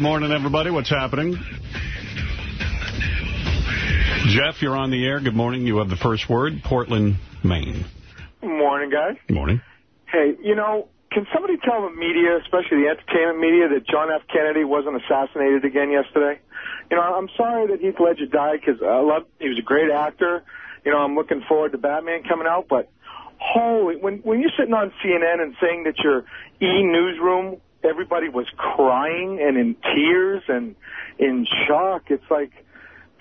good morning, everybody. What's happening? Jeff, you're on the air. Good morning. You have the first word, Portland, Maine. Morning, guys. Good morning. Hey, you know, can somebody tell the media, especially the entertainment media, that John F. Kennedy wasn't assassinated again yesterday? You know, I'm sorry that Heath Ledger died because I love, he was a great actor. You know, I'm looking forward to Batman coming out, but holy, when, when you're sitting on CNN and saying that your E! newsroom, everybody was crying and in tears and in shock, it's like,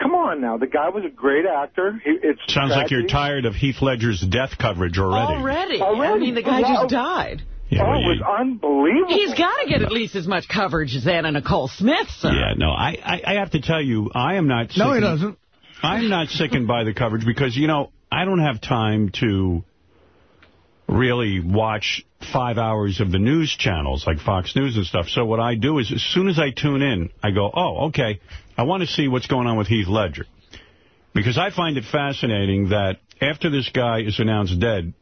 come on now. The guy was a great actor. He, it's Sounds like you're tired of Heath Ledger's death coverage already. Already? Already? I mean, the guy Wow. just died. Yeah, oh, well, it was unbelievable. He's got to get at least as much coverage as Anna Nicole Smith, sir. yeah, no, I, I, I have to tell you, I am not No, he doesn't. I'm not sickened by the coverage because, you know, I don't have time to really watch five hours of the news channels like Fox News and stuff. So what I do is as soon as I tune in, I go, oh, okay, I want to see what's going on with Heath Ledger. Because I find it fascinating that after this guy is announced dead,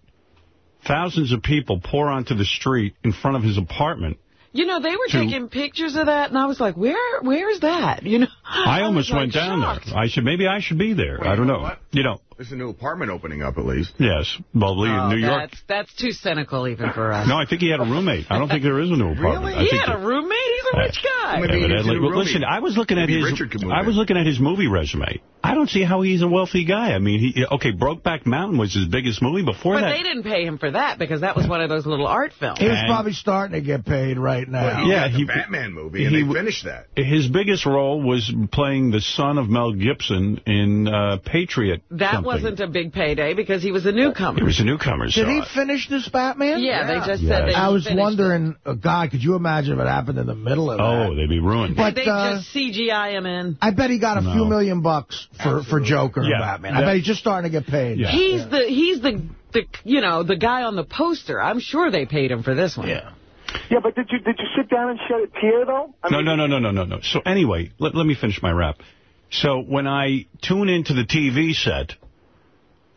thousands of people pour onto the street in front of his apartment. You know, they were To- taking pictures of that, and I was like, where, where's that? You know, I, almost like, went down shocked. there. I should maybe I should be there. I don't know know. what? You know, There's a new apartment opening up, at least. yes, probably in Oh, New York. That's, that's too cynical even for us. No, I think he had a roommate. I don't think there is a new apartment. I he think had a roommate? He's a rich guy. Maybe he needs Evidently. Well, listen, I was looking at his. Richard could move I was looking at his movie resume. I don't see how he's a wealthy guy. I mean, he okay. Brokeback Mountain was his biggest movie. Before But that, they didn't pay him for that because that was one of those little art films. He was And- probably starting to get paid right now. He Yeah, got the he- Batman movie, and he they finished that. his biggest role was playing the son of Mel Gibson in uh, Patriot. That something. Wasn't a big payday because he was a newcomer. He was a newcomer. so Did he I- finish this Batman? yeah, they just Yeah. said they I was finished wondering, uh, God, could you imagine if it happened in the middle of it? oh, that? they'd be ruined. But, They uh, just CGI him in. I bet he got a No. few million bucks for, for Joker Yeah. and Batman. I bet he's just starting to get paid. Yeah. He's the he's the the you know the guy on the poster. I'm sure they paid him for this one. Yeah. Yeah, but did you did you sit down and shed a tear though? I No, mean, no, no, no, no, no, no. So anyway, let, let me finish my rap. So when I tune into the TV set,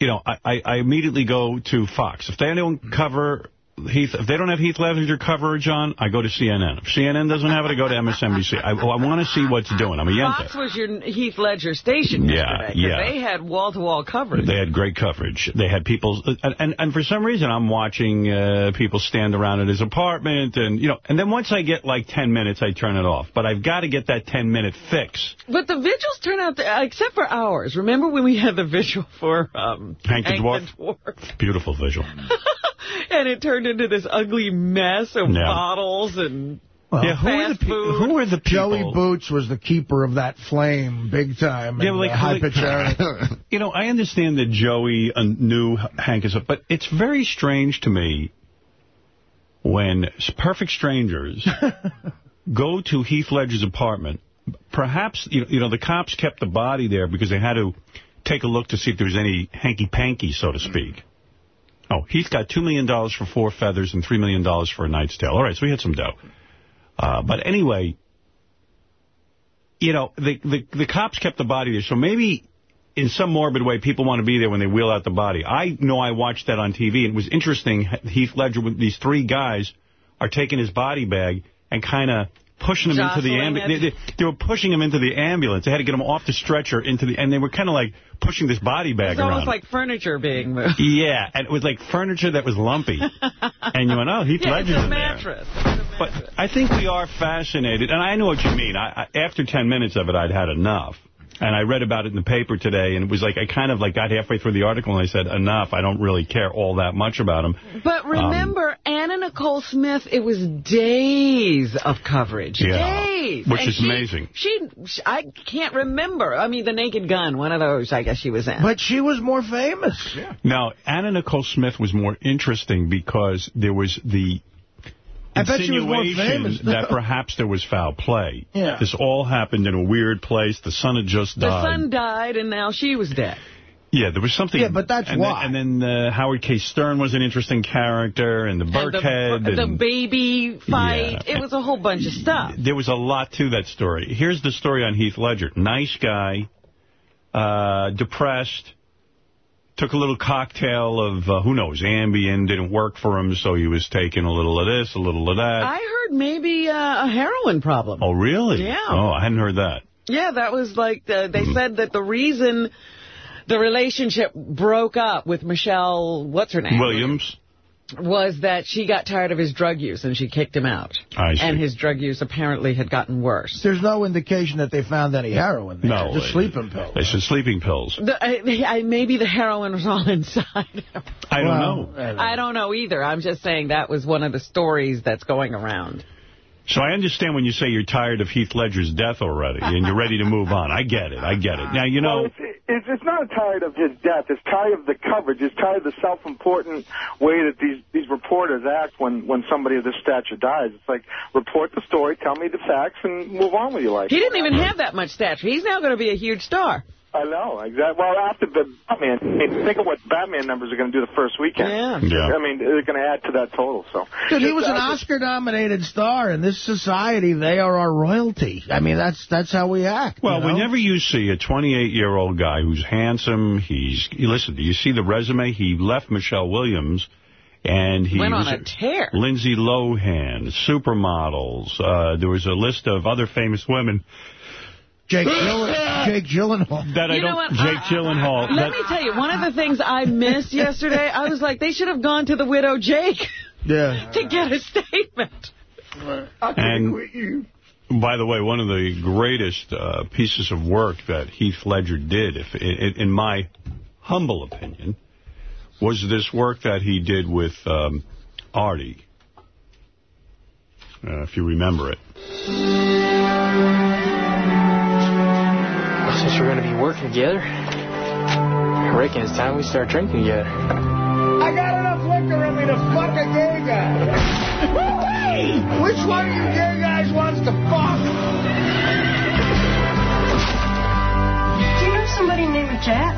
you know, I, I, I immediately go to Fox. If they don't cover Heath, if they don't have Heath Ledger coverage on, I go to CNN. If CNN doesn't have it, I go to MSNBC. I, I want to see what's doing. I'm a yenta. Fox was your Heath Ledger station Yeah, yesterday. 'cause yeah. They had wall-to-wall coverage. They had great coverage. They had people, and, and, and for some reason, I'm watching uh, people stand around at his apartment, and you know, and then once I get like 10 minutes, I turn it off. But I've got to get that 10 minute fix. But the vigils turn out, to, except for ours. Remember when we had the vigil for um, Hank the Dwarf? Dwarf? Beautiful visual. and it turned into this ugly mess of Yeah. bottles and Well, yeah, who are the fast food. who are the people? Joey Boots was the keeper of that flame big time. Yeah, like- High like- You know, I understand that Joey uh, knew Hank is, but it's very strange to me when perfect strangers go to Heath Ledger's apartment. Perhaps, you you know, the cops kept the body there because they had to take a look to see if there was any hanky-panky, so to speak. Oh, Heath got $2 million for four feathers and $3 million for a Knight's Tale. All right, so he had some dough. Uh, but anyway, you know, the, the the cops kept the body there, so maybe in some morbid way, people want to be there when they wheel out the body. I know I watched that on TV, it was interesting. Heath Ledger, with these three guys, are taking his body bag and kind of pushing him into the ambulance. They, they, they were pushing him into the ambulance. They had to get him off the stretcher into the, and they were kind of like pushing this body bag around. It's around. almost like furniture being moved. yeah, and it was like furniture that was lumpy. and you went, oh, Heath Yeah, it's a in there. mattress. A But. I think we are fascinated, and I know what you mean. I, I, after 10 minutes of it, I'd had enough. And I read about it in the paper today, and it was like I kind of like got halfway through the article, and I said, enough. I don't really care all that much about him. But um, remember, Anna Nicole Smith, it was days of coverage. Yeah. Days. Which And is she- amazing. She, she, I can't remember. I mean, The Naked Gun, one of those I guess she was in. But she was more famous. Yeah. Now, Anna Nicole Smith was more interesting because there was the I bet she was more insinuation that perhaps there was foul play. Yeah. This all happened in a weird place. The son had just died. the died. son died, and now she was dead. Yeah, there was something. Yeah, but that's and why. Then, and then uh, Howard K. Stern was an interesting character, and the And Birkhead. the, the and baby fight. Yeah. It was a whole bunch of stuff. there was a lot to that story. Here's the story on Heath Ledger. Nice guy, uh, depressed, took a little cocktail of, uh, who knows, Ambien didn't work for him, so he was taking a little of this, a little of that. I heard maybe uh, a heroin problem. oh, really? Yeah. Oh, I hadn't heard that. Yeah, that was like, the, they Hmm. said that the reason the relationship broke up with Michelle, what's her name? Williams? Was that she got tired of his drug use and she kicked him out. I see. And his drug use apparently had gotten worse. There's no indication that they found any heroin there. No. Just sleeping pills. They said sleeping pills. The, I, I, maybe the heroin was all inside. I don't Well, know. I don't know either. I'm just saying that was one of the stories that's going around. So I understand when you say you're tired of Heath Ledger's death already and you're ready to move on. I get it. I get it. Now, you know, Well, it's, it's, it's not tired of his death. It's tired of the coverage. It's tired of the self-important way that these, these reporters act when, when somebody of this stature dies. It's like, report the story, tell me the facts, and move on with your life. He didn't even have that much stature. He's now going to be a huge star. I know, exactly. Well, after the Batman, I mean, think of what Batman numbers are going to do the first weekend. Yeah. Yeah. I mean, they're going to add to that total. So, Dude, he was an Oscar-nominated star. In this society, they are our royalty. I mean, that's that's how we act. well, you know? whenever you see a 28-year-old guy who's handsome, he's, listen, do you see the resume? He left Michelle Williams and he Went on a tear. Lindsay Lohan, supermodels. Uh, there was a list of other famous women Jake, Gyllen, Jake Gyllenhaal. that I You know don't, what? Jake Gyllenhaal. Let that- me tell you, one of the things I missed yesterday, I was like, they should have gone to the widow Jake Yeah. to get a statement. And by the way, one of the greatest uh, pieces of work that Heath Ledger did, if in, in my humble opinion, was this work that he did with um, Artie. Uh, if you remember it. Since we're going to be working together, I reckon it's time we start drinking together. I got enough liquor in me to fuck a gay guy. hey, which one of you gay guys wants to fuck? Do you know somebody named Jack?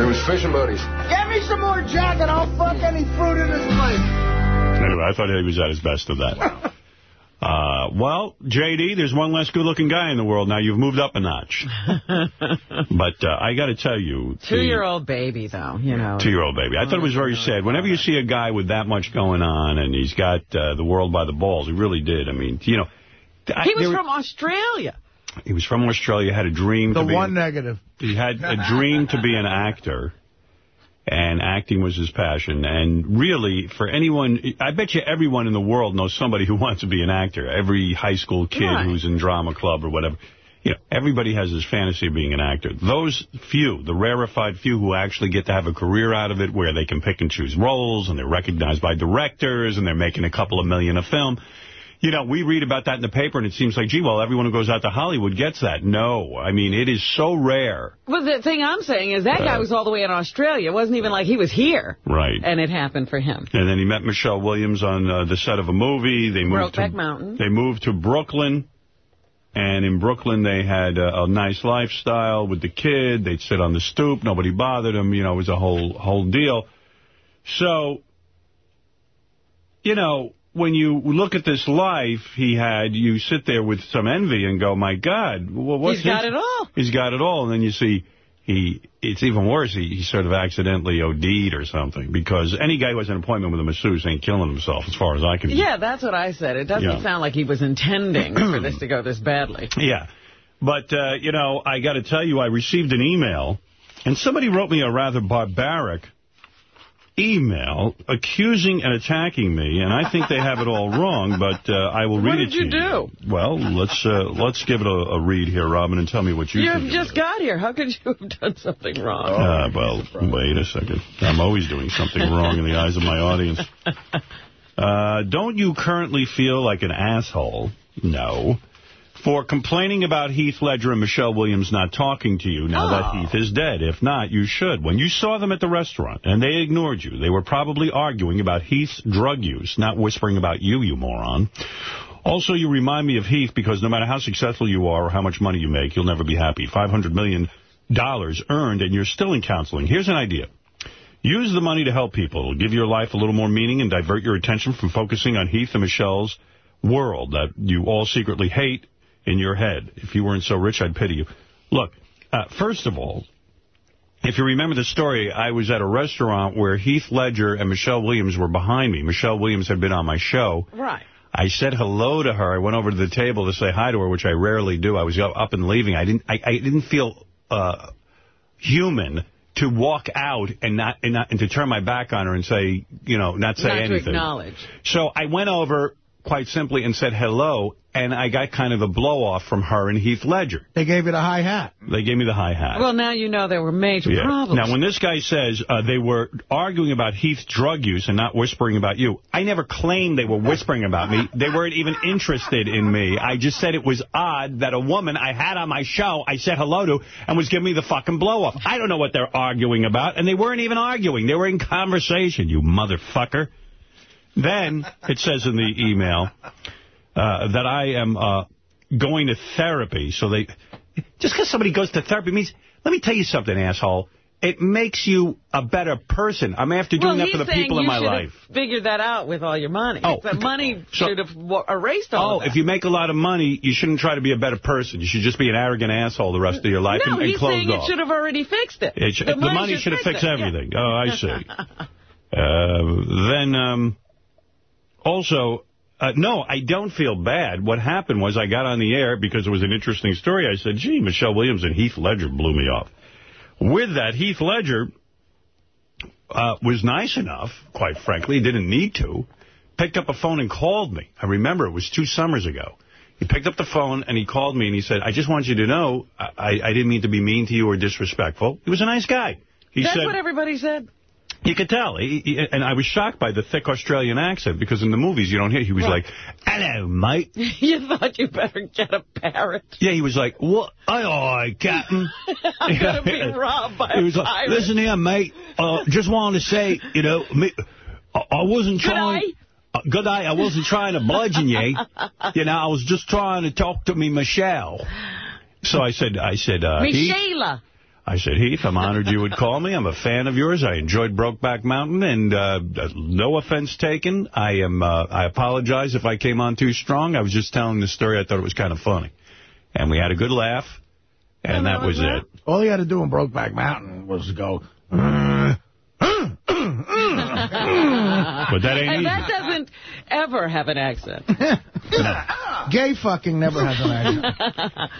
We was fishing buddies. Get me some more Jack and I'll fuck any fruit in this place. Anyway, I thought he was at his best of that. Uh, well, J.D., there's one less good-looking guy in the world now. You've moved up a notch. but uh, I got to tell you... Two-year-old baby, though, you know. Two-year-old baby. I thought it was very sad. Whenever you see a guy with that much going on and he's got uh, the world by the balls, he really did. I mean, you know... I- He was there- from Australia. He was from Australia, had a dream The to be... one negative. He had a dream to be an actor, and acting was his passion. And really, for anyone, I bet you everyone in the world knows somebody who wants to be an actor. Every high school kid Right. who's in drama club or whatever. You know, everybody has this fantasy of being an actor. Those few, the rarefied few who actually get to have a career out of it where they can pick and choose roles and they're recognized by directors and they're making a couple of million a film. You know, we read about that in the paper, and it seems like, gee, well, everyone who goes out to Hollywood gets that. No. I mean, it is so rare. Well, the thing I'm saying is that guy Uh, was all the way in Australia. It wasn't even like he was here. Right. And it happened for him. And then he met Michelle Williams on uh, the set of a movie. They moved Brokeback to Mountain. They moved to Brooklyn. And in Brooklyn, they had a, a nice lifestyle with the kid. They'd sit on the stoop. Nobody bothered them. You know, it was a whole whole deal. So, you know, when you look at this life he had, you sit there with some envy and go, my God, well, what's He's got his- it all. He's got it all. And then you see he, it's even worse, he, he sort of accidentally OD'd or something. Because any guy who has an appointment with a masseuse ain't killing himself, as far as I can Yeah, that's what I said. It doesn't Yeah. sound like he was intending for this to go this badly. Yeah. But, uh, you know, I got to tell you, I received an email, and somebody wrote me a rather barbaric email accusing and attacking me, and I think they have it all wrong, but uh, I will read it to you What did you do? Well, let's uh, let's give it a, a read here, Robin, and tell me what you You think. just got here. How could you have done something wrong? Uh, well, wait a second. I'm always doing something wrong in the eyes of my audience. Uh, don't you currently feel like an asshole? No. For complaining about Heath Ledger and Michelle Williams not talking to you now that Oh. Heath is dead. If not, you should. When you saw them at the restaurant and they ignored you, they were probably arguing about Heath's drug use, not whispering about you, you moron. Also, you remind me of Heath because no matter how successful you are or how much money you make, you'll never be happy. $500 million earned and you're still in counseling. Here's an idea. Use the money to help people. It'll give your life a little more meaning and divert your attention from focusing on Heath and Michelle's world that you all secretly hate in your head. If you weren't so rich, I'd pity you. Look, uh, first of all, if you remember the story, I was at a restaurant where Heath Ledger and Michelle Williams were behind me. Michelle Williams had been on my show. Right. I said hello to her. I went over to the table to say hi to her, which I rarely do. I was up and leaving. I didn't. I, I didn't feel uh, human to walk out and not, and not and to turn my back on her and say, you know, not say Not to anything. acknowledge. So I went over quite simply and said hello, and I got kind of a blow-off from her and Heath Ledger. They gave you the high hat. They gave me the high hat. Well, now you know there were major Yeah. problems. Now, when this guy says uh, they were arguing about Heath's drug use and not whispering about you, I never claimed they were whispering about me. They weren't even interested in me. I just said it was odd that a woman I had on my show, I said hello to, and was giving me the fucking blow-off. I don't know what they're arguing about, and they weren't even arguing. They were in conversation, you motherfucker. Then, it says in the email uh, that I am uh, going to therapy. So they, just because somebody goes to therapy means, let me tell you something, asshole. It makes you a better person. I'm after doing well, that for the people in you my should have life. figured that out with all your money. Oh. The money So- should have erased all Oh, that. if you make a lot of money, you shouldn't try to be a better person. You should just be an arrogant asshole the rest of your life no, and, and he's saying off. it should have already fixed it. It the, the money should have fixed everything. Oh, I see. Uh, then, um, also, uh, no, I don't feel bad. What happened was I got on the air because it was an interesting story. I said, gee, Michelle Williams and Heath Ledger blew me off. With that, Heath Ledger uh, was nice enough, quite frankly, didn't need to, picked up a phone and called me. I remember it was two summers ago. He picked up the phone and he called me and he said, I just want you to know I, I didn't mean to be mean to you or disrespectful. He was a nice guy. He That's said, what everybody said. You could tell. He, he, and I was shocked by the thick Australian accent because in the movies you don't hear. He was Right. like, hello, mate. you thought you better get a parrot. Yeah, he was like, what? Aye, aye, Captain. I'm going to be robbed by He a was like, listen here, mate. Uh, just wanted to say, you know, me, I, I wasn't Good trying... eye. Uh, good eye. I wasn't trying to bludgeon you. You know, I was just trying to talk to me Michelle. So I said, I said, uh, Michela. I said, Heath, I'm honored you would call me. I'm a fan of yours. I enjoyed Brokeback Mountain, and uh, no offense taken. I am. Uh, I apologize if I came on too strong. I was just telling the story. I thought it was kind of funny. And we had a good laugh, and that was it. All he had to do in Brokeback Mountain was go... "Uh, But that ain't And easy. that doesn't ever have an accent. Gay fucking never has an accent.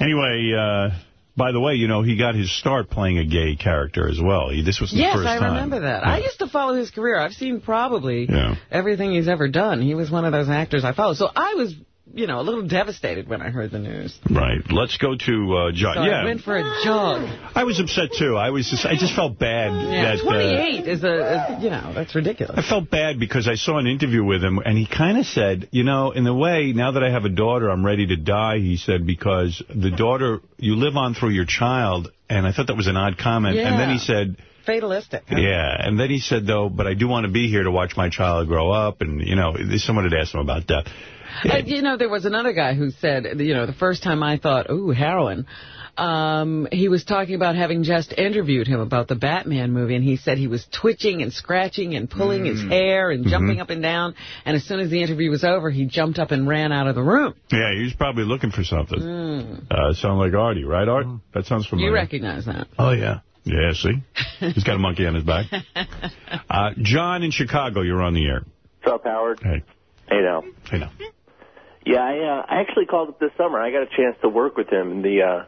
Anyway, uh, by the way, you know, he got his start playing a gay character as well. He, this was the yes, first I time. remember that. Yeah. I used to follow his career. I've seen probably Yeah. everything he's ever done. He was one of those actors I followed. So I was, you know, a little devastated when I heard the news. Right. Let's go to uh, John. So yeah. I went for a jog. I was upset, too. I was just, I just felt bad. Yeah, that, uh, 28 is a, is, you know, that's ridiculous. I felt bad because I saw an interview with him, and he kind of said, you know, in a way, now that I have a daughter, I'm ready to die, he said, because the daughter, you live on through your child, and I thought that was an odd comment. Yeah. And then he said, Fatalistic. huh? yeah, and then he said, though, but I do want to be here to watch my child grow up, and, you know, someone had asked him about death. Uh, you know, there was another guy who said, you know, the first time I thought, ooh, heroin, um, he was talking about having just interviewed him about the Batman movie, and he said he was twitching and scratching and pulling his hair and jumping up and down, and as soon as the interview was over, he jumped up and ran out of the room. Yeah, he was probably looking for something. Uh, sound like Artie, right, Art? That sounds familiar. You recognize that. Oh, yeah. Yeah, see? He's got a monkey on his back. Uh, John in Chicago, you're on the air. What's up, Howard? Hey. Hey, now. Hey, now. Yeah, I uh, I actually called up this summer. I got a chance to work with him in the uh,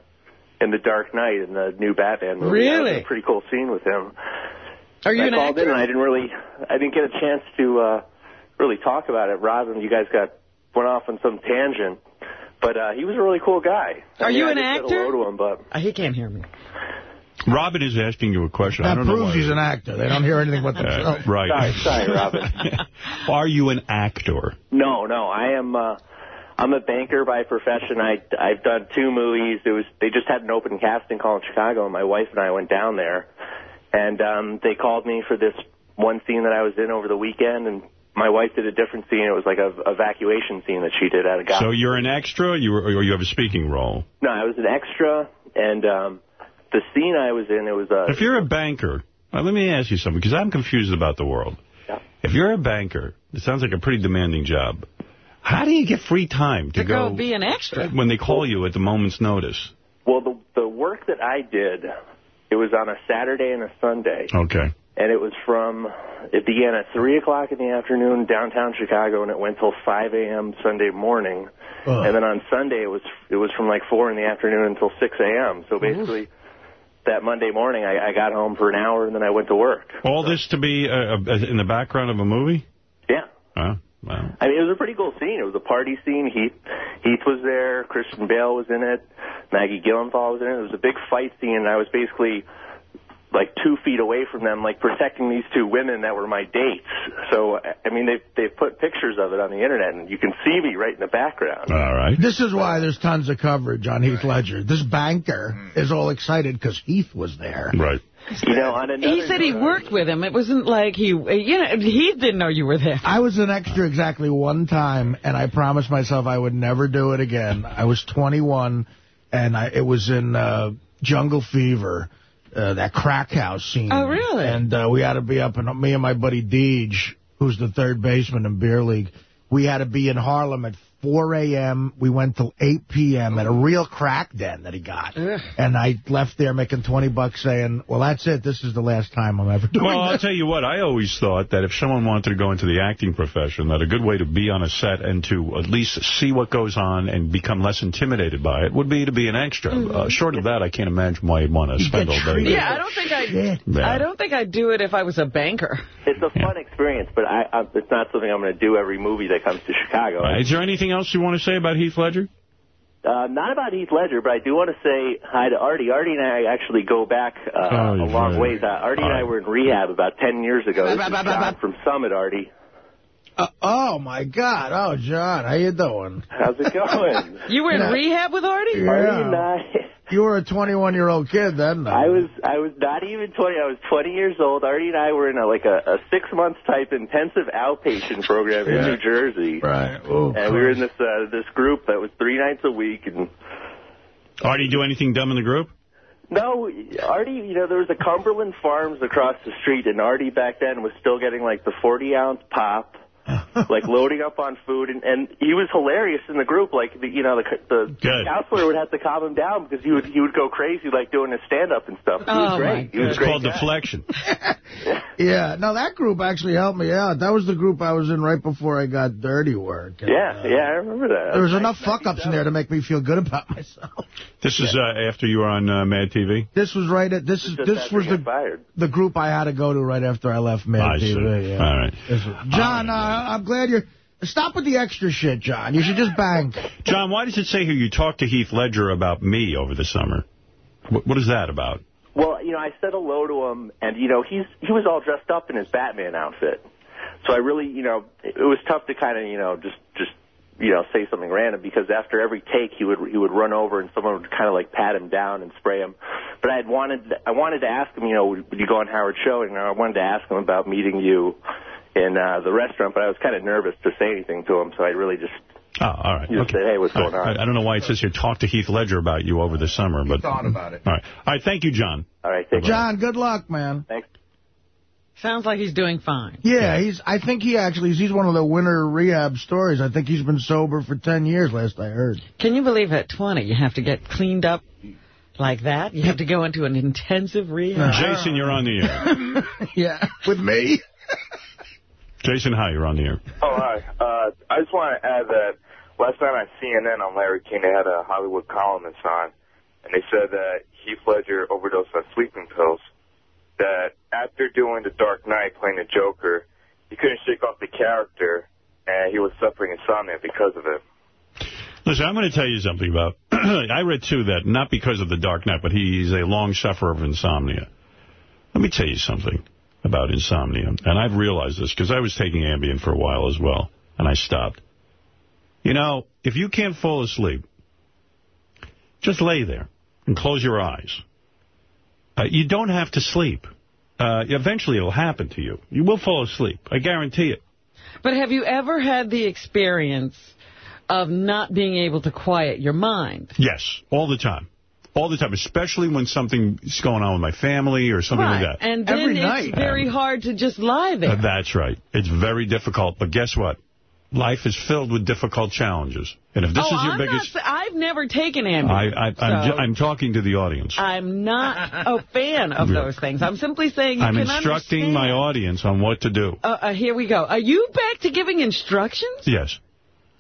in the Dark Knight in the new Batman movie. That was Really? a pretty cool scene with him. Are you I an called actor? in and I didn't really I didn't get a chance to uh, really talk about it. Rob and you guys got went off on some tangent, but uh, he was a really cool guy. I Are mean, you I an did say actor? Hello to him, but Uh, He can't hear me. Robin is asking you a question. I That don't know proves why. he's an actor. They don't hear anything but Uh, right. sorry, sorry, Robin. Are you an actor? No, no, I am. Uh, I'm a banker by profession. I I've done two movies. It was they just had an open casting call in Chicago, and my wife and I went down there, and um, they called me for this one scene that I was in over the weekend, and my wife did a different scene. It was like a evacuation scene that she did at a guy. So you're an extra, you or you have a speaking role. no, I was an extra, and um, the scene I was in, it was a. If you're a banker, well, let me ask you something, because I'm confused about the world. Yeah. If you're a banker, it sounds like a pretty demanding job. How do you get free time to, To go be an extra. when they call you at the moment's notice? Well, the the work that I did It was on a Saturday and a Sunday. Okay. And it was from, it began at 3 o'clock in the afternoon downtown Chicago, and it went till 5 a.m. Sunday morning. Ugh. And then on Sunday, it was it was from like 4 in the afternoon until 6 a.m. So basically, that Monday morning, I, I got home for an hour, and then I went to work. All this to be uh, uh, in the background of a movie? Yeah. Huh? Wow. I mean, it was a pretty cool scene. It was a party scene. Heath, Heath was there. Christian Bale was in it. Maggie Gyllenhaal was in it. It was a big fight scene, and I was basically like two feet away from them, like protecting these two women that were my dates. So, I mean, they've, they've put pictures of it on the internet, and you can see me right in the background. All right. This is why there's tons of coverage on Heath Ledger. This banker mm. is all excited because Heath was there. Right. You know, on another He said he note- worked with him. It wasn't like he, you know, he didn't know you were there. I was an extra exactly one time, and I promised myself I would never do it again. I was 21, and I, it was in uh, Jungle Fever, uh, that crack house scene. Oh, really? And uh, we had to be up, and me and my buddy Deej, who's the third baseman in Beer League, we had to be in Harlem at 4 a.m. We went till 8 p.m. at a real crack den that he got. And I left there making 20 bucks saying, well, that's it. This is the last time I'm ever doing it. Well, I'll tell you what, I always thought that if someone wanted to go into the acting profession, that a good way to be on a set and to at least see what goes on and become less intimidated by it would be to be an extra. Uh, short of that, I can't imagine why you'd want to spend all day there. Yeah, I don't think I, Yeah. I don't think I'd do it if I was a banker. It's a fun experience, but I, I, it's not something I'm going to do every movie that comes to Chicago. Uh, is there anything else you want to say about Heath Ledger? Uh, not about Heath Ledger, but I do want to say hi to Artie. Artie and I actually go back uh, Oh, a long heard. ways. Uh, Artie and I were in rehab about 10 years ago. This is John from Summit, Artie. Uh, oh, my God. Oh, John, how you doing? How's it going? You were in Yeah. rehab with Artie? Artie and Yeah. I, You were a 21-year-old kid then, though. I was I was not even 20. I was 20 years old. Artie and I were in a, like a, a six month type intensive outpatient program in New Jersey. Right. Oh, And we were in this uh, this group that was three nights a week, and Artie do anything dumb in the group? No, Artie, you know, there was a Cumberland Farms across the street, and Artie back then was still getting like the 40 ounce pop, like loading up on food, and, and he was hilarious in the group. Like, the, you know, the, the Good. counselor would have to calm him down because he would he would go crazy like doing his stand up and stuff. He was Oh, great. my He was It's great called guy. deflection. Yeah, no, that group actually helped me out. That was the group I was in right before I got dirty work. And, Yeah, uh, yeah, I remember that. There was enough fuck-ups in there to make me feel good about myself. This is uh, after you were on uh, Mad TV? This was right at, this is, this was the, fired. the group I had to go to right after I left Mad I see. TV. Yeah. All right. Was- John, uh, I'm glad you're, stop with the extra shit, John. You should just bang. John, why does it say here you talked to Heath Ledger about me over the summer? What, what is that about? Well, you know, I said hello to him, and you know, he's he was all dressed up in his Batman outfit. So I really, you know, it was tough to kind of, you know, just just you know, say something random because after every take he would he would run over and someone would kind of like pat him down and spray him. But I had wanted I wanted to ask him, you know, would would you go on Howard's show? And I wanted to ask him about meeting you in uh, the restaurant, but I was kind of nervous to say anything to him, so I really just Oh, all right. just said, hey, what's going right. on? I, I don't know why it says here talk to Heath Ledger about you over the summer, but thought about it. all right. All right. Thank you, John. All right, thank care. John, good luck, man. Thanks. Sounds like he's doing fine. Yeah, he's. I think he actually, he's one of the winter rehab stories. I think he's been sober for 10 years, last I heard. Can you believe at 20 you have to get cleaned up like that? You have to go into an intensive rehab? Jason, you're on the air. Yeah. With me? Jason, hi, you're on the air. Oh, hi. Uh, I just want to add that last night on CNN on Larry King, they had a Hollywood columnist on, and they said that Heath Ledger overdosed on sleeping pills. That after doing The Dark Knight, playing the Joker, he couldn't shake off the character, and he was suffering insomnia because of it. Listen, I'm going to tell you something about... I read, too, that not because of the Dark Knight, but he's a long sufferer of insomnia. Let me tell you something about insomnia. And I've realized this because I was taking Ambien for a while as well, and I stopped. You know, if you can't fall asleep, just lay there and close your eyes. Uh, you don't have to sleep. Uh, eventually it'll happen to you. You will fall asleep. I guarantee it. But have you ever had the experience of not being able to quiet your mind? Yes, all the time. All the time, especially when something's going on with my family or something right. like that. And then Every it's night. very hard to just lie there. Uh, that's right. It's very difficult. But guess what? life is filled with difficult challenges. And if this oh, is your I'm biggest... Not, I've never taken I, Ambien. I, I'm, so I'm talking to the audience. I'm not a fan of those things. I'm simply saying you I'm can instructing understand. my audience on what to do. Uh, uh, here we go. Are you back to giving instructions? Yes.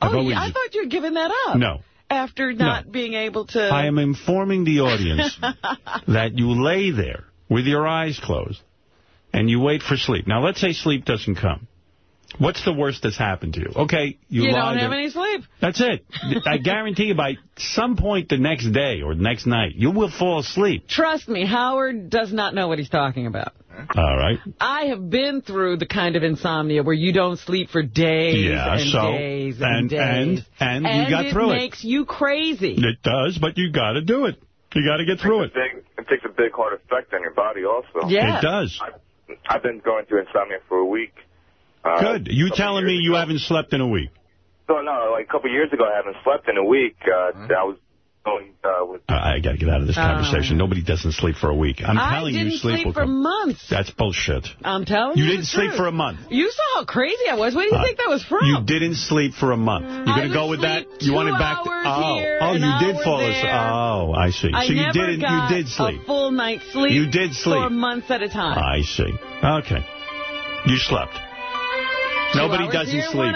I've oh, always- yeah, I thought you had given that up. No. After not being able to... I am informing the audience that you lay there with your eyes closed and you wait for sleep. Now, let's say sleep doesn't come. What's the worst that's happened to you? Okay, you, You don't have there. any sleep. That's it. I guarantee you by some point the next day or the next night, you will fall asleep. Trust me, Howard does not know what he's talking about. All right? I have been through the kind of insomnia where you don't sleep for days Yeah, and so- days and, and- days. and- and you got through it. it makes you crazy. It does, but you got to do it. You got to get through it. Big, it takes a big hard effect on your body also. Yeah. It does. I've been going through insomnia for a week. Uh, Good. You telling me years you haven't slept in a week? So, no, like a couple years ago, I haven't slept in a week. Uh, Mm-hmm. I was going uh, with... I I got to get out of this Oh. conversation. Nobody doesn't sleep for a week. I'm I telling didn't you, sleep, will for come. months. That's bullshit. I'm telling You you didn't the sleep truth. for a month. You saw how crazy I was. Where do you Uh, think that was from? You didn't sleep for a month. You're going to go with that? sleep You want it back? To, hours oh, here, oh, you did hour fall asleep. Oh, I see. I so you never didn't. got You did sleep. a full night's sleep. You did sleep. For months at a time. I see. Okay. You slept. Two Nobody hours doesn't here, sleep.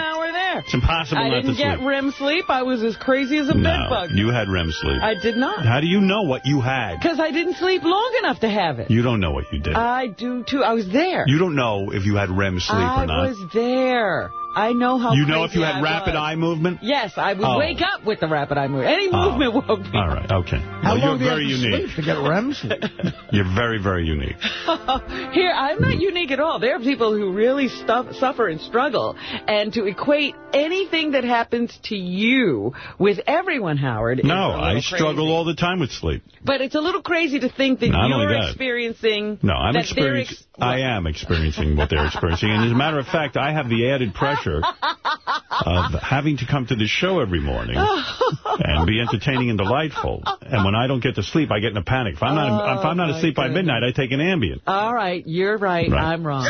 There. It's impossible I not to didn't get sleep. REM sleep. I was as crazy as a no, bedbug. you had REM sleep. I did not. How do you know what you had? Because I didn't sleep long enough to have it. You don't know what you did. I do, too. I was there. you don't know if you had REM sleep I or not. I was there. I know how you know if you had I rapid was. eye movement? Yes, I would Oh. wake up with the rapid eye movement. Any Oh. movement woke me All right, okay. How well, long you're do you very have to unique. sleep to get REM sleep? You're very, very unique. Here, I'm not unique at all. There are people who really stuff, suffer and struggle. And to equate anything that happens to you with everyone, Howard, is No, a little I struggle crazy. all the time with sleep. But it's a little crazy to think that Not only you're that. experiencing... No, I'm experiencing. ex- I am experiencing what they're experiencing, and as a matter of fact, I have the added pressure of having to come to this show every morning and be entertaining and delightful. And when I don't get to sleep, I get in a panic. If I'm not, if I'm not Oh, my asleep by midnight, I take an Ambien. All right, you're right. Right. I'm wrong.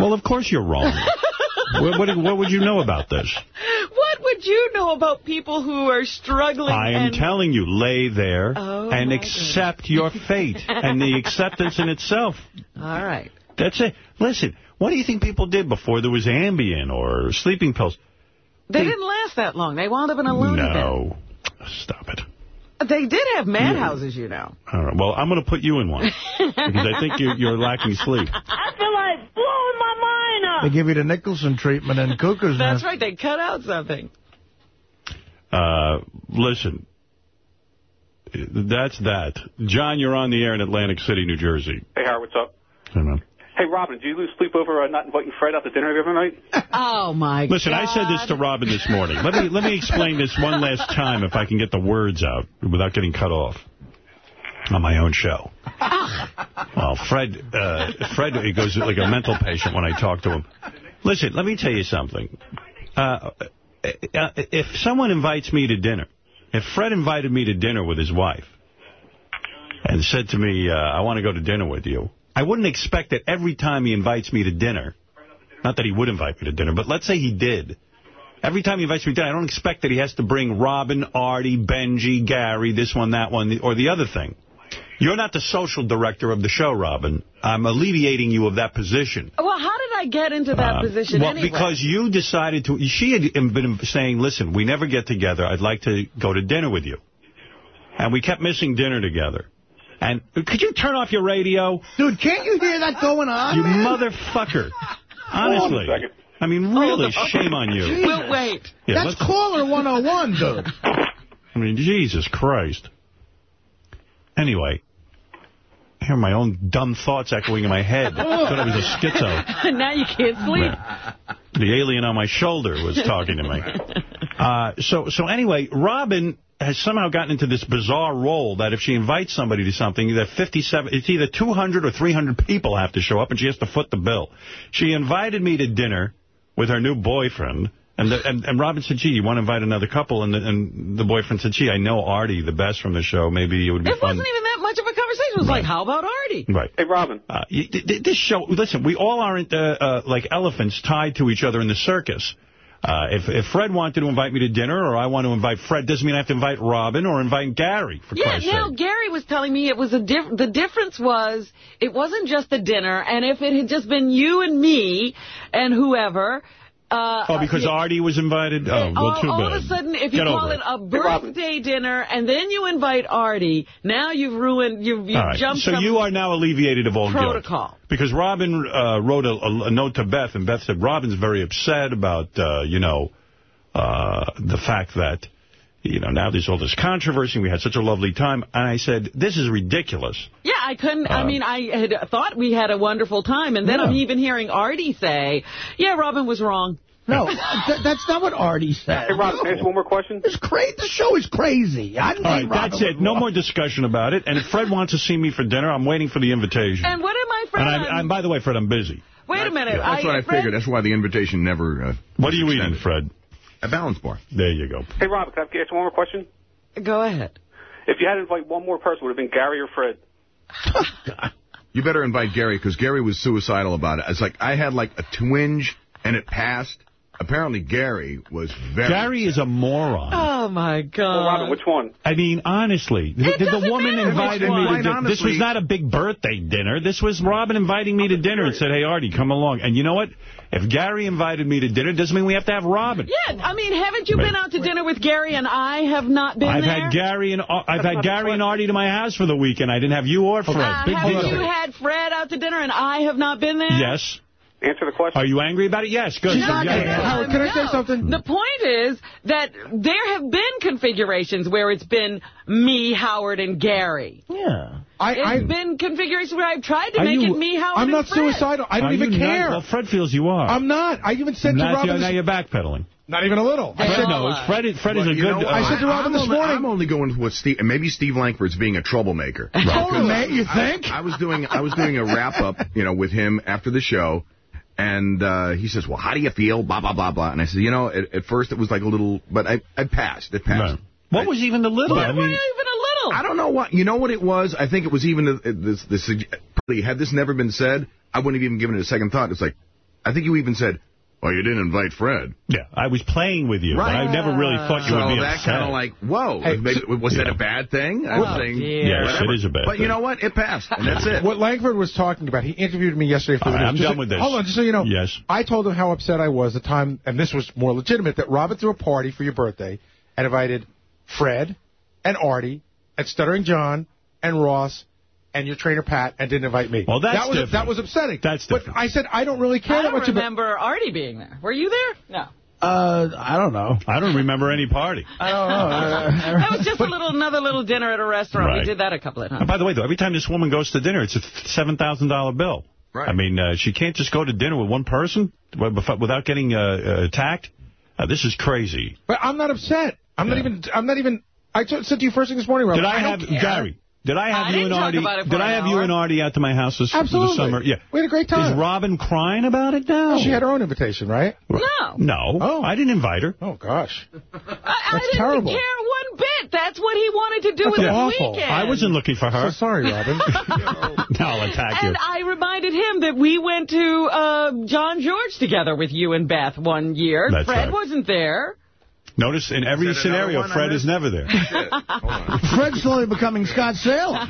Well, of course you're wrong. what, what, what would you know about this? What would you know about people who are struggling I am and... telling you, lay there Oh, and my accept your fate and the acceptance in itself. All right. That's it. Listen, what do you think people did before there was Ambien or sleeping pills? They, They- didn't last that long. They wound up in a loony bin. No. Stop it. They did have madhouses, you know. All right. Well, I'm going to put you in one because I think you're, you're lacking sleep. I feel like blowing my mind up. They give you the Nicholson treatment and Cuckoo's That's Nest. right. They cut out something. Uh, listen, that's that. John, you're on the air in Atlantic City, New Jersey. Hey, Howard, what's up? Hey, man. Hey, Robin, do you lose sleep over uh, not inviting Fred out to dinner every night? Oh, my god. Listen, God. I said this to Robin this morning. Let me let me explain this one last time if I can get the words out without getting cut off on my own show. Well, Fred, uh, Fred, he goes like a mental patient when I talk to him. Listen, let me tell you something. Uh, uh, if someone invites me to dinner, if Fred invited me to dinner with his wife and said to me, uh, I want to go to dinner with you, I wouldn't expect that every time he invites me to dinner, not that he would invite me to dinner, but let's say he did. Every time he invites me to dinner, I don't expect that he has to bring Robin, Artie, Benji, Gary, this one, that one, or the other thing. You're not the social director of the show, Robin. I'm alleviating you of that position. Well, how did I get into that Uh, position well, anyway? because you decided to... She had been saying, listen, we never get together. I'd like to go to dinner with you. And we kept missing dinner together. And could you turn off your radio? Dude, can't you hear that going on, You man? motherfucker. Honestly. second. I mean, really, shame on you. We'll wait. Yeah, That's caller 101, dude. I mean, Jesus Christ. Anyway, I hear my own dumb thoughts echoing in my head. I thought I was a schizo. now you can't sleep. The alien on my shoulder was talking to me. Uh, so, so anyway, Robin has somehow gotten into this bizarre role that if she invites somebody to something, that 57, it's either 200 or 300 people have to show up, and she has to foot the bill. She invited me to dinner with her new boyfriend, and the, and, and Robin said, gee, you want to invite another couple? And the, and the boyfriend said, gee, I know Artie the best from the show. Maybe it would be It fun. wasn't even that much of a conversation. It was like, how about Artie? Right. Hey, Robin. Uh, y- th- th- this show, listen, we all aren't uh, uh, like elephants tied to each other in the circus. Uh, if, if Fred wanted to invite me to dinner or I want to invite Fred, doesn't mean I have to invite Robin or invite Gary, for Yeah, Christ's now sake. Gary was telling me it was a diff the difference was it wasn't just the dinner, and if it had just been you and me and whoever... Uh, Oh, because uh, Artie was invited? Oh, well, all, too all bad. of a sudden, if you Get call it a birthday dinner and then you invite Artie, now you've ruined, you've, you've All right. jumped So you are now alleviated of all protocol. guilt. Because Robin uh, wrote a, a, a note to Beth, and Beth said Robin's very upset about, uh, you know, uh, the fact that, you know, now there's all this controversy. We had such a lovely time. And I said, this is ridiculous. Yeah, I couldn't, I Uh, mean, I had thought we had a wonderful time, and then Yeah. I'm even hearing Artie say, yeah, Robin was wrong. No, th that's not what Artie said. Hey, Rob, can I ask one more question? It's crazy. The show is crazy. I didn't All think right, Robin that's it. No wrong. more discussion about it. And if Fred wants to see me for dinner, I'm waiting for the invitation. And what am I, Fred? And I, I'm- I'm, by the way, Fred, I'm busy. Wait a minute. That's what I Fred- figured. That's why the invitation never. Uh, What are you was eating. Fred? A balance bar. There you go. Hey, Rob, can I ask one more question? Go ahead. If you had to invite one more person, would it have been Gary or Fred? You better invite Gary because Gary was suicidal about it. It's like I had like a twinge and it passed. Apparently Gary was very. Gary is a moron. Oh, my God. Well, Robin, which one? I mean, honestly, did the doesn't woman matter invited me to dinner? This was not a big birthday dinner. This was Robin inviting me to dinner and said, hey, Artie, come along. And you know what? If Gary invited me to dinner, it doesn't mean we have to have Robin. Yeah, I mean, haven't you Wait. been out to dinner with Gary and I have not been I've there? had Gary and uh, I've had Gary and Artie to my house for the weekend. I didn't have you or Fred. Uh, Big haven't deal. you had Fred out to dinner and I have not been there? Yes. Answer the question. Are you angry about it? Yes. Good. She's not Yeah. gonna- Howard, can I say something? The point is that there have been configurations where it's been me, Howard, and Gary. Yeah. I, It's I, been configurations where I've tried to make you- it me, Howard, I'm not Fred. suicidal. I don't Are even you not? care. Well, Fred feels you are. I'm not. I even said to Robin. now you're backpedaling. not even a little. I They said, No, are. Fred, is- Fred is a good... know, uh, I said to Robin I'm this only, morning- I'm only going with what Steve. Maybe Steve Langford's being a troublemaker. Totally, you I- think? I, was doing I was doing a wrap up, you know, with him after the show, and uh, he says, "Well, how do you feel?" Blah blah blah blah. And I said, "You know, at, at first it was like a little, but I I passed. It passed." Right. What was even the little? Why I were you mean, even? I don't know what. You know what it was? I think it was even the, this. this probably had this never been said, I wouldn't have even given it a second thought. It's like, I think you even said, "Well, you didn't invite Fred." yeah, I was playing with you. Right. I never really thought you So would be that kind of like, whoa, Hey, maybe, was that Yeah. a bad thing? I Oh, was saying. Yes, whatever. it is a bad But thing. you know what? It passed, and that's it. What Langford was talking about, he interviewed me yesterday for the right, news. I'm Just done so- with this. Hold on, just so you know. Yes. I told him how upset I was the time, and this was more legitimate, that Robin threw a party for your birthday and invited Fred and Artie and Stuttering John and Ross and your trainer Pat and didn't invite me. Well, that's that was different. that was upsetting. That's But different. I said I don't really care I that don't much about. remember Artie being there. Were you there? No. Uh, I don't know. I don't remember any party. I don't know. That was just a little another little dinner at a restaurant. Right. We did that a couple of And times. by the way, though, every time this woman goes to dinner, it's a $7,000 bill. Right. I mean, uh, she can't just go to dinner with one person without getting uh, uh, attacked. Uh, this is crazy. But I'm not upset. I'm not even. I'm not even. I t- said to you first thing this morning, Robin. Did I, don't have. Gary? Did I have I you and talk Artie? about it Did I an have you and Artie out to my house this, Absolutely. this summer? Yeah. We had a great time. Is Robin crying about it now? She had her own invitation, right? No. No. Oh. I didn't invite her. Oh gosh. I, I That's didn't terrible. care one bit. That's what he wanted to do That's with his awful. weekend. I wasn't looking for So her. sorry, Robin. now I'll attack you. And I reminded him that we went to uh, Jean-Georges together with you and Beth one year. That's Fred right. wasn't there. Notice in every Is that another scenario, Fred is never there. Shit. Fred's slowly becoming Scott Salem.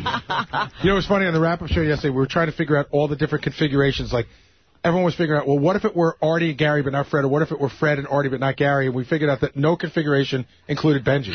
you know, it was funny on the wrap-up show yesterday. We were trying to figure out all the different configurations. Like, everyone was figuring out, well, what if it were Artie and Gary but not Fred? Or what if it were Fred and Artie but not Gary? And we figured out that no configuration included Benji.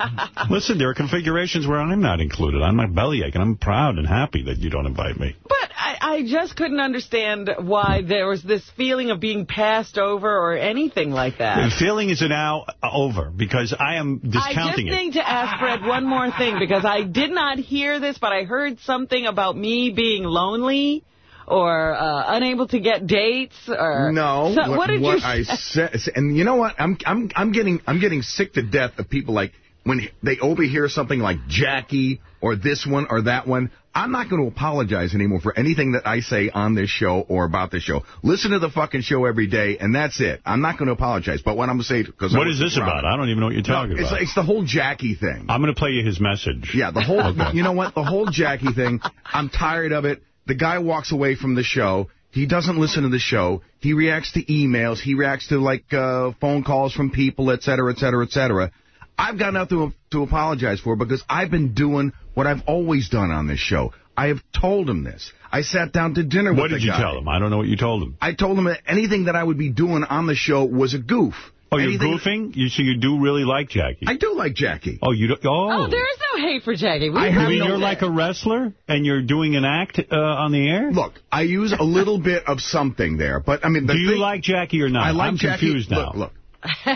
Listen, there are configurations where I'm not included. I'm not bellyache, and I'm proud and happy that you don't invite me. But I, I just couldn't understand why there was this feeling of being passed over or anything like that. The feeling is now over because I am discounting it. I just discounting need to ask Fred one more thing because I did not hear this, but I heard something about me being lonely or uh, unable to get dates or No, So, what, did you I said, and you know what? I'm I'm I'm getting I'm getting sick to death of people like when they overhear something like Jackie or this one or that one. I'm not going to apologize anymore for anything that I say on this show or about this show. Listen to the fucking show every day, and that's it. I'm not going to apologize. But what I'm going to say, because What is this about? I don't even know what you're talking it's, about. it's the whole Jackie thing. I'm going to play you his message. Yeah, the whole, Okay. you know what? The whole Jackie thing, I'm tired of it. The guy walks away from the show. He doesn't listen to the show. He reacts to emails. He reacts to like uh, phone calls from people, et cetera, et cetera, et cetera. I've got nothing to, to apologize for because I've been doing what I've always done on this show. I have told him this. I sat down to dinner What with did you tell him? I don't know what you told him. I told him that anything that I would be doing on the show was a goof. Oh, you're Anything- goofing? You, so you do really like Jackie? I do like Jackie. Oh, you do, oh. oh, there is no hate for Jackie. We I have mean no you're like a wrestler and you're doing an act uh, on the air? Look, I use a little bit of something there, but I mean, the do you thing- like Jackie or not? I like I'm Jackie. confused now. Look, look.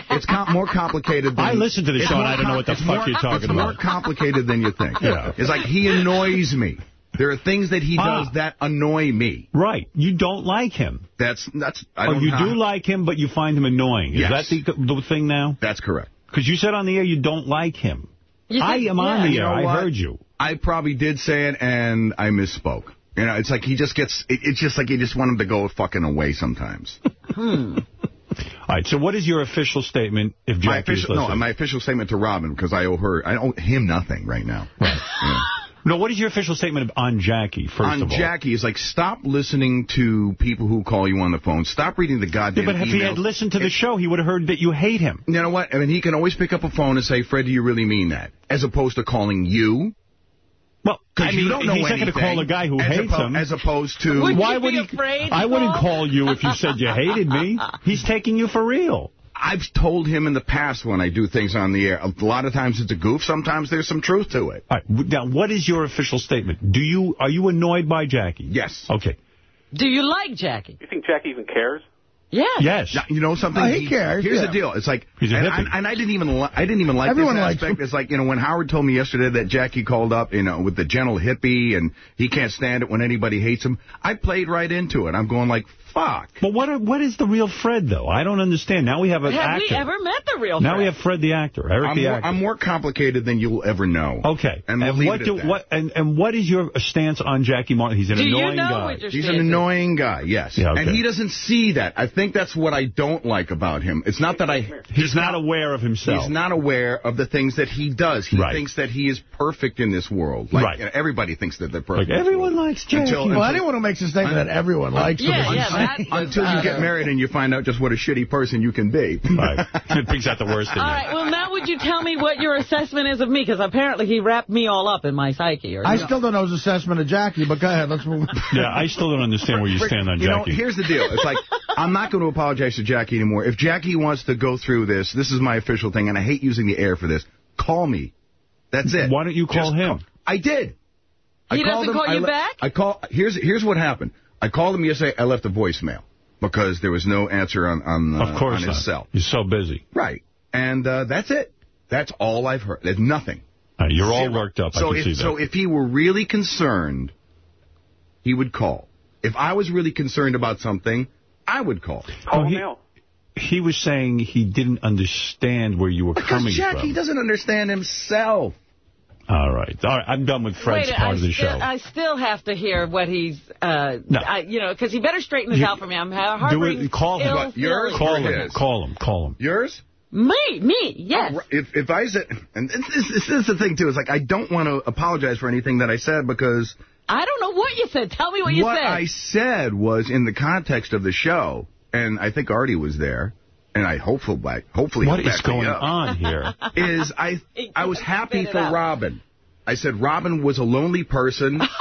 It's com- more complicated than... I listen to the show and I don't know what the fuck more- you're talking It's more complicated than you think. Yeah. It's like he annoys me. There are things that he Ah. does that annoy me. Right. You don't like him. That's that's. I oh, don't you know. do like him, but you find him annoying. Is Yes. that the, the thing now? That's correct. Because you said on the air you don't like him. You I think- am on yeah. the You air. know I heard you. I probably did say it, and I misspoke. You know, it's like he just gets. It, it's just like you just want him to go fucking away sometimes. Hmm. All right. So what is your official statement if my Jackie is official, no, my official statement to Robin because I owe her. I owe him nothing right now. Right. No, what is your official statement on Jackie, first on of all? On Jackie is like stop listening to people who call you on the phone. Stop reading the goddamn Yeah, but if he had listened to the show, he would have heard that you hate him. You know what? I mean, he can always pick up a phone and say, "Fred, do you really mean that?" As opposed to calling you. Well, I Because mean, you don't know he's not going to call a guy who as hates oppo- him. As opposed to... Would Why would be he? I wouldn't call you if you said you hated me. He's taking you for real. I've told him in the past when I do things on the air, a lot of times it's a goof, sometimes there's some truth to it. All right. Now, what is your official statement? Do you are you annoyed by Jackie? Yes. Okay. Do you like Jackie? You think Jackie even cares? Yes. Yes. Now, you know something? Oh, he cares, Here's yeah. the deal. It's like, He's a and, hippie. and, and I didn't even, li- I didn't even like Everyone this aspect. him. It's like, you know, when Howard told me yesterday that Jackie called up, you know, with the gentle hippie and he can't stand it when anybody hates him, I played right into it. I'm going like, fuck. But what are, what is the real Fred though? I don't understand. Now we have an Have actor. we ever met the real now Fred? we have Fred the actor, Eric I'm the more, actor. I'm more complicated than you'll ever know. okay. And we'll what do what and, and what is your stance on Jackie Martin? He's an Do you annoying know guy. what your He's an annoying guy, yes. Yeah, okay. And he doesn't see that. I think that's what I don't like about him. It's not that I... He's not aware of himself. He's not aware of the things that he does. He Right. thinks that he is perfect in this world. Like, Right. you know, everybody thinks that they're perfect. in this everyone likes Jackie. Until- Well, until- anyone who makes a statement that everyone likes him Yeah, is yeah, that- Until you get married and you find out just what a shitty person you can be. right. It brings out the worst in All you. right, well, now would you tell me what your assessment is of me? Because apparently he wrapped me all up in my psyche. Or I still don't know his assessment of Jackie, but go ahead. Let's move. Yeah, I still don't understand where you stand on you know, Jackie. here's the deal. It's like, I'm not going to apologize to Jackie anymore. If Jackie wants to go through this, this is my official thing, and I hate using the air for this. Call me. That's it. Why don't you call Just him? call- I did. He called doesn't him, call I you le- back? I call. Here's here's what happened. I called him yesterday. I left a voicemail because there was no answer on on, uh, of course on his not. cell. He's so busy. Right, and uh, that's it. That's all I've heard. There's nothing. Uh, you're all worked up. So I can if see that. so, if he were really concerned, he would call. If I was really concerned about something, I would call. Call Oh, him he- now. he was saying he didn't understand where you were Because coming Jackie from. doesn't understand himself. All right. All right. I'm done with Fred's Wait, part I of the still, show. I still have to hear what he's, uh, No. I, you know, because he better straighten this You- out for me. I'm ha- Do it. Call him. What, yours? Call him. his? Call him. Call him. Yours? Me, me, yes. Oh, If if I said, and this, this, this is the thing too, it's like I don't want to apologize for anything that I said because I don't know what you said. Tell me what you what said. What I said was in the context of the show, and I think Artie was there, and I hopefully back, hopefully What he'll is back me going up, on here? Is I I was happy for out. Robin. I said Robin was a lonely person.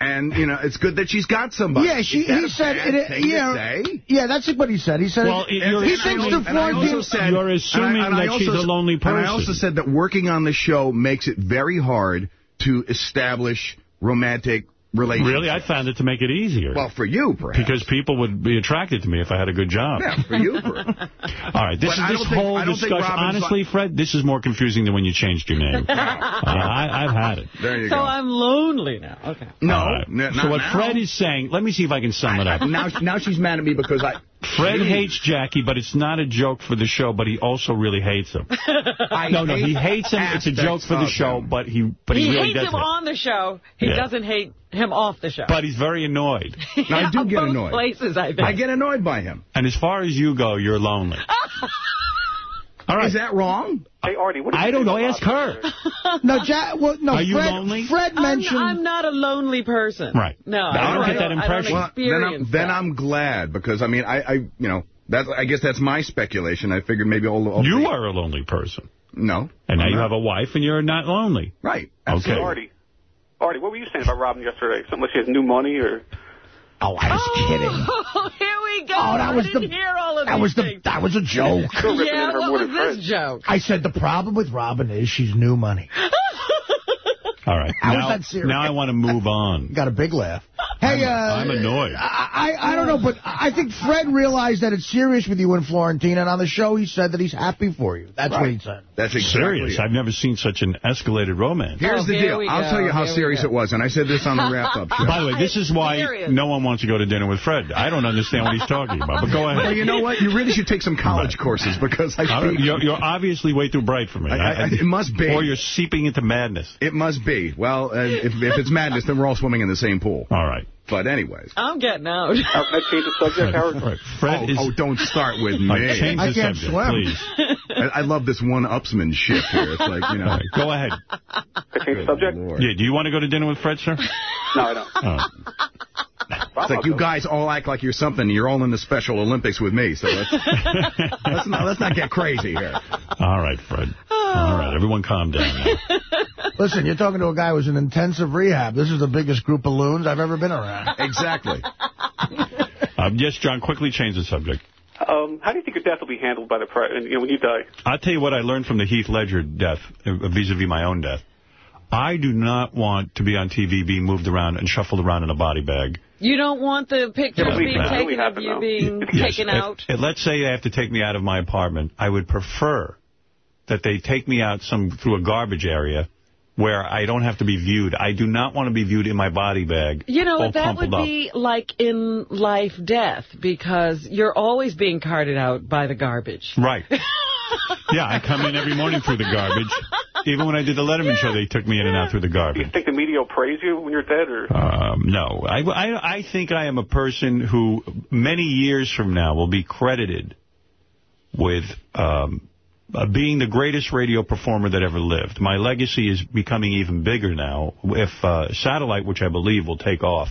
And, you know, it's good that she's got somebody. Yeah, she, he said, bad it, thing to yeah, yeah, that's what he said. He said, Well, it, you're he thinks the And I also 14 said, You're assuming and I- and I that she's a lonely And I also said that working on the show makes it very hard to establish romantic relationship. Really? I found it to make it easier. Well, for you, perhaps. because people would be attracted to me if I had a good job. Yeah, for you. Per- All right, this But is this think- whole think discussion. Robin's Honestly, Fred, this is more confusing than when you changed your name. uh, I, I've had it. there you so go. I'm lonely now. Okay. no, All right. n- so what now. Fred is saying, let me see if I can sum it up. now, now she's mad at me because I. Fred You- hates Jackie, but it's not a joke for the show, but he also really hates him. I no, no, he hates him. It's a joke for the show, him. but he but he, He really hates does him hate. on the show. He Yeah. doesn't hate him off the show. But he's very annoyed. I do get Both annoyed. places, I think. I get annoyed by him. And as far as you go, you're lonely. All right. Is that wrong? Hey, Artie, what do you I don't know. Ask her. no, Jack. Well, no. Are you Fred, lonely? Fred mentioned. I'm, I'm not a lonely person. Right. No, I I don't don't get that impression. Well, then I'm, then. I'm glad because I mean I, I you know that's I guess that's my speculation. I figured maybe all, all You are a lonely person. no, And now I'm you not. have a wife and you're not lonely. right. Okay. Artie, Artie, what were you saying about Robin yesterday? Something like she has new money or... Oh, I was oh, kidding. here we go. Oh, that I was didn't the- hear all of That these was the things. that was a joke. Still Yeah, what was than this joke? I said the problem with Robin is she's new money. All right. How is now, that serious? now I want to move on. Got a big laugh. Hey, uh, I'm annoyed. I, I I don't know, but I think Fred realized that it's serious with you and Florentine, and on the show he said that he's happy for you. That's what he said. That's exactly Serious. it. I've never seen such an escalated romance. Here's Oh, the here deal. I'll go. tell you how Here serious it was, and I said this on the wrap-up show. By the way, this is why Serious. no one wants to go to dinner with Fred. I don't understand what he's talking about, but go ahead. Well, you know what? You really should take some college Right. courses because I I think you're, you're obviously way too bright for me. I- I- it must be. Or you're seeping into madness. it must be. Well, uh, if, if it's madness, then we're all swimming in the same pool. All right. But anyways. I'm getting out. Uh, Can I change the subject, Howard? Right. Fred oh, is... oh, don't start with All right, me. change I the can't subject, swim. please. I, I love this one-upsmanship here. It's like, you know. All right, go ahead. Can I change the subject? Lord. Yeah, do you want to go to dinner with Fred, sir? No, I don't. Oh. It's like you guys all act like you're something. and You're all in the Special Olympics with me. So let's, let's, not, let's not get crazy here. All right, Fred. All right, everyone calm down now. Listen, you're talking to a guy who's in intensive rehab. This is the biggest group of loons I've ever been around. Exactly. Um, yes, John, quickly change the subject. Um, how do you think your death will be handled by the press you know, when you die? I'll tell you what I learned from the Heath Ledger death, uh, vis-a-vis my own death. I do not want to be on TV being moved around and shuffled around in a body bag. You don't want the pictures Yeah, being that taken of you being Yes, taken if- out. if- let's say they have to take me out of my apartment. I would prefer that they take me out some through a garbage area where I don't have to be viewed. I do not want to be viewed in my body bag. You know, that would up. be like in life death because you're always being carted out by the garbage. Right. yeah, I come in every morning through the garbage. Even when I did the Letterman show, they took me in and out through the garbage. Do you think the media will praise you when you're dead? or? Um, no, I, I, I think I am a person who many years from now will be credited with um, uh, being the greatest radio performer that ever lived. My legacy is becoming even bigger now. If uh, satellite, which I believe will take off,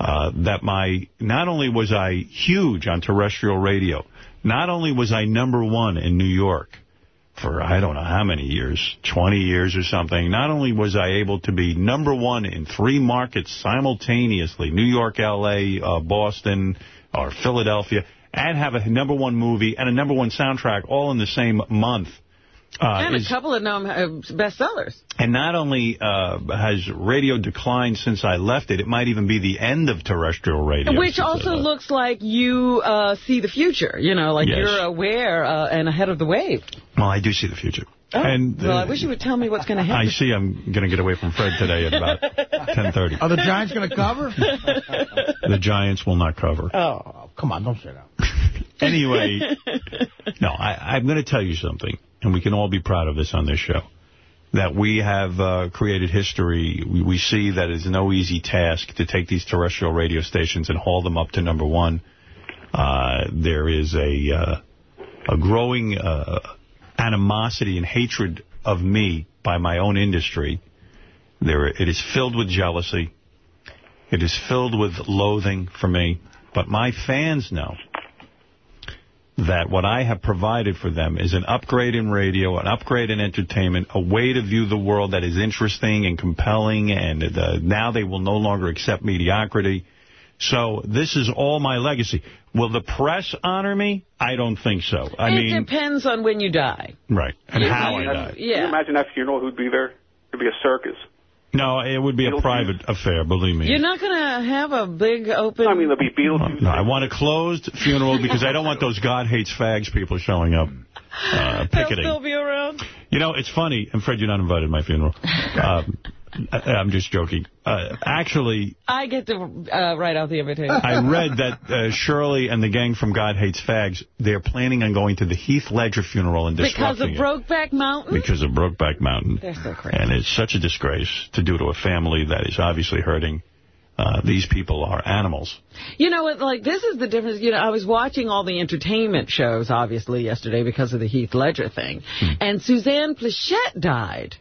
uh, that my not only was I huge on terrestrial radio, not only was I number one in New York for I don't know how many years, 20 years or something, not only was I able to be number one in three markets simultaneously, New York, L.A., uh, Boston, or Philadelphia, and have a number one movie and a number one soundtrack all in the same month. Uh, and is- a couple of them uh, bestsellers. and not only uh, has radio declined since I left it, it might even be the end of terrestrial radio. Which also left. looks like you uh, see the future. You know, like Yes. you're aware uh, and ahead of the wave. Well, I do see the future. Oh, and well, uh, I wish you would tell me what's going to happen. I see I'm going to get away from Fred today at about 10.30. Are the Giants going to cover? The Giants will not cover. Oh, come on, don't say that. Anyway, no, I, I'm going to tell you something, and we can all be proud of this on this show, that we have uh, created history. We, we see that it's no easy task to take these terrestrial radio stations and haul them up to number one. Uh, there is a, uh, a growing uh, animosity and hatred of me by my own industry. There, It is filled with jealousy. It is filled with loathing for me. But my fans know that what I have provided for them is an upgrade in radio, an upgrade in entertainment, a way to view the world that is interesting and compelling, and uh, now they will no longer accept mediocrity. So this is all my legacy. Will the press honor me? I don't think so. I it mean, depends on when you die. right, and Yeah, how I yeah. die. Can you Yeah. imagine that funeral? Who'd be there? It'd be a circus. No, it would be a private affair, believe me. You're not going to have a big open... I mean, there'll be Beetlejuice. No, I want a closed funeral because I don't want those God hates fags people showing up uh, They'll picketing. still be around. You know, it's funny, and Fred, you're not invited to my funeral. Um, I, I'm just joking. Uh, actually, I get to uh, write out the invitation. I read that uh, Shirley and the gang from God Hates Fags, they're planning on going to the Heath Ledger funeral and because of disrupting. Brokeback Mountain? Because of Brokeback Mountain. They're so crazy. And it's such a disgrace to do to a family that is obviously hurting. uh, these people are animals. You know what, like, this is the difference. You know, I was watching all the entertainment shows, obviously, yesterday because of the Heath Ledger thing. Hmm. And Suzanne Pleshette died.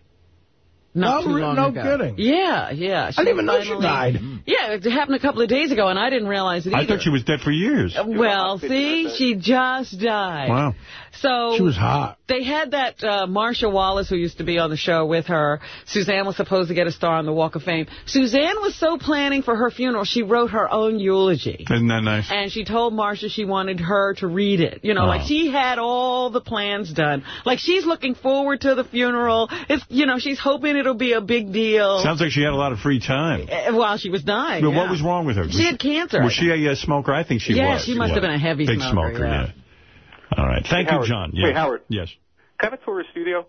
Not No, too long no ago. kidding. Yeah, yeah. I didn't even know she died. Mm. Yeah, it happened a couple of days ago, and I didn't realize it either. I thought she was dead for years. Well, see, she just died. Wow. So She was hot. They had that uh, Marcia Wallace who used to be on the show with her. Suzanne was supposed to get a star on the Walk of Fame. Suzanne was so planning for her funeral, she wrote her own eulogy. Isn't that nice? And she told Marcia she wanted her to read it. You know, Oh. like she had all the plans done. Like she's looking forward to the funeral. It's, you know, she's hoping it'll be a big deal. Sounds like she had a lot of free time. Uh, while she was dying. But yeah. what was wrong with her? She had cancer. Was she a uh, smoker? I think she Yeah, was. she must have been a heavy Big smoker, yeah. All right. Thank Hey, you, Howard. John. Wait, Howard. Yes. Can I have a tour of the studio?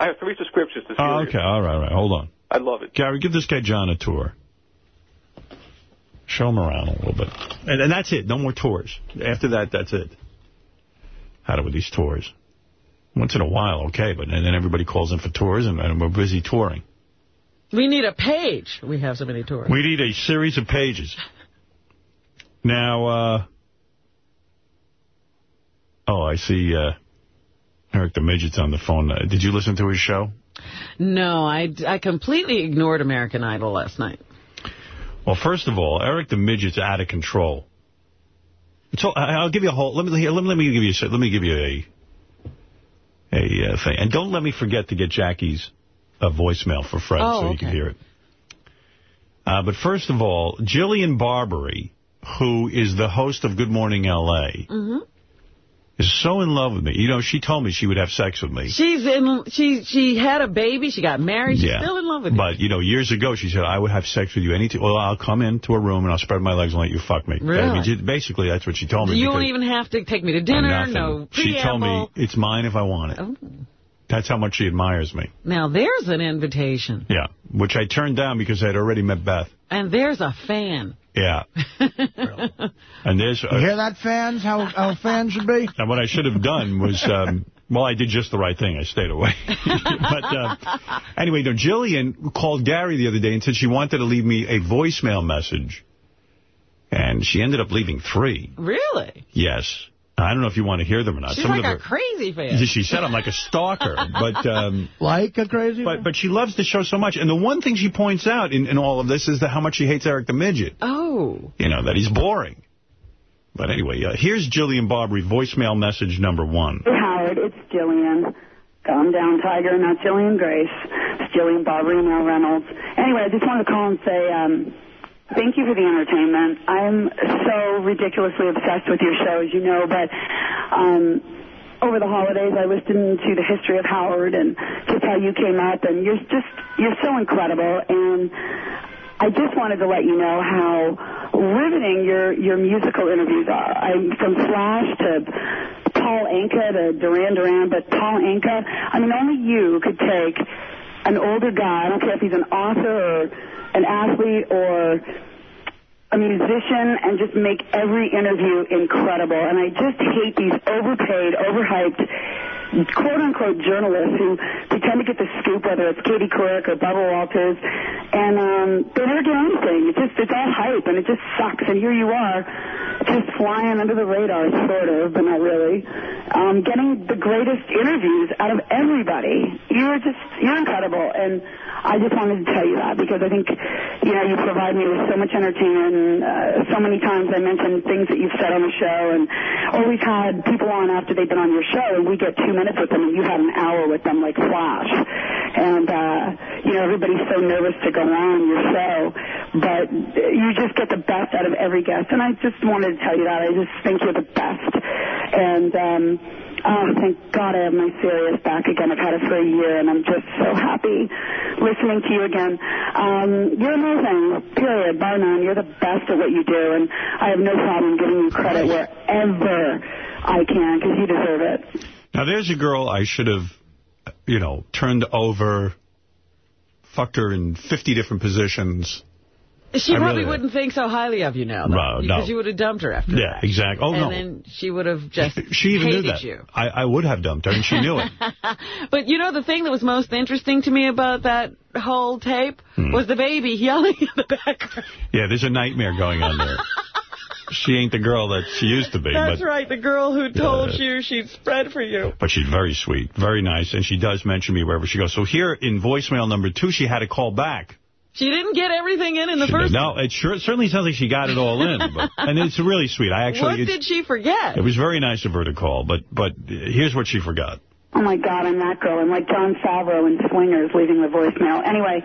I have three subscriptions to see Oh, okay. All right, all right. Hold on. I'd love it. Gary, give this guy John a tour. Show him around a little bit. And, and that's it. No more tours. After that, that's it. How do with these tours? Once in a while, okay, but and then everybody calls in for tours, and, and we're busy touring. We need a page. We have so many tours. We need a series of pages. Now, uh, oh, I see uh, Eric the Midget's on the phone. Uh, did you listen to his show? No, I, I completely ignored American Idol last night. Well, first of all, Eric the Midget's out of control. So I'll give you a whole. Let me here, let me, let me give you a- let me give you a a uh, thing, and don't let me forget to get Jackie's uh, voicemail for Fred Oh, so you can hear it. Uh, but first of all, Jillian Barberie, who is the host of Good Morning L.A., mm hmm is so in love with me. You know, she told me she would have sex with me. She's in. She she had a baby. She got married. She's Yeah. still in love with you. But, you know, years ago, she said, I would have sex with you anytime. Well, I'll come into a room and I'll spread my legs and let you fuck me. Really? I mean, basically, that's what she told me. You don't even have to take me to dinner. No She told me, it's mine if I want it. Oh. That's how much she admires me. Now there's an invitation, Yeah. Which I turned down because I'd already met Beth. and there's a fan. Yeah. And there's... You hear that, fans? How, how fans should be? And what I should have done was, um, well, I did just the right thing. I stayed away. but uh, anyway, no, Jillian called Gary the other day and said she wanted to leave me a voicemail message. And she ended up leaving three. Really? Yes. I don't know if you want to hear them or not. She's Some like of them a are- crazy fan. She said I'm like a stalker, but um, Like a crazy but but she loves the show so much. And the one thing she points out in, in all of this is that how much she hates Eric the Midget. Oh. You know, that he's boring. But anyway, uh, here's Jillian Barberie, voicemail message number one. Hey, Howard, it's Jillian. Calm down, Tiger, not Jillian Grace. It's Jillian Barberie, Mel Reynolds. Anyway, I just wanted to call and say um, thank you for the entertainment. I'm so ridiculously obsessed with your show, as you know, but um, over the holidays I listened to the history of Howard and just how you came up, and you're just, you're so incredible. And I just wanted to let you know how riveting your, your musical interviews are. I'm from Flash to Paul Anka to Duran Duran, but Paul Anka, I mean, only you could take an older guy, I don't care if he's an author or an athlete or a musician, and just make every interview incredible. And I just hate these overpaid, overhyped quote-unquote journalists who pretend to get the scoop, whether it's Katie Couric or Bubba Walters, and um, they never get anything. It's just it's all hype, and it just sucks. And here you are, just flying under the radar, sort of, but not really, um, getting the greatest interviews out of everybody. You're just you're incredible, and I just wanted to tell you that because I think you know you provide me with so much entertainment. And, uh, so many times I mention things that you've said on the show, and or we've had people on after they've been on your show, and we get two minutes with them, and you have an hour with them like Flash. And uh, you know everybody's so nervous to go on your show, but you just get the best out of every guest. And I just wanted to tell you that I just think you're the best. And um, Oh, thank God I have my Sirius back again. I've had it for a year, and I'm just so happy listening to you again. Um, you're amazing, period, bar none. You're the best at what you do, and I have no problem giving you credit wherever I can, because you deserve it. Now, there's a girl I should have, you know, turned over, fucked her in 50 different positions, She I probably really- wouldn't think so highly of you now, though, No, no. you would have dumped her after Yeah, exactly. Oh, and no. then she would have just She even hated knew that. you. I, I would have dumped her, and she knew it. But you know the thing that was most interesting to me about that whole tape Hmm. was the baby yelling in the background. Yeah, there's a nightmare going on there. she ain't the girl that she used to be. That's but, right, the girl who told Yeah. you she'd spread for you. But she's very sweet, very nice, and she does mention me wherever she goes. So here in voicemail number two, she had to call back. She didn't get everything in in the She first did. No, it sure certainly sounds like she got it all in. But, and it's really sweet. I actually, What did she forget? it was very nice of her to call. But but here's what she forgot. Oh my God, I'm that girl. I'm like Jon Favreau in Swingers leaving the voicemail. Anyway,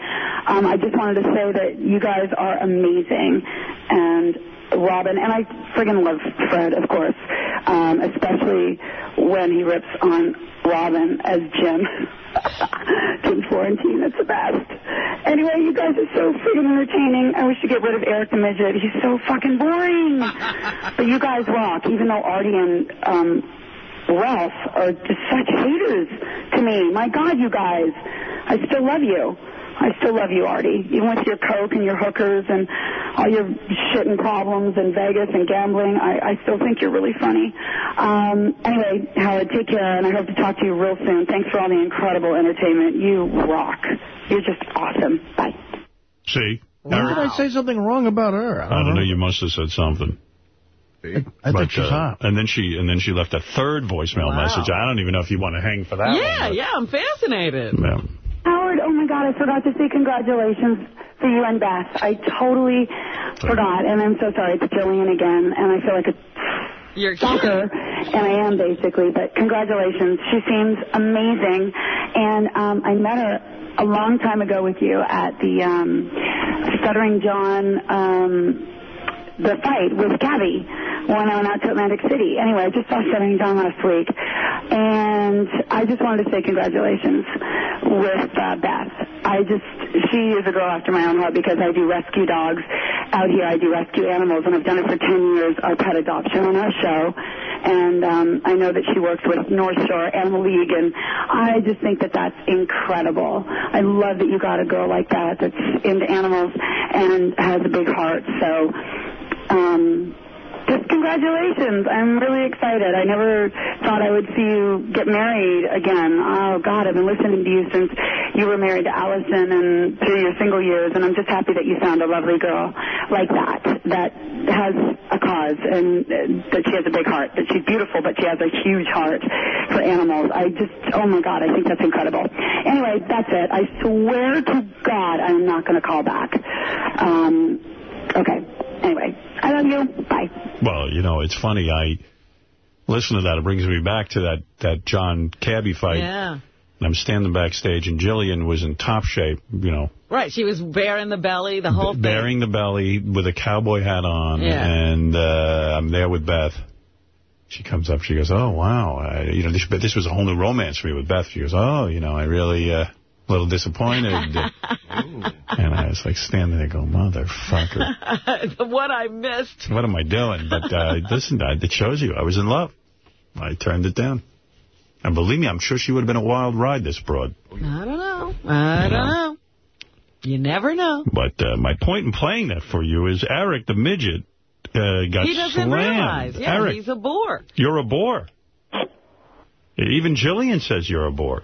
um, I just wanted to say that you guys are amazing. And Robin, and I friggin' love Fred, of course, um, especially when he rips on Robin as Jim. Jim Florentine, that's the best. Anyway, you guys are so friggin' entertaining. I wish to get rid of Eric the Midget. He's so fucking boring. but you guys rock, even though Artie and um, Ralph are just such haters to me. My God, you guys. I still love you. I still love you, Artie. Even with your coke and your hookers and all your shit and problems and Vegas and gambling, I, I still think you're really funny. Um, anyway, Howard, take care, and I hope to talk to you real soon. Thanks for all the incredible entertainment. You rock. You're just awesome. Bye. See? When did I say something wrong about her? I I don't, don't know. You must have said something. I But, think she's uh, hot. And then she and then she left a third voicemail Wow. message. I don't even know if you want to hang for that yeah, one. yeah, I'm fascinated. Yeah. Howard, oh my God, I forgot to say congratulations for you and Beth. I totally forgot, and I'm so sorry. It's Jillian again, and I feel like a You're stalker, and I am basically, but congratulations. She seems amazing, and um, I met her a long time ago with you at the um, Stuttering John, um, the fight with Gabby when I went out to Atlantic City. Anyway, I just saw Stuttering John last week, and I just wanted to say congratulations with uh, Beth. I just, she is a girl after my own heart because I do rescue dogs out here. I do rescue animals, and I've done it for 10 years, our pet adoption on our show. And um, I know that she works with North Shore Animal League, and I just think that that's incredible. I love that you got a girl like that that's into animals and has a big heart. So, um, just congratulations. I'm really excited. I never thought I would see you get married again. Oh, God, I've been listening to you since you were married to Allison and through your single years, and I'm just happy that you found a lovely girl like that, that has a cause and that she has a big heart, that she's beautiful, but she has a huge heart for animals. I just, oh, my God, I think that's incredible. Anyway, that's it. I swear to God I'm not going to call back. Um, okay. Anyway, I love you. Bye. Well, you know, it's funny. I listen to that. It brings me back to that, that John Cabby fight. Yeah. And I'm standing backstage, and Jillian was in top shape, you know, Right, she was bearing the belly, the whole thing. bearing the belly with a cowboy hat on. Yeah. And uh, I'm there with Beth. She comes up. She goes, oh, wow. I, you know, this, but this was a whole new romance for me with Beth. She goes, oh, you know, I really... Uh, a little disappointed. and I was like standing there going, motherfucker. what I missed. What am I doing? But uh, listen, I- it shows you I was in love. I turned it down. And believe me, I'm sure she would have been a wild ride, this broad. I don't know. I don't know. You never know. But uh, my point in playing that for you is Eric, the midget, uh, got he doesn't slammed. realize. Yeah, Eric, he's a bore. you're a bore. Even Jillian says you're a bore.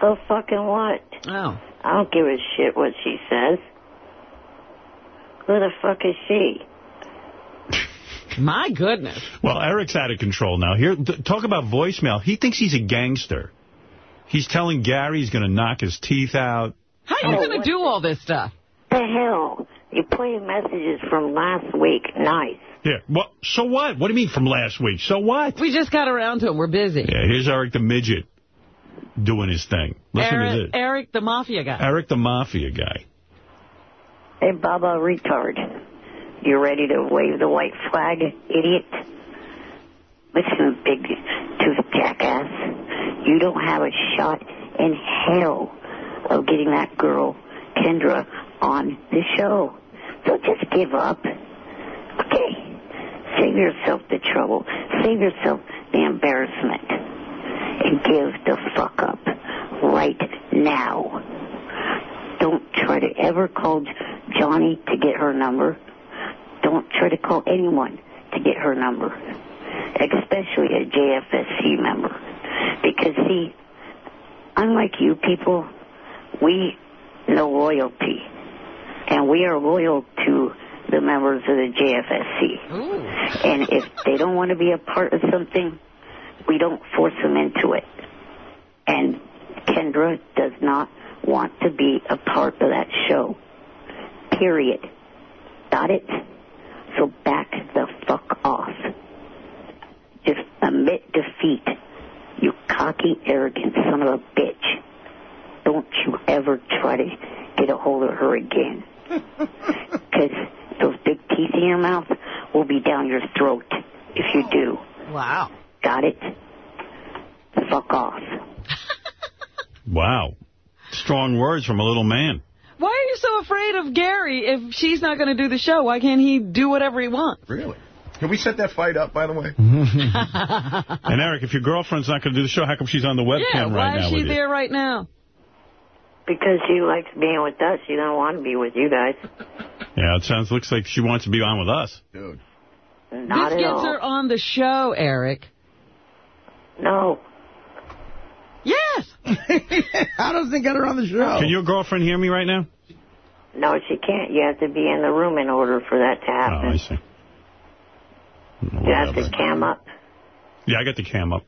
So fucking what? Oh. I don't give a shit what she says. Who the fuck is she? My goodness. Well, Eric's out of control now. Here, talk about voicemail. He thinks he's a gangster. He's telling Gary he's going to knock his teeth out. How are you Oh, going to do all this stuff? The hell? You play messages from last week. Nice. Yeah. What? So what? What do you mean from last week? So what? We just got around to him. We're busy. Yeah, here's Eric the midget doing his thing. Listen Eric, to this. Eric, the mafia guy. Eric the mafia guy. Hey, Baba retard. You ready to wave the white flag, idiot? Listen, big tooth jackass. You don't have a shot in hell of getting that girl, Kendra, on the show. So just give up. Okay? Save yourself the trouble. Save yourself the embarrassment. And give the fuck up right now. Don't try to ever call Johnny to get her number. Don't try to call anyone to get her number, especially a JFSC member. Because, see, unlike you people, we know loyalty. And we are loyal to the members of the JFSC. And if they don't want to be a part of something, we don't force them into it. And Kendra does not want to be a part of that show. Period. Got it? So back the fuck off. Just admit defeat. You cocky, arrogant son of a bitch. Don't you ever try to get a hold of her again. Because those big teeth in your mouth will be down your throat if you do. Wow. Got it? Fuck off. Wow. Strong words from a little man. Why are you so afraid of Gary if she's not going to do the show? Why can't he do whatever he wants? Really? Can we set that fight up, by the way? And Eric, if your girlfriend's not going to do the show, how come she's on the webcam yeah, right why is she with you? there right now? Because she likes being with us. She don't want to be with you guys. Yeah, it sounds looks like she wants to be on with us. Dude. Not this at gets all. her on the show, Eric. No. Yes. How does it get her on the show? Can your girlfriend hear me right now? No, she can't. You have to be in the room in order for that to Oh, happen. I see. you have to cam up. Yeah, I got the cam up.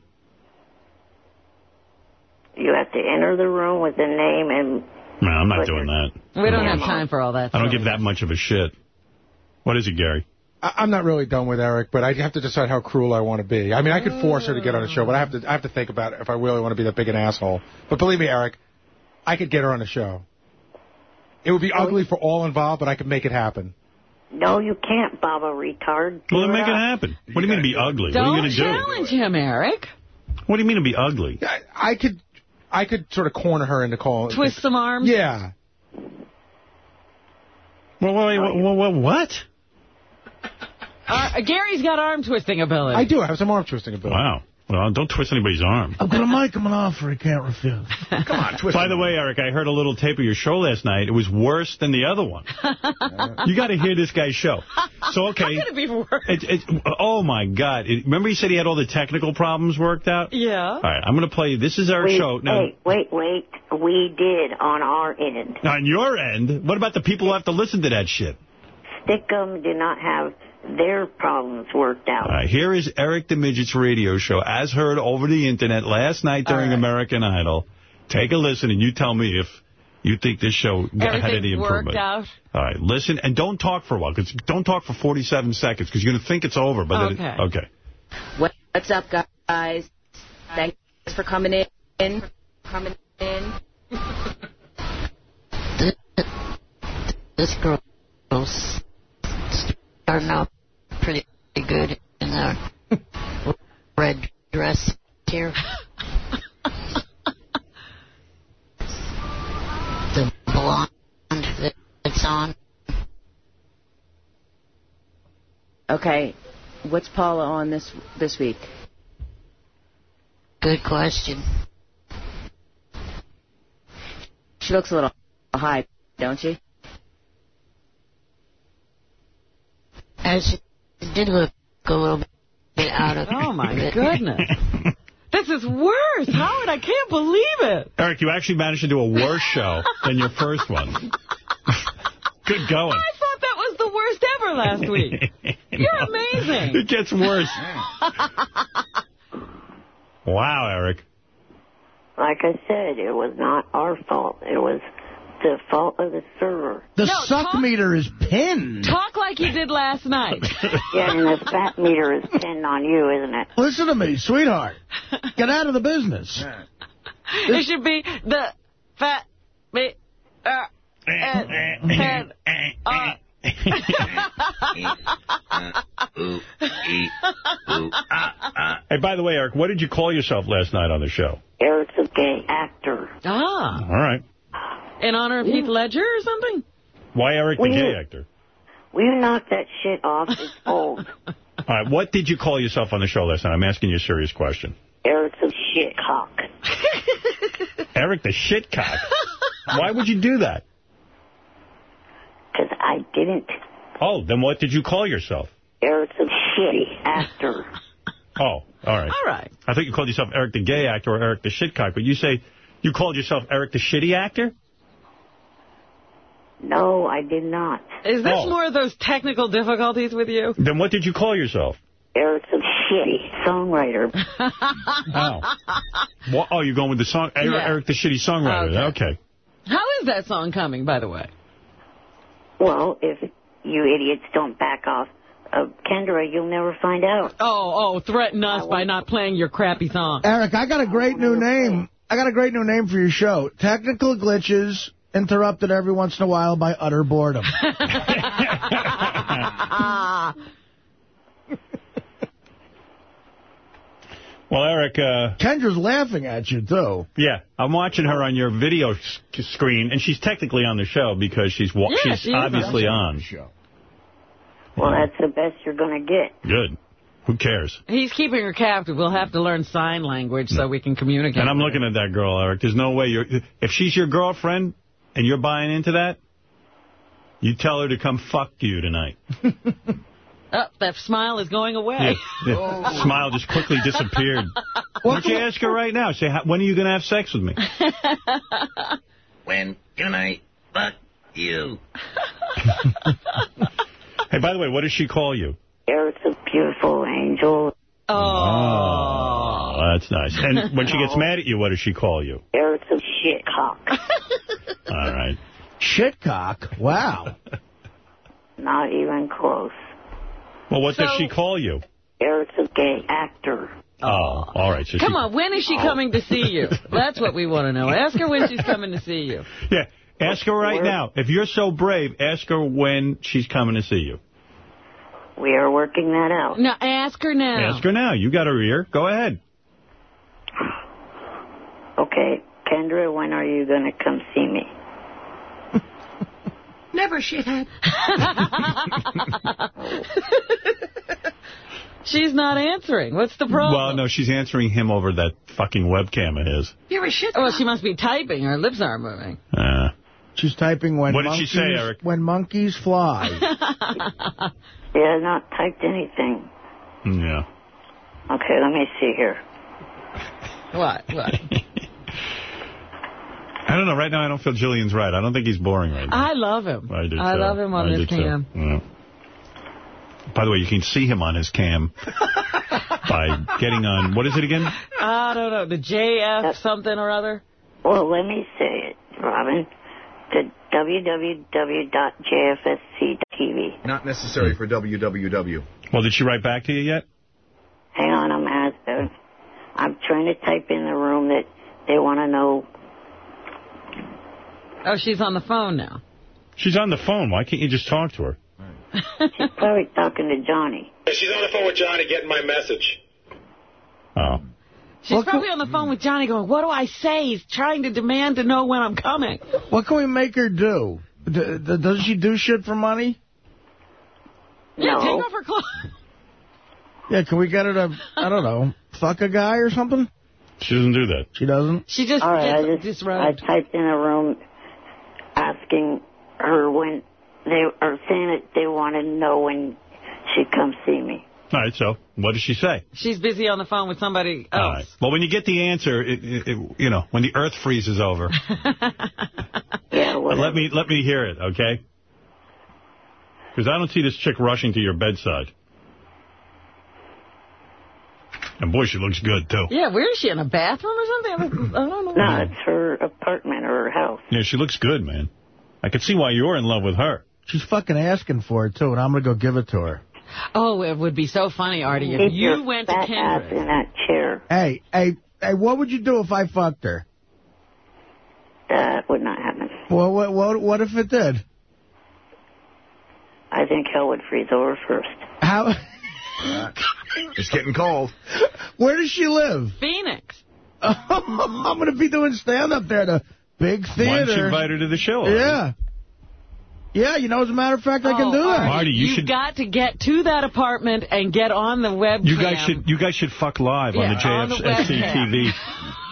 You have to enter the room with the name and No, I'm not doing that. We don't have time for all that. I don't give that much of a shit. What is it, Gary? I- I'm not really done with Eric, but I have to decide how cruel I want to be. I mean, I could force her to get on a show, but I have to I have to think about if I really want to be that big an asshole. But believe me, Eric, I could get her on a show. It would be oh, ugly for all involved, but I could make it happen. no, you can't, Baba retard. Well, then Give make it happen. What do you mean to be ugly? Don't what are you going to do? challenge him, Eric. What do you mean to be ugly? I, I could I could sort of corner her into calling. Twist some arms. Yeah. Well, wait, wait, wait, wait, what? Uh, Gary's got arm twisting ability. I do I have some arm twisting ability. Wow. Well, don't twist anybody's arm. I've got a mic coming off for he can't refuse. Come on, twist By the way, Eric, I heard a little tape of your show last night. It was worse than the other one. you got to hear this guy's show. So, okay. How could it be worse? It, it, oh, my God. It, remember he said he had all the technical problems worked out? Yeah. All right, I'm going to play you. This is our Wait, show. Now, wait, wait, wait. We did on our end. on your end, what about the people who have to listen to that shit? Stickum did not have their problems worked out. All right, here is Eric the Midget's radio show, as heard over the Internet last night during American Idol. Take a listen, and you tell me if you think this show got, had any Everything's improvement. worked out. All right, listen, and don't talk for a while, because don't talk for 47 seconds, because you're going to think it's over. But then it- Okay. okay. What's up, guys? Thanks for coming in. Coming in. This girl's starting out pretty good in a red dress here. the blonde that's on. Okay, what's Paula on this this week? Good question. She looks a little high, don't she? As she did look a little bit out of Oh, my it. goodness. This is worse. Howard, I can't believe it. Eric, you actually managed to do a worse show than your first one. Good going. I thought that was the worst ever last week. You're amazing. It gets worse. wow, Eric. Like I said, it was not our fault. It was the fault of the server. The No, suck talk- meter is pinned. Talk like you did last night. Yeah, and the fat meter is pinned on you, isn't it? Listen to me, sweetheart. Get out of the business. It should be the fat me uh, and and uh. Hey, by the way, Eric, what did you call yourself last night on the show? Eric's a gay actor. ah, All right. In honor of Heath Ledger or something? Why Eric the Well, gay actor? Will you knock that shit off? It's old. All right, what did you call yourself on the show last night? I'm asking you a serious question. Eric the shitcock. Eric the shitcock. Why would you do that? because I didn't. Oh, then what did you call yourself? Eric the shitty actor. Oh, all right. All right. I thought you called yourself Eric the gay actor or Eric the shitcock, but you say you called yourself Eric the shitty actor? No, I did not. Is this Oh. more of those technical difficulties with you? Then what did you call yourself? Eric's a shitty songwriter. Oh. What, oh, you're going with the song, Eric, Yeah. Eric the shitty songwriter. Okay. How is that song coming, by the way? Well, if you idiots don't back off of Kendra, you'll never find out. Oh, oh, threaten us by not playing your crappy song. Eric, I got a great new name. I got a great new name for your show. Technical glitches interrupted every once in a while by utter boredom. Well, Eric, uh, Kendra's laughing at you, too. yeah, I'm watching her on your video s- screen, and she's technically on the show because she's wa- Yeah, she's she is obviously on. Well, that's the best you're going to get. Good. Who cares? He's keeping her captive. We'll have to learn sign language so we can communicate. And I'm looking at that girl, Eric. There's no way you're... If she's your girlfriend and you're buying into that, you tell her to come fuck you tonight. Oh, that smile is going away. Yeah, yeah. Oh. Smile just quickly disappeared. Why don't you ask her right now? Say, when are you going to have sex with me? When can I fuck you? Hey, by the way, what does she call you? Eric's a beautiful angel. Oh, that's nice. And when she gets mad at you, what does she call you? Eric's a shit cock. All right. Shitcock. Wow. Not even close. Well, what does she call you? Eric's a gay actor. Oh, all right. So Come she, on, when is she oh. coming to see you? That's what we want to know. Ask her when she's coming to see you. Yeah, ask her right now. If you're so brave, ask her when she's coming to see you. We are working that out. Now, ask her now. Ask her now. You got her ear. Go ahead. Okay, Kendra, when are you going to come see me? Never, shithead. She's not answering. What's the problem? Well, no, she's answering him over that fucking webcam of his. You're a shit. Well, she must be typing. Her lips aren't moving. Uh, She's typing when What did she say, Eric? When monkeys fly. Yeah, I've not typed anything. yeah. Okay, let me see here. What? What? I don't know. Right now, I don't feel Jillian's right. I don't think he's boring right now. I love him. I do I too. love him on I this do too. cam. Yeah. By the way, you can see him on his cam by getting on, what is it again? I don't know. The JF something or other? Well, let me say it, Robin. The www.jfsc.tv. Not necessary for WWW. Well, did she write back to you yet? Hang on, I'm as I'm trying to type in the room that they want to know. Oh, she's on the phone now. She's on the phone. Why can't you just talk to her? She's probably talking to Johnny. She's on the phone with Johnny getting my message. Oh. She's probably on the phone with Johnny going, what do I say? He's trying to demand to know when I'm coming. what can we make her do? D d does she do shit for money? Yeah, No. take off her clothes. Yeah, can we get her to, I don't know, fuck a guy or something? She doesn't do that. She doesn't? She just All right, I just disrobed. I typed in a room asking her when they are saying that they want to know when she comes see me. All right, so what does she say? She's busy on the phone with somebody All else. right. Well, when you get the answer, it, it, it, you know, when the earth freezes over, Yeah, whatever. let me let me hear it, okay? Because I don't see this chick rushing to your bedside. And boy, she looks good, too. Yeah, where is she? In a bathroom or something? I don't know. No, it's her apartment or her house. Yeah, she looks good, man. I can see why you're in love with her. She's fucking asking for it, too, and I'm going to go give it to her. Oh, it would be so funny, Artie, if Keep you went to fat Kendra. in that chair. Hey, hey, hey, what would you do if I fucked her? That would not happen. Well, what, what, what if it did? I think hell would freeze over first. How? It's getting cold. Where does she live? Phoenix. I'm going to be doing stand-up there at a big Why don't you invite her to the show? Artie? Yeah. Yeah, you know, as a matter of fact, I can Oh, do that. Artie, Marty, you you've should- got to get to that apartment and get on the webcam. You guys should you guys should fuck live on Yeah, the on the JFSC. TV.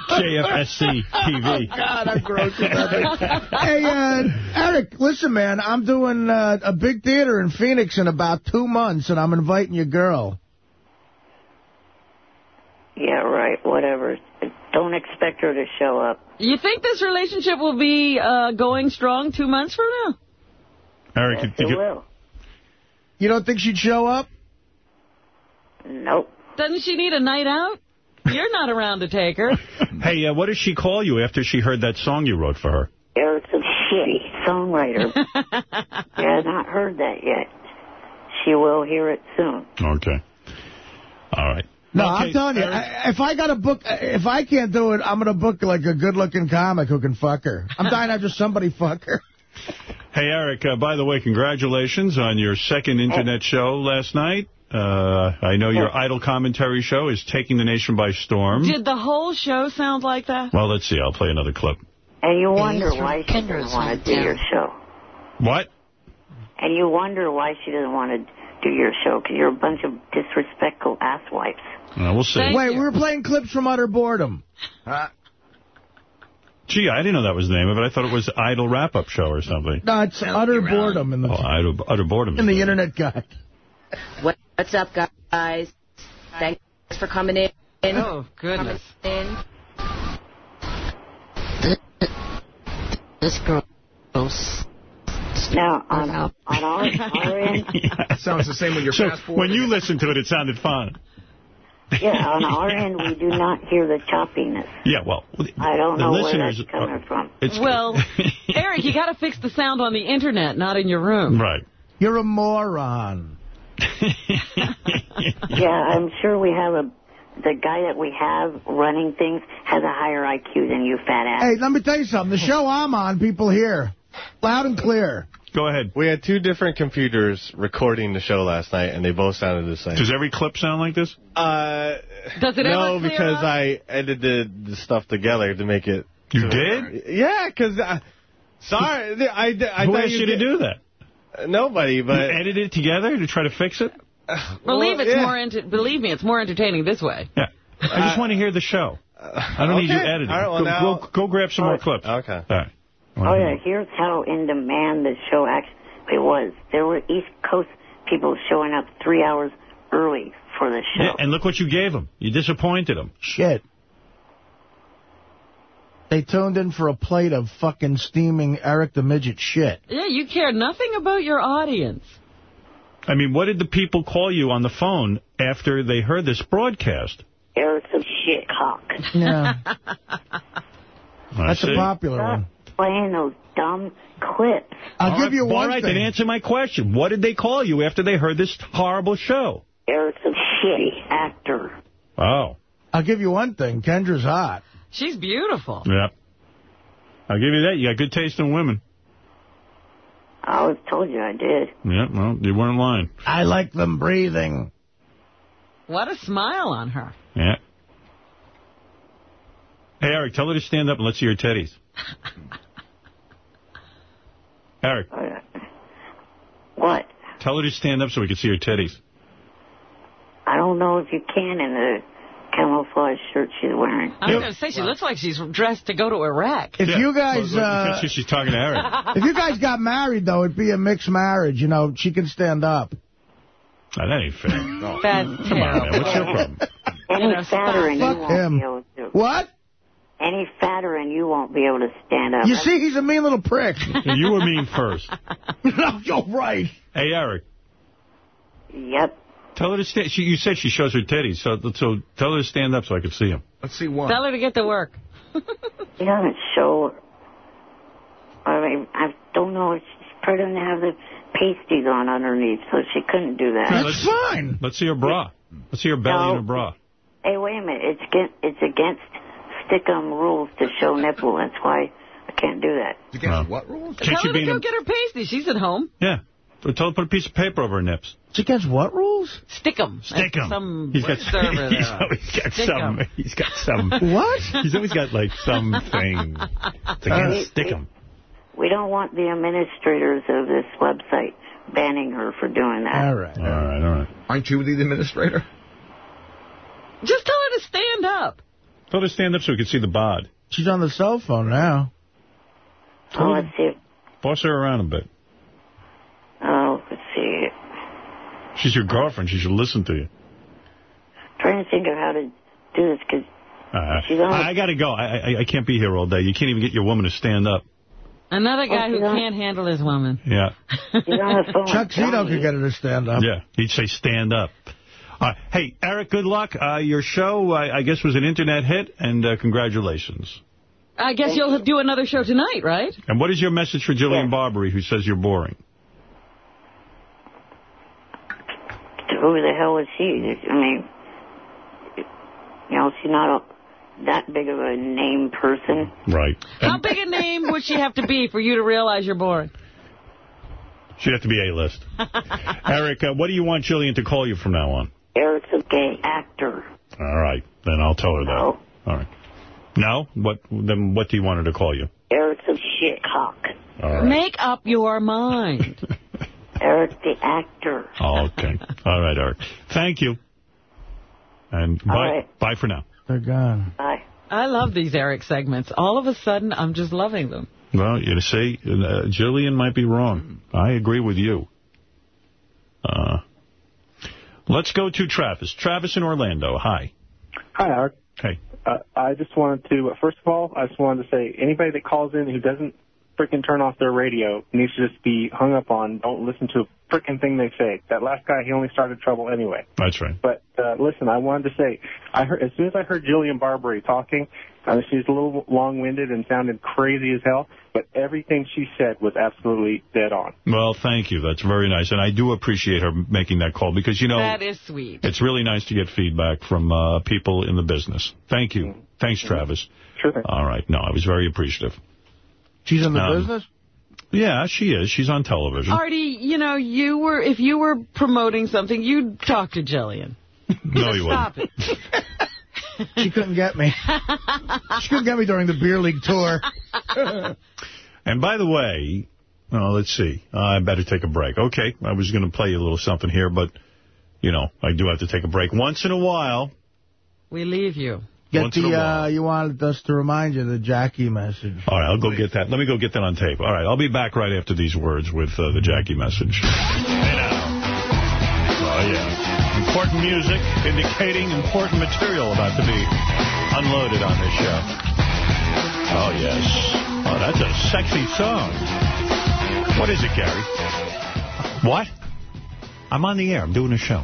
JFSC TV. God, I'm gross about. Hey, uh, Eric, listen, man, I'm doing uh, a big theater in Phoenix in about two months, and I'm inviting your girl. Yeah, right, whatever. Don't expect her to show up. You think this relationship will be uh, going strong two months from now? Eric, Yes, you- it you- will. You don't think she'd show up? Nope. Doesn't she need a night out? You're not around to take her. hey, uh, what did she call you after she heard that song you wrote for her? Eric's a shitty songwriter. I have not heard that yet. She will hear it soon. Okay. All right. No, Okay, I'm telling you, I, if I got a book, if I can't do it, I'm going to book like a good-looking comic who can fuck her. I'm dying to just somebody fuck her. Hey, Eric, uh, by the way, congratulations on your second internet show last night. Uh, I know your idle commentary show is taking the nation by storm. Did the whole show sound like that? Well, let's see. I'll play another clip. And you wonder from why she Kendra doesn't want to do Smackdown. your show. What? And you wonder why she doesn't want to do your show, because you're a bunch of disrespectful asswipes. Uh, we'll see. Wait, we were playing clips from Utter Boredom. Gee, I didn't know that was the name of it. I thought it was Idle Wrap-Up Show or something. No, it's Utter Boredom in the Oh, Idol, Utter Boredom. in the Internet Guide. What's up, guys? Thanks for coming in. Oh, goodness. Coming in. This girl's Now, on, on our, our end, Sounds the same with your So passport. when you listen to it, it sounded fun. Yeah, on our end, we do not hear the choppiness. Yeah, well, I don't know where listeners that's coming from. It's Well, Eric, you got to fix the sound on the Internet, not in your room. right. You're a moron. Yeah, I'm sure we have a, the guy that we have running things has a higher IQ than you fat ass. Hey, let me tell you something. The show I'm on, people hear. Loud and clear. Go ahead. We had two different computers recording the show last night, and they both sounded the same. Does every clip sound like this? Uh, Does it no, ever because up? I edited the stuff together to make it. You did? Yeah, because sorry, I, I, I Who thought asked you to did- do that? Uh, Nobody, You but edited it together to try to fix it? Believe Well, it's yeah. more. Believe me, it's more entertaining this way. Yeah. I just want to hear the show. I don't need you okay. editing. All right, well, go, now- go, go grab some more clips. Okay. All right. Oh, yeah, here's how in demand the show actually was. There were East Coast people showing up three hours early for the show. Yeah, and look what you gave them. You disappointed them. Shit. They tuned in for a plate of fucking steaming Eric the Midget shit. Yeah, you care nothing about your audience. I mean, what did the people call you on the phone after they heard this broadcast? Eric's a shit cock. Yeah, that's see. a popular one. Playing those dumb clips. I'll All give you one right, thing. then answer my question. What did they call you after they heard this horrible show? Eric's a shitty actor. Oh, I'll give you one thing. Kendra's hot. She's beautiful. yeah. I'll give you that. You got good taste in women. I always told you I did. Yeah, well, you weren't lying. I like them breathing. What a smile on her. Yeah. Hey, Eric, tell her to stand up and let's see your teddies. Eric, What? tell her to stand up so we can see her teddies. I don't know if you can in the camouflage shirt she's wearing. I was going to say, she looks like she's dressed to go to Iraq. If Yeah. you guys, Well, uh, she's talking to Eric. if you guys got married though, it'd be a mixed marriage. You know, she can stand up. Oh, that ain't fair. That's Come on, man. What's your problem? Any fatter Fuck him. be able to. What? Any fatter and you won't be able to stand up. You see, he's a mean little prick. you were mean first. no, you're right. Hey, Eric, Yep. tell her to stand. She, you said she shows her teddies, so so tell her to stand up so I can see them. Let's see one. Tell her to get to work. He doesn't show. I mean, I don't know if she's pregnant to have the pasties on underneath, so she couldn't do that. That's fine. Let's see her bra. Let's see her belly No. and her bra. Hey, wait a minute. It's against, it's against Stickam rules to show nipple. That's why I can't do that. It's against Oh. what rules? Can't Tell you her be to in go a- get her pasty. She's at home. Yeah. So tell her to put a piece of paper over her nips. It's against what rules? Stick 'em. Stick 'em. Some He's got, server he's always got Stick some. 'em. He's got some. What? He's always got like something. It's against Stickam. We don't want the administrators of this website banning her for doing that. All right. All right, all right. Aren't you the administrator? Just tell her to stand up. Tell her stand up so we can see the bod. She's on the cell phone now. Oh, let's see. Boss her around a bit. Oh, let's see. She's your girlfriend. She should listen to you. trying to think of how to do this because Uh, She's on I, I got to go. I, I I can't be here all day. You can't even get your woman to stand up. Another guy Oh, who on- can't handle his woman. Yeah. she's on the phone. Chuck with Zito could get her to stand up. Yeah. He'd say stand up. Uh, hey, Eric, good luck. Uh, your show, I, I guess, was an internet hit, and uh, congratulations. I guess you'll do another show tonight, right? And what is your message for Jillian Barberie, who says you're boring? Who the hell is she? I mean, you know, she's not a, that big of a name person. Right. How big a name would she have to be for you to realize you're boring? She'd have to be A-list. Eric, uh, what do you want Jillian to call you from now on? Eric's a gay actor. All right. Then I'll tell her that. All right. No? What? Then what do you want her to call you? Eric's a shit cock. All right. Make up your mind. Eric the actor. Oh, okay. All right, Eric. Thank you. And bye. right. Bye for now. They're gone. Bye. I love these Eric segments. All of a sudden, I'm just loving them. Well, you see, uh, Jillian might be wrong. I agree with you. Uh, let's go to Travis. Travis in Orlando. Hi. Hi, Eric. Hey. Uh, I just wanted to, first of all, I just wanted to say anybody that calls in who doesn't freaking turn off their radio needs to just be hung up on. Don't listen to a freaking thing they say. That last guy, he only started trouble anyway. That's right. But uh, listen, I wanted to say, I heard as soon as I heard Jillian Barberie talking, uh, she's a little long-winded and sounded crazy as hell, but everything she said was absolutely dead on. Well, thank you. That's very nice. And I do appreciate her making that call because, you know, that is sweet. it's really nice to get feedback from uh, people in the business. Thank you. Thanks, Travis. Sure thing. All right. No, I was very appreciative. She's in the Um, business? Yeah, she is. She's on television. Artie, you know, you were if you were promoting something, you'd talk to Jillian. No, you wouldn't. Stop it. She couldn't get me. She couldn't get me during the beer league tour. And by the way, oh, let's see. Uh, I better take a break. Okay, I was going to play you a little something here, but, you know, I do have to take a break once in a while. We leave you. Get Once in a the, while. uh, you wanted us to remind you the Jackie message. All right, I'll go get that. Let me go get that on tape. All right, I'll be back right after these words with uh, the Jackie message. Hey now. Oh, yeah. Important music indicating important material about to be unloaded on this show. Oh, yes. Oh, that's a sexy song. What is it, Gary? What? I'm on the air. I'm doing a show.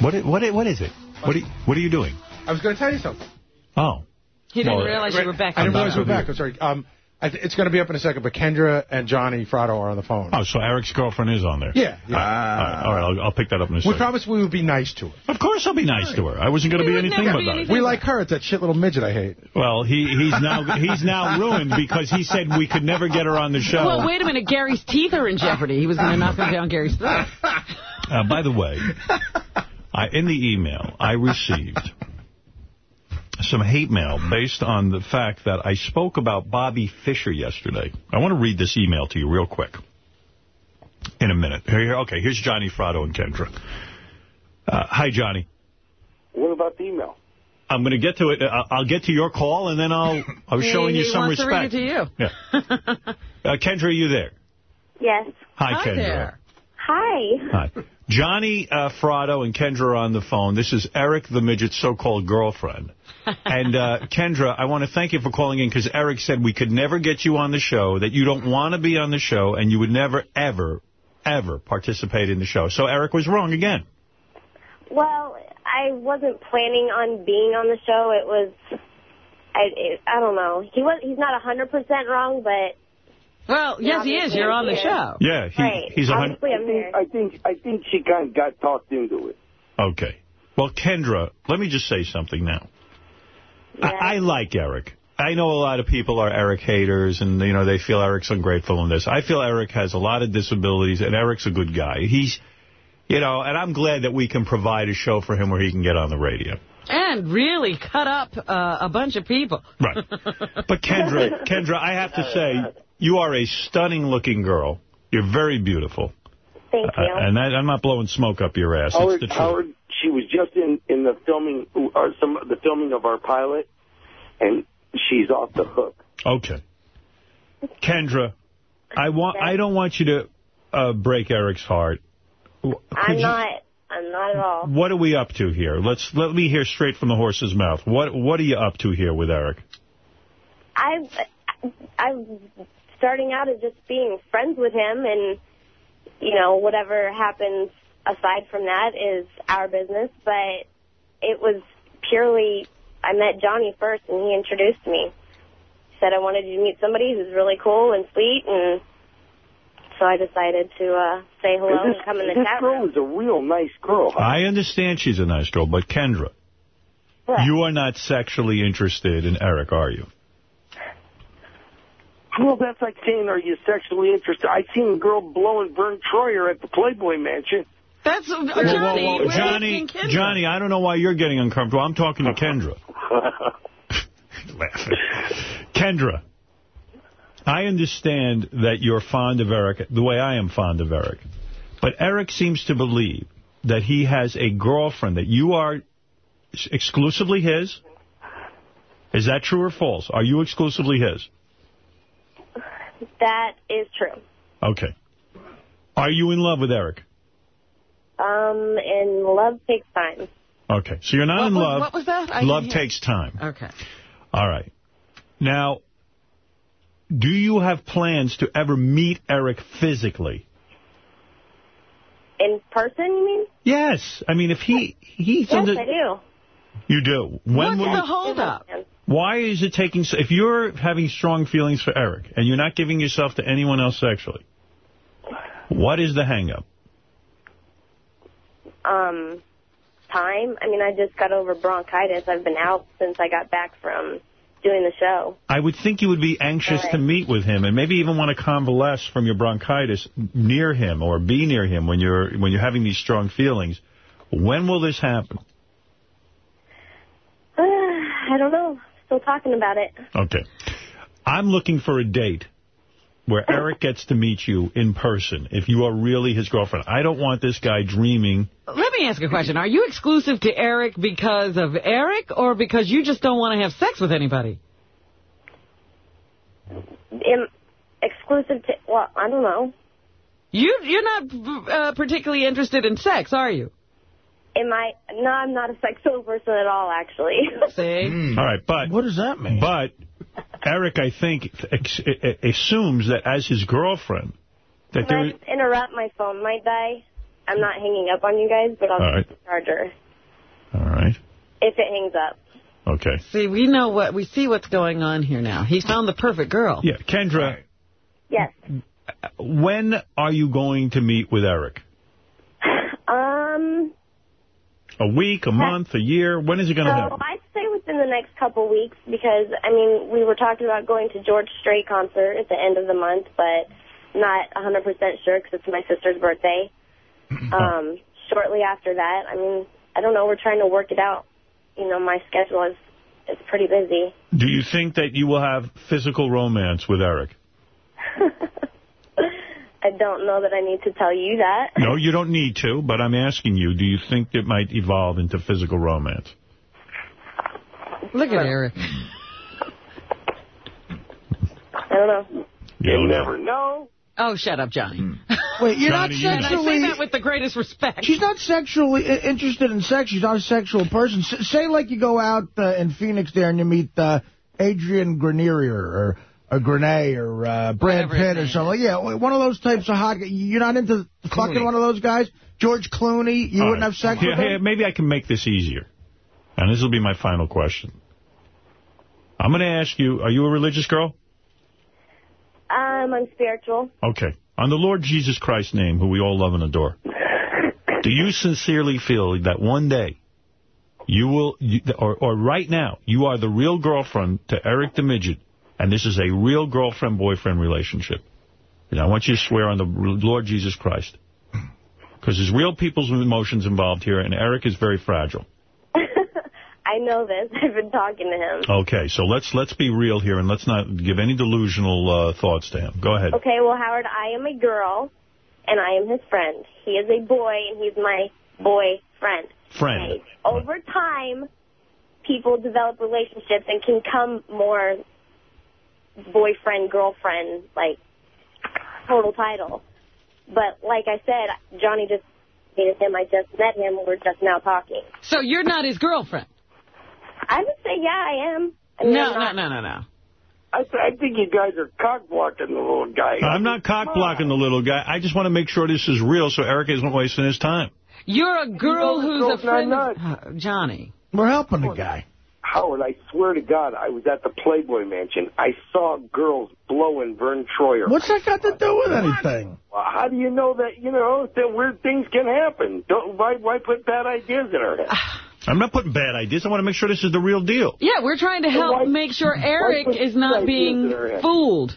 What? i- What? i- What is it? What are you, What are you doing? I was going to tell you something. Oh. He didn't Well, realize you were back. I didn't realize the you were back. I'm sorry. Um, I th it's going to be up in a second, but Kendra and Johnny Fratto are on the phone. Oh, so Eric's girlfriend is on there. Yeah. yeah. All right, all right I'll, I'll pick that up in a second. we promised we would be nice to her. Of course I'll be nice to her. I wasn't going to be anything but nice. We like her. It's that shit little midget I hate. Well, he he's now he's now ruined because he said we could never get her on the show. Well, wait a minute. Gary's teeth are in jeopardy. He was going to knock them down Gary's throat. Uh, by the way, I, in the email, I received some hate mail based on the fact that I spoke about Bobby Fischer yesterday. I want to read this email to you real quick in a minute. Here, here- okay, here's Johnny Fratto and Kendra. Uh, hi, Johnny. What about the email? I'm going to get to it. Uh, I'll get to your call, and then I'll. I was He- showing you some wants to read respect. it to you. Yeah. Uh, Kendra, are you there? Yes. Hi, Hi Kendra. there. Hi. Hi. Johnny uh, Fratto and Kendra are on the phone. This is Eric, the midget's so-called girlfriend. and uh, Kendra, I want to thank you for calling in because Eric said we could never get you on the show, that you don't want to be on the show, and you would never, ever, ever participate in the show. So Eric was wrong again. Well, I wasn't planning on being on the show. It was, I, it, I don't know. He was, he's not a hundred percent wrong, but. Well, yes, he is. You're on the show. Yeah, he, right. he's a hundred. Obviously, I'm here. I think I think she kind of got talked into it. Okay. Well, Kendra, let me just say something now. I, I like Eric. I know a lot of people are Eric haters, and, you know, they feel Eric's ungrateful in this. I feel Eric has a lot of disabilities, and Eric's a good guy. He's, you know, and I'm glad that we can provide a show for him where he can get on the radio. And really cut up uh, a bunch of people. Right. But Kendra, Kendra, I have to say, you are a stunning-looking girl. You're very beautiful. Thank you. Uh, and that, I'm not blowing smoke up your ass. Howard, it's the truth. Howard, she was just in in the filming or some the filming of our pilot, and she's off the hook. Okay. Kendra, I want I don't want you to uh, break Eric's heart. Could I'm you- not. I'm not at all. What are we up to here? Let's let me hear straight from the horse's mouth. What what are you up to here with Eric? I, I'm starting out as just being friends with him, and you know whatever happens aside from that is our business. But it was purely I met Johnny first, and he introduced me. He Said I wanted you to meet somebody who's really cool and sweet, and so I decided to uh, say hello this and come in the chat room. this chat girl is a real nice girl. I understand she's a nice girl, but Kendra, you are not sexually interested in Eric, are you? Well, that's like saying, are you sexually interested? I seen a girl blowing Vern Troyer at the Playboy Mansion. That's Whoa, whoa, whoa. Johnny, Johnny, I don't know why you're getting uncomfortable. I'm talking to Kendra. Laughing. Kendra, I understand that you're fond of Eric the way I am fond of Eric. But Eric seems to believe that he has a girlfriend, that you are exclusively his. Is that true or false? Are you exclusively his? That is true. Okay. Are you in love with Eric? Um, and love takes time. Okay. So you're not What in was- love. what was that? I love takes time. Okay. All right. Now, do you have plans to ever meet Eric physically? In person, you mean? Yes. I mean, if he he's Yes, under, I do. you do. When What's will the you, holdup? Why is it taking? so- If you're having strong feelings for Eric and you're not giving yourself to anyone else sexually, what is the hang-up? Um, time. I mean, I just got over bronchitis. I've been out since I got back from doing the show. I would think you would be anxious Right. to meet with him and maybe even want to convalesce from your bronchitis near him or be near him when you're when you're having these strong feelings. When will this happen? I don't know. Still talking about it. Okay. I'm looking for a date where Eric gets to meet you in person if you are really his girlfriend. I don't want this guy dreaming. Let me ask a question. Are you exclusive to Eric because of Eric or because you just don't want to have sex with anybody? Am exclusive to, well, I don't know. You, you're not uh, particularly interested in sex, are you? Am I, no, I'm not a sexual person at all, actually. See? All right, but... What does that mean? But Eric, I think, ex assumes that as his girlfriend, that Can I there... just interrupt? My phone might die. I'm not hanging up on you guys, but I'll All right. take the charger All right. if it hangs up. Okay. See, we know what, we see what's going on here now. He's found the perfect girl. Yeah, Kendra, Yes. when are you going to meet with Eric? Um, A week, a month, a year? When is it going to so happen? I'd say within the next couple weeks because, I mean, we were talking about going to George Strait concert at the end of the month, but not 100% sure because it's my sister's birthday. Um, shortly after that, I mean, I don't know. We're trying to work it out. You know, my schedule is is pretty busy. Do you think that you will have physical romance with Eric? I don't know that I need to tell you that. No, you don't need to, but I'm asking you, do you think it might evolve into physical romance? Look at Eric. I don't know. You never know. Oh, shut up, Johnny. Wait, you're not And I say sexually... that with the greatest respect. She's not sexually interested in sex. She's not a sexual person. S say, like, you go out uh, in Phoenix there and you meet uh, Adrian Grenier or, or Grenay or uh, Brad Whatever Pitt or name something. Yeah, one of those types of hot... You're not into fucking one of those guys? George Clooney? You All wouldn't right. have sex Here- with him? here, maybe I can make this easier. And this will be my final question. I'm going to ask you, are you a religious girl? Um, I'm spiritual. Okay. On the Lord Jesus Christ's name, who we all love and adore, do you sincerely feel that one day you will, you, or, or right now, you are the real girlfriend to Eric the Midget, and this is a real girlfriend-boyfriend relationship? And I want you to swear on the Lord Jesus Christ. Because there's real people's emotions involved here, and Eric is very fragile. I know this. I've been talking to him. Okay, so let's let's be real here, and let's not give any delusional uh, thoughts to him. Go ahead. Okay, well, Howard, I am a girl, and I am his friend. He is a boy, and he's my boy friend. Friend. over time, people develop relationships and can come more boyfriend, girlfriend, like total title. But like I said, Johnny just hated him. I just met him. We're just now talking. So you're not his girlfriend? I would say, yeah, I am. I mean, No, I'm no, no, no, no. I, th- I think you guys are cock blocking the little guy. I'm not cock blocking the little guy. I just want to make sure this is real so Eric isn't wasting his time. You're a girl know who's a girl's friend of... Uh, Johnny. We're helping the guy. Howard, I swear to God, I was at the Playboy Mansion. I saw girls blowing Vern Troyer. What's that got to do with anything? Well, how do you know that, you know, that weird things can happen? Don't, why, why put bad ideas in our head? I'm not putting bad ideas. I want to make sure this is the real deal. Yeah, we're trying to help make sure Eric is not being in her head? fooled.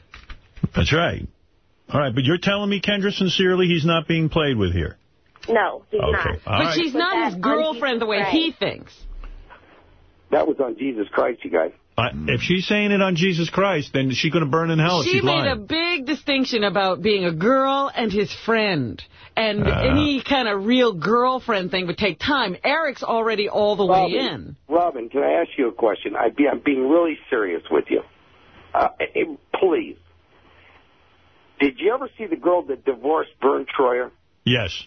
That's right. All right, but you're telling me, Kendra, sincerely, he's not being played with here. No, he's Okay, not. all But right. she's not his girlfriend the way he thinks. That was on Jesus Christ, you guys. Uh, if she's saying it on Jesus Christ, then she's going to burn in hell if She she's made lying. a big distinction about being a girl and his friend. And Uh. any kind of real girlfriend thing would take time. Eric's already all the way in. Robin, can I ask you a question? I be, I'm being really serious with you. Uh, eh, please. Did you ever see the girl that divorced Vern Troyer? Yes.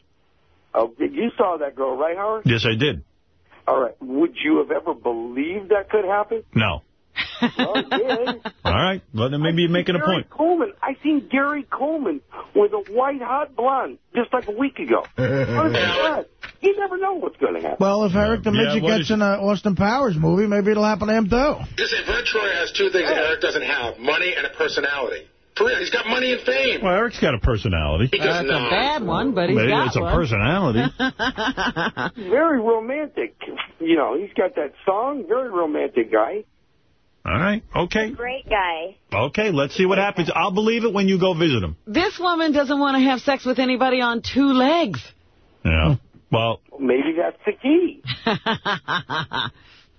Oh, you saw that girl, right, Howard? Yes, I did. All right. Would you have ever believed that could happen? No. Well, yeah. All right. Well, then maybe you're making a Gary point. Coleman. I seen Gary Coleman with a white hot blonde just like a week ago. Honest to God, you never know what's going to happen. Well, if Eric the Midget what gets is- in an Austin Powers movie, maybe it'll happen to him, too. Just say Vern Troyer has two things that Eric doesn't have, money and a personality. For real, he's got money and fame. Well, Eric's got a personality. He does That's not. a bad one, but he's Maybe got it's a personality. Very romantic. You know, he's got that song. Very romantic guy. All right. Okay. Great guy. Okay, let's see what happens. I'll believe it when you go visit him. This woman doesn't want to have sex with anybody on two legs. Yeah. Hmm. Well, Maybe that's the key.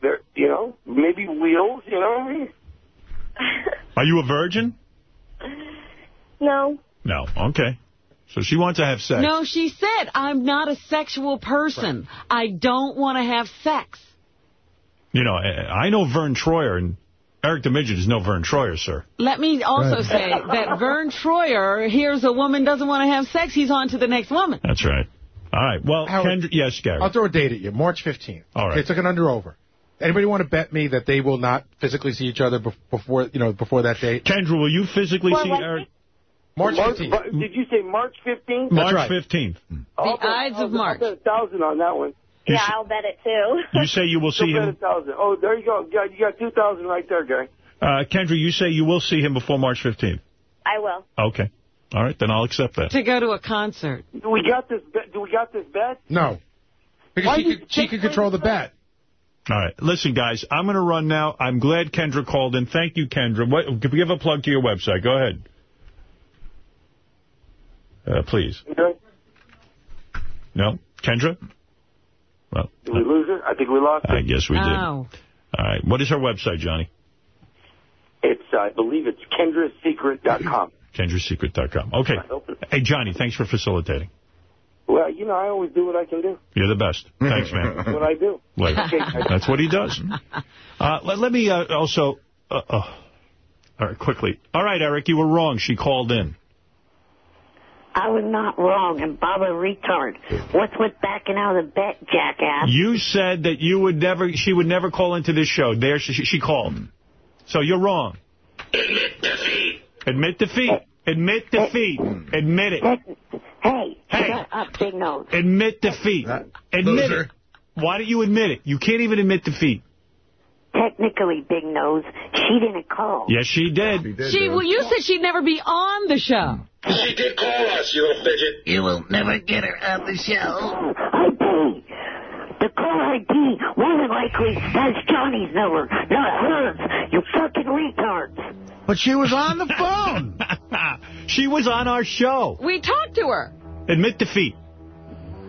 there, you know, maybe wheels. You know what I mean? are you a virgin? No. No. Okay. So she wants to have sex. No, she said, I'm not a sexual person. I don't want to have sex. You know, I I know Vern Troyer, and Eric the Midget is no Vern Troyer, sir. Let me also Right. say that Vern Troyer hears a woman doesn't want to have sex, he's on to the next woman. That's right. All right. Well, Kendra, yes, Gary. I'll throw a date at you. March 15th. All right. Okay, it's like an under-over. Anybody want to bet me that they will not physically see each other before, you know, before that date? Kendra, will you physically Well, see like- Eric? March March, 15th. Did you say March 15th? March 15th. I'll bet- Ides of I'll- March. I'll bet a thousand on that one. You yeah, I'll bet it too. You say you will see You'll bet him. Oh, there you go. You got, you got 2,000 right there, Gary. Uh, Kendra, you say you will see him before March 15th. I will. Okay. All right, then I'll accept that. To go to a concert. Do we got this? Bet? Do we got this bet? No. Because Why she did could, she you could control the bet. All right. Listen, guys, I'm going to run now. I'm glad Kendra called in. Thank you, Kendra. What, give a plug to your website. Go ahead. Uh, please. Okay. No? Kendra? Well, Did we lose her? I think we lost her. I guess we did. Oh. All right. What is her website, Johnny? It's, I believe it's kendrasecret.com. KendraSecret.com. Okay. Hey, Johnny, thanks for facilitating. Well, you know, I always do what I can do. You're the best. Thanks, man. That's what I do. Later. Okay. That's what he does. Uh, let, let me uh, also... Uh, uh, all right, quickly. All right, Eric, you were wrong. She called in. I was not wrong, and Baba retard. What's with backing out of the bet, jackass? You said that you would never, she would never call into this show. There, she, she called. So you're wrong. Admit defeat. Admit defeat. Admit it. Hey, Hey. shut up, big nose. Admit defeat. Admit it. Why don't you admit it? You can't even admit defeat. Technically, big nose, she didn't call. Yes, she did. She, well, you said she'd never be on the show. She did call us, you little fidget. You will never get her on the show. I ID. The call ID more than likely has Johnny's number, not hers. You fucking retards. But she was on the phone. she was on our show. We talked to her. Admit defeat.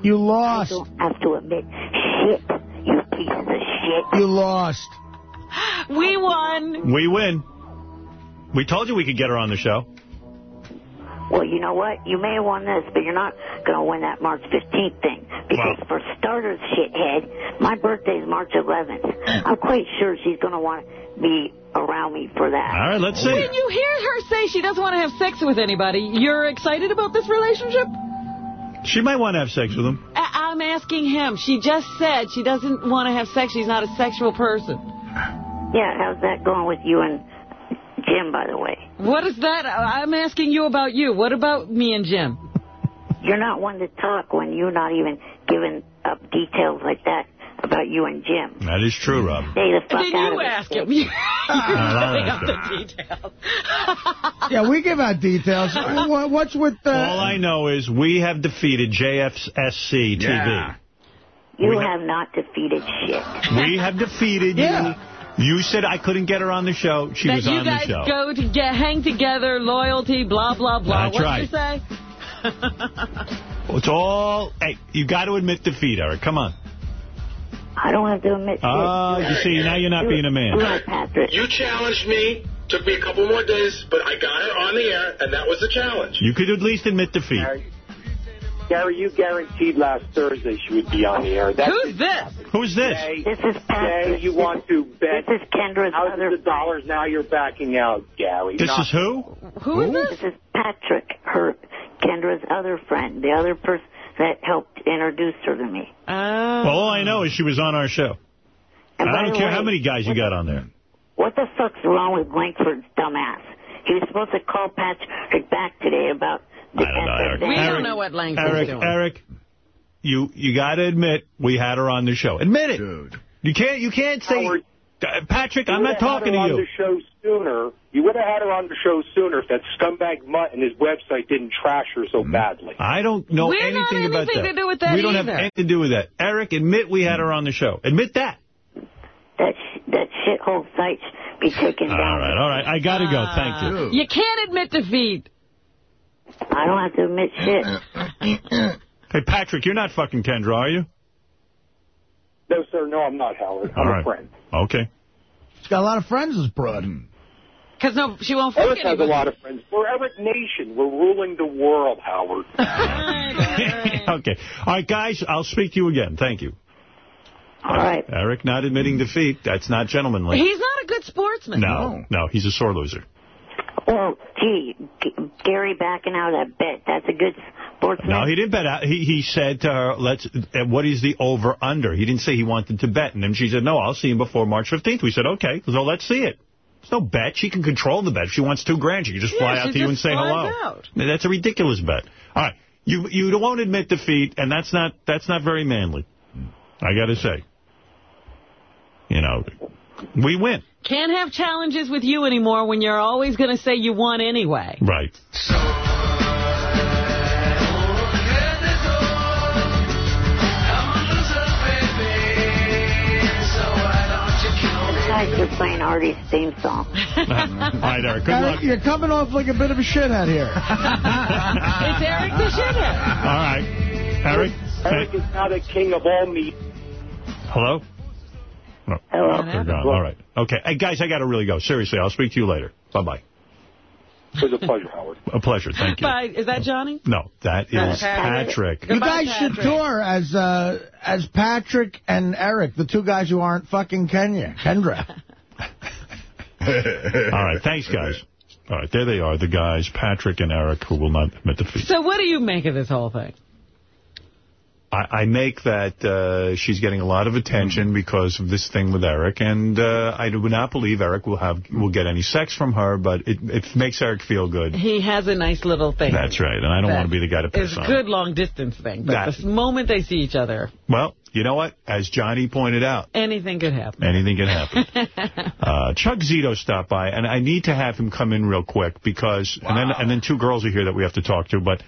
You lost. don't have to admit shit, you pieces of shit. You lost. We won. We win. We told you we could get her on the show. Well, you know what? You may have won this, but you're not going to win that March 15th thing. Because for starters, shithead, my birthday's March 11th. I'm quite sure she's going to want to be around me for that. All right, let's see. When you hear her say she doesn't want to have sex with anybody, you're excited about this relationship? She might want to have sex with him. I- I'm asking him. She just said she doesn't want to have sex. She's not a sexual person. Yeah, how's that going with you and Jim, by the way? What is that? I- I'm asking you about you. What about me and Jim? You're not one to talk when you're not even giving up details like that about you and Jim. That is true, Rob. Stay the fuck Then out you of it. ask him. You're ask giving up the details. Yeah, we give out details. What's with uh, All I know is we have defeated JFSC TV. Yeah. You We have not defeated shit. We have defeated Yeah. you. You said I couldn't get her on the show. She that was you on the show. you guys go to get hang together, loyalty, blah, blah, blah. That's what right. did you say? It's all... Hey, you got to admit defeat, Eric. Come on. I don't have to admit ah, shit. Oh, you see, now you're not being a man. Do it, Patrick. You challenged me. Took me a couple more days, but I got her on the air, and that was the challenge. You could at least admit defeat. Gary, Gary, you guaranteed last Thursday she would be on the air. That's Who's this? Who's this? Jay, This is Jay, Patrick. you want to bet This is Kendra's thousands other of dollars. Now you're backing out, Gary. This Not- is who? Who is this? This is Patrick, her Kendra's other friend, the other person that helped introduce her to me. Oh. Well, all I know is she was on our show. And I don't care way, how many guys you got on there. What the fuck's wrong with Langford's dumbass? He was supposed to call Patrick back today about the I don't know, Eric. We Eric, don't know what Langford's Eric, doing. Eric, you you got to admit we had her on the show. Admit it. Dude. You can't you can't say Howard, Uh, Patrick, I'm not would've had talking her to on you. the show sooner. You would have had her on the show sooner if that scumbag mutt and his website didn't trash her so Mm-hmm. badly. I don't know We're not anything about that. to do with that we don't have anything to do with that. Eric, admit we had her on the show. Admit that. That, sh- that shithole site should be taken down. All right, all right. I got to go. Thank you. You can't admit defeat. I don't have to admit shit. Hey, Patrick, you're not fucking Kendra, are you? No, sir, no, I'm not, Howard. I'm All a right. friend. Okay. She's got a lot of friends, this broad. Because no, she won't fuck Eric has a lot of friends. We're Eric Nation. We're ruling the world, Howard. okay. All right, guys, I'll speak to you again. Thank you. All right. Eric not admitting defeat. That's not gentlemanly. He's not a good sportsman. No, no, he's a sore loser. Well, gee, G- Gary backing out of that bet. That's a good sportsman. No, he didn't bet out. He he said to her, "Let's. Uh, what is the over under?" He didn't say he wanted to bet, and then she said, "No, I'll see him before March 15th." We said, "Okay, so let's see it." There's no bet. She can control the bet. If she wants two grand, she can just fly she out to you and say hello. out. That's a ridiculous bet. All right, you you won't admit defeat, and that's not that's not very manly. I got to say, you know, we win. Can't have challenges with you anymore when you're always going to say you won anyway. Right. This guy's just playing Artie's theme song. All right, Eric. Good Eric, luck. you're coming off like a bit of a shithead here. It's Eric the shithead. All right, Eric. Eric hey, is now the king of all meat. hello. No. Hello. They're gone. All right. Okay. Hey, guys, I got to really go. Seriously, I'll speak to you later. Bye-bye. It was a pleasure, Howard. A pleasure. Thank you. Bye. Is that Johnny? No, that is Patrick. Patrick. You Goodbye, guys should tour as uh, as Patrick and Eric, the two guys who aren't fucking Kenya. Kendra. All right. Thanks, guys. All right. There they are, the guys, Patrick and Eric, who will not admit defeat. So what do you make of this whole thing? I, I make that uh, she's getting a lot of attention because of this thing with Eric, and uh, I do not believe Eric will have will get any sex from her, but it, it makes Eric feel good. He has a nice little thing. That's right, and I don't want to be the guy to piss It's on. a good long distance thing. But That- the moment they see each other, Well, you know what? As Johnny pointed out, anything could happen. anything can happen. uh, Chuck Zito stopped by, and I need to have him come in real quick because, and then and then two girls are here that we have to talk to, but.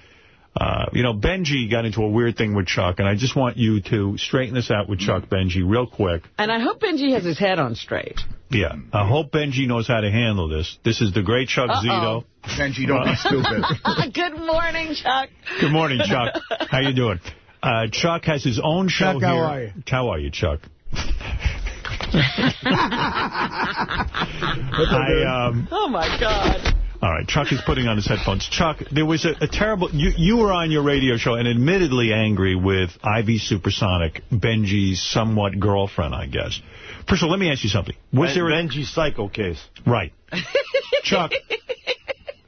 Uh, you know, Benji got into a weird thing with Chuck, and I just want you to straighten this out with Chuck, Benji, real quick. And I hope Benji has his head on straight. Yeah, I hope Benji knows how to handle this. This is the great Chuck Uh-oh. Zito. Benji, don't be stupid. Good morning, Chuck. Good morning, Chuck. How you doing? Uh, Chuck has his own show Chuck, how are you? How are you, Chuck? I um Oh, my God. All right, Chuck is putting on his headphones. Chuck, there was a, a terrible... You, you were on your radio show and admittedly angry with Ivy Supersonic, Benji's somewhat girlfriend, I guess. First of all, let me ask you something. Was Ben- there a... Benji's psycho case. Right. Chuck,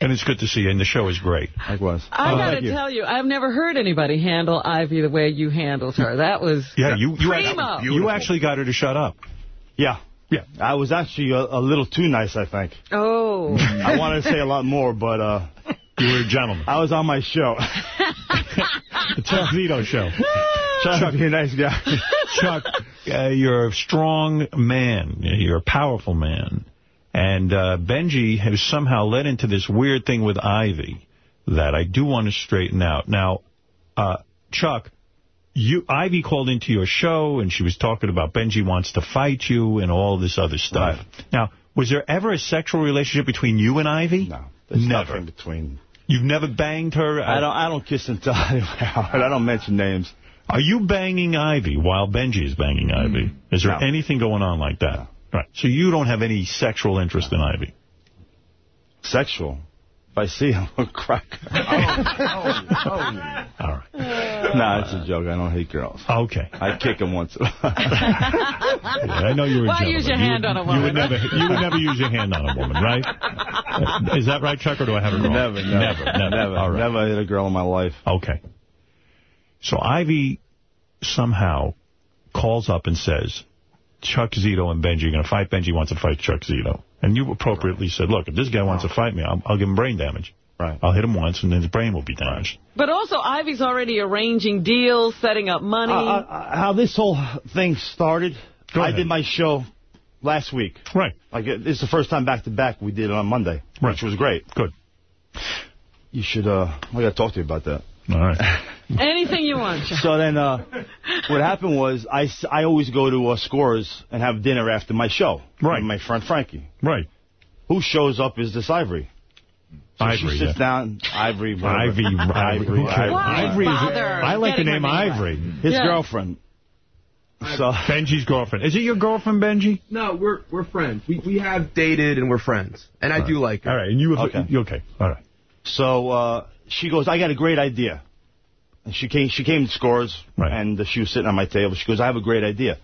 and it's good to see you, and the show is great. Likewise. I got to thank tell you, I've never heard anybody handle Ivy the way you handled her. That was Yeah, you you, primo. you actually got her to shut up. Yeah. Yeah. I was actually a, a little too nice, I think. Oh. I wanted to say a lot more, but... uh You were a gentleman. I was on my show. The Chuck Zito show. Trying to be a nice guy. Chuck, uh, you're a strong man. You're a powerful man. And uh, Benji has somehow led into this weird thing with Ivy that I do want to straighten out. Now, uh, Chuck, you Ivy called into your show, and she was talking about Benji wants to fight you and all this other stuff. Now, was there ever a sexual relationship between you and Ivy? No. There's Never. nothing between... You've never banged her? I don't I don't kiss and tell anyway. I don't mention names. Are you banging Ivy while Benji is banging Ivy? Is there Mm. No. anything going on like that? Right. So you don't have any sexual interest in Ivy? Sexual. If I see him, I'll crack. All right. Nah, it's a joke. I don't hate girls. Okay. I kick them once in a while. I know you're a Why gentleman. use your You hand would- on a woman? You would never, you would never use your hand on a woman, right? Is that right, Chuck, or do I have it wrong? Never, never, never, never. never, All right. never hit a girl in my life. Okay. So Ivy somehow calls up and says, Chuck Zito and Benji are going to fight. Benji wants to fight Chuck Zito. And you appropriately said, look, if this guy wants to fight me, I'll, I'll give him brain damage. Right. I'll hit him once, and then his brain will be damaged. But also, Ivy's already arranging deals, setting up money. Uh, uh, how this whole thing started, Go I did my show last week. Right. Like uh, this is the first time back to back we did it on Monday, right. which was great. Good. You should. uh I got to talk to you about that. All right. Anything you want. Chuck. So then, uh, what happened was I, I always go to uh, Scores and have dinner after my show. Right. With my friend Frankie. Right. Who shows up is this Ivory. So Ivory, she sits yeah. down, Ivory, whatever. Ivy, Ivy, who? Why Ivory is, I like the name her name Ivory. His Yeah. girlfriend. So Benji's girlfriend. Is it your girlfriend, Benji? No, we're we're friends. We we have dated and we're friends, and I do like her. All right, and you Okay. you okay? All right. So uh, she goes, I got a great idea. And she came, she came to Scores, Right. and uh, she was sitting on my table. She goes, I have a great idea.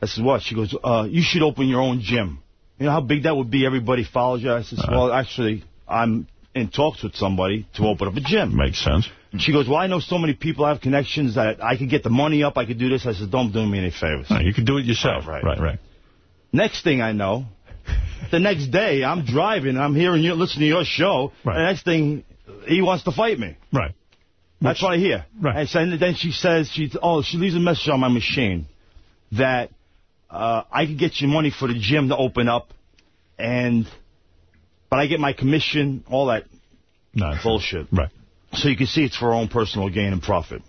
I said, what? She goes, uh, you should open your own gym. You know how big that would be? Everybody follows you. I said, well, actually, I'm in talks with somebody to open up a gym. Makes sense. She goes, well, I know so many people. I have connections that I could get the money up. I could do this. I said, don't do me any favors. No, you can do it yourself. Right, right, right. Next thing I know, the next day I'm driving I'm hearing you, listening to your show. Right. And the next thing, he wants to fight me. Right. That's what I hear. Right. And so and then she says, she oh, she leaves a message on my machine that uh, I can get you money for the gym to open up, and but I get my commission, all that Nonsense. bullshit. Right. So you can see it's for her own personal gain and profit.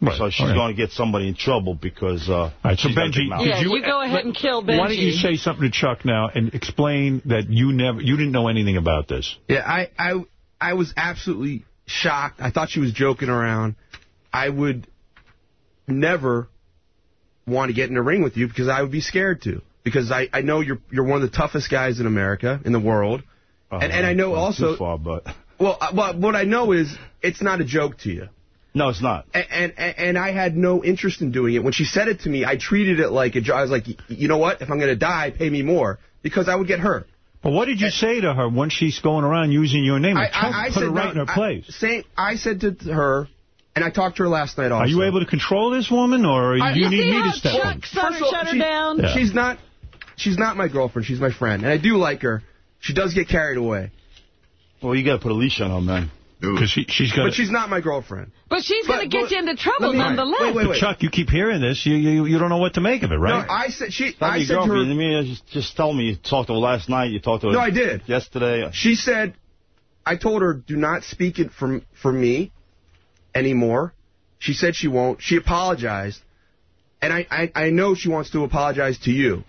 Right. So she's Okay. going to get somebody in trouble because. Uh, All right, so she's got a Benji. Yeah, Did you- you, go ahead and kill Benji. Why don't you say something to Chuck now and explain that you never, you didn't know anything about this? Yeah, I, I, I was absolutely shocked. I thought she was joking around. I would never want to get in a ring with you because I would be scared to. Because I, I know you're you're one of the toughest guys in America, in the world. Uh, and, and I know also, Too far, but well, uh, well, what I know is it's not a joke to you. no, it's not. And, and and I had no interest in doing it. When she said it to me, I treated it like a joke. I was like, "Y- you know what? If I'm going to die, pay me more because I would get hurt. But what did you say to her when she's going around using your name? I, Chuck I, I put said her right no, in her I- place. saying, I said to her, and I talked to her last night also. Are you able to control this woman, or do you You need me to step in? First of all, shut her she- down? Yeah. She's not. She's not my girlfriend. She's my friend, and I do like her. She does get carried away, Well, you got to put a leash on her, man. Because she, she's got. but she's not my girlfriend. But she's going to get but- you into trouble me- nonetheless. wait, wait, But Chuck, you keep hearing this. You you you don't know what to make of it, right? No, I said she. Not I your said to girlfriend. her. You mean uh, just, just tell me you talked to her last night. You talked to her. No, I did. yesterday. She said, I told her, do not speak it for, for me anymore. She said she won't. She apologized. And I, I, I know she wants to apologize to you.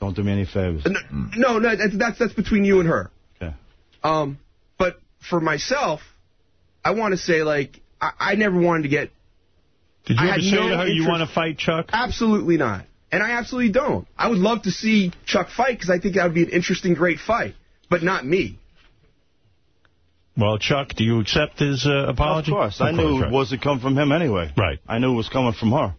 Don't do me any favors. No, no, no that's, that's, that's between you and her. Okay. Um, but for myself, I want to say, like, I, I never wanted to get... Did you I ever say no to her you want to fight Chuck? Absolutely not. And I absolutely don't. I would love to see Chuck fight because I think that would be an interesting, great fight. But not me. Well, Chuck, do you accept his uh, apology? Of course. I knew right. it wasn't coming from him anyway. Right. I knew it was coming from her.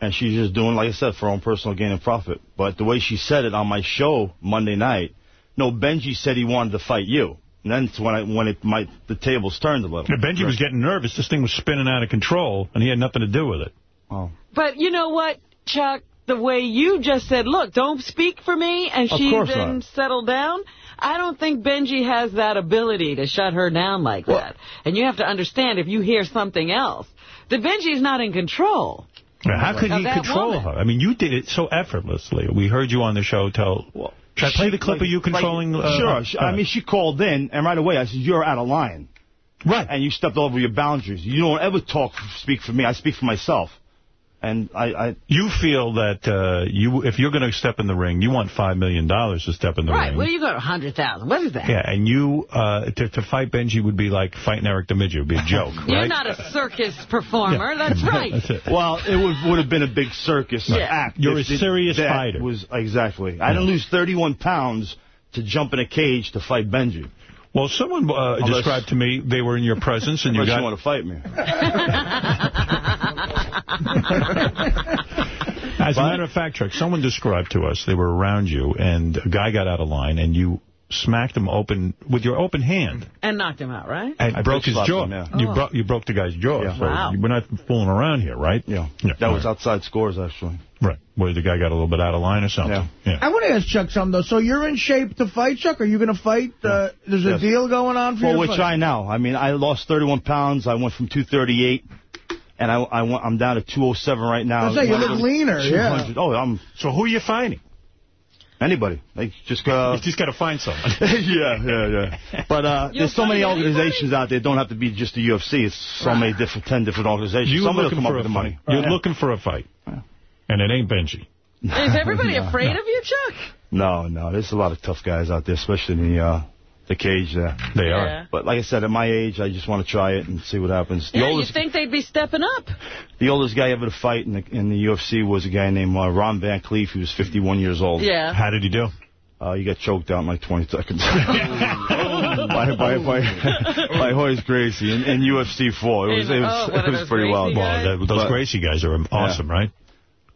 And she's just doing, like I said, for her own personal gain and profit. But the way she said it on my show Monday night, no, Benji said he wanted to fight you. And then when I when it my the tables turned a little. Yeah, Benji was getting nervous. This thing was spinning out of control, and he had nothing to do with it. Oh. But you know what, Chuck? The way you just said, look, don't speak for me, and she course then not. settled down. I don't think Benji has that ability to shut her down like that. And you have to understand, if you hear something else, that Benji's not in control. Now, How could Of he control woman. her? I mean, you did it so effortlessly. We heard you on the show tell... Should I play the clip Like- of you controlling... like- uh, sure. She- I mean, she called in, and right away I said, you're out of line. Right. And you stepped over your boundaries. You don't ever talk, speak for me. I speak for myself. And I... I You feel that uh, you, if you're going to step in the ring, you want $5 million to step in the ring. Right, ring. well, you got a 100000 What is that? Yeah, and you, uh, to, to fight Benji would be like fighting Eric DeMidge. It would be a joke, You're right? not a circus performer. That's right. That's it. Well, it would would have been a big circus Yeah. act. You're if a serious that fighter. Was exactly. I didn't lose 31 pounds to jump in a cage to fight Benji. Well, someone uh, Unless- described to me they were in your presence and you Unless got... you want to fight me. As a matter of fact, Chuck, someone described to us they were around you and a guy got out of line and you smacked him open with your open hand And knocked him out, right? and I broke his jaw. him, yeah. You, Oh. bro you broke the guy's jaw. Yeah. So Wow. we're not fooling around here, right? Yeah. Yeah, That was right. outside scores, actually. Right. Where the guy got a little bit out of line or something. Yeah. I want to ask Chuck something, though. So you're in shape to fight, Chuck? Are you going to fight? Uh, there's a deal going on for Well, you? we're fight? trying now. I mean, I lost 31 pounds. I went from 238, and I, I went, I'm down to 207 right now. I was saying, you look leaner, yeah. Oh, I'm So who are you finding? anybody. Like just uh, you just got to find someone. yeah, yeah, yeah. But uh, there's so many fight anybody? organizations out there. Don't have to be just the UFC. It's so many different, ten different organizations. You're Somebody will looking come up with the fight. money. You're Yeah. looking for a fight. And it ain't Benji. Is everybody No, afraid no. of you, Chuck? No, no. There's a lot of tough guys out there, especially in the uh, the cage there. They Yeah. are. But like I said, at my age, I just want to try it and see what happens. The Yeah, you think they'd be stepping up. the oldest guy ever to fight in the in the UFC was a guy named uh, Ron Van Clief. He was 51 years old. Yeah. How did he do? Uh, he got choked out in like 20 seconds. by, by, by, by Royce Gracie in, in UFC 4. It was, it was, oh, one it was pretty Gracie wild. Well, that, those But- Gracie guys are awesome, right?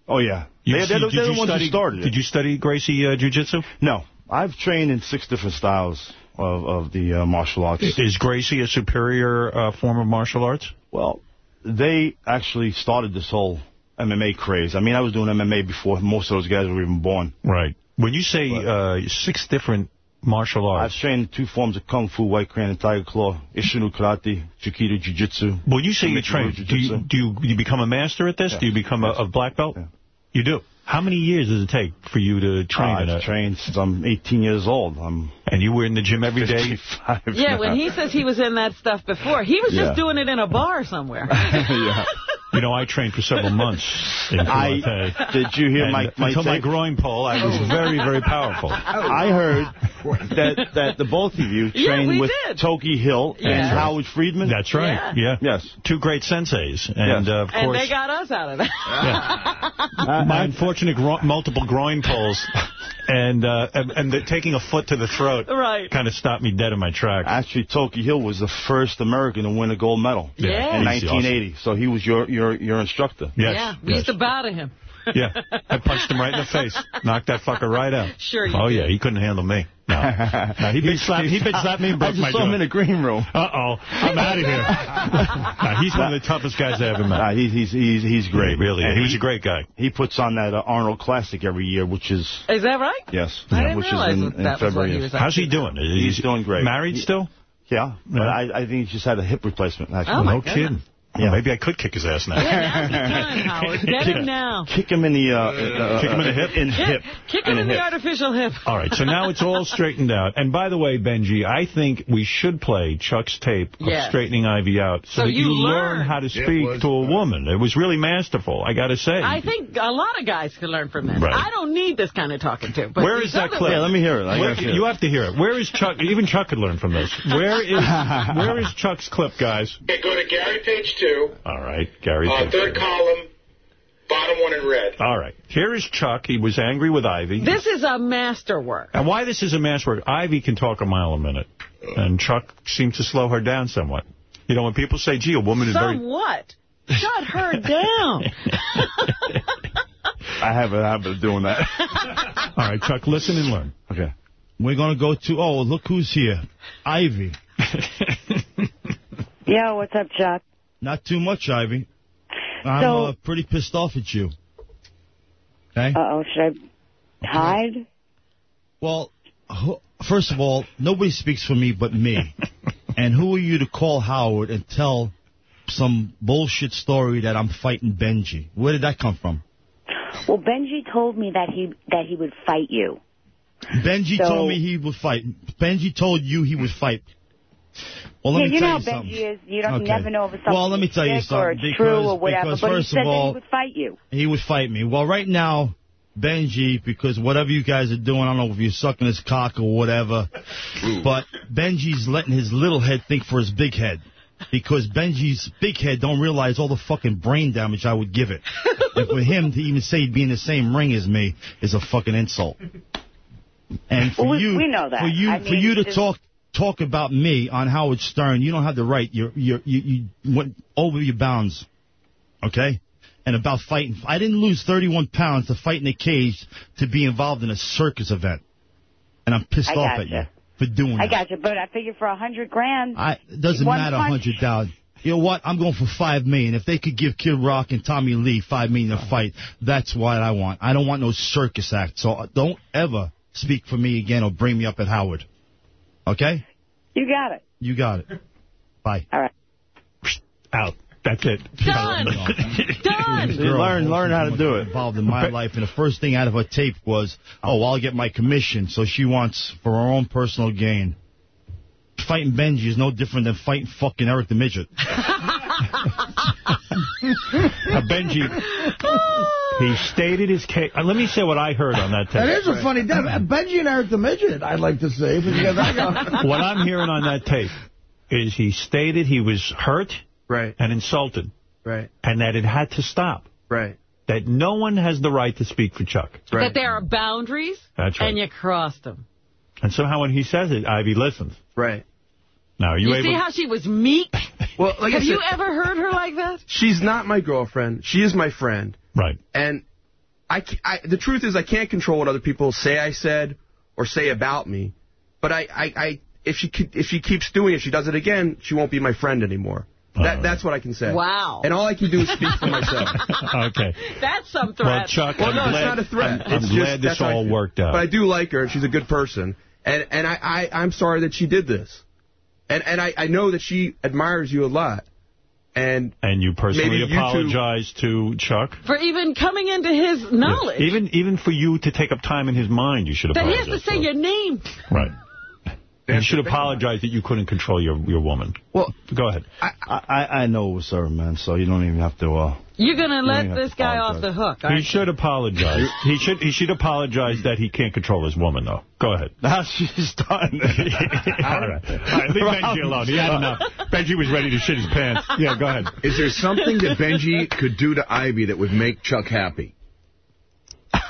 Oh, yeah. You They, see- they're, the- did they're you the ones study, who started it. Did you study Gracie uh, Jiu-Jitsu? No. I've trained in six different styles of, of the uh, martial arts. Is Gracie a superior uh, form of martial arts? Well, they actually started this whole MMA craze. I mean, I was doing MMA before most of those guys were even born. Right. When you say uh, six different martial arts. I've trained two forms of Kung Fu, White Crane and Tiger Claw, Isshin-ryu Karate, Chikido Jiu-Jitsu. when you say you train, do you, do you do you become a master at this? Yeah. Do you become a, a black belt? Yeah. You do. How many years does it take for you to train? in I've a, trained since I'm 18 years old. I'm and you were in the gym every day? 55 Yeah, now. when he says he was in that stuff before, he was Yeah. just doing it in a bar somewhere. yeah. You know, I trained for several months in I- did you hear And my- my until my groin pull, I was very, very powerful. I heard that that the both of you trained we with did. Tokey Hill and Yeah. Howard Friedman. That's right. Yeah. Yes. Two great senseis. And, Yes. uh, of and they got us out of that. my unfortunate gro- multiple groin pulls and uh, and, and the, taking a foot to the throat Right. kind of stopped me dead in my tracks. Actually, Tokey Hill was the first American to win a gold medal Yeah. in He's 1980. So he was your your your instructor. Yes, yeah, we yes. used to bow to him. Yeah, I punched him right in the face. Knocked that fucker right out. Sure you Oh, did. yeah, he couldn't handle me. No, no he bitch slapped, he bitch slapped me and I broke just my saw him in jaw. the green room. Uh-oh, I'm out of here. No, he's one of the toughest guys I ever met. Nah, he's he's he's he's great. Really, And he was a great guy. He puts on that uh, Arnold Classic every year, which is Is that right? yes, I didn't which realize is in, that in that was what February. he was How's he doing? Is He's doing great. Married He- still? Yeah, but Yeah. I I think he just had a hip replacement. Actually, Oh, my no goodness. kidding. Yeah. Maybe I could kick his ass now. Yeah, now's the time, Howard. Get him now. Kick him in the uh, uh, Kick him in the hip? In Kick, hip. kick him In in the the hip. artificial hip. All right, so now it's all straightened out. And by the way, Benji, I think we should play Chuck's tape of Yes. straightening Ivy out so, So that you learn learn. how to speak was to a woman. It was really masterful, I got to say. I think a lot of guys can learn from this. Right. I don't need this kind of talking to. But Where these is that clip? Yeah, let me hear it. Where- hear you it. have to hear it. Where is Chuck? Even Chuck could learn from this. Where is where is Chuck's clip, guys? Okay, go to Gary page two, All right, Gary. uh, third column, bottom one in red. All right. Here is Chuck. He was angry with Ivy. This is a masterwork. And why this is a masterwork, Ivy can talk a mile a minute. And Chuck seems to slow her down somewhat. You know, when people say, gee, a woman is very... Somewhat. Shut her down. I have a habit of doing that. All right, Chuck, listen and learn. Okay. We're going to go to, oh, look who's here. Ivy. Yo, what's up, Chuck? Not too much, Ivy. I'm So- uh, pretty pissed off at you. Okay? Uh-oh, should I hide? Well, who- first of all, nobody speaks for me but me. and who are you to call Howard and tell some bullshit story that I'm fighting Benji? Where did that come from? Well, Benji told me that he that he would fight you. Benji So- told me he would fight. Benji told you he would fight. Well, let yeah, me you tell know you how something. Benji is. You don't Okay. never know if it's something Well, let me tell you something, it's true because- or whatever. because but he first said of all- that he would fight you. He would fight me. Well, right now, Benji, because whatever you guys are doing, I don't know if you're sucking his cock or whatever, but Benji's letting his little head think for his big head. Because Benji's big head don't realize all the fucking brain damage I would give it. and for him to even say he'd be in the same ring as me is a fucking insult. And for Well, you, we know that. for you, I for you to talk talk about me on Howard Stern, you don't have the right. You're, you're, you you went over your bounds, okay? And about fighting, I didn't lose 31 pounds to fight in a cage to be involved in a circus event, and I'm pissed off at gotcha. you for doing I that. got you, but I figured for a hundred grand. I, it doesn't matter a hundred thousand. You know what? I'm going for five million. If they could give Kid Rock and Tommy Lee five million to oh. fight, that's what I want. I don't want no circus act. So don't ever speak for me again or bring me up at Howard. Okay? You got it. You got it. Bye. All right. Out. That's it. Done. Done. Learn- learn how to do it. Involved in my life, and the first thing out of her tape was, "Oh, I'll get my commission." So she wants for her own personal gain. Fighting Benji is no different than fighting fucking Eric the midget. Benji, he stated his case. Uh, let me say what I heard on that tape. That is a funny death. Benji and Eric the Midget, I'd like to say. But you got that guy. what I'm hearing on that tape is he stated he was hurt right. and insulted. Right. And that it had to stop. Right. That no one has the right to speak for Chuck. That there are boundaries. That's right. And you crossed them. And somehow when he says it, Ivy listens. Right. Now, are you, You, able see how she was meek? Well, like Have said, you ever heard her like that? she's not my girlfriend. She is my friend. Right. And I, I, the truth is, I can't control what other people say I said or say about me. But I, I, I if she if she keeps doing it, she does it again, she won't be my friend anymore. That, uh. that's what I can say. Wow. And all I can do is speak for myself. okay. That's some threat. Well, Chuck, Well, I'm no, glad, it's not a threat. I'm, I'm it's glad this that's how I all worked out. But I do like her. And she's a good person. And and I, I I'm sorry that she did this. And and I, I know that she admires you a lot. And and you personally maybe you apologize to Chuck? For even coming into his knowledge. Even even for you to take up time in his mind, you should That he has to say your name. Right. You should apologize that you couldn't control your your woman. Well, go ahead. I, I, I know it was her, man, so you don't even have to... Uh, You're going to let this have to guy off the hook, He aren't you? should apologize. he should he should apologize that he can't control his woman, though. Go ahead. Now she's done. All right. All right, leave Benji alone. He had enough. Benji was ready to shit his pants. Yeah, go ahead. Is there something that Benji could do to Ivy that would make Chuck happy?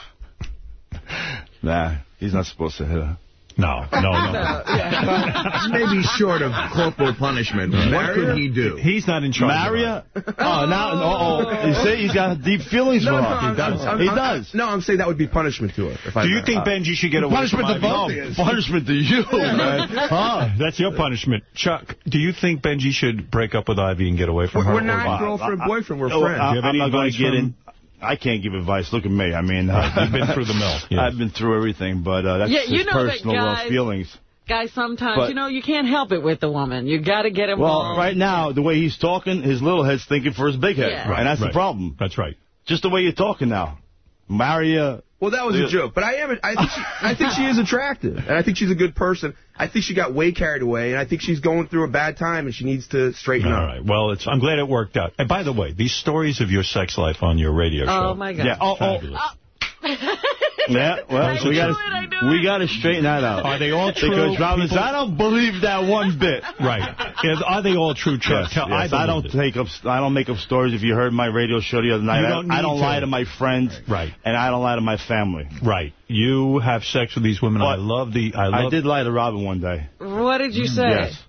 Nah, he's not supposed to hit her. No, no, no. Maybe short of corporal punishment. What could he do? He's not in charge. Maria? Oh, now, uh-oh. Oh. You say he's got deep feelings No, for no, her. I'm- I'm- he I'm- does. No, I'm saying that would be punishment to her. If I Do you think her. Benji should get away Punishment from to Ivy? both No, punishment to you, man. Huh? Ah, that's your punishment. Chuck, do you think Benji should break up with Ivy and get away from We're- her? we're not girlfriend, boyfriend, we're Oh, friends. I, Do you have I'm not going to get in. I can't give advice. Look at me. I mean, uh, You've been through the mill. Yes. I've been through everything, but uh, that's Yeah, you know that personal uh, guys- feelings. Guys, sometimes, But- you know, you can't help it with the woman. You got to get him Well, right now, the way he's talking, his little head's thinking for his big head. Yeah. Right, and that's right. the problem. That's right. Just the way you're talking now. Maria. Well, that was a joke, but I am. I think, she, I think she is attractive, and I think she's a good person. I think she got way carried away, and I think she's going through a bad time, and she needs to straighten All up. right. Well, it's. I'm glad it worked out. And by the way, these stories of your sex life on your radio show. Oh, my God. Yeah. Oh, oh, Fabulous. Oh, Yeah, well, I we got to we got to straighten that out. Are they all true? Because Robin, people- I don't believe that one bit. Right. Yeah, Are they all true, Chuck? Yes, yes, I, don't it. take up. I don't make up stories. If you heard my radio show the other night, I- don't I, need don't to. lie to my friends, Right. and I don't lie to my family. Right. You have sex with these women. I love the. I, love, I did lie to Robin one day. What did you say? Yes.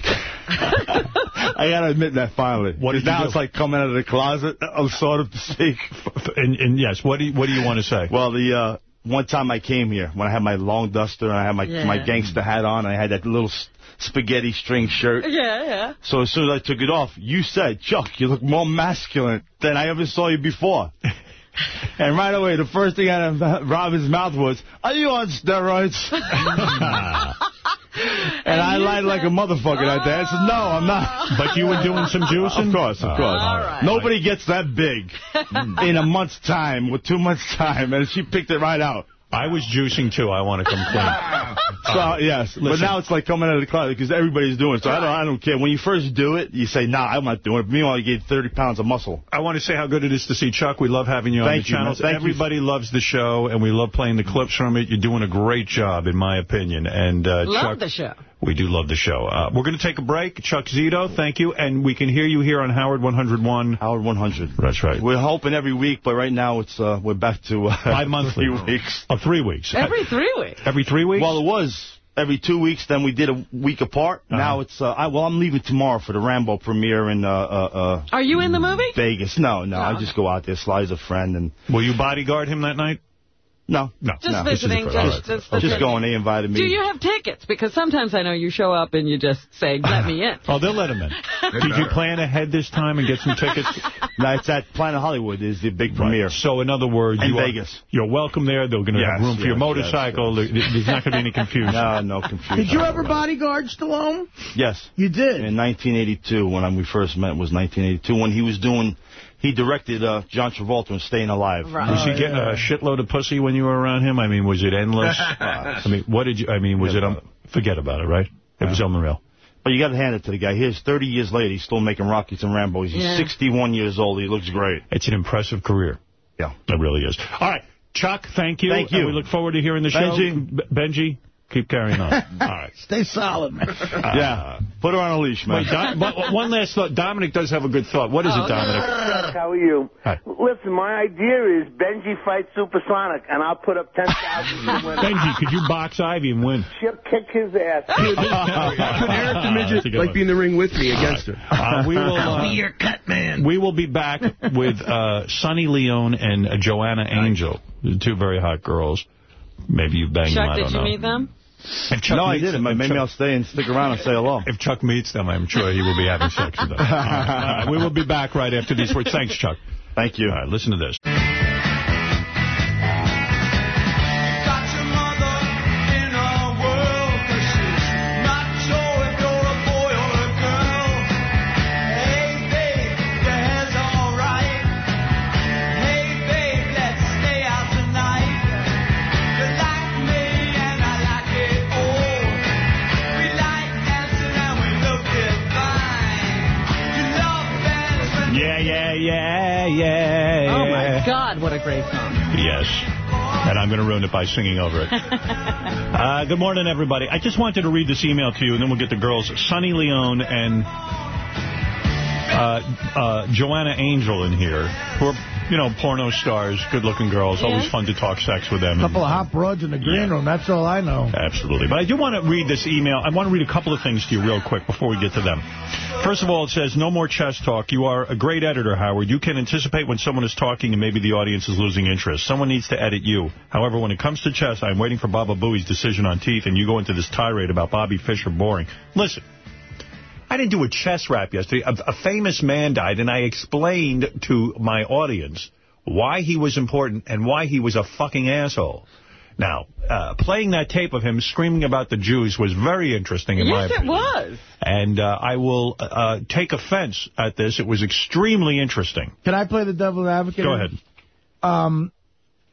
Because I gotta admit that finally. What now do? it's like coming out of the closet, uh, sort of to speak. And, and yes, what do you, what do you want to say? Well, the uh, one time I came here, when I had my long duster and I had my Yeah. my gangster hat on, and I had that little spaghetti string shirt. Yeah, yeah. So as soon as I took it off, you said, Chuck, you look more masculine than I ever saw you before. and right away, the first thing out of Robin's mouth was, are you on steroids? and, I lied like a motherfucker that day. I said, no, I'm not. But you were doing some juicing? Of course, of oh. course. All right. Nobody gets that big in a month's time, with two months' time, and she picked it right out. I was juicing too. I want to come clean. So yes, but now it's like coming out of the closet because everybody's doing it. So I don't, I don't care. When you first do it, you say, "Nah, I'm not doing it." Meanwhile, you gain 30 pounds of muscle. I want to say how good it is to see Chuck. We love having you on Thank the you, channels. man. Thank you. Everybody loves the show, and we love playing the clips from it. You're doing a great job, in my opinion. And uh, Love Chuck, the show. We do love the show. Uh, we're going to take a break. Chuck Zito, thank you, and we can hear you here on Howard 101. Howard 100. That's right. We're hoping every week, but right now it's uh, we're back to uh, Bi-monthly. three weeks. Oh, three weeks. Every three weeks. Every three weeks. Well, it was every two weeks. Then we did a week apart. Uh-huh. Now it's uh, I, well, I'm leaving tomorrow for the Rambo premiere in uh, uh, uh, Are you in the movie? Vegas. No, no, No. I just go out there, slide as a friend, and Will you bodyguard him that night? No, No. Just no. visiting. This Just, all right. just, the just trip. going. They invited me. Do you have tickets? Because sometimes I know you show up and you just say, let me in. Oh, they'll let him in. Did you plan ahead this time and get some tickets? no, it's at Planet Hollywood. Is the big premiere. So, in other words, In you are- Vegas. you're welcome there. They're going to have Yes, room for your motorcycle. yes, There- There's not going to be any confusion. No, no confusion. Did you ever bodyguard Stallone? Yes. You did. In 1982, when we first met, was 1982 when he was doing. He directed uh, John Travolta in Staying Alive. Right. Was he Oh, getting yeah. a shitload of pussy when you were around him? I mean, was it endless? I mean, what did you? I mean, was Forget it? Um, forget about it, right? It was unreal. But you got to hand it to the guy. Here's 30 years later, he's still making Rockies and Rambos. He's Yeah. 61 years old. He looks great. It's an impressive career. Yeah. It really is. All right, Chuck. Thank you. Thank you. And we look forward to hearing the show. Benji. B- Benji, keep carrying on. All right. Stay solid, man. yeah. Put her on a leash, man. Wait, but one last thought. Dominic does have a good thought. What is it, Dominic? How are you? Hi. Listen, my idea is Benji fights Supersonic, and I'll put up 10,000 to win. Benji, could you box Ivy and win? She'll kick his ass. Could Eric the Midget good like one. be in the ring with me against her? Uh, we will. I'll Uh, be your cut man. we will be back with uh, Sunny Leone and uh, Joanna Angel, the two very hot girls. Maybe you banged them. Chuck, I did don't you meet them? If Chuck no, I meets didn't. them- Maybe Chuck- I'll stay and stick around and say hello. If Chuck meets them, I'm sure he will be having sex with them. Right. Right, we will be back right after these words. Thanks, Chuck. Thank you. All right, listen to this. Song. Yes. And I'm going to ruin it by singing over it. uh, good morning, everybody. I just wanted to read this email to you, and then we'll get the girls. Sunny Leone and uh, uh, Joanna Angel in here, who are, you know, porno stars, good-looking girls. Yeah. Always fun to talk sex with them. A couple of hot broads in the green room. That's all I know. Absolutely. But I do want to read this email. I want to read a couple of things to you real quick before we get to them. First of all, it says, no more chess talk. You are a great editor, Howard. You can anticipate when someone is talking and maybe the audience is losing interest. Someone needs to edit you. However, when it comes to chess, I'm waiting for Baba Booey's decision on teeth, and you go into this tirade about Bobby Fischer boring. Listen. I didn't do a chess rap yesterday. A, a famous man died, and I explained to my audience why he was important and why he was a fucking asshole. Now, uh, playing that tape of him screaming about the Jews was very interesting in my Yes, it was. And uh, I will uh, take offense at this. It was extremely interesting. Can I play the devil's advocate? Go ahead. Um,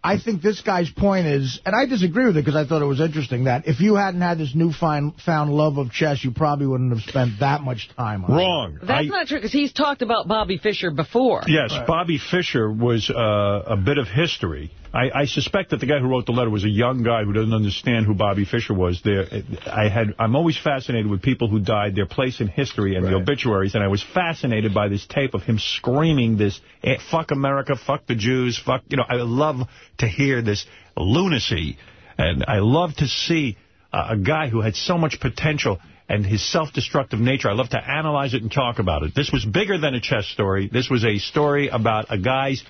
I think this guy's point is, and I disagree with it because I thought it was interesting, that if you hadn't had this newfound found love of chess, you probably wouldn't have spent that much time on it. Wrong. That's not true, because he's talked about Bobby Fischer before. Yes, Bobby Fischer was uh, a bit of history. I, I suspect that the guy who wrote the letter was a young guy who doesn't understand who Bobby Fischer was. There, I had, I'm always fascinated with people who died, their place in history and the obituaries, and I was fascinated by this tape of him screaming this, eh, fuck America, fuck the Jews, fuck, you know, I love to hear this lunacy, and I love to see uh, a guy who had so much potential and his self-destructive nature. I love to analyze it and talk about it. This was bigger than a chess story. This was a story about a guy's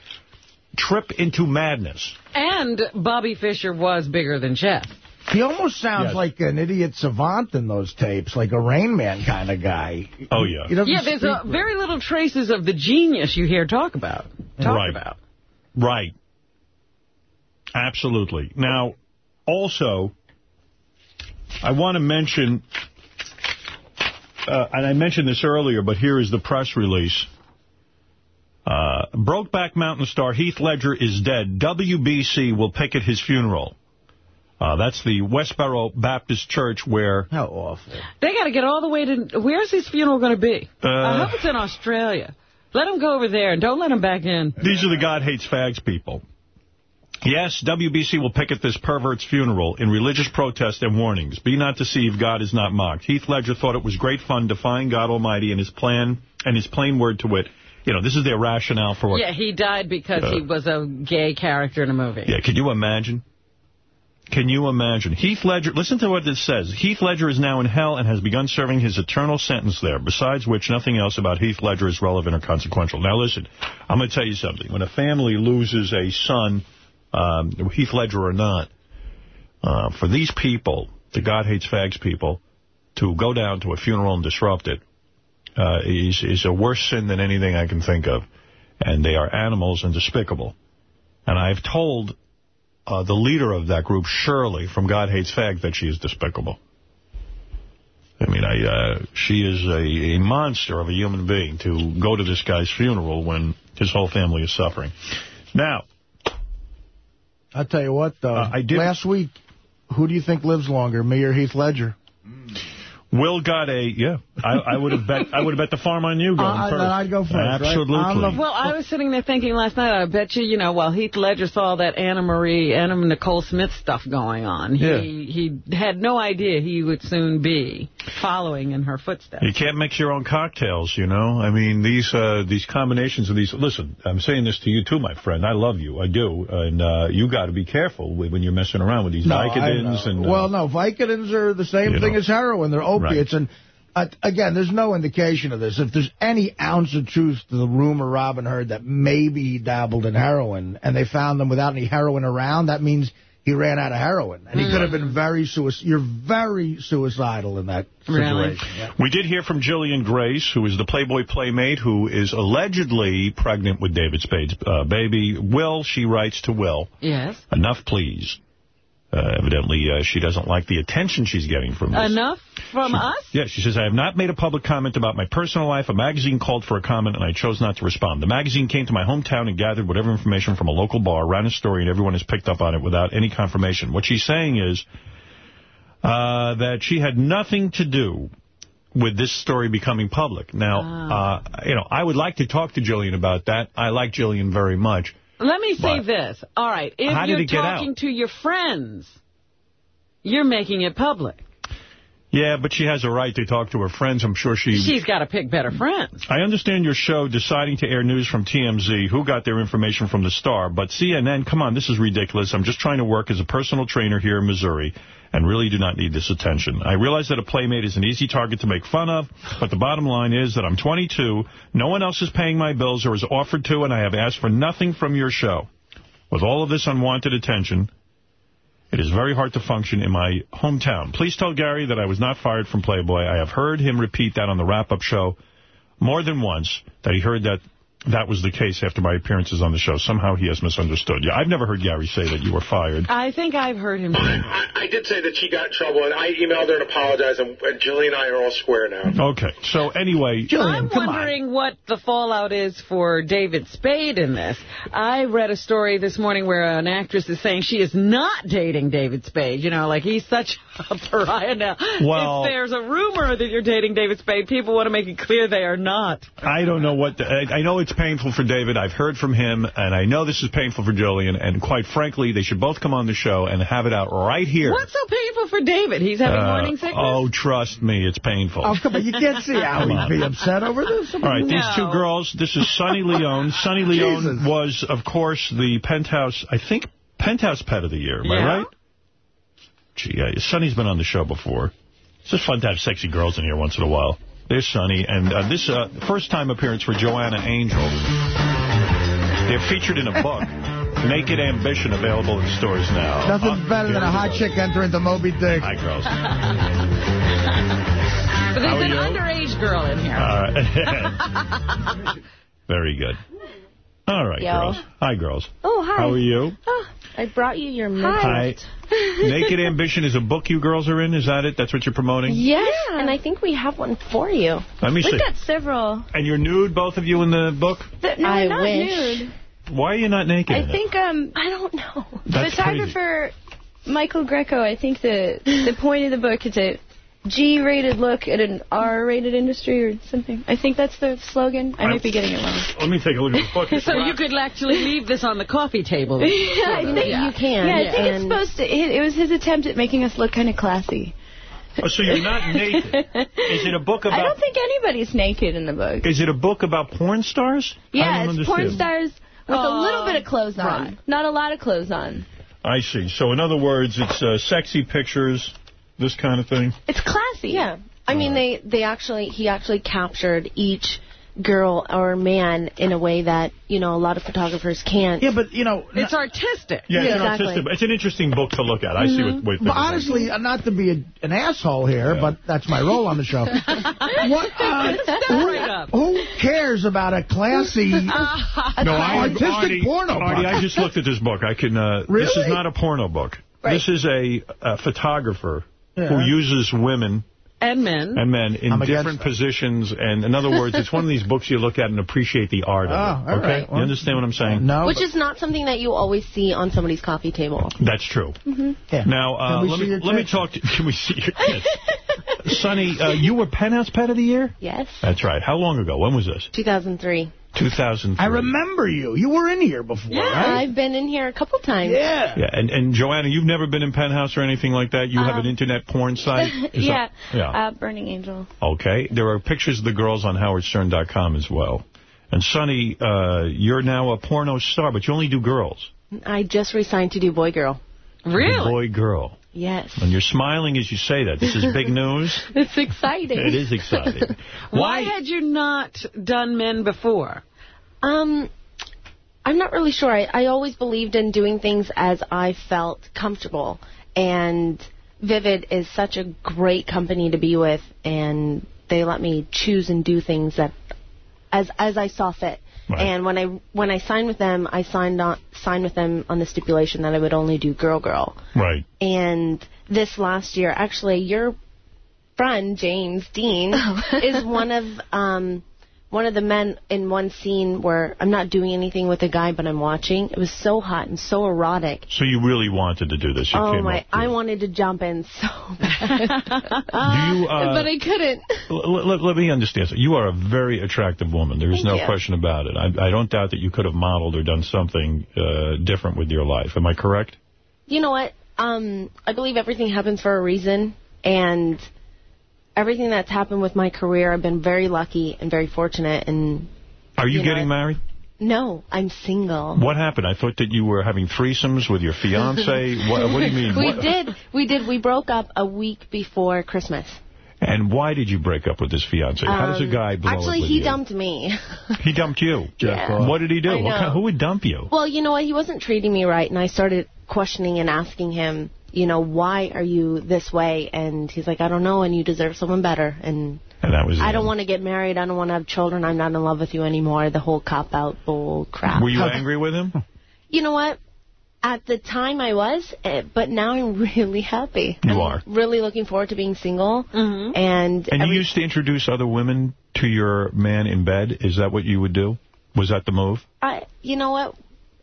trip into madness. And Bobby Fischer was bigger than Chess. He almost sounds Yes. like an idiot savant in those tapes, like a Rain Man kind of guy. Oh, yeah. Yeah, there's speak uh, very little traces of the genius you hear talk about. Talk Right. about. Right. Absolutely. Now, also, I want to mention, uh, and I mentioned this earlier, but here is the press release. Uh, Brokeback Mountain star Heath Ledger is dead. WBC will picket his funeral. Uh, that's the Westboro Baptist Church where... How awful. They got to get all the way to... Where's his funeral going to be? Uh, I hope it's in Australia. Let him go over there and don't let him back in. These are the God Hates Fags people. Yes, WBC will picket this pervert's funeral in religious protest and warnings. Be not deceived, God is not mocked. Heath Ledger thought it was great fun defying God Almighty and his plan and his plain word to wit. You know, this is their rationale for what... Yeah, he died because Uh, he was a gay character in a movie. Yeah, can you imagine? Can you imagine? Heath Ledger, listen to what this says. Heath Ledger is now in hell and has begun serving his eternal sentence there, besides which nothing else about Heath Ledger is relevant or consequential. Now listen, I'm going to tell you something. When a family loses a son, um, Heath Ledger or not, uh, for these people, the God Hates Fags people, to go down to a funeral and disrupt it uh, is, is a worse sin than anything I can think of. And they are animals and despicable. And I've told uh, the leader of that group, Shirley, from God Hates Fags, that she is despicable. I mean, I uh, she is a, a monster of a human being to go to this guy's funeral when his whole family is suffering. Now, I'll tell you what, though. Uh, I did- Last week, who do you think lives longer, me or Heath Ledger? Will got a yeah. I, I would have bet I would have bet the farm on you going Uh, first. I'd go first. Absolutely. I'm the- Well, I was sitting there thinking last night, I bet you, you know, while Heath Ledger saw that Anna Marie, Anna Nicole Smith stuff going on, he, Yeah. he had no idea he would soon be following in her footsteps. You can't mix your own cocktails, you know. I mean, these uh, these combinations of these. Listen, I'm saying this to you too, my friend. I love you, I do, and uh, you got to be careful when you're messing around with these No, Vicodins and. uh, well, no, Vicodins are the same thing know. as heroin. They're opiates. And uh, again, there's no indication of this. If there's any ounce of truth to the rumor Robin heard that maybe he dabbled in heroin, and they found him without any heroin around, that means he ran out of heroin. And he could have been very suicidal. You're very suicidal in that situation. Really? Yeah. We did hear from Jillian Grace, who is the Playboy Playmate, who is allegedly pregnant with David Spade's uh, baby. Will, she writes to Will, Yes. enough, please. Uh, evidently, uh, she doesn't like the attention she's getting from this. Enough from us? Yeah, she says, I have not made a public comment about my personal life. A magazine called for a comment, and I chose not to respond. The magazine came to my hometown and gathered whatever information from a local bar, ran a story, and everyone has picked up on it without any confirmation. What she's saying is uh, that she had nothing to do with this story becoming public. Now, Ah. uh, you know, I would like to talk to Jillian about that. I like Jillian very much. Let me say But- this. All right, if How did you're it get out? talking to your friends, you're making it public. Yeah, but she has a right to talk to her friends. I'm sure she... She's got to pick better friends. I understand your show deciding to air news from TMZ, who got their information from the Star, but CNN, come on, this is ridiculous. I'm just trying to work as a personal trainer here in Missouri and really do not need this attention. I realize that a playmate is an easy target to make fun of, but the bottom line is that I'm 22, no one else is paying my bills or is offered to, and I have asked for nothing from your show. With all of this unwanted attention, it is very hard to function in my hometown. Please tell Gary that I was not fired from Playboy. I have heard him repeat that on the wrap-up show more than once, that he heard that that was the case after my appearances on the show. Somehow he has misunderstood. Yeah, I've never heard Gary say that you were fired. I think I've heard him say I, I did say that she got in trouble, and I emailed her and apologized, and, and Jillian and I are all square now. Okay, so anyway... I'm wondering what the fallout is for David Spade in this. I read a story this morning where an actress is saying she is not dating David Spade. You know, like he's such a pariah now. Well- if there's a rumor that you're dating David Spade, people want to make it clear they are not. I don't know what... The, I, I know it's painful for David. I've heard from him, and I know this is painful for Jillian. And quite frankly, they should both come on the show and have it out right here. What's so painful for David? He's having Uh, morning sickness? Oh, trust me, it's painful. Oh, come on. You can't see how he'd be upset over this. All right, these two girls. This is Sunny Leone. Sunny Leone was, of course, the penthouse, I think, penthouse pet of the year. Am I right? Gee, uh, Sunny's been on the show before. It's just fun to have sexy girls in here once in a while. There's Sunny, and uh, this uh, first-time appearance for Joanna Angel. They're featured in a book, Naked Ambition, available in stores now. Nothing better than a hot chick entering the Moby Dick. Hi, girls. But there's an you? underage girl in here. Uh, very good. All right, Yo. girls. Hi, girls. Oh, hi. How are you? Oh, I brought you your Hi. Naked Ambition is a book you girls are in. Is that it? That's what you're promoting? Yes, and I think we have one for you. Let me We've see. got several. And you're nude, both of you, in the book? Th- no, I not wish. nude. Why are you not naked? I it? think um I don't know. That's photographer Michael Grecco. I think the the point of the book is a G-rated look at an R-rated industry or something. I think that's the slogan. I might be getting it wrong. Let me take a look at the book. so you could actually leave this on the coffee table. yeah, I think Yeah. You can. Yeah, I think it's supposed to. It, it was his attempt at making us look kind of classy. Oh, so you're not naked. Is it a book about... I don't think anybody's naked in the book. Is it a book about porn stars? Yeah, don't it's porn stars with a Oh, little bit of clothes on. right. Not a lot of clothes on. I see. So in other words, it's uh, sexy pictures, this kind of thing. It's classy. Yeah. I mean, they, they actually, he actually captured each girl or man in a way that, you know, a lot of photographers can't. Yeah, but, you know... It's artistic. Yeah, it's, Yeah, an exactly. artistic, it's an interesting book to look at. I see what, what But honestly, uh, not to be a, an asshole here, but that's my role on the show. what, uh, who, right who cares about a classy, No, I, artistic Artie, porno Artie, book? I just looked at this book. I can. Uh, This is not a porno book. Right. This is a, a photographer who uses women And men. and men in I'm different positions. And in other words, it's one of these books you look at and appreciate the art Oh, of it. Okay, right. Well, you understand what I'm saying? No. Which but- is not something that you always see on somebody's coffee table. That's true. yeah. Now, uh, let me let me talk. To, can we see your tits? Sunny, uh, you were Penthouse Pet of the Year. Yes. That's right. How long ago? When was this? 2003. 2003. I remember you. You were in here before, right? I've been in here a couple times. Yeah. Yeah, and, and Joanna, you've never been in Penthouse or anything like that? You have Um, an internet porn site? Is yeah. that- yeah. Uh, Burning Angel. Okay. There are pictures of the girls on howardstern.com as well. And Sunny, uh, you're now a porno star, but you only do girls. I just resigned to do boy girl. Really? Boy, girl. Yes. And you're smiling as you say that. This is big news. It's exciting. It is exciting. Why had you not done men before? Um, I'm not really sure. I, I always believed in doing things as I felt comfortable. And Vivid is such a great company to be with, and they let me choose and do things that as as I saw fit. Right. And when I when I signed with them, I signed on signed with them on the stipulation that I would only do girl girl. Right. And this last year, actually, your friend James Deen is one of um, one of the men in one scene where I'm not doing anything with a guy, but I'm watching. It was so hot and so erotic. So you really wanted to do this. You oh came my! I wanted to jump in so bad, you, uh, but I couldn't. L- let, let me understand. something. You are a very attractive woman. There is Thank no you. question about it. I, I don't doubt that you could have modeled or done something uh, different with your life. Am I correct? You know what? Um, I believe everything happens for a reason, and everything that's happened with my career, I've been very lucky and very fortunate. And Are you, You getting what? married? no, I'm single. What happened? I thought that you were having threesomes with your fiance. what, what do you mean? We What- did. We did. We broke up a week before Christmas. And why did you break up with this fiance? How does a Um, guy blow Actually, he you? dumped me. He dumped you. Yeah. What did he do? What know. kind, who would dump you? well, you know what? He wasn't treating me right, and I started questioning and asking him, you know, why are you this way? And he's like, I don't know, and you deserve someone better. And And that was I don't want to get married. I don't want to have children. I'm not in love with you anymore. The whole cop out bull crap. Were you angry with him? You know what? At the time I was, eh, but now I'm really happy. You I'm are. really looking forward to being single. Mm-hmm. And, And you used to introduce other women to your man in bed. Is that what you would do? Was that the move? I, you know what?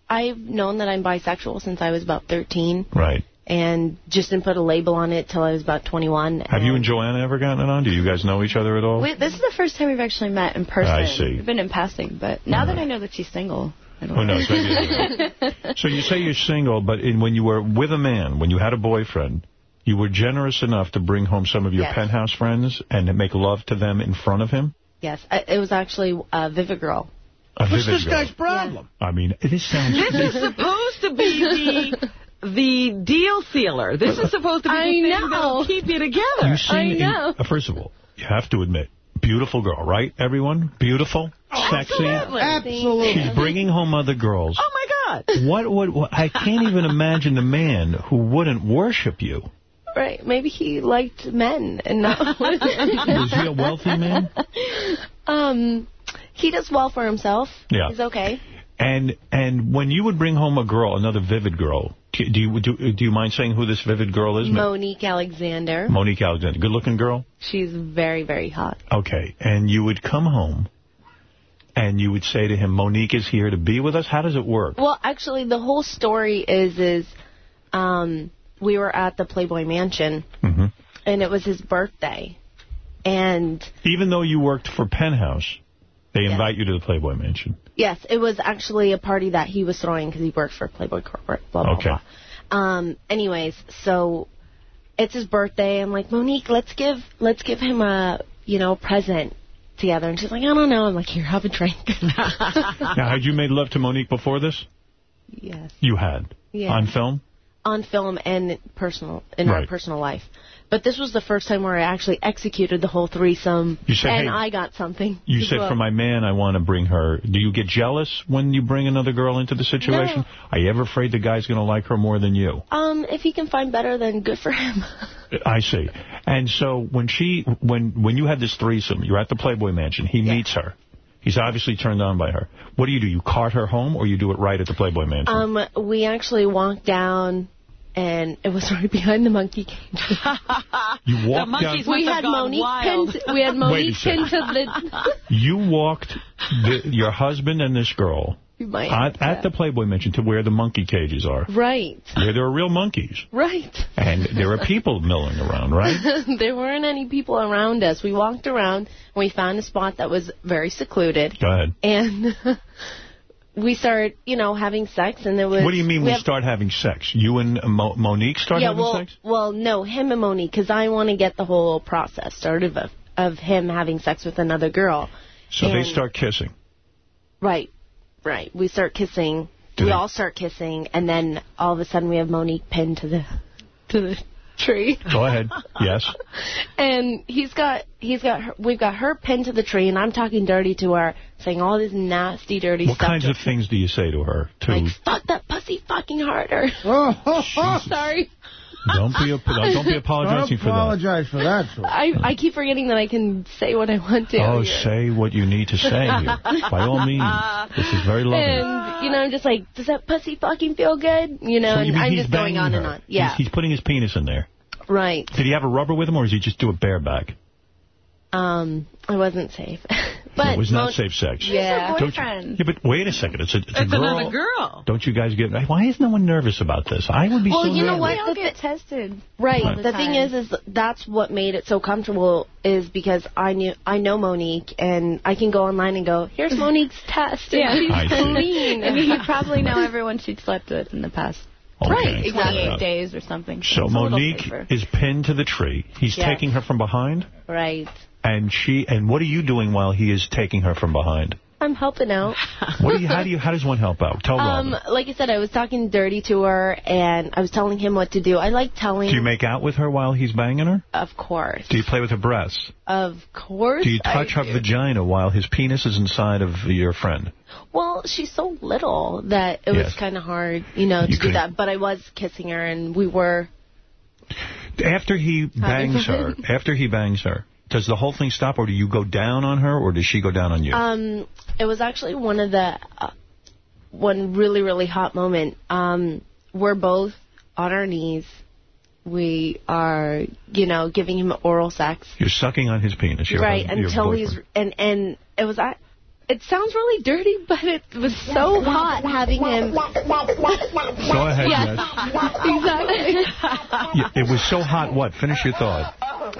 I've known that I'm bisexual since I was about 13. Right. And just didn't put a label on it till I was about 21. Have you and Joanna ever gotten it on? Do you guys know each other at all? Wait, this is the first time we've actually met in person. I see. We've been in passing, but now that I know that she's single, I don't Who know. knows? So you say you're single, but in, when you were with a man, when you had a boyfriend, you were generous enough to bring home some of your Yes. penthouse friends and make love to them in front of him? Yes, I, it was actually uh, Vivid Girl. A What's this girl. guy's problem? I mean, this sounds... This is supposed to be the the deal sealer. This is supposed to be the I thing that'll keep you together. You seem in- uh, first of all, you have to admit, beautiful girl, right, everyone? Beautiful, sexy. Absolutely. She's bringing home other girls. Oh, my God. What would... What, I can't even imagine the man who wouldn't worship you. Right, maybe he liked men and not women. Was he a wealthy man? Um, he does well for himself. Yeah. He's okay. And and when you would bring home a girl, another vivid girl, do you do, do you mind saying who this vivid girl is? Monique Alexander. Monique Alexander, good looking girl. She's very, very hot. Okay, and you would come home, and you would say to him, "Monique is here to be with us." How does it work? Well, actually, the whole story is is um, we were at the Playboy Mansion, Mm-hmm. and it was his birthday, and Even though you worked for Penthouse, they invite you to the Playboy Mansion. yes, it was actually a party that he was throwing because he worked for Playboy Corporate. Blah blah Okay. blah. Um. Anyways, so it's his birthday. I'm like, Monique, let's give let's give him a you know present together, and she's like, I don't know. I'm like, here, have a drink. now, had you made love to Monique before this? yes. You had. Yeah. On film? on film and personal in our Right. personal life. But this was the first time where I actually executed the whole threesome, You said, and hey, I got something. You said, well. for my man, I want to bring her. Do you get jealous when you bring another girl into the situation? No. Are you ever afraid the guy's going to like her more than you? Um, if he can find better, then good for him. I see. And so when she, when when you had this threesome, you're at the Playboy Mansion. He meets her. He's obviously turned on by her. What do you do? You cart her home, or you do it right at the Playboy Mansion? um, we actually walked down, and it was right behind the monkey cage. you walked down. we had Monique pinned. We had Wait a Monique second. pinned to the. You walked the, your husband and this girl My- at, at the Playboy Mansion to where the monkey cages are. right, Where there are real monkeys. right. And there are people milling around, right? there weren't any people around us. We walked around, and we found a spot that was very secluded. Go ahead. and we start, you know, having sex, and there was. What do you mean we, have- start having sex? You and Mo Monique start yeah, having well, sex? well, no, him and Monique, because I want to get the whole process started of of him having sex with another girl. So they start kissing. Right, right. We start kissing. Do we they- all start kissing, and then all of a sudden we have Monique pinned to the to the tree. Go ahead. Yes. And he's got he's got her, we've got her pinned to the tree, and I'm talking dirty to her, saying all this nasty, dirty What stuff. kinds to of things do you say to her? To Fuck that pussy fucking harder. Oh, Sorry. Don't be a, don't be apologizing for that. apologize for that. Sort. I, I keep forgetting that I can say what I want to. Oh, here. say what you need to say here. By all means. This is very lovely. And, you know, I'm just like, does that pussy fucking feel good? You know, So you and I'm just going on her. and on. Yeah, He's, he's putting his penis in there. right. Did he have a rubber with him, or does he just do it bareback? Um, I wasn't safe. but it was not safe sex. Yeah. Don't you- yeah, but wait a second. It's a, it's a It's girl. another girl. Don't you guys get... Why is no one nervous about this? I would be Well, so you know nervous. what? We all The get tested. Right. all the The thing is, is that's what made it so comfortable is because I knew I know Monique and I can go online and go, here's Monique's test. Yeah. And I she's clean. I mean, you probably know everyone she'd slept with in the past. Okay. Right, exactly. 28 days or something. So it's a little Monique is pinned to the tree. He's Yes. taking her from behind, Right. And she. And what are you doing while he is taking her from behind? I'm helping out. What do you? How do you? How does one help out? Tell Um, Robin. like I said, I was talking dirty to her, and I was telling him what to do. I like telling. Do you make out with her while he's banging her? Of course. Do you play with her breasts? Of course. Do you I touch her do. vagina while his penis is inside of your friend? Well, she's so little that it was kind of hard, you know, You to do that. But I was kissing her, and we were. After he bangs her, after he bangs her, does the whole thing stop, or do you go down on her, or does she go down on you? Um, it was actually one of the uh, one really really hot moment. Um, we're both on our knees. We are, you know, giving him oral sex. You're sucking on his penis. Your right husband- until he's and and it was at it sounds really dirty, but it was so hot having him. Go ahead, Yeah. Jess. exactly. It was so hot. What? Finish your thought.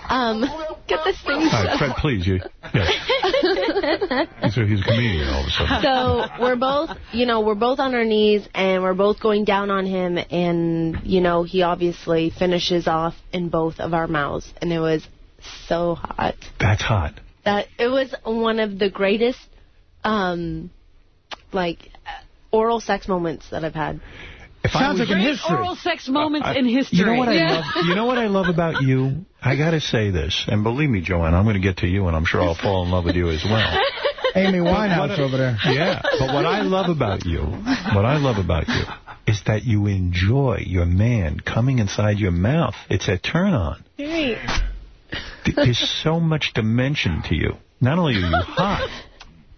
Um, get this thing right, Fred, please. You, yeah. He's, a, he's a comedian all of a sudden. so we're both, you know, we're both on our knees and we're both going down on him, and you know, he obviously finishes off in both of our mouths, and it was so hot. That's hot. That it was one of the greatest, um, like oral sex moments that I've had. If like was- Great oral sex moments I- in history. You know what I love? You know what I love about you? I got to say this, and believe me, Joanne, I'm going to get to you, and I'm sure I'll fall in love with you as well. Amy Winehouse over there. Yeah, but what I love about you, what I love about you, is that you enjoy your man coming inside your mouth. It's a turn on. Right. There's so much dimension to you. Not only are you hot,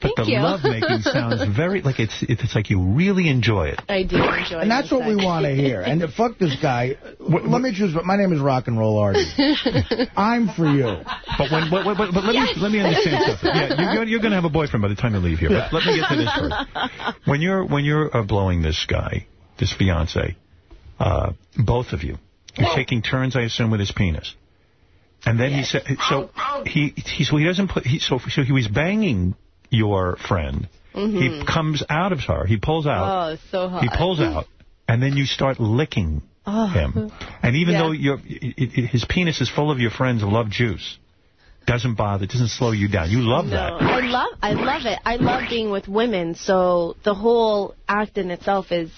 but Thank the you. lovemaking sounds very like it's it's like you really enjoy it. I do enjoy it. And that's the what we want to hear. And fuck this guy. Let me choose. My name is Rock and Roll Artie. I'm for you. But when, but, but, but let me let me understand something. Yeah, you're, you're going to have a boyfriend by the time you leave here. But let me get to this first. When you're when you're uh, blowing this guy, this fiance, uh, both of you, you're taking turns, I assume, with his penis. And then he said, so he he so he doesn't put he so so he was banging your friend. He Mhm. comes out of her. He pulls out. Oh, so hot. He pulls out, and then you start licking Oh. him. And even Yeah. though your his penis is full of your friend's love juice, doesn't bother, doesn't slow you down. You love No, that. I love I love it. I love being with women. So the whole act in itself is,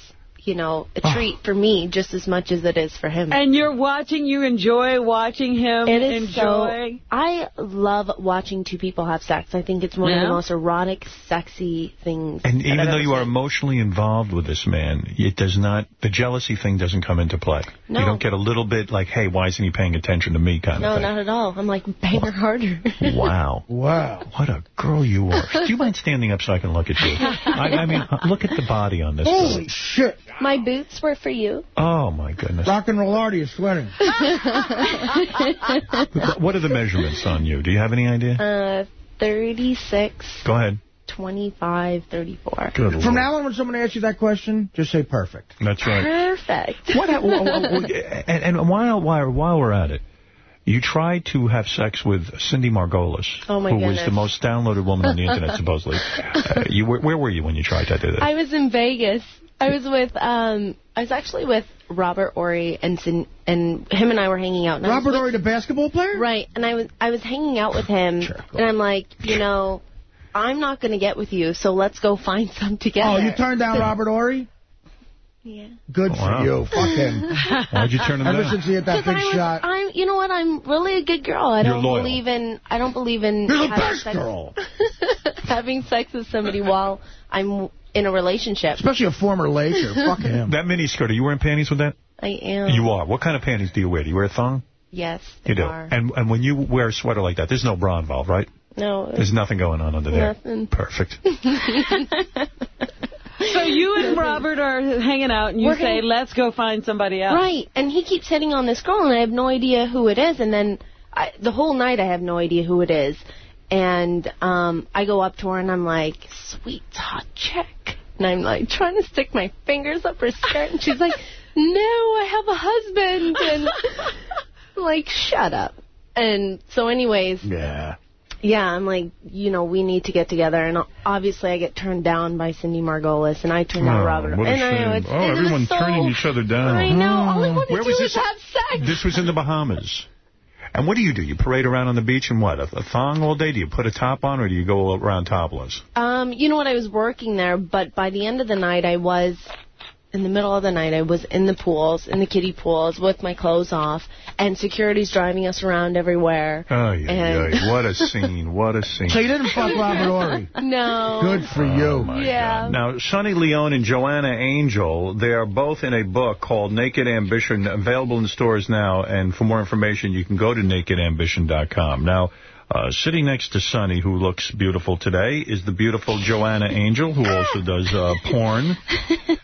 you know, a Oh. treat for me just as much as it is for him. And you're watching, you enjoy watching him It is enjoy. so. I love watching two people have sex. I think it's one of the most erotic, sexy things. And even I've though ever you are emotionally involved with this man, it does not, the jealousy thing doesn't come into play. No. You don't get a little bit like, hey, why isn't he paying attention to me kind no, of thing. No, not at all. I'm like bang her harder. Wow. Wow. What a girl you are. Do you mind standing up so I can look at you? I, I mean, look at the body on this Holy girl. shit. My boots were for you. Oh, my goodness. Rock and Roll Artie is sweating. What are the measurements on you? Do you have any idea? uh, 36, Go ahead. 25, 34. Good From Lord. now on, when someone asks you that question, just say perfect. That's right. Perfect. What? and, and while, while while we're at it, you tried to have sex with Cindy Margolis, Oh, my who was the most downloaded woman on the internet, supposedly. Uh, you were, where were you when you tried to do that? I was in Vegas. I was with um I was actually with Robert Horry and Sin, and him and I were hanging out. And Robert with- Horry, the basketball player? Right, and I was I was hanging out with him, and I'm like, you know, I'm not going to get with you, so let's go find some together. Oh, you turned down Robert Horry? Yeah. Good Wow. for you. Fuck him. Why'd you turn him down? Ever down? since he hit that big I was, shot. I'm, you know what? I'm really a good girl. I You're don't loyal. believe in. I don't believe in You're the best sex, girl. having sex with somebody while I'm in a relationship. Especially a former Laker. Fuck him. That mini skirt, are you wearing panties with that? I am. You are. What kind of panties do you wear? Do you wear a thong? Yes, You do. are. And and when you wear a sweater like that, there's no bra involved, right? No. There's nothing going on under there. Nothing. Perfect. So you and Robert are hanging out, and you We're say, let's go find somebody else. Right, and he keeps hitting on this girl, and I have no idea who it is. And then I, the whole night, I have no idea who it is. And um, I go up to her, and I'm like, "Sweet hot chick," and I'm like trying to stick my fingers up her skirt, and she's like, "No, I have a husband," and I'm like, "Shut up." And so, anyways, Yeah. yeah, I'm like, you know, we need to get together, and obviously, I get turned down by Cindy Margolis, and I turn down Oh, Robert. what a and I know shame. it's, Oh, everyone's so, turning each other down. I know. All I want to Where do was is this? have sex. This was in the Bahamas. And what do you do? You parade around on the beach in what? A, a thong all day? Do you put a top on or do you go around topless? Um, you know what? I was working there, but by the end of the night, I was in the middle of the night. I was in the pools, in the kiddie pools, with my clothes off, and security's driving us around everywhere. Oh, yeah, And- yeah. What a scene. What a scene. So you didn't fuck Robert Horry? No. Good for you. Oh, yeah. Now, Sunny Leone and Joanna Angel, they are both in a book called Naked Ambition, available in stores now. And for more information, you can go to nakedambition.com. Now, uh, sitting next to Sunny, who looks beautiful today, is the beautiful Joanna Angel, who also does uh, porn.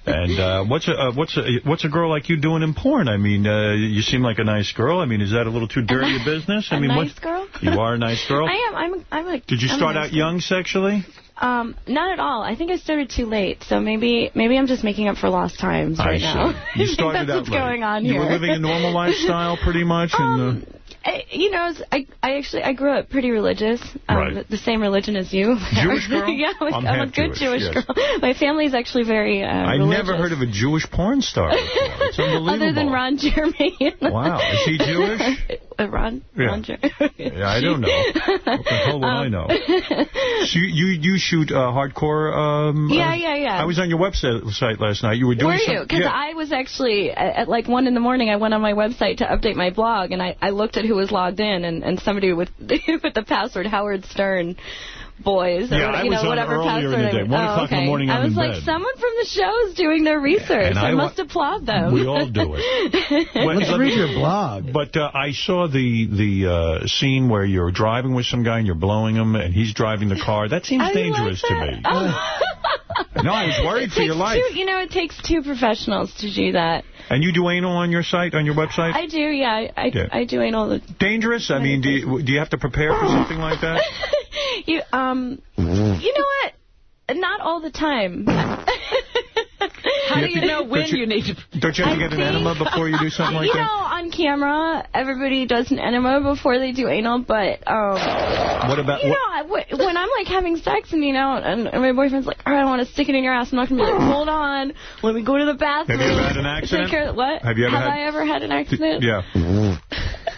And uh, what's a uh, what's a what's a girl like you doing in porn? I mean, uh, you seem like a nice girl. I mean, is that a little too dirty a business? I A mean, nice what? girl? You are a nice girl. I am. I'm. I'm a. Did you I'm start nice out young sexually? Um, not at all. I think I started too late, so maybe maybe I'm just making up for lost times I right see. now. You I think started out what's late. going on You were living a normal lifestyle, pretty much. and, uh, I, you know, I I actually I grew up pretty religious, um, Right. the, the same religion as you. Jewish girl? yeah, I'm, I'm I'm a good Jewish, Jewish, yes. girl. My family's actually very. Uh, I religious. never heard of a Jewish porn star before. It's unbelievable. Other than Ron Jeremy. Wow. Is he Jewish? Uh, Ron, Yeah. Yeah, I don't know. What the hell I Um, know? So you you, you shoot uh, hardcore. Um, Yeah, uh, yeah, yeah. I was on your website last night. You were doing Were some- you? Because yeah. I was actually, at, at like 1 in the morning, I went on my website to update my blog, and I, I looked at who was logged in, and, and somebody with with the password Howard Stern boys, or Yeah, what- I you know, was on whatever earlier in the day. I- One oh, o'clock in the morning, I I'm was in like, bed. someone from the show is doing their research. And I, I must applaud them. We all do it. Well, Let's read your blog. But uh, I saw the the uh, scene where you're driving with some guy and you're blowing him, and he's driving the car. That seems I like dangerous to me. no, I was worried It for your life. Two, you know, it takes two professionals to do that. And you do anal on your site, on your website? I do, yeah. I, I, Yeah. I do anal. The, Dangerous? I mean, do you, do you have to prepare for something like that? you, um, Um, mm-hmm. you know what? Not all the time. How do you know when Don't you- you need to... Don't you have to get an enema before you do something like that? you know, on camera, everybody does an enema before they do anal, but, um, What about... you know, What, I, when I'm, like, having sex and, you know, and, and my boyfriend's like, all right, I want to stick it in your ass, I'm not going to be like, hold on, let me go to the bathroom. Have you ever had an Take accident? care of- what? Have you ever Have had- I ever had an accident? yeah. Mm-hmm.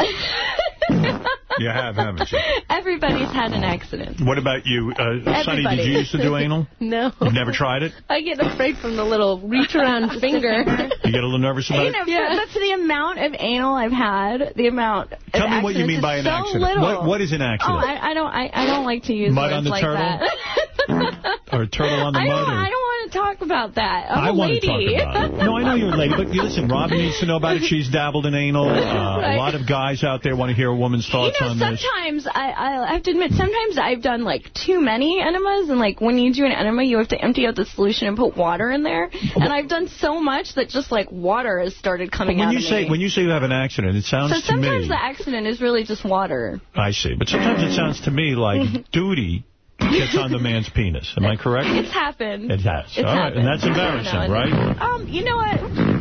You have, haven't you? Everybody's had an accident. What about you? Uh, Sunny, did you used to do anal? No. You've never tried it? I get afraid from the little reach around finger. You get a little nervous about You it? know, yeah. but for the amount of anal I've had, the amount. of Tell me what you mean by an so accident. Little. What, what is an Oh, accident? I, I don't. I, I don't like to use Mud words on the like turtle? that. or a turtle on the I mud? don't. I don't want to talk about that. I'm I a want lady. to talk about it. No, I know you're a lady, but listen, Robin needs to know about it. She's dabbled in anal. Uh, Right. A lot of guys out there want to hear a woman's You thoughts know, on this. sometimes I, I have to admit, sometimes I've done like too many enemas, and like when you do an enema, you have to empty out the solution and put water in there. And I've done so much that just like water has started coming when out you of say me. when you say you have an accident, it sounds so to sometimes the accident is really just water. I see, but sometimes it sounds to me like duty gets on the man's penis. Am I correct? It's happened. It has. It's All right, happened. and that's embarrassing, right? Um, you know what?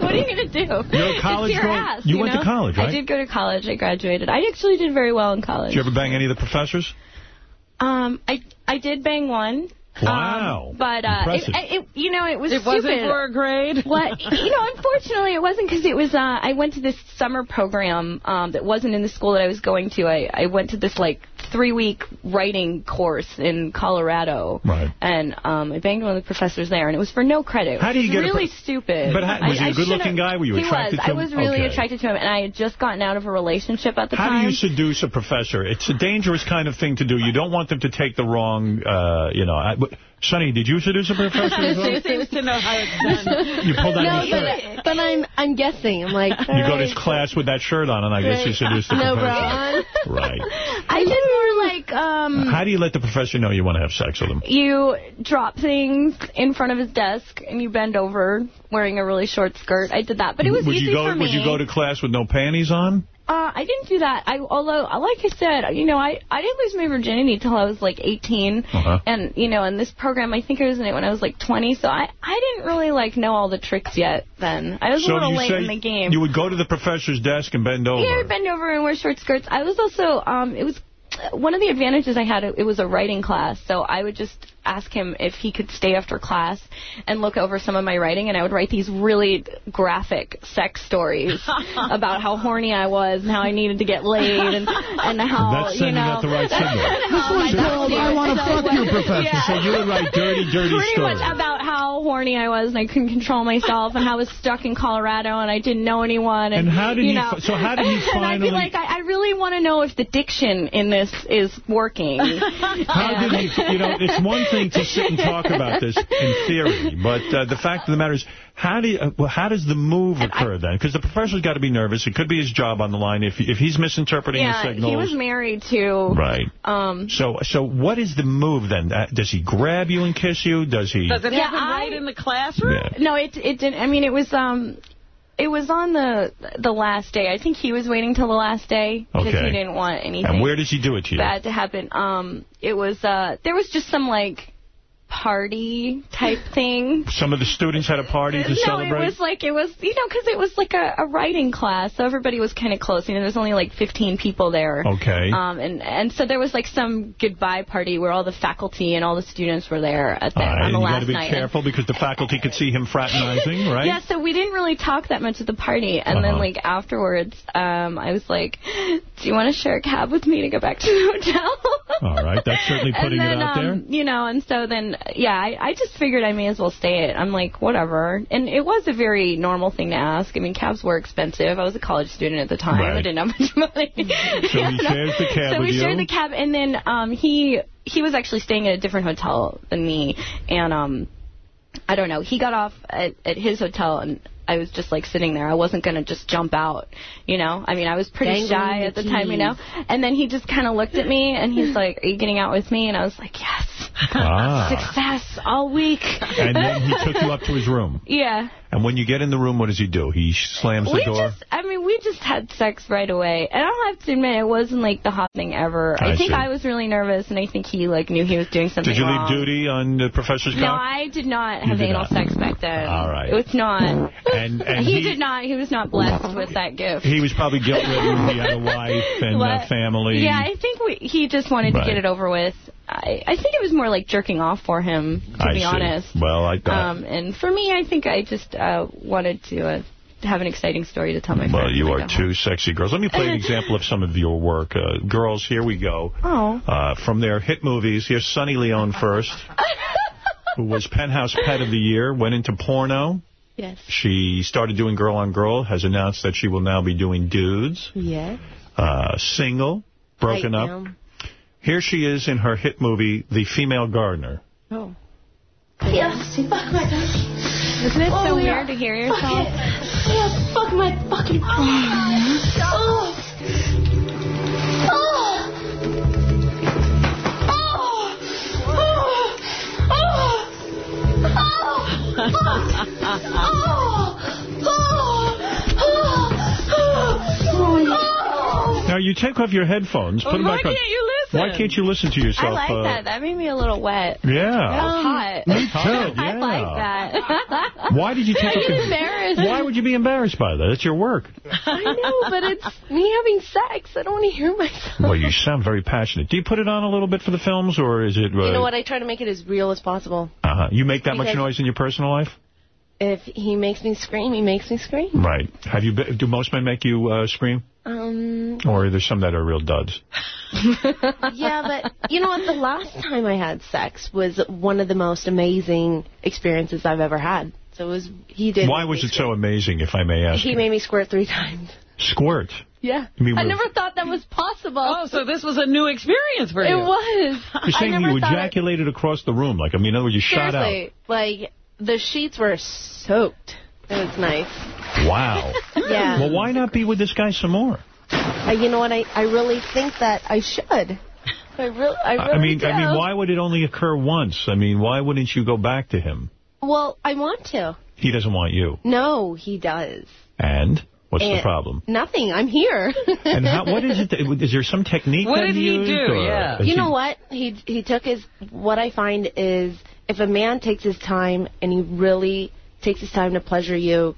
What are you going to do? You're a college your going- ass, you went to know? college, right? I did go to college. I graduated. I actually did very well in college. Did you ever bang any of the professors? Um, I I did bang one. Wow. Um, but uh, it, it, you know, it was It wasn't stupid. for a grade? What? you know, unfortunately, it wasn't because it was. Uh, I went to this summer program um, that wasn't in the school that I was going to. I I went to this like three week writing course in Colorado. Right. And um, I banged one of the professors there, and it was for no credit. How do which you is get really pro- stupid. But how- was he I- a I good-looking should've- guy? Were you he attracted was. to him? I was really Okay. attracted to him, and I had just gotten out of a relationship at the How time. How do you seduce a professor? It's a dangerous kind of thing to do. You don't want them to take the wrong, uh, you know. I, but- Sunny, did you seduce a professor as well? She seems to know how it's done. You pulled down no, your shirt. but, but I'm I'm guessing. I'm like, You go to his class with that shirt on, and I guess you seduced the no professor. bra on. Right. I did more like um. How do you let the professor know you want to have sex with him? You drop things in front of his desk and you bend over wearing a really short skirt. I did that, but it was would easy you go, for me. Would you go to class with no panties on? Uh, I didn't do that. I although, like I said, you know, I I didn't lose my virginity till I was like 18, Uh-huh. and you know, in this program, I think I was in it when I was like 20. So I I didn't really like know all the tricks yet. Then I was so a little late in the game. you would go to the professor's desk and bend over. Yeah, bend over and wear short skirts. I was also, um, it was one of the advantages I had. It was a writing class, so I would just ask him if he could stay after class and look over some of my writing, and I would write these really graphic sex stories about how horny I was and how I needed to get laid and and how That's you sending know. out the right signal. how one's I called I Wanna so Fuck well. You, Professor. Yeah. So you would write dirty, dirty Pretty stories. much about how horny I was and I couldn't control myself and how I was stuck in Colorado and I didn't know anyone. And, And how did you know, fi- so how did he And I'd be like, I, I really want to know if the diction in this is working. How did he, you know, it's one thing to sit and talk about this in theory, but uh, the fact of the matter is, how do you, uh, well, how does the move occur then? Because the professor's got to be nervous. It could be his job on the line if if he's misinterpreting yeah, the signals. he was married to. Right. Um, So so what is the move then? Uh, Does he grab you and kiss you? Does he? Does it Yeah, happen I- right in the classroom? Yeah. no, it it didn't. I mean, it was um. It was on the the last day. I think he was waiting till the last day because Okay. he didn't want anything And where does he do it to you? bad to happen. Um, it was uh, there was just some like party type thing. Some of the students had a party to no, celebrate? it was like it was you know because it was like a, a writing class, so everybody was kind of close. You know, there's only like 15 people there. Okay. Um, and and so there was like some goodbye party where all the faculty and all the students were there at the, right, on the and you got to be night. careful because the faculty could see him fraternizing, right? Yeah, so we didn't really talk that much at the party, and then Uh-huh. like afterwards, um, I was like, "Do you want to share a cab with me to go back to the hotel?" All right, that's certainly putting then, it out um, there. You know, and so then, yeah, I, I just figured I may as well stay it. I'm like, whatever. And it was a very normal thing to ask. I mean, cabs were expensive. I was a college student at the time. I didn't have much money. So he shares the cab so we you? shared the cab, and then um, he he was actually staying at a different hotel than me, and um, I don't know. He got off at, at his hotel, and I was just like sitting there. I wasn't gonna just jump out, you know. I mean, I was pretty Dangling shy the at the time, you know. And then he just kind of looked at me, and he's like, "Are you getting out with me?" And I was like, "Yes." Ah. Success all week. And then he took you up to his room. yeah. And when you get in the room, what does he do? He slams the we door? just, I mean, we just had sex right away. And I'll have to admit, it wasn't like the hot thing ever. I I, think see. I was really nervous, and I think he like knew he was doing something Did you leave duty on the professor's No. I did not have did anal not. sex back then. All right. It was not. And, and he, he, did not. He was not blessed with that gift. he was probably guilt-ridden. He had a wife and a family. Yeah, I think we, he just wanted Right. to get it over with. I, I think it was more like jerking off for him, to I be see. honest. Well, I thought... Um, and for me, I think I just uh, wanted to uh, have an exciting story to tell my Well, friends. you are got home. two sexy girls. Let me play an example of some of your work. Uh, girls, here we go. Oh. Uh, from their hit movies, here's Sunny Leone first, who was Penthouse Pet of the Year, went into porno. Yes. She started doing Girl on Girl, has announced that she will now be doing Dudes. Yes. Uh, single, broken up. Here she is in her hit movie, The Female Gardener. Oh. Isn't it so Oh, yeah. weird to hear yourself? Yeah, fuck my fucking oh, brain. Oh. Oh. oh. oh. Now, you take off your headphones, put them Why back on. can't you listen? Why can't you listen to yourself? I like uh, that. That made me a little wet. Yeah. Was hot. Me too, I yeah. like that. Why did you take off your... embarrassed. Why would you be embarrassed by that? It's your work. I know, but it's me having sex. I don't want to hear myself. Well, you sound very passionate. Do you put it on a little bit for the films, or is it... Uh, You know what? I try to make it as real as possible. Uh-huh. You make that much noise in your personal life? If he makes me scream, he makes me scream. Right. Have you? Be, do most men make you uh, scream, Um, or are there some that are real duds? yeah, but you know what? The last time I had sex was one of the most amazing experiences I've ever had. So it was he did. Why was me it so amazing, if I may ask? He made me squirt three times. Squirt. Yeah. I mean, I never thought that was possible. Oh, so this was a new experience for you. It was. You're saying I never you thought it- ejaculated across the room, like I mean, in other words, you shot out. Seriously, like the sheets were soaked. It was nice. Wow. Yeah. Well, why not be with this guy some more? Uh, you know what? I, I really think that I should. I really, I really I mean, do. I mean, why would it only occur once? I mean, why wouldn't you go back to him? Well, I want to. He doesn't want you. No, he does. And what's the problem? Nothing. I'm here. And how, what is it? That, is there some technique What that did he used, do? or Yeah. You he- know what? He he took his. What I find is if a man takes his time and he really takes his time to pleasure you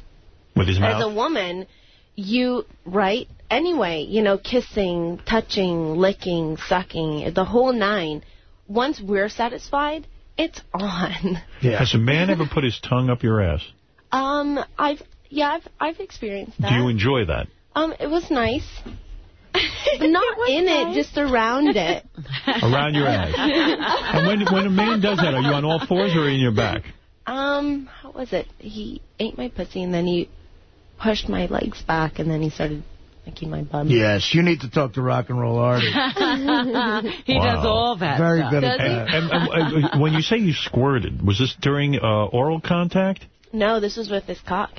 With his as a woman, you right anyway. You know, kissing, touching, licking, sucking, the whole nine. Once we're satisfied, it's on. Has a man ever put his tongue up your ass? Um, I've yeah, I've I've experienced that. Do you enjoy that? Um, it was nice. But not in it, just around it. Around your ass. And when when a man does that, are you on all fours or in your back? Um, how was it? He ate my pussy and then he pushed my legs back and then he started licking my bum. Yes, you need to talk to Rock and Roll Artie. he Wow. does all that Very stuff. good at that. And, and, uh, when you say you squirted, was this during uh, oral contact? No, this was with his cock.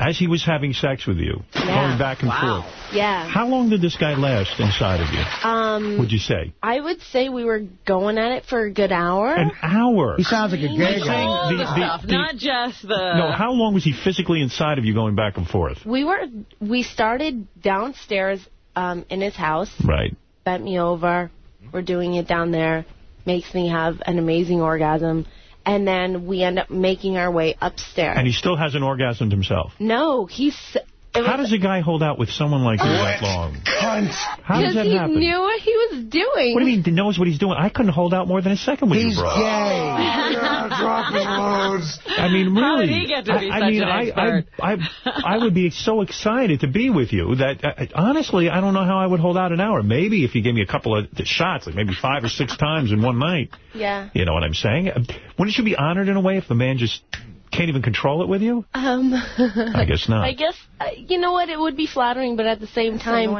As he was having sex with you, Yeah. going back and Wow. forth. Yeah. How long did this guy last inside of you, Um, would you say? I would say we were going at it for a good hour. An hour. He sounds like a gay guy. All The- the, the- stuff, the- not just the... No, how long was he physically inside of you going back and forth? We were we started downstairs um, in his house. Right. Bent me over. We're doing it down there. Makes me have an amazing orgasm, and then we end up making our way upstairs. And he still hasn't orgasmed himself. no, he's How does a guy hold out with someone like you that long? How does because that he knew what he was doing. What do you mean he knows what he's doing? I couldn't hold out more than a second with He's you, bro. gay. dropping loads. I mean, really. How did he get to be I, I such mean, an I, expert? I, I, I would be so excited to be with you that, uh, honestly, I don't know how I would hold out an hour. Maybe if you gave me a couple of shots, like maybe five or six times in one night. Yeah. You know what I'm saying? Uh, Wouldn't you be honored in a way if the man just can't even control it with you? Um, I guess not. I guess uh, you know what? It would be flattering, but at the same time,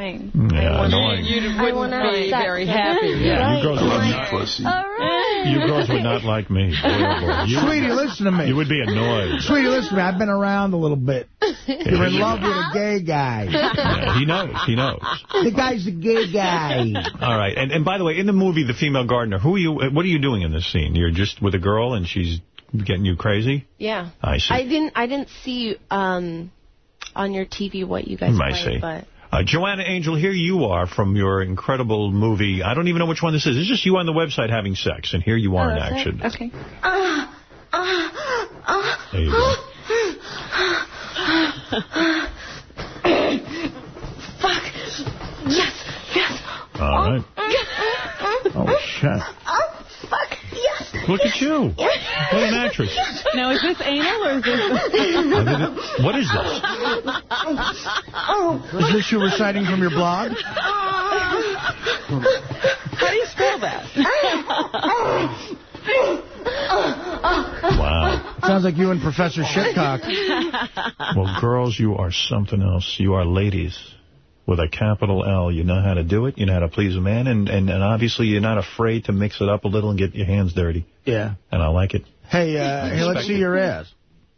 Yeah, annoying. You I wouldn't wanna be very happy. Yeah, Right. you girls would Like, not pussy. All right. You girls would not like me. Boy, boy. You, Sweetie, listen to me. You would be annoyed. Sweetie, listen to me. I've been around a little bit. You're in love with a gay guy. Yeah, he knows. He knows. The guy's a gay guy. All right. And and by the way, in the movie, The Female Gardener, who are you? What are you doing in this scene? You're just with a girl and she's getting you crazy? Yeah. I see. I didn't. I didn't see um on your TV what you guys I played, see. but Uh, Joanna Angel, here you are from your incredible movie. I don't even know which one this is. It's just you on the website having sex, and here you are in action. Okay. There you go. Fuck. Yes. Yes. All right. Oh, shit. Fuck. Yes. Look at you. What an actress. Now, is this anal or is this... It- what is this? Oh. Is this you reciting from your blog? How do you spell that? Wow. Sounds like you and Professor Shitcock. Well, girls, you are something else. You are ladies with a capital L. You know how to do it. You know how to please a man. And, and, and obviously, you're not afraid to mix it up a little and get your hands dirty. Yeah. And I like it. Hey, uh, hey, let's see your ass.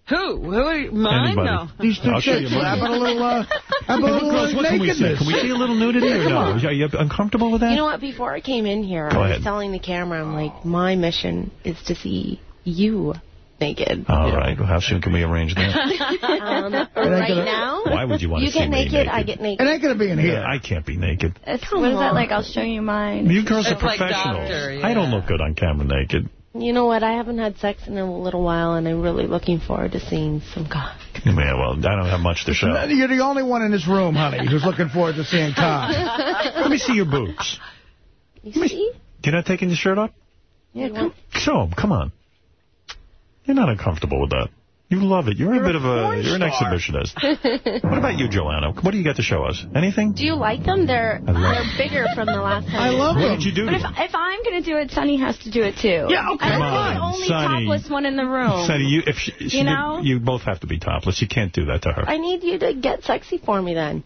Who? Who are you? Mine? Anybody. No. These two I'll show chicks. you How about a little, uh, how about a little Girls, what can we see? nakedness? Can we see a little nudity or Come no? on. Are you uncomfortable with that? you know what? Before I came in here, Go I was ahead. telling the camera, I'm like, my mission is to see you naked. All right. Well, how soon can we arrange that? Um, ain't right gonna- now, Why would you want you to see get me naked, naked? I get It naked. ain't going to be in here. Yeah, I can't be naked. It's, Come what is that on. like? I'll show you mine. You girls are It's like professionals. doctor, I don't yeah. look good on camera naked. You know what? I haven't had sex in a little while, and I'm really looking forward to seeing some cock. Yeah, well, I don't have much to show. You're the only one in this room, honey, who's looking forward to seeing cock. Let me see your boobs. You see? You're not taking the shirt off? Yeah, come. Show 'em. Come on. You're not uncomfortable with that. You love it. You're, a bit of a, you're an exhibitionist. What about you, Joanna? What do you got to show us? Anything? Do you like them? They're they're bigger from the last time. I love What them. did you do But if, if I'm going to do it, Sunny has to do it too. Yeah, okay. I'm the only Sunny. topless one in the room. Sunny, you, if she, she- You know? you both have to be topless. You can't do that to her. I need you to get sexy for me then.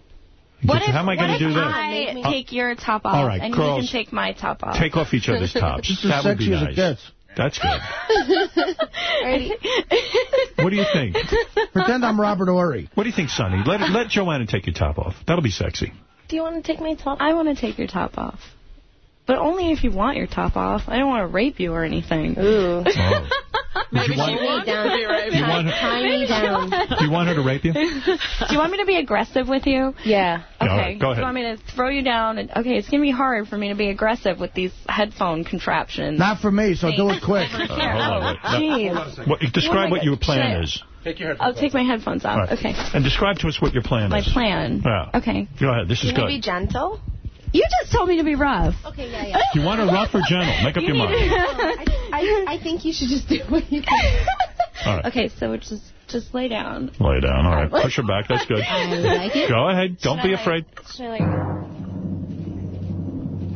What if, How am I going to do that? I Uh, take your top off all right, and girls, you can take my top off? Take off each other's tops. Just as that would be sexy as nice. It. That's good. What do you think? Pretend I'm Robert Horry. What do you think, Sunny? Let let Joanna take your top off. That'll be sexy. Do you want to take my top? I want to take your top off. But only if you want your top off. I don't want to rape you or anything. Ooh. Oh. Maybe you want- she wants down. to be raped. You want her, Tie me down. do you want her to rape you? Do you want me to be aggressive with you? Yeah. Yeah, Okay. all right, go Do you want me to throw you down? And, okay, it's going to be hard for me to be aggressive with these headphone contraptions. Not for me, so do it quick. Uh, hold on, wait. Jeez. What, describe what your plan Shit. is. Take your I'll take my headphones off. All right. Okay. And describe to us what your plan My is. My plan. Yeah. Okay. Go ahead. This is Can you good. be gentle? You just told me to be rough. Okay, yeah, yeah. You want her rough or gentle? Make up your mind. I, I, I think you should just do what you think. All right. Okay, so just just lay down. Lay down. All right. Push her back. That's good. Like. Go ahead. Don't Should be I, afraid. Should I like...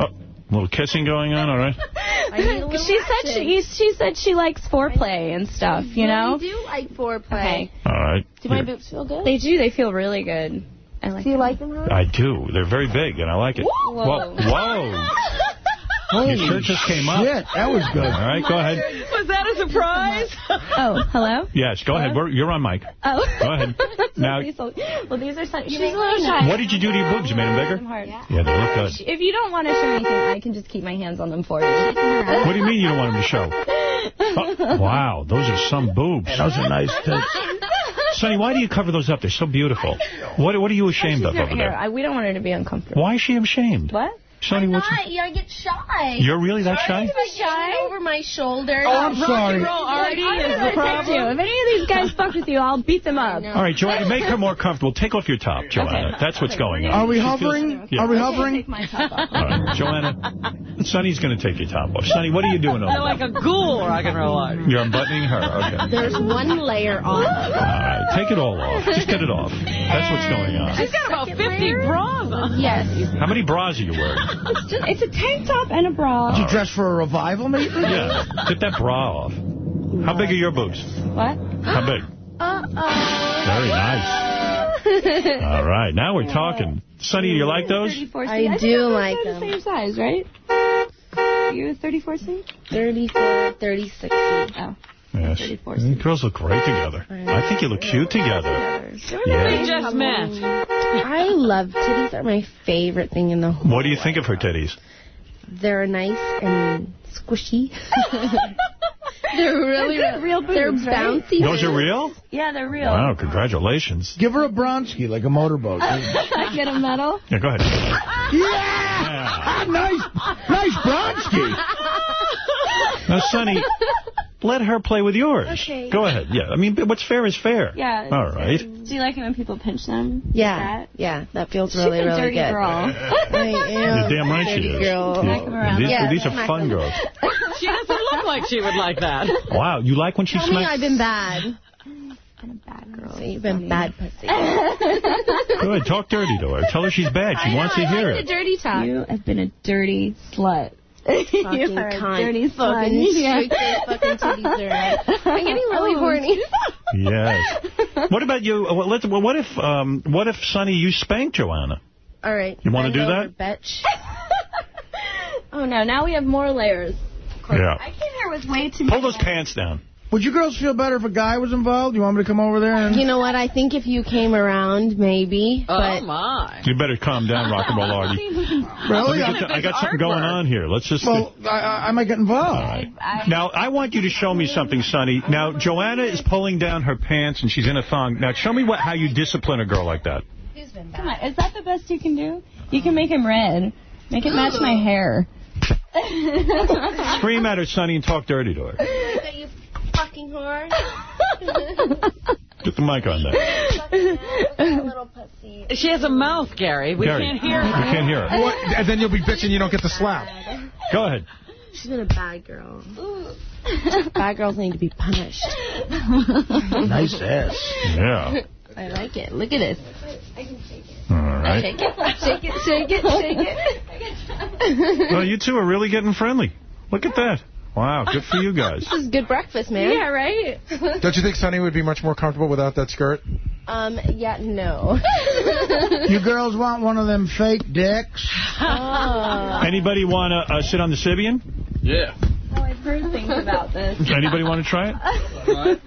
Oh, a little kissing going on. All right. I need a little She said she she said she likes foreplay and stuff. You know. I do like foreplay. Okay. All right. Do my boobs feel good? They do. They feel really good. I like. do you like them, Howard? I do. They're very big, and I like it. Whoa. Whoa. Whoa. Your shirt just came up. Shit, that was good. All right, go ahead. Was that a surprise? oh, hello? Yes, go ahead. We're, you're on mic. Oh. Go ahead. Now, well, these are some, she's a little shy. what did you do to your boobs? You made them bigger? Yeah, they look good. If you don't want to show anything, I can just keep my hands on them for you. What do you mean you don't want them to show? Oh, wow, those are some boobs. those are nice tits. Sunny, why do you cover those up? They're so beautiful. What What are you ashamed of over here, there? I, we don't want her to be uncomfortable. Why is she ashamed? What? Sunny, what's... Not, yeah, I get shy. You're really that shy? I'm shy over my shoulder. Oh, I'm sorry. Artie is the problem. If any of these guys fuck with you, I'll beat them up. All right, Joanna, make her more comfortable. Take off your top, Joanna. That's what's going on. Are we She feels- hovering? Yeah. Are we hovering? Take my top off. All right, Joanna, Sunny's going to take your top off. Sunny, what are you doing over You're like a ghoul, rock and roll artist. there? You're unbuttoning her. Okay. There's one layer on. All right, take it all off. Just get it off. That's what's going on. She's got about 50 bras on. Yes. How many bras are you wearing? It's, just, it's a tank top and a bra. Did you dress for a revival, maybe? Yeah, get that bra off. How big are your boobs? What? How big? Uh-oh. Very nice. All right, now we're talking. Sunny, do you like those? 34C. I think do we're like the them. same size, right? You're 34C? 34, 36. Oh. Yes. You girls look great together. I think you look cute together. They Yeah. just met. I love titties. Are my favorite thing in the whole What do you think of her titties? They're nice and squishy. they're really They're good, real boobs, They're right? bouncy. Those are real? Yeah, they're real. Wow, congratulations. Give her a Bronsky, like a motorboat. I get a medal. Yeah, go ahead. yeah! nice, nice Bronsky. Now, Sunny, let her play with yours. Okay. Go ahead. Yeah, I mean, what's fair is fair. Yeah. All right. Do you like it when people pinch them? Yeah, yeah, that feels She's really, good. She's a dirty good. girl. I am. You're damn right she dirty is. Girl. Yeah. These, Yeah, these are fun them. girls. She doesn't look like she would like that. Wow, you like when she Tell me smacks? I've been bad. I'm a bad girl. So you've been bad pussy. Good, talk dirty to her. Tell her she's bad. She wants to hear the it. dirty talk. You have been a dirty slut. Fucking you are cunt. dirty slut. Fucking Yeah. straight to the fucking titties are. I'm getting really Oh. horny. Yes. What about you? uh, Well, let's, well, what if um, what if Sunny you spanked Joanna? All right. You wanna do that? Bitch. Oh, no. Now we have more layers. Yeah. I came here with way too Pull those pants down. Would you girls feel better if a guy was involved? You want me to come over there? And... You know what? I think if you came around, maybe. Oh, but my. You better calm down, rock and roll Artie. Let me I got something going on here. Let's just. Well, I, I I might get involved. All right. Now, I want you to show me something, Sunny. Now, Joanna is pulling down her pants and she's in a thong. Now, show me what how you discipline a girl like that. Come on. Is that the best you can do? You can make him red. Make it match my hair. Scream at her, Sunny, and talk dirty to her. you fucking whore. Get the mic on there. She has a mouth, Gary. We Gary, can't hear her. We can't hear her. What? And then you'll be bitching you don't get the slap. Go ahead. She's been a bad girl. bad girls need to be punished. Nice ass. Yeah. I like it. Look at this. All right. Shake it, shake it, shake it, shake it. Well, you two are really getting friendly. Look at that. Wow, good for you guys. This is good breakfast, man. Yeah, right? Don't you think Sunny would be much more comfortable without that skirt? Um, yeah, no. You girls want one of them fake dicks? Oh. Anybody want to uh, sit on the Sybian? Yeah. Oh, I've heard things about this. Anybody want to try it?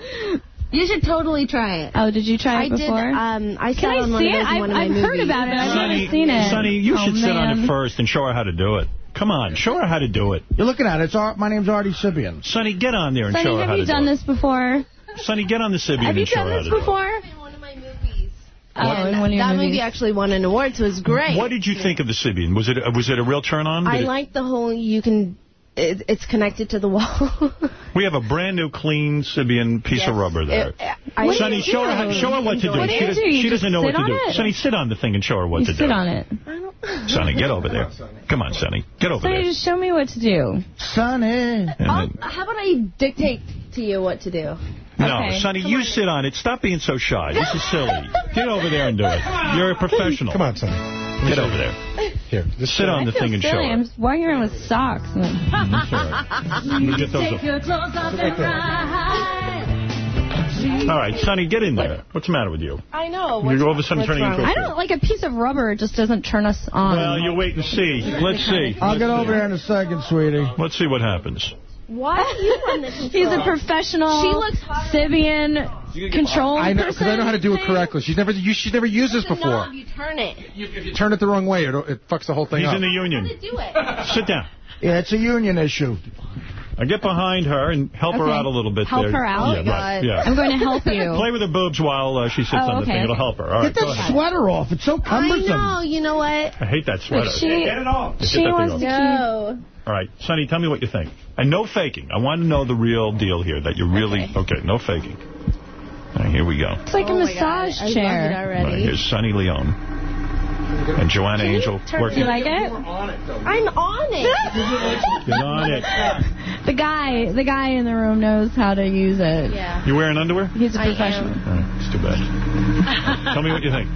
You should totally try it. Oh, did you try I it did. before? Um, I Can sat I on one see of it? those in I've, one of my I've heard movies. about it, I've Sunny, never seen it. Sunny, you Oh, should sit on it first and show her how to do it. Come on, show her how to do it. You're looking at it. It's Ar- my name's Artie Sybian. Sunny, get on there and Sunny, show her how to do it. have you to done do this before? Sunny, get on the Sybian Have you and show done her how this to do it. before? Oh, in one of your that movies. movie actually won an award, so it was mm. great. What did you think of the Sybian? Was it was it a real turn on? I Did it- like the whole you can. It, it's connected to the wall. we have a brand new clean Sybian piece of rubber there. It- I- Sunny, show her, show her what to do. What she you Does, she doesn't know what to do. it? Sunny, sit on the thing and show her what You to do. sit on it. Sunny, get over there. Come on, Sunny. Get over Sunny, there. Sunny, just show me what to do. Sunny. Then- How about I dictate to you what to do? No, Okay. Sunny, you sit on it. Stop being so shy. This is silly. Get over there and do it. You're a professional. Come on, Sunny. Get over there. Here. Just Sit on I the feel thing and show silly. her. I'm just walking around with socks. That's all right. Let me get those up. your clothes off and All right, Sunny, get in there. What's the matter with you? I know. You're all of a sudden turning into a I don't like a piece of rubber it just doesn't turn us on. Well, you wait and see. Let's see. I'll get over here in a second, sweetie. Let's see what happens. Why do you run this? He's a professional. She looks Sybian control I know, because I know how to do it correctly. She's never, you, she's never used this before. You turn it. If you turn it the wrong way, it, it fucks the whole thing He's up. in the union. Do it. Sit down. Yeah, it's a union issue. I get behind her and help her out a little bit Help there. her out? Yeah, right. Yeah. I'm going to help you. Play with her boobs while uh, she sits Oh, on the okay, thing. It'll help her. All right, Get go that sweater off. It's so I cumbersome. know. You know what? I hate that sweater. she- Get it off. Get She wants thing to off. go. All right, Sunny, tell me what you think. And no faking. I want to know the real deal here, that you're really... Okay, no faking. All right, here we go. It's like a Oh my massage God, I love chair. it already. All right, here's Sunny Leone and Joanna Angel turn- working. You like it? I'm on it. Get on it. The guy, the guy in the room knows how to use it. yeah. You wearing underwear? He's a professional. All right, it's too bad. Tell me what you think.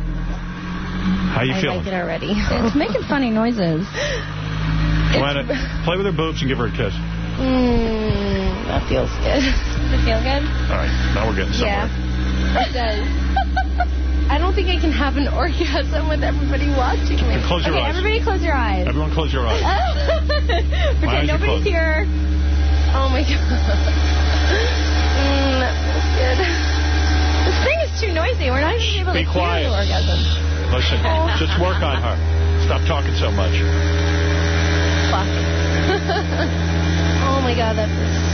How you I feeling? like it already. It's making funny noises. Joanna, play with her boobs and give her a kiss. Mm, that feels good. Does it feel good? All right, now we're getting somewhere. Yeah, it does. I don't think I can have an orgasm with everybody watching me. Close your okay, eyes. everybody close your eyes. Everyone close your eyes. Pretend eyes nobody's here. Oh my god. Mm, that feels good. This thing is too noisy. We're not even able Be to quiet. hear the orgasm. Listen, just work on her. Stop talking so much. Fuck. oh my god, that feels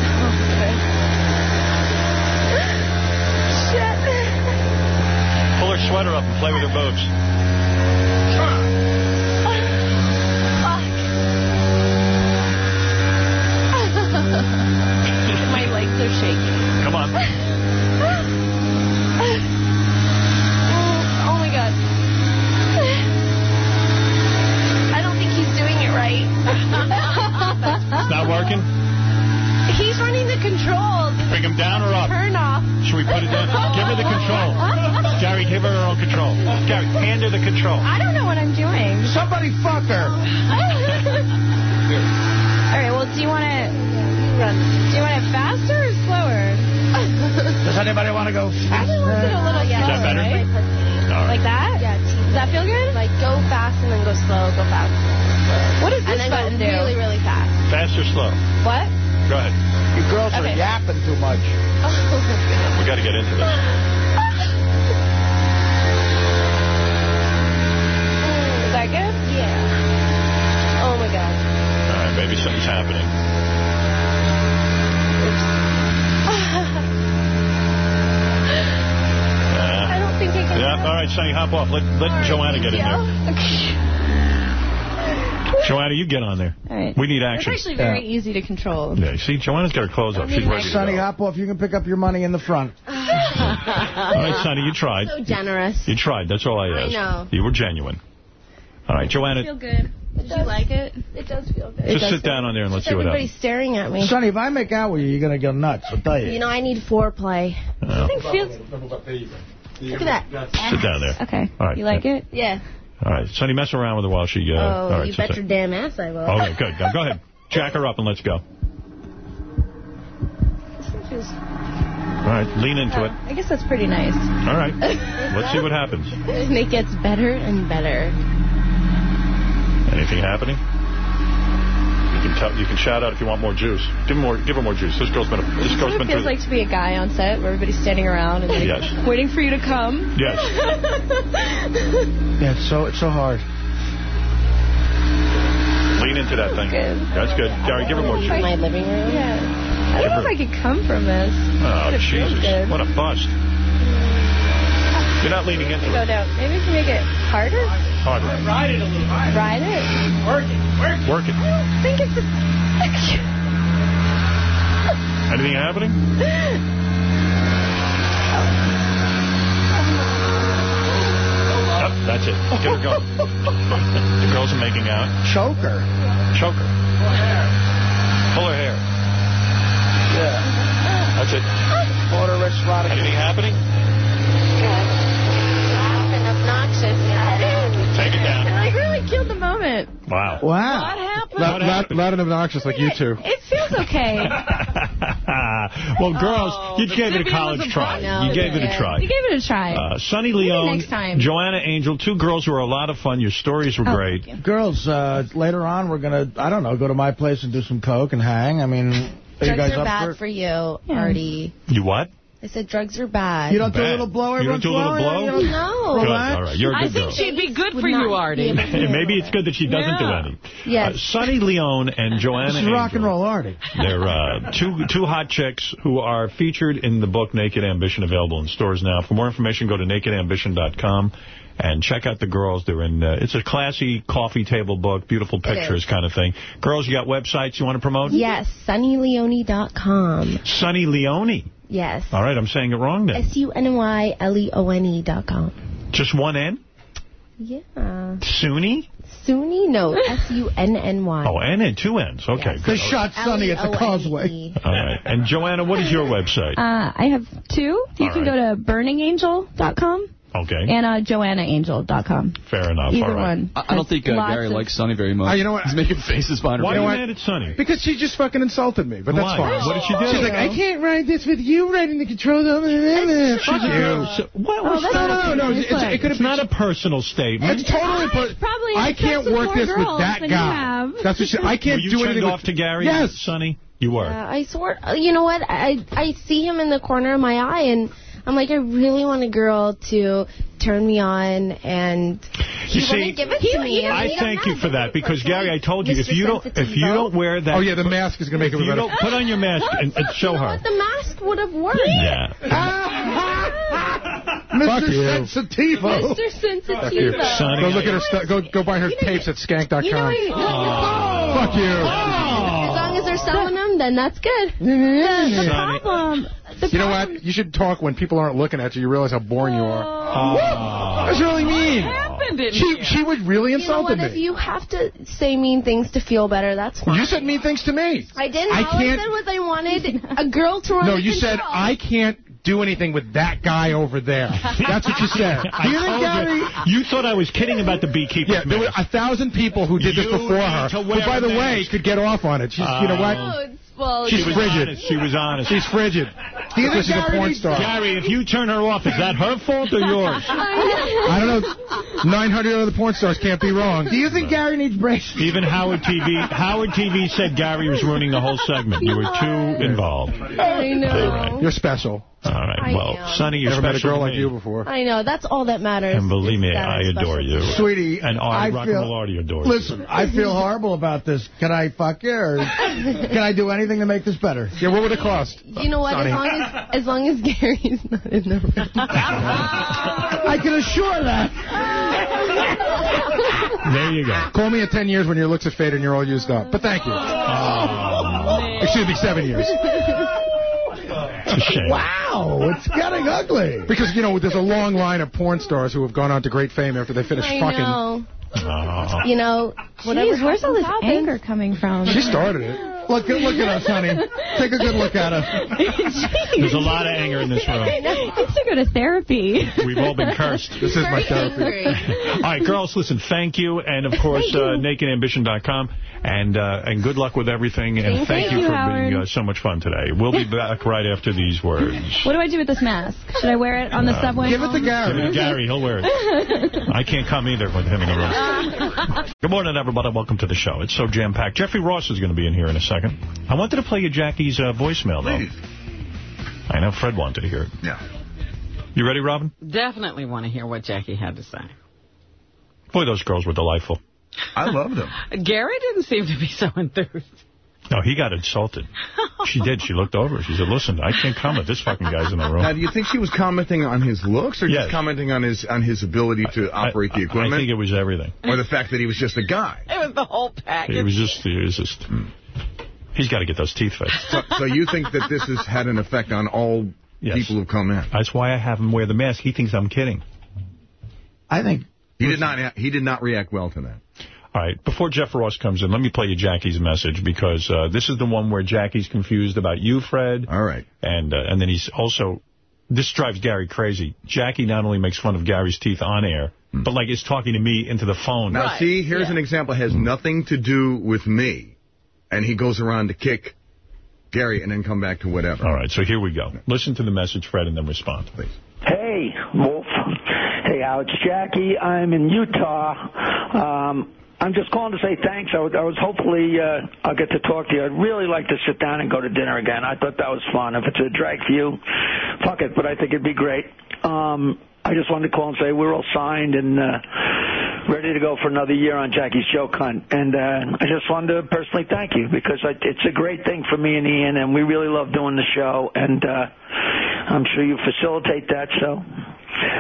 Pull her sweater up and play with her boobs. My legs are shaking. Come on. Oh my god. I don't think he's doing it right. It's not working? He's running the controls. Bring him down or up? Turn off. Should we put it down? Give her the control. Gary, give her her own control. Gary, hand her the control. I don't know what I'm doing. Somebody fuck her. All right. Well, do you want to? Do you want it faster or slower? Does anybody want to go I faster? want it a little Is that slower, better? right? All right. Like that? Yeah, Does that feel good? like go fast and then go slow, go fast. What does And this then button go do? really, really fast. Fast or slow? What? Go ahead. You girls are yapping too much. We got to get into this. Is that good? Yeah. Oh my god. All right, maybe something's happening. I Uh, don't think I can. yeah, all right, Sunny, hop off. Let, let Joanna get in there. Joanna, you get on there. All right. We need action. It's actually very easy to control. Yeah, see, Joanna's got her clothes up. She's ready to Sunny, go. hop off. You can pick up your money in the front. All right, Sunny, you tried. So generous. You tried. That's all I asked. I asked. know. You were genuine. All right, Joanna, Feel good. Did you like it? It does feel good. just sit down on there and let's see what happens. Everybody's staring at me. Sunny, if I make out with you, you're going to go nuts. I'll tell you. You know, I need foreplay. Oh, It feels. Look at that. sit down there. Okay. All right. You like it? Yeah. All right, Sunny, mess around with her while she... Uh, oh, all right, you sit bet your damn ass I will. Okay, good. Go, go ahead. Jack her up and let's go. All right, lean into it. I guess that's pretty nice. All right, let's see what happens. And it gets better and better. Anything happening? You can tell. You can shout out if you want more juice. Give her more. Give her more juice. This girl's been. A, this girl's What been it feels like to be a guy on set where everybody's standing around and like, Yes. waiting for you to come. Yes. Yeah, it's so, it's so hard. Lean into that thing. That's good. Gary, give her more juice. my living room. Yeah. I don't know if I could come from this. Oh, But it feels Jesus. What a bust. You're not leaning into Go it. down. Maybe we can make it harder. Harder. Ride it a little. Ride it. Work it. Work Work it. I think it's. Anything happening? Yep, that's it. Get her going. the girls are making out. Choke her. Choke her. Pull her hair. Yeah. That's it. Order Rich Roddick. Anything happening? And obnoxious. Take it down. I really killed the moment. Wow. Wow. What happened? Loud, loud, loud and obnoxious like you two. It feels okay. well, girls, you gave it a college try. you gave it a try. You gave it a try. Uh, Sunny Leone, next time. Joanna Angel, two girls who are a lot of fun. Your stories Oh, were great. Girls, uh, later on, we're going to, I don't know, go to my place and do some coke and hang. I mean, are you Drugs guys are up bad for for you, Artie. You what? I said drugs are bad. You don't do a Bad. little blow every You don't do a little while? blow? You don't- No. Good. Relax. All right. You're a I good think girl. she'd be good Would for not you, be Artie. able to Maybe it's good that she doesn't do Yeah. any. Yes. Uh, Sunny Leone and Joanna This is rock and Angel, roll Artie. They're uh, two two hot chicks who are featured in the book Naked Ambition, available in stores now. For more information, go to nakedambition.com and check out the girls. They're in. Uh, it's a classy coffee table book, beautiful pictures, kind of thing. Girls, you got websites you want to promote? Yes, sunnyleone.com. Sunny Leone. Yes. All right, I'm saying it wrong then. S-U-N-Y-L-E-O-N-E E dot com. Just one N? Yeah. Sunny? Sunny? No, S-U-N-N-Y. Oh, N and two N's. Okay, Yes. good. They shot Sunny at the causeway. All right. And Joanna, what is your website? Uh, I have two. You All can go to burningangel.com Okay. and uh, joannaangel.com. Fair enough. Either All right. one. I, I don't think uh, Gary of- likes Sunny very much. Oh, you know what? He's making faces behind her. Why You are you what? mad at Sunny? Because she just fucking insulted me, but that's fine. What did she do? She's like, I can't ride this with you riding the controls. Fuck you. So, what Oh, was that's No, that? no, no. It's, It's it could It's have not a personal statement. It's totally. Per- Probably I can't work this with that guy. That's what she, I can't you do turned anything off to Gary? Yes. Sunny? You were. Yeah, I swear. You know what? I I see him in the corner of my eye, and I'm like, I really want a girl to turn me on, and he You see, give it to me. and I thank you for that because Gary, I told you if you don't if you don't wear that. Oh yeah, the mask is gonna make if it you better. don't put on your mask and, and show You know her. what? The mask would have worked. Yeah. Fuck you. Sensitivo. Mr. Sensitivo. Sunny. Go look at her. Go go buy her tapes at skank.com. You know what? Oh. Fuck you. As long as they're selling them, then that's good. The, the problem. The You know what? You should talk when people aren't looking at you. You realize how boring you are. Oh. That's really mean. What happened in She here? she would really You know insulted what? If you have to say mean things to feel better, that's fine. You said mean things to me. I didn't. I All can't- I said was I wanted a girl to run No, the you said. I can't do anything with that guy over there. That's what you said. I told you, you thought I was kidding about the beekeeper. Yeah, there were a thousand people who did this before her. Who, by the way, mask. could get off on it. She's, you know oh. what? Oh, well, She's She frigid. honest. She was honest. She's frigid. Do you Because think she's a Gary porn star. Gary, if you turn her off, is that her fault or yours? I don't know. 900 other porn stars can't be wrong. Do you think Gary needs braces? Even Howard TV, Howard TV said Gary was ruining the whole segment. You were too involved. I know. You're special. All right. I Well, know. Sunny, you're Never met a girl like you before. I know. That's all that matters. And believe me, I adore you. Sweetie, And I Artie, rock and feel- roll Artie adores Listen, I feel horrible about this. Can I fuck you, or can I do anything to make this better? Yeah, what would it cost? You know what? As long as, as long as Gary's not in the room. I can assure that. There you go. Call me in 10 years when your looks have faded and you're all used up. But thank you. Oh, Excuse me, seven years. It's a shame. Wow, it's getting ugly. Because, you know, there's a long line of porn stars who have gone on to great fame after they finish I fucking. know. Oh. You know. Jeez, where's all this happens, anger coming from? She started it. Look, at look at us, honey. Take a good look at us. There's a lot of anger in this room. It's to go to therapy. We've all been cursed. This is my therapy. All right, girls, listen, thank you. And, of course, uh, nakedambition.com. And uh, and good luck with everything. And Thank thank, you, you for Howard. being uh, so much fun today. We'll be back right after these words. What do I do with this mask? Should I wear it on the subway? Give it to Gary. Give it Gary. to Gary. He'll wear it. I can't come either with him in the room. Good morning, everybody. Welcome to the show. It's so jam-packed. Jeffrey Ross is going to be in here in a second. I wanted to play you Jackie's uh, voicemail, though. Please. I know Fred wanted to hear it. Yeah. You ready, Robin? Definitely want to hear what Jackie had to say. Boy, those girls were delightful. I loved them. Gary didn't seem to be so enthused. No, he got insulted. She did. She looked over. She said, listen, I can't comment. this fucking guy's in the room. Now, do you think she was commenting on his looks or Yes. just commenting on his on his ability to operate the equipment? I think it was everything. or the fact that he was just a guy? It was the whole package. It was just, it was just, he's got to get those teeth fixed. So, so you think that this has had an effect on all Yes. people who've come in? That's why I have him wear the mask. He thinks I'm kidding. I think He did not. He did not react well to that. All right, before Jeff Ross comes in, let me play you Jackie's message because uh, this is the one where Jackie's confused about you, Fred. All right. And uh, and then he's also, this drives Gary crazy. Jackie not only makes fun of Gary's teeth on air, but like is talking to me into the phone. Now, see, here's an example. Has nothing to do with me. And he goes around to kick Gary and then come back to whatever. All right, so here we go. Listen to the message, Fred, and then respond, please. Hey, Wolf. Hey, Al, it's Jackie. I'm in Utah. Um, I'm just calling to say thanks. I was, I was hopefully uh, I'll get to talk to you. I'd really like to sit down and go to dinner again. I thought that was fun. If it's a drag for you, fuck it. But I think it'd be great. Um, I just wanted to call and say we're all signed and uh, ready to go for another year on Jackie's Joke Hunt. And uh, I just wanted to personally thank you because I, it's a great thing for me and Ian, and we really love doing the show. And uh, I'm sure you facilitate that, so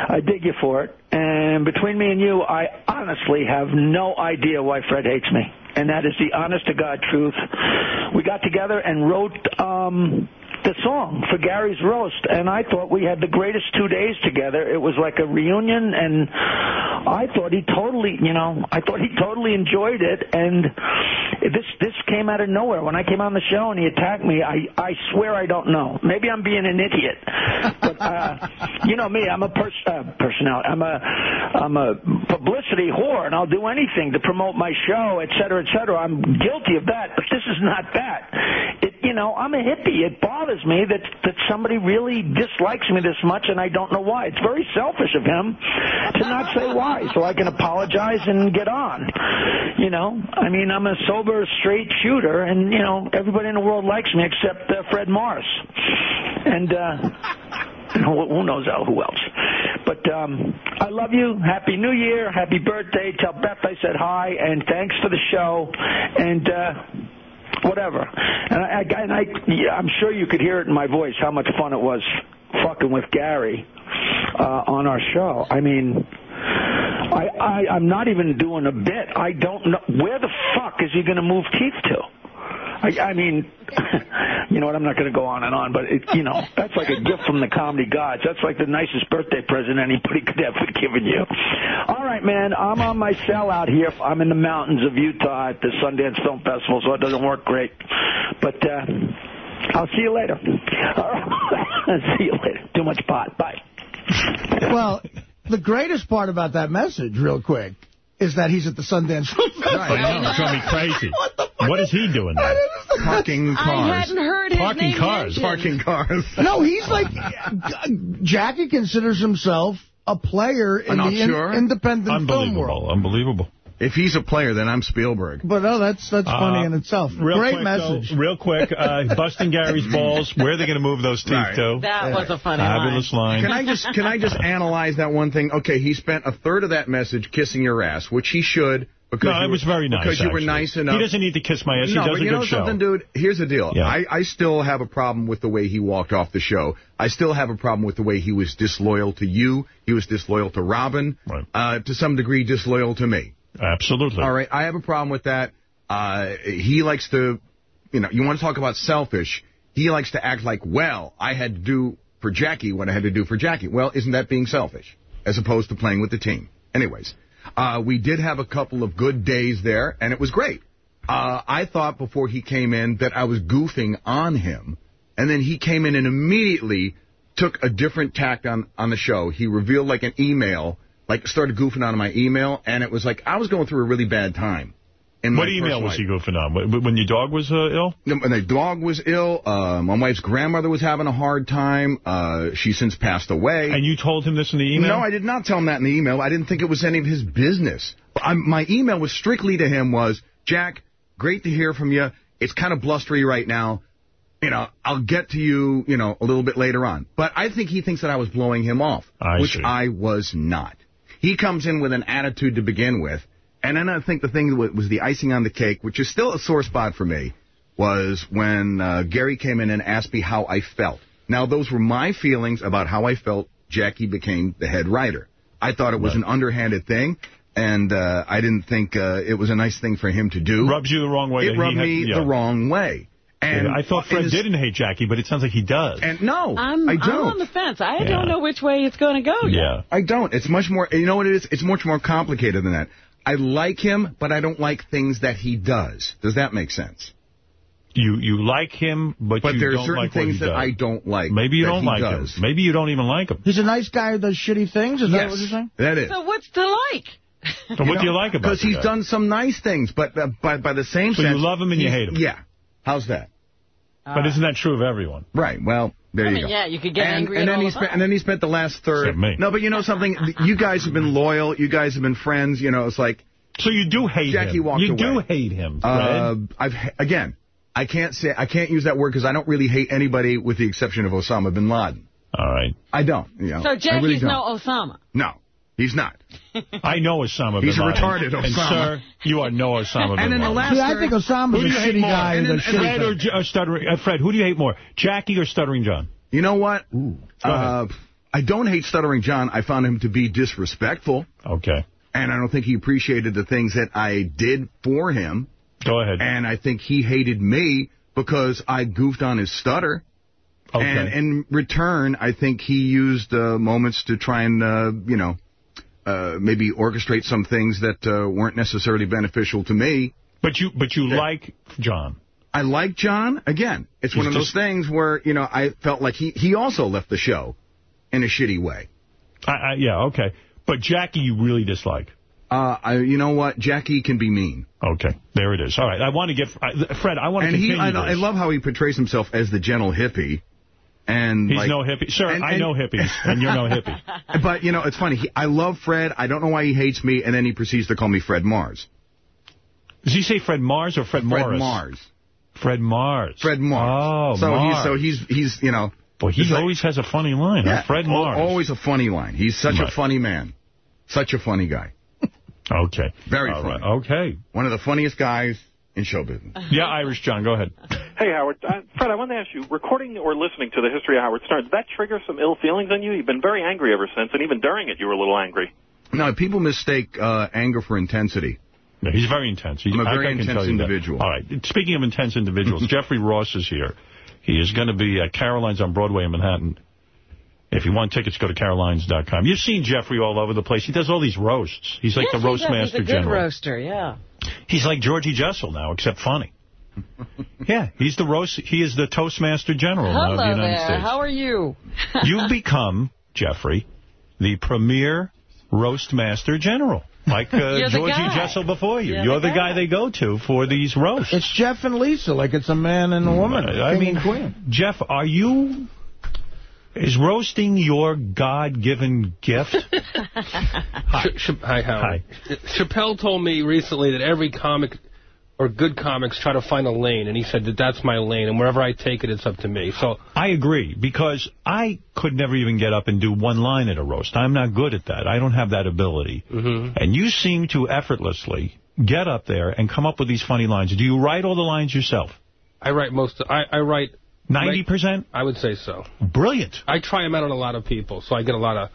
I dig you for it. And between me and you, I honestly have no idea why Fred hates me. And that is the honest to God truth. We got together and wrote um, the song for Gary's roast, and I thought we had the greatest two days together. It was like a reunion, and I thought he totally, you know, I thought he totally enjoyed it. And this this came out of nowhere. When I came on the show and he attacked me, I I swear I don't know. Maybe I'm being an idiot, but uh, you know me, I'm a pers- uh, personality. I'm a I'm a publicity whore, and I'll do anything to promote my show, et cetera, et cetera. I'm guilty of that, but this is not that. It, you know, I'm a hippie. It bothers me that that somebody really dislikes me this much, and I don't know why. It's very selfish of him to not say why, so I can apologize and get on. You know, I mean, I'm a sober, straight shooter, and you know, everybody in the world likes me except uh, Fred Morris, and. uh who knows who else? But um, I love you. Happy New Year. Happy birthday. Tell Beth I said hi, and thanks for the show. And uh, whatever. And I, I, and I, I'm sure you could hear it in my voice how much fun it was fucking with Gary uh, on our show. I mean. I, I I'm not even doing a bit. I don't know where the fuck is he going to move Keith to. I, I mean, you know what? I'm not going to go on and on, but it, you know, that's like a gift from the comedy gods. That's like the nicest birthday present anybody could ever given you. All right, man. I'm on my cell out here. I'm in the mountains of Utah at the Sundance Film Festival, so it doesn't work great. But uh, I'll see you later. All right. see you later. Too much pot. Bye. Well, the greatest part about that message, real quick, is that he's at the Sundance Film Festival. I know, it's drove me crazy. What is he doing there? Parking I cars. hadn't heard Parking cars. mentioned. Parking cars. No, he's like, Jackie considers himself a player in An the in- auteur? independent film world. Unbelievable. Unbelievable. If he's a player, then I'm Spielberg. But no, that's that's funny Uh, in itself. Real Great quick, message. Though, real quick, uh, busting Gary's balls. Where are they going to move those teeth Right. to? That was a funny Fabulous line. Can I just can I just analyze that one thing? Okay, he spent a third of that message kissing your ass, which he should. Because No, you it were- was very nice, Because you were nice enough. He doesn't need to kiss my ass. He no, does but a you know show. something, dude? Here's the deal. Yeah. I, I still have a problem with the way he walked off the show. I still have a problem with the way he was disloyal to you. He was disloyal to Robin. Uh, to some degree, disloyal to me. Absolutely. All right, I have a problem with that. Uh, he likes to, you know, you want to talk about selfish. He likes to act like, well, I had to do for Jackie what I had to do for Jackie. Well, isn't that being selfish? As opposed to playing with the team. Anyways, uh, we did have a couple of good days there, and it was great. Uh, I thought before he came in that I was goofing on him, and then he came in and immediately took a different tact on, on the show. He revealed like an email, like started goofing on my email, and it was like I was going through a really bad time. In What email was he life. goofing on? When your dog was uh, ill? No, When the dog was ill, uh, my wife's grandmother was having a hard time. Uh, she since passed away. And you told him this in the email? No, I did not tell him that in the email. I didn't think it was any of his business. i my email was strictly to him was, Jack, great to hear from you. It's kind of blustery right now. You know, I'll get to you, you know, a little bit later on. But I think he thinks that I was blowing him off, I which see. I was not. He comes in with an attitude to begin with. And then I think the thing that was the icing on the cake, which is still a sore spot for me, was when uh, Gary came in and asked me how I felt. Now, those were my feelings about how I felt Jackie became the head writer. I thought it was an underhanded thing, and uh, I didn't think uh, it was a nice thing for him to do. Rubs you the wrong way. It rubbed had- me yeah. the wrong way. And Yeah, I thought Fred his- didn't hate Jackie, but it sounds like he does. And no, I'm, I I'm on the fence. I Yeah. don't know which way it's going to go yet. yeah. I don't. It's much more. You know what it is? It's much more complicated than that. I like him, but I don't like things that he does. Does that make sense? You you like him, but, But you there are certain like things that does. I don't like Maybe you don't like does. him. Maybe you don't even like him. He's a nice guy who does shitty things? Is that what you're saying? that is. So what's to like? So what do you like about him? Because he's guy? done some nice things, but uh, by, by the same So you love him and you hate him. Yeah. How's that? But isn't that true of everyone? Right. Well, there I you mean, go. yeah, you could get and, angry and then all he the spent and then he spent the last third. Except me. No, but you know something. You guys have been loyal. You guys have been friends. You know, it's like So you do hate Jackie him. walked you do hate him, Uh, I've again. I can't say I can't use that word because I don't really hate anybody with the exception of Osama bin Laden. All right. I don't. You know, So I Jackie's really don't. no Osama. No, he's not. I know Osama He's bin a Laden. retarded And, sir, you are no Osama bin And in the Laden. last See, I think Osama's Who a do you hate shitty more? guy And who then- does shitty Fred or, things. J- or stuttering? Uh, Fred, who do you hate more, Jackie or Stuttering John? You know what? Go Uh, I don't hate Stuttering John. I found him to be disrespectful. Okay. And I don't think he appreciated the things that I did for him. Go ahead. And I think he hated me because I goofed on his stutter. Okay. And in return, I think he used uh, moments to try and, uh, you know, uh, maybe orchestrate some things that uh, weren't necessarily beneficial to me. But you, but you like John. I like John. Again, it's one of those things where, you know, I felt like he, he also left the show in a shitty way. I, I, yeah, okay. But Jackie, you really dislike. Uh, I, you know what? Jackie can be mean. Okay, there it is. All right, I want to get I, Fred. I want to And he, I, I love how he portrays himself as the gentle hippie. And He's like, no hippie, sir. and- I know hippies, and you're no hippie. But, you know, it's funny. He, I love Fred. I don't know why he hates me, and then he proceeds to call me Fred Mars. Does he say Fred Mars or Fred, Mars? Fred Morris? Mars. Fred Mars. Fred Mars. Oh, so Mars. he's so he's he's you know. Boy, he he's like- always has a funny line. huh? yeah, Fred Mars. Always a funny line. He's such Right. a funny man. Such a funny guy. Okay. Very All funny. right. Okay. One of the funniest guys in show business. Yeah, Irish John, go ahead. Hey, Howard. Uh, Fred, I wanted to ask you, recording or listening to the history of Howard Stern, did that trigger some ill feelings on you? You've been very angry ever since, and even during it, you were a little angry. No, people mistake uh, anger for intensity. Yeah, he's very intense. He, I'm a I- very I can intense tell you that. individual. All right. Speaking of intense individuals, Jeffrey Ross is here. He is going to be at Caroline's on Broadway in Manhattan. If you want tickets, go to carolines.com. You've seen Jeffrey all over the place. He does all these roasts. He's like Yes, the he roast does. master He's a good general. roaster, yeah. He's like Georgie Jessel now, except funny. yeah, he's the roast. He is the Toastmaster General of the Hello United there. States. How are you? You've become, Jeffrey, the premier roastmaster general. Like uh, Georgie. Jessel before you. You're You're, the the, guy. they go to for these roasts. It's Jeff and Lisa, like it's a man and a woman. I king mean, and queen. Jeff, are you... Is roasting your God-given gift? Hi. Hi, Howard. Chappelle told me recently that every comic or good comics try to find a lane, and he said that that's my lane, and wherever I take it, it's up to me. So I agree, because I could never even get up and do one line at a roast. I'm not good at that. I don't have that ability. Mhm. And you seem to effortlessly get up there and come up with these funny lines. Do you write all the lines yourself? I write most. Of, I, I write 90%? I would say so. Brilliant. I try them out on a lot of people, so I get a lot of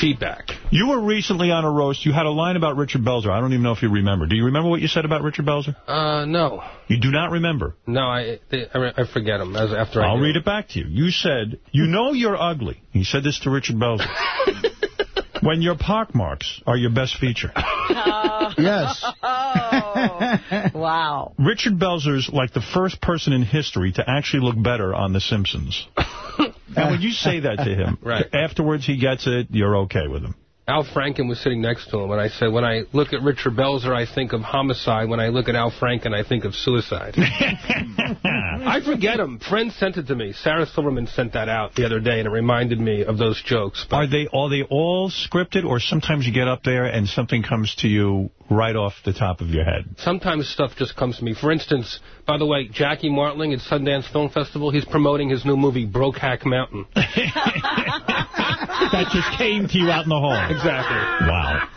feedback. You were recently on a roast. You had a line about Richard Belzer. I don't even know if you remember. Do you remember what you said about Richard Belzer? Uh, no. You do not remember? No, I they, I, I forget them as after I I'll do read it back to you. You said, you know you're ugly. He said this to Richard Belzer. when your pockmarks are your best feature. Oh. yes. Oh. Wow. Richard Belzer's like the first person in history to actually look better on The Simpsons. and when you say that to him, Right. afterwards he gets it, you're okay with him. Al Franken was sitting next to him, and I said, when I look at Richard Belzer, I think of homicide. When I look at Al Franken, I think of suicide. I forget him. Friends sent it to me. Sarah Silverman sent that out the other day, and it reminded me of those jokes. Are they are they all scripted, or sometimes you get up there and something comes to you right off the top of your head? Sometimes stuff just comes to me. For instance, by the way, Jackie Martling at Sundance Film Festival, he's promoting his new movie, Brokehack Mountain. that just came to you out in the hall. Exactly. Wow.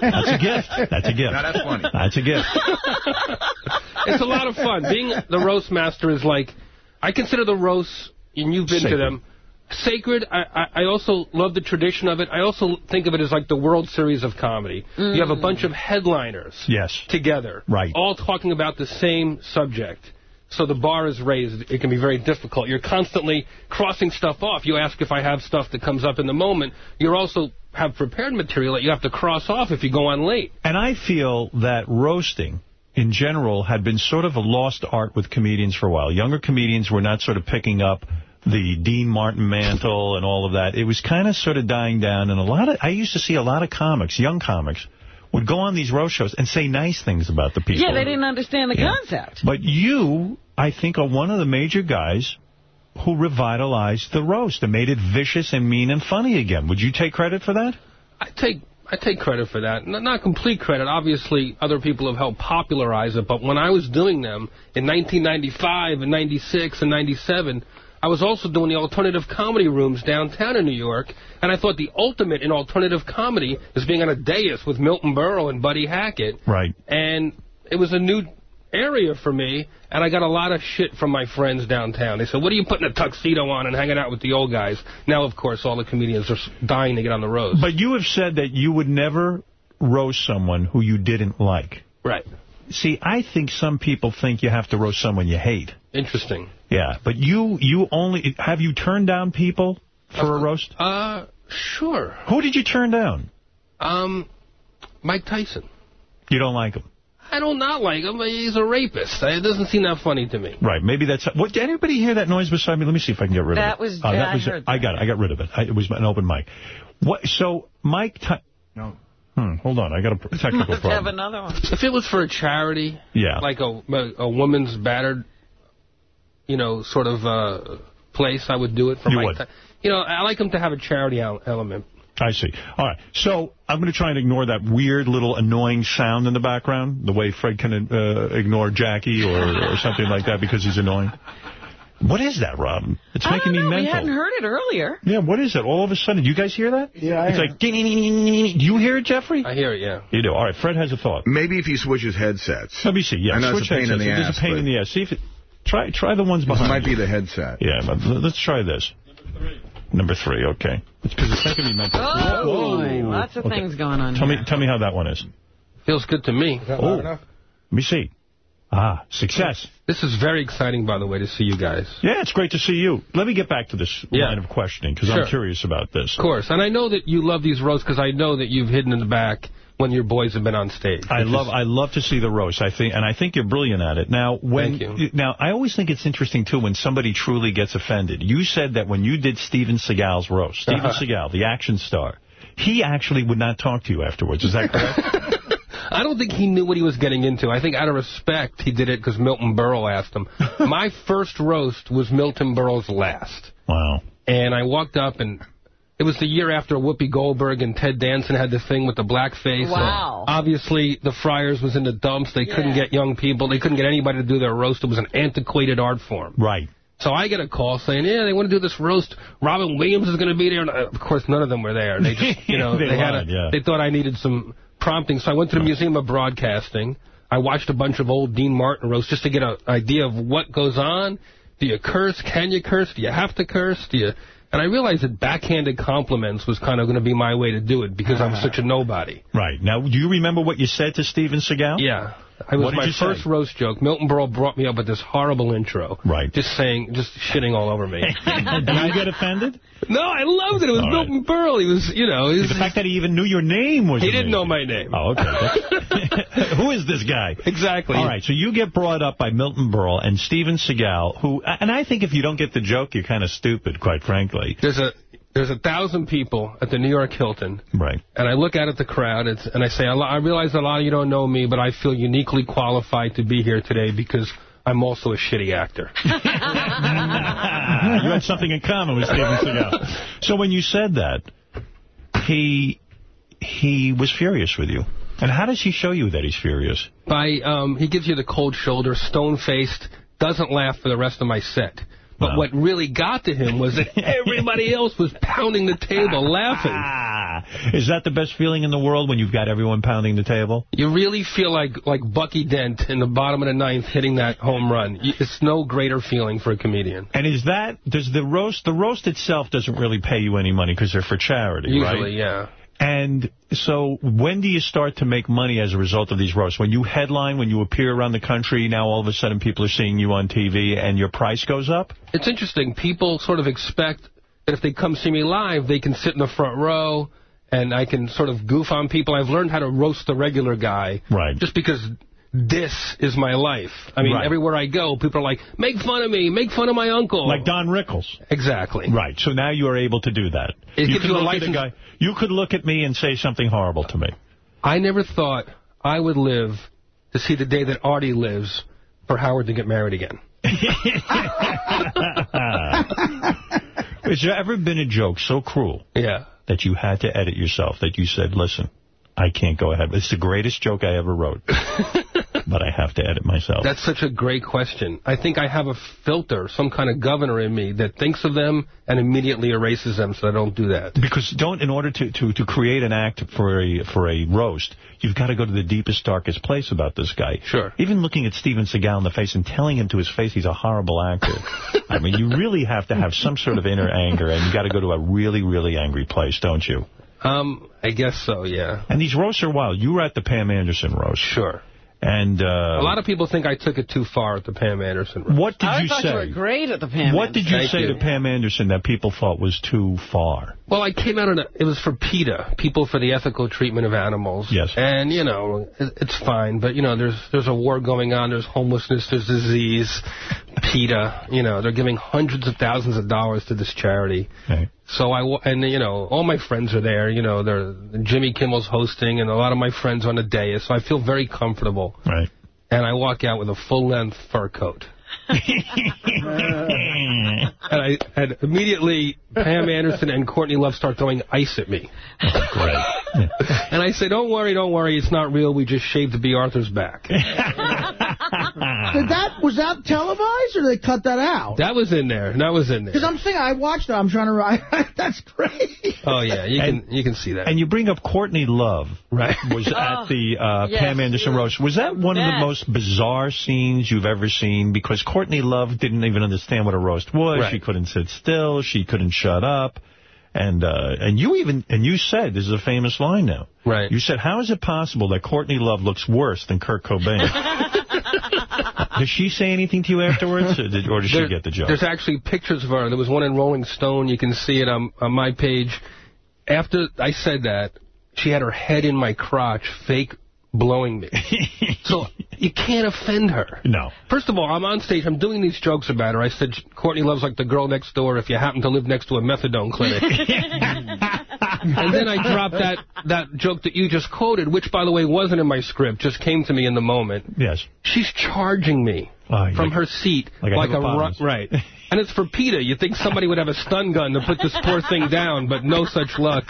That's a gift. That's a gift. Now, that's funny. That's a gift. it's a lot of fun. Being the roast master is like, I consider the roasts, and you've been Sacred. to them, sacred. I, I, I also love the tradition of it. I also think of it as like the World Series of comedy. You have a mm. bunch of headliners Yes. together, Right. all talking about the same subject. So the bar is raised. It can be very difficult. You're constantly crossing stuff off. You ask if I have stuff that comes up in the moment. You also have prepared material that you have to cross off if you go on late. And I feel that roasting in general, had been sort of a lost art with comedians for a while. Younger comedians were not sort of picking up the Dean Martin mantle and all of that. It was kind of sort of dying down. And a lot of I used to see a lot of comics, young comics, would go on these roast shows and say nice things about the people. Yeah, they didn't understand the Yeah. concept. But you, I think, are one of the major guys who revitalized the roast and made it vicious and mean and funny again. Would you take credit for that? I take I take credit for that. N- not complete credit. Obviously, other people have helped popularize it. But when I was doing them in 1995 and 96 and 97, I was also doing the alternative comedy rooms downtown in New York. And I thought the ultimate in alternative comedy is being on a dais with Milton Berle and Buddy Hackett. Right. And it was a new area for me, and I got a lot of shit from my friends downtown. They said, what are you putting a tuxedo on and hanging out with the old guys? Now, of course, all the comedians are dying to get on the road. But you have said that you would never roast someone who you didn't like. Right. See, I think some people think you have to roast someone you hate. Interesting. Yeah, but you you only have you turned down people for a roast? Uh, sure. Who did you turn down? Um, Mike Tyson. You don't like him. I don't not like him. He's a rapist. It doesn't seem that funny to me. Right, maybe that's... What, did anybody hear that noise beside me? Let me see if I can get rid That of it. was- Oh, yeah, I was heard I got it. I got rid of it. I, it was an open mic. What? So, Mike... Ty No. Hmm, hold on. I got a pr- technical Let's have another one. If it was for a charity, Yeah. like a a woman's battered, you know, sort of uh, place, I would do it for You Mike. would. You know, I like them to have a charity element. I see. All right. So I'm going to try and ignore that weird little annoying sound in the background, the way Fred can uh, ignore Jackie or, or something like that because he's annoying. What is that, Robin? It's I making don't know. me We mental. hadn't heard it earlier. Yeah, what is it? All of a sudden, do you guys hear that? Yeah, I It's like, ding, ding, ding, ding, ding, ding. do you hear it, Jeffrey? I hear it, yeah. You do. All right, Fred has a thought. Maybe if he switches headsets. Let me see. Yeah, I know switch it's a pain in headsets. the It is a pain but in the ass. See if it, try try the ones This behind. might you. be the headset. Yeah, but let's try this. Number three, okay. It's because it's making me mental. Oh, boy. Lots of Okay. things going on Tell here. me, tell me how that one is. Feels good to me. Oh, let me see. Ah, success. This is very exciting, by the way, to see you guys. Yeah, it's great to see you. Let me get back to this Yeah. line of questioning because Sure. I'm curious about this. Of course. And I know that you love these roasts because I know that you've hidden in the back when your boys have been on stage. I love is- I love to see the roast. I think and I think you're brilliant at it. Now when Thank now I always think it's interesting too when somebody truly gets offended. You said that when you did Steven Seagal's roast, Steven Uh-huh. Seagal, the action star, he actually would not talk to you afterwards. Is that correct? I don't think he knew what he was getting into. I think out of respect, he did it because Milton Berle asked him. My first roast was Milton Berle's last. Wow. And I walked up, and it was the year after Whoopi Goldberg and Ted Danson had the thing with the blackface. Wow. And obviously, the Friars was in the dumps. They couldn't get young people. They couldn't get anybody to do their roast. It was an antiquated art form. Right. So I get a call saying, yeah, they want to do this roast. Robin Williams is going to be there. And uh, of course, none of them were there. They just, you know, They they, had a, yeah. they thought I needed some prompting. So I went to the Museum of Broadcasting. I watched a bunch of old Dean Martin roasts just to get an idea of what goes on. Do you curse? Can you curse? Do you have to curse? Do you? And I realized that backhanded compliments was kind of going to be my way to do it because I'm uh-huh. such a nobody. Right. Now, do you remember what you said to Steven Seagal? Yeah. I was my you say? first roast joke. Milton Berle brought me up with this horrible intro. Right. Just saying, just shitting all over me. Did you get offended? No, I loved it. It was All right. Milton Berle. He was, you know, he, was, The fact that he even knew your name was he didn't know my name. Oh, okay. Who is this guy? Exactly. All right, so you get brought up by Milton Berle and Steven Seagal, who, and I think if you don't get the joke, you're kind of stupid, quite frankly. There's a there's a thousand people at the New York Hilton, Right. and I look out at the crowd it's, and I say, I realize a lot of you don't know me, but I feel uniquely qualified to be here today because I'm also a shitty actor. you had something in common with Steven Seagal. So when you said that, he he was furious with you. And how does he show you that he's furious? By um, he gives you the cold shoulder, stone faced, doesn't laugh for the rest of my set. But Wow. what really got to him was that everybody else was pounding the table laughing. Is that the best feeling in the world when you've got everyone pounding the table? You really feel like like Bucky Dent in the bottom of the ninth hitting that home run. It's no greater feeling for a comedian. And is that, does the roast, the roast itself doesn't really pay you any money because they're for charity, right? Usually, yeah. And so when do you start to make money as a result of these roasts? When you headline, when you appear around the country, now all of a sudden people are seeing you on TV and your price goes up? It's interesting. People sort of expect that if they come see me live, they can sit in the front row and I can sort of goof on people. I've learned how to roast the regular guy. Right. Just because this is my life. I mean, Right. everywhere I go, people are like, make fun of me, make fun of my uncle. Like Don Rickles. Exactly. Right. So now you are able to do that. It you could you a look at license- guy. You could look at me and say something horrible to me. I never thought I would live to see the day that Artie lives for Howard to get married again. Has there ever been a joke so cruel Yeah. that you had to edit yourself, that you said, listen, I can't go ahead. It's the greatest joke I ever wrote, but I have to edit myself. That's such a great question. I think I have a filter, some kind of governor in me that thinks of them and immediately erases them so I don't do that. Because don't, in order to, to, to create an act for a for a roast, you've got to go to the deepest, darkest place about this guy. Sure. Even looking at Steven Seagal in the face and telling him to his face he's a horrible actor. I mean, you really have to have some sort of inner anger, and you got to go to a really, really angry place, don't you? Um, I guess so, yeah. And these roasts are wild. You were at the Pam Anderson roast. Sure. And uh, a lot of people think I took it too far at the Pam Anderson. roast. What did I you thought say? you were great at the Pam what did you Thank say you. to Pam Anderson that people thought was too far? Well, I came out on a, it was for PETA, People for the Ethical Treatment of Animals. Yes. And, you know, it, it's fine, but, you know, there's there's a war going on, there's homelessness, there's disease, PETA, you know, they're giving hundreds of thousands of dollars to this charity. Okay. So I, and, you know, all my friends are there, you know, they're, Jimmy Kimmel's hosting, and a lot of my friends on the dais, so I feel very comfortable. Right. And I walk out with a full-length fur coat. and I and immediately Pam Anderson and Courtney Love start throwing ice at me. Great. And I say, don't worry, don't worry, it's not real. We just shaved Bea Arthur's back. Did that was that televised or did they cut that out? That was in there. That was in there. Because I'm saying I watched it. I'm trying to write. That's great. Oh yeah, you And- can you can see that. And you bring up Courtney Love, right? was at the uh, yes, Pam Anderson roast. Was that one of the most bizarre scenes you've ever seen? Because Courtney Love didn't even understand what a roast was. Right. She couldn't sit still. She couldn't shut up. And uh, and you even and you said this is a famous line now. Right. You said, "How is it possible that Courtney Love looks worse than Kurt Cobain?" Does she say anything to you afterwards, or did, or did she get the joke? There's actually pictures of her. There was one in Rolling Stone. You can see it on, on my page. After I said that, she had her head in my crotch, fake blowing me. so you can't offend her. No. First of all, I'm on stage. I'm doing these jokes about her. I said, Courtney Love's like the girl next door if you happen to live next to a methadone clinic. and then I dropped that, that joke that you just quoted, which, by the way, wasn't in my script, just came to me in the moment. Yes. She's charging me Oh, from like- her seat like a like a right. And it's for PETA. You think somebody would have a stun gun to put this poor thing down, but no such luck.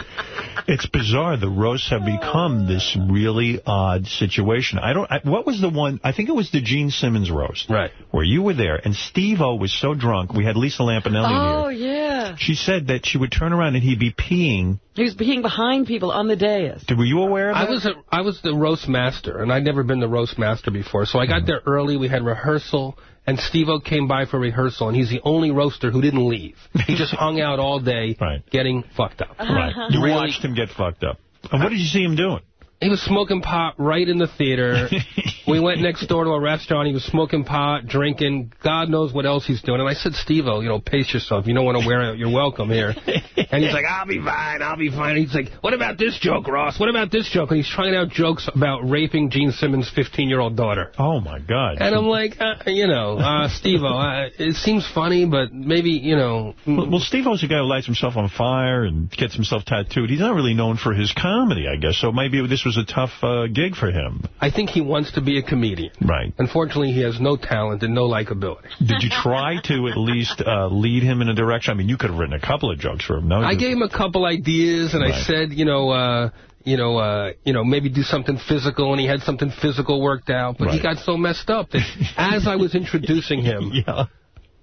It's bizarre. The roasts have become this really odd situation. I don't. I, what was the one? I think it was the Gene Simmons roast, right? Where you were there, and Steve-O was so drunk. We had Lisa Lampanelli Oh, here. yeah. She said that she would turn around and he'd be peeing. He was peeing behind people on the dais. Did, Were you aware of that? I was a, I was the roast master, and I'd never been the roast master before. So I got mm-hmm. there early. We had rehearsal, and Steve-O came by for rehearsal, and he's the only roaster who didn't leave. He just hung out all day getting fucked up. Right. You Really- watched him get fucked up. And what did you see him doing? He was smoking pot right in the theater. we went next door to a restaurant. He was smoking pot, drinking. God knows what else he's doing. And I said, Steve-O, you know, pace yourself. You don't want to wear out. You're welcome here. And he's like, I'll be fine. I'll be fine. And he's like, what about this joke, Ross? What about this joke? And he's trying out jokes about raping Gene Simmons' 15-year-old daughter. Oh, my God. And I'm like, uh, you know, uh, Steve-O, uh, it seems funny, but maybe, you know... Well, well, Steve-O's a guy who lights himself on fire and gets himself tattooed. He's not really known for his comedy, I guess. So maybe this was a tough uh, gig for him. I think he wants to be a comedian. Right. Unfortunately, he has no talent and no likability. Did you try to at least uh, lead him in a direction? I mean, you could have written a couple of jokes for him. No, I gave him a couple ideas, and I said, you know, uh, you know, uh, you know, maybe do something physical, and he had something physical worked out, but he got so messed up that as I was introducing him, yeah.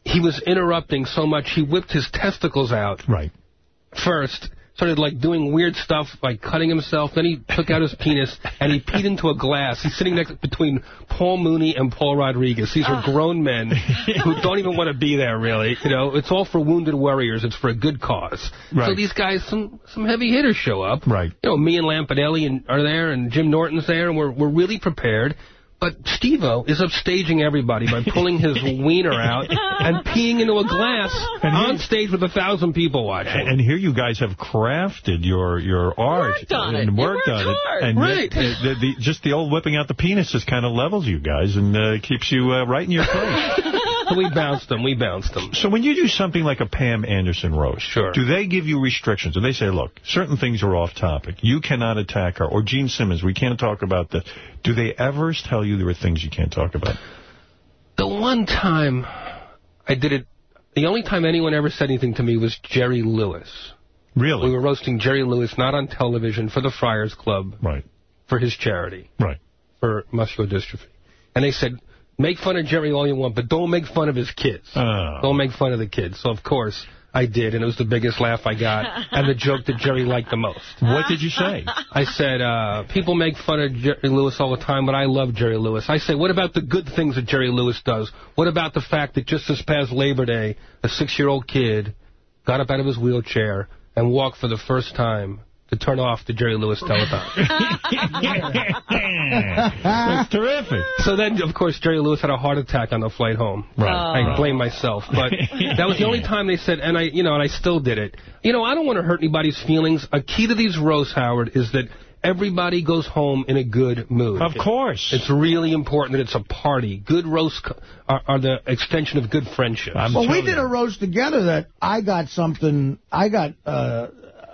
he was interrupting so much, he whipped his testicles out. Right. First, started like doing weird stuff, like cutting himself. Then he took out his penis and he peed into a glass. He's sitting next between Paul Mooney and Paul Rodriguez. These are ah. grown men who don't even want to be there, really. You know, it's all for wounded warriors. It's for a good cause. So these guys, some some heavy hitters show up. Right. You know, me and Lampanelli and, are there, and Jim Norton's there, and we're we're really prepared. But Steve-O is upstaging everybody by pulling his wiener out and peeing into a glass on stage with a thousand people watching. And here you guys have crafted your your art worked on and it. Worked worked on hard. it. And Right. yet, uh, the, the, just the old whipping out the penis just kind of levels you guys and uh, keeps you uh, right in your place. we bounced them. We bounced them. So when you do something like a Pam Anderson roast, Sure. do they give you restrictions? Do they say, look, certain things are off topic. You cannot attack her. Or Gene Simmons, we can't talk about this. Do they ever tell you there are things you can't talk about? The one time I did it, the only time anyone ever said anything to me was Jerry Lewis. Really? We were roasting Jerry Lewis, not on television, for the Friars Club. Right. For his charity. Right. For muscular dystrophy. And they said, make fun of Jerry all you want, but don't make fun of his kids. Oh. Don't make fun of the kids. So, of course, I did, and it was the biggest laugh I got, and the joke that Jerry liked the most. What did you say? I said, uh, people make fun of Jerry Lewis all the time, but I love Jerry Lewis. I say, what about the good things that Jerry Lewis does? What about the fact that just this past Labor Day, a six-year-old kid got up out of his wheelchair and walked for the first time to turn off the Jerry Lewis telethon. That's terrific. So then, of course, Jerry Lewis had a heart attack on the flight home. Right. I blame myself, but that was the only time they said, and I, you know, and I still did it. You know, I don't want to hurt anybody's feelings. A key to these roasts, Howard, is that everybody goes home in a good mood. Of course. It's really important that it's a party. Good roasts are, are the extension of good friendships. well, we did a roast together that I got something, I got uh,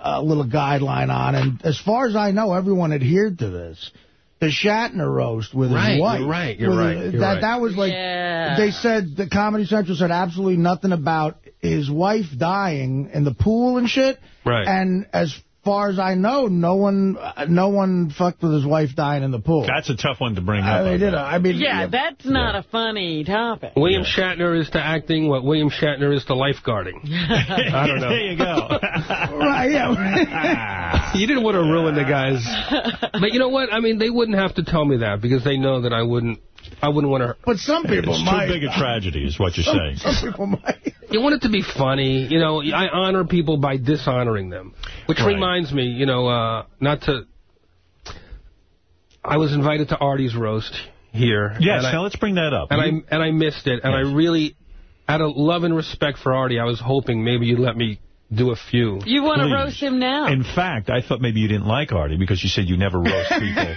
a little guideline on, and as far as I know, everyone adhered to this. The Shatner roast with Right, his you're right, you're right. You're that, right. that was like, Yeah. they said, the Comedy Central said absolutely nothing about his wife dying in the pool and shit. Right. And as far as I know, no one uh, no one fucked with his wife dying in the pool. That's a tough one to bring I up. mean, did I mean, Yeah, that's not a funny topic. William Shatner is to acting what William Shatner is to lifeguarding. I don't know. There you go. right, yeah. you didn't want to ruin the guys. But you know what? I mean, they wouldn't have to tell me that because they know that I wouldn't I wouldn't want to... hurt. But some people It's might. too big a tragedy is what you're Some- saying. Some people might. You want it to be funny. You know, I honor people by dishonoring them. Which Right. reminds me, you know, uh, not to... I was invited to Artie's roast here. Yes, and I- now let's bring that up. and You- I and I missed it, and I really, out of love and respect for Artie, I was hoping maybe you'd let me do a few. You want to roast him now? In fact, I thought maybe you didn't like Artie because you said you never roast people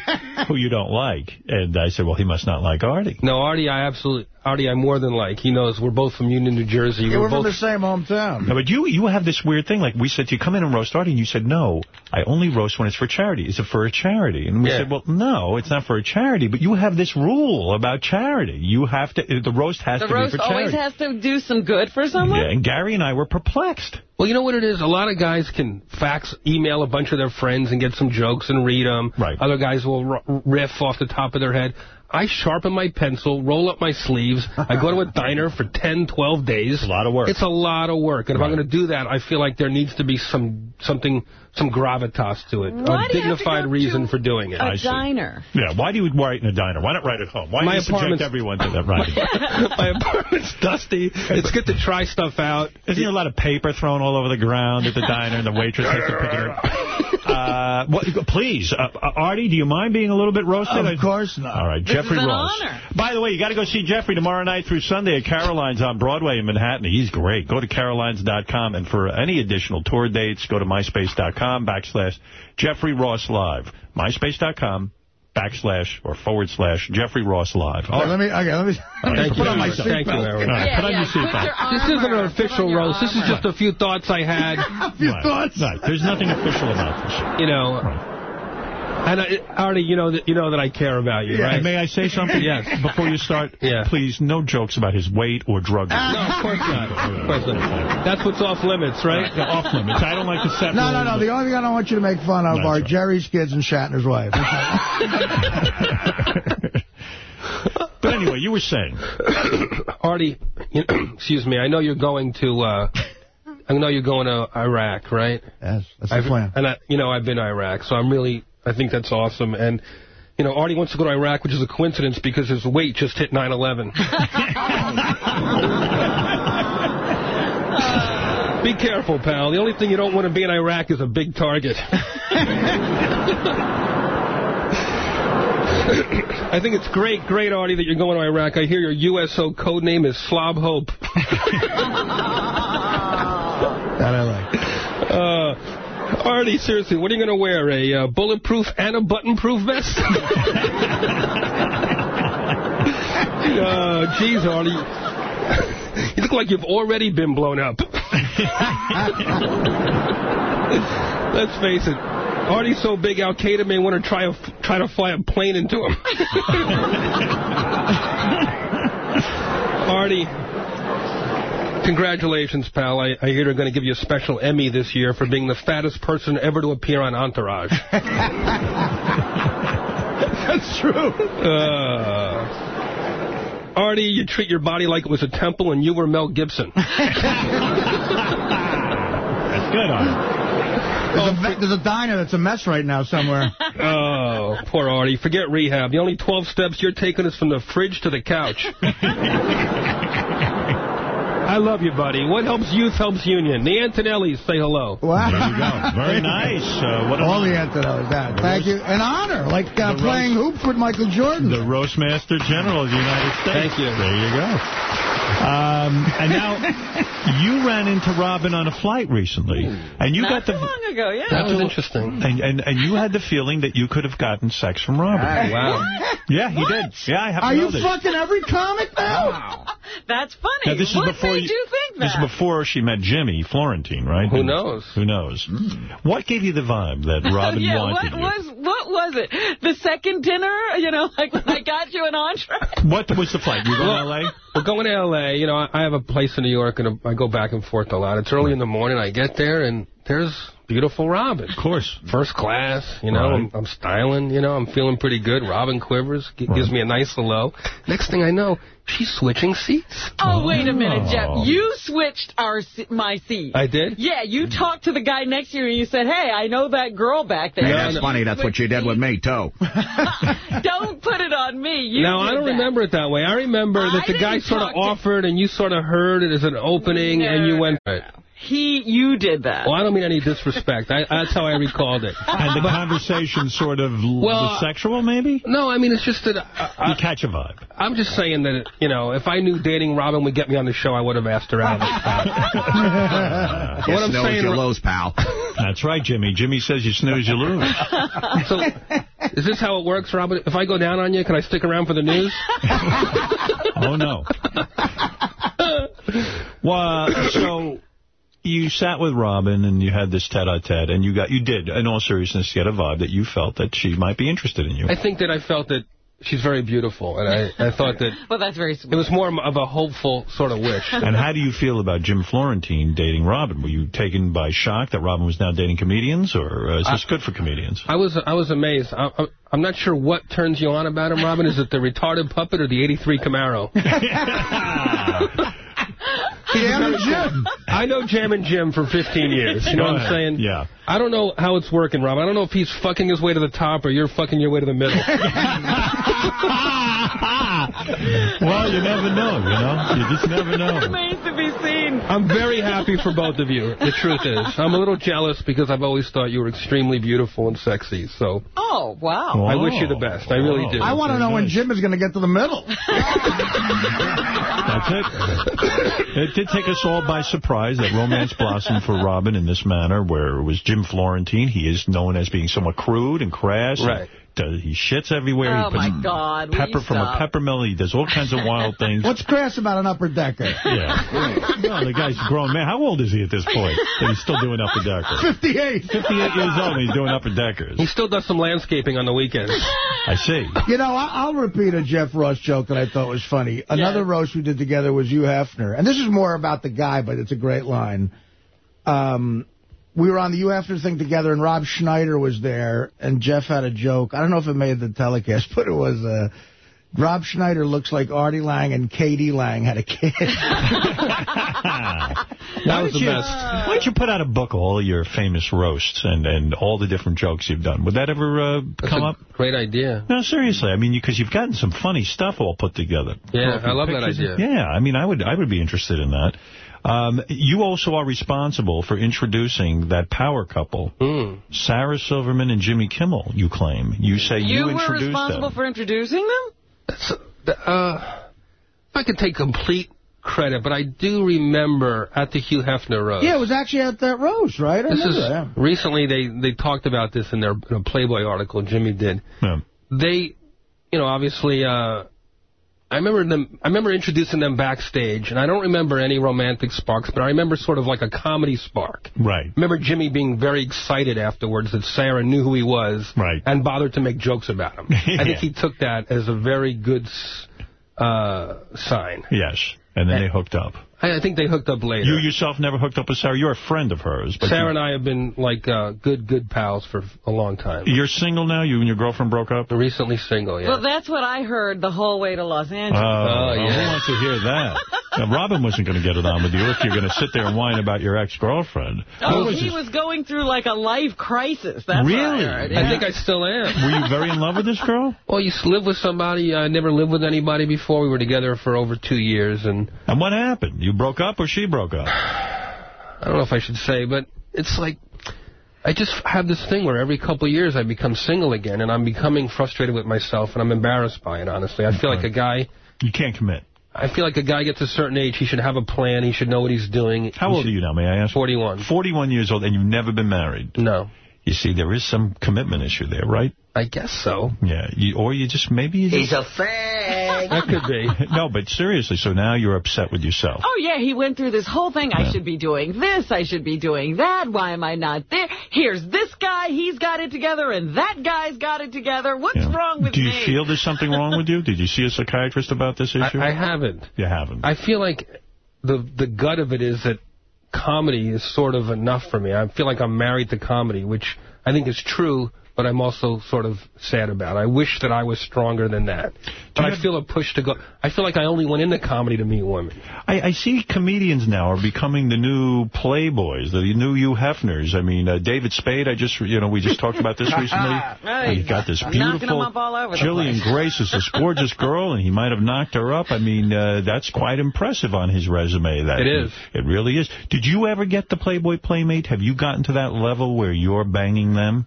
who you don't like. And I said, well, he must not like Artie. No, Artie, I absolutely, Artie, I more than like. He knows we're both from Union, New Jersey. Yeah, we're from both the same hometown. No, but you you have this weird thing. Like, we said to you, come in and roast Artie. And you said, no, I only roast when it's for charity. Is it for a charity? And we Yeah. said, well, no, it's not for a charity. But you have this rule about charity. You have to, the roast has the to roast be for charity. The roast always has to do some good for someone? Yeah, and Gary and I were perplexed. Well, you know what it is? A lot of guys can fax, email a bunch of their friends and get some jokes and read them. Right. Other guys will r- riff off the top of their head. I sharpen my pencil, roll up my sleeves. I go to a diner for 10, 12 days. a lot of work. It's a lot of work. And if I'm going to do that, I feel like there needs to be some something, some gravitas to it. Why a do you have to dignified reason for doing it. A diner. Yeah, why do you write in a diner? Why not write at home? Why My do you subject everyone to that writing? my apartment's dusty. It's good to try stuff out. Isn't there a lot of paper thrown all over the ground at the diner and the waitress has to pick it up? Uh, what, please, uh, uh, Artie, do you mind being a little bit roasted? Of course not. All right, This Jeffrey Ross. honor. By the way, you got to go see Jeffrey tomorrow night through Sunday at Caroline's on Broadway in Manhattan. He's great. Go to carolines.com, and for any additional tour dates, go to myspace.com backslash Jeffrey Ross Live. myspace.com backslash or forward slash Jeffrey Ross Live. All Okay, right. let me, okay, let me, let me Thank put you, on my Howard. Thank you, seatbelt. Howard. All right, Yeah, put on yeah, your put your seatbelt. This isn't an official Put on roast. This is just a few thoughts I had. Few Right. thoughts. Right. There's nothing official about this. You know, and I, Artie, you know that you know that I care about you, And right? may I say something? Yes. Before you start, Yeah. please, no jokes about his weight or drug use. No, of course not. Of course not. That's what's off limits, right? Yeah, off limits. I don't like to set No, no, no. The only thing I don't want you to make fun of That's are right. Jerry's kids and Shatner's wife. but anyway, you were saying. Artie, you know, excuse me. I know you're going to. Uh, I know you're going to Iraq, right? yes, that's the I've, plan. And I, you know, I've been to Iraq, so I'm really. I think that's awesome. And you know, Artie wants to go to Iraq, which is a coincidence because his weight just hit 9/11. Be careful, pal. The only thing you don't want to be in Iraq is a big target. I think it's great, great, Artie, that you're going to Iraq. I hear your USO code name is Slob Hope. That I like. Uh, Artie, seriously, what are you going to wear? A uh, bulletproof and a button-proof vest? uh, geez, Artie. You look like you've already been blown up. Let's face it. Artie's so big, Al-Qaeda may want to try, a, try to fly a plane into him. Artie, congratulations, pal. I, I hear they're going to give you a special Emmy this year for being the fattest person ever to appear on Entourage. That's true. Uh, Artie, you treat your body like it was a temple and you were Mel Gibson. That's good, Artie. There's, a, there's a diner that's a mess right now somewhere. Oh, poor Artie. Forget rehab. The only 12 steps you're taking is from the fridge to the couch. I love you, buddy. What helps youth helps union. The Antonellis say hello. Wow. There you go. Very nice. Uh, what All the Antonellis. That. Thank you. An honor, like uh, The playing hoops with Michael Jordan. The Roastmaster General of the United States. Thank you. There you go. Um, and now, you ran into Robin on a flight recently, and you Not got the so long ago, yeah. That was interesting. and, and and you had the feeling that you could have gotten sex from Robin. Wow. Yeah, he did. Yeah, I have Are to you know this. fucking every comic now? Wow. That's funny. Now, this is what before made you, you think This that? is before she met Jimmy Florentine, right? Who knows? Who knows? What gave you the vibe that Robin yeah, wanted what you? was what was it? The second dinner? You know, like when I got you an entree? What was the flight? You were going to L.A.? We're going to L.A. You know, I I have a place in New York, and I go back and forth a lot. It's early in the morning. I get there, and there's beautiful Robin. Of course. First class, you know, Right. I'm, I'm styling, you know, I'm feeling pretty good. Robin quivers, g- gives me a nice hello. Next thing I know, she's switching seats. Oh, wait a minute, Oh. Jeff. You switched our my seat. I did? Yeah, you talked to the guy next to you and you said, hey, I know that girl back there. Hey, No, that's no. funny. That's what you did with me, too. Don't put it on me. You now, I don't that. remember it that way. I remember I that the guy sort of offered and you sort of heard it as an opening and you went... He, you did that. Well, I don't mean any disrespect. I, that's how I recalled it. And the conversation sort of l- Well, was sexual, maybe? No, I mean, it's just that... I, You uh, catch a vibe. I'm just saying that, you know, if I knew dating Robin would get me on the show, I would have asked her out. You what I'm snooze, saying... you lose, pal. That's right, Jimmy. Jimmy says you snooze, you lose. So, is this how it works, Robin? If I go down on you, can I stick around for the news? Oh, no. well, uh, so you sat with Robin and you had this tete-a-tete, and you got you did, in all seriousness, get a vibe that you felt that she might be interested in you. I think that I felt that she's very beautiful, and I, I thought that Well, that's very it was more of a hopeful sort of wish. And how do you feel about Jim Florentine dating Robin? Were you taken by shock that Robin was now dating comedians, or uh, is this good for comedians? I was I was amazed. I, I, I'm not sure what turns you on about him, Robin. Is it the retarded puppet or the 83 Camaro? Jam and Jim. I know Jam and Jim for 15 years. You know what I'm saying? Yeah. I don't know how it's working, Rob. I don't know if he's fucking his way to the top or you're fucking your way to the middle. well, you never know, you know? You just never know. Remains to be seen. I'm very happy for both of you. The truth is. I'm a little jealous because I've always thought you were extremely beautiful and sexy. So Oh, wow. I wish you the best. I really do. I want to know when Jim is going to get to the middle. That's it. It did take us all by surprise that romance blossomed for Robin in this manner, where it was Jim Florentine. He is known as being somewhat crude and crass. Right. Does- He shits everywhere. Oh, he puts my God. will pepper you from a stop? pepper mill. He does all kinds of wild things. What's crass about an upper decker? Yeah. no, the guy's a grown man. How old is he at this point? That he's still doing upper deckers. 58. 58 years old and he's doing upper deckers. He still does some landscaping on the weekends. I see. You know, I- I'll repeat a Jeff Ross joke that I thought was funny. Another roast we did together was Hugh Hefner. And this is more about the guy, but it's a great line. Um, we were on the Hugh After thing together, and Rob Schneider was there, and Jeff had a joke. I don't know if it made the telecast, but it was... Uh, Rob Schneider looks like Artie Lange and k.d. lang had a kid. Why was the you, best. Why don't you put out a book of all your famous roasts and, and all the different jokes you've done? Would that ever uh, That's come a up? great idea. No, seriously. I mean, because you've gotten some funny stuff all put together. Yeah, I love that pictures. idea. Yeah, I mean, I would I would be interested in that. Um, you also are responsible for introducing that power couple, Hmm. Sarah Silverman and Jimmy Kimmel, you claim. You say you, You were responsible for introducing them? Uh, I could take complete credit, but I do remember at the Hugh Hefner roast. Yeah, it was actually at that roast, right? I This remember is that. recently they they talked about this in their in a Playboy article. Jimmy did. They, you know, obviously, uh, I remember them. I remember introducing them backstage, and I don't remember any romantic sparks, but I remember sort of like a comedy spark. Right. I remember Jimmy being very excited afterwards that Sarah knew who he was, right. and bothered to make jokes about him. I think he took that as a very good uh, sign. Yes. And then they hooked up. I, I think they hooked up later. You yourself never hooked up with Sarah. You're a friend of hers. But Sarah you, and I have been like uh, good, good pals for a long time. You're single now? You and your girlfriend broke up? Recently single, yeah. Well, that's what I heard the whole way to Los Oh, Angeles. well, who wants to hear that? Now, Robin wasn't going to get it on with you if you're going to sit there and whine about your ex-girlfriend. Oh, was he this? was going through like a life crisis. That's Really? What I, heard. I think I still am. Were you very in love with this girl? Well, you live with somebody. I never lived with anybody before. We were together for over two years, and And what happened? You broke up or she broke up? I don't know if I should say, but it's like I just have this thing where every couple of years I become single again, and I'm becoming frustrated with myself, and I'm embarrassed by it. Honestly, I feel like a guy. You can't commit. I feel like a guy gets a certain age, he should have a plan. He should know what he's doing. How old are you now, may I ask? 41. 41 years old, and you've never been married? No. You see, there is some commitment issue there, right? I guess so. Yeah, you, or you just, maybe you just... He's a fag. That could be. No, but seriously, so now you're upset with yourself. Oh, yeah, he went through this whole thing. I should be doing this. I should be doing that. Why am I not there? Here's this guy. He's got it together, and that guy's got it together. What's wrong with me? Do you me? feel there's something wrong with you? Did you see a psychiatrist about this issue? I, I haven't. You haven't. I feel like the the gut of it is that comedy is sort of enough for me. I feel like I'm married to comedy, which I think is true, but I'm also sort of sad about. I wish that I was stronger than that. But I feel a push to go. I feel like I only went into comedy to meet women. I, I see comedians now are becoming the new playboys, the new Hugh Hefners. I mean, uh, David Spade, I just, you know, we just talked about this recently. Right. He's got this Knocking 'em beautiful... up all over the Jillian place. Grace is this gorgeous girl, and he might have knocked her up. I mean, uh, that's quite impressive on his resume. That It is. It really is. Did you ever get the Playboy Playmate? Have you gotten to that level where you're banging them?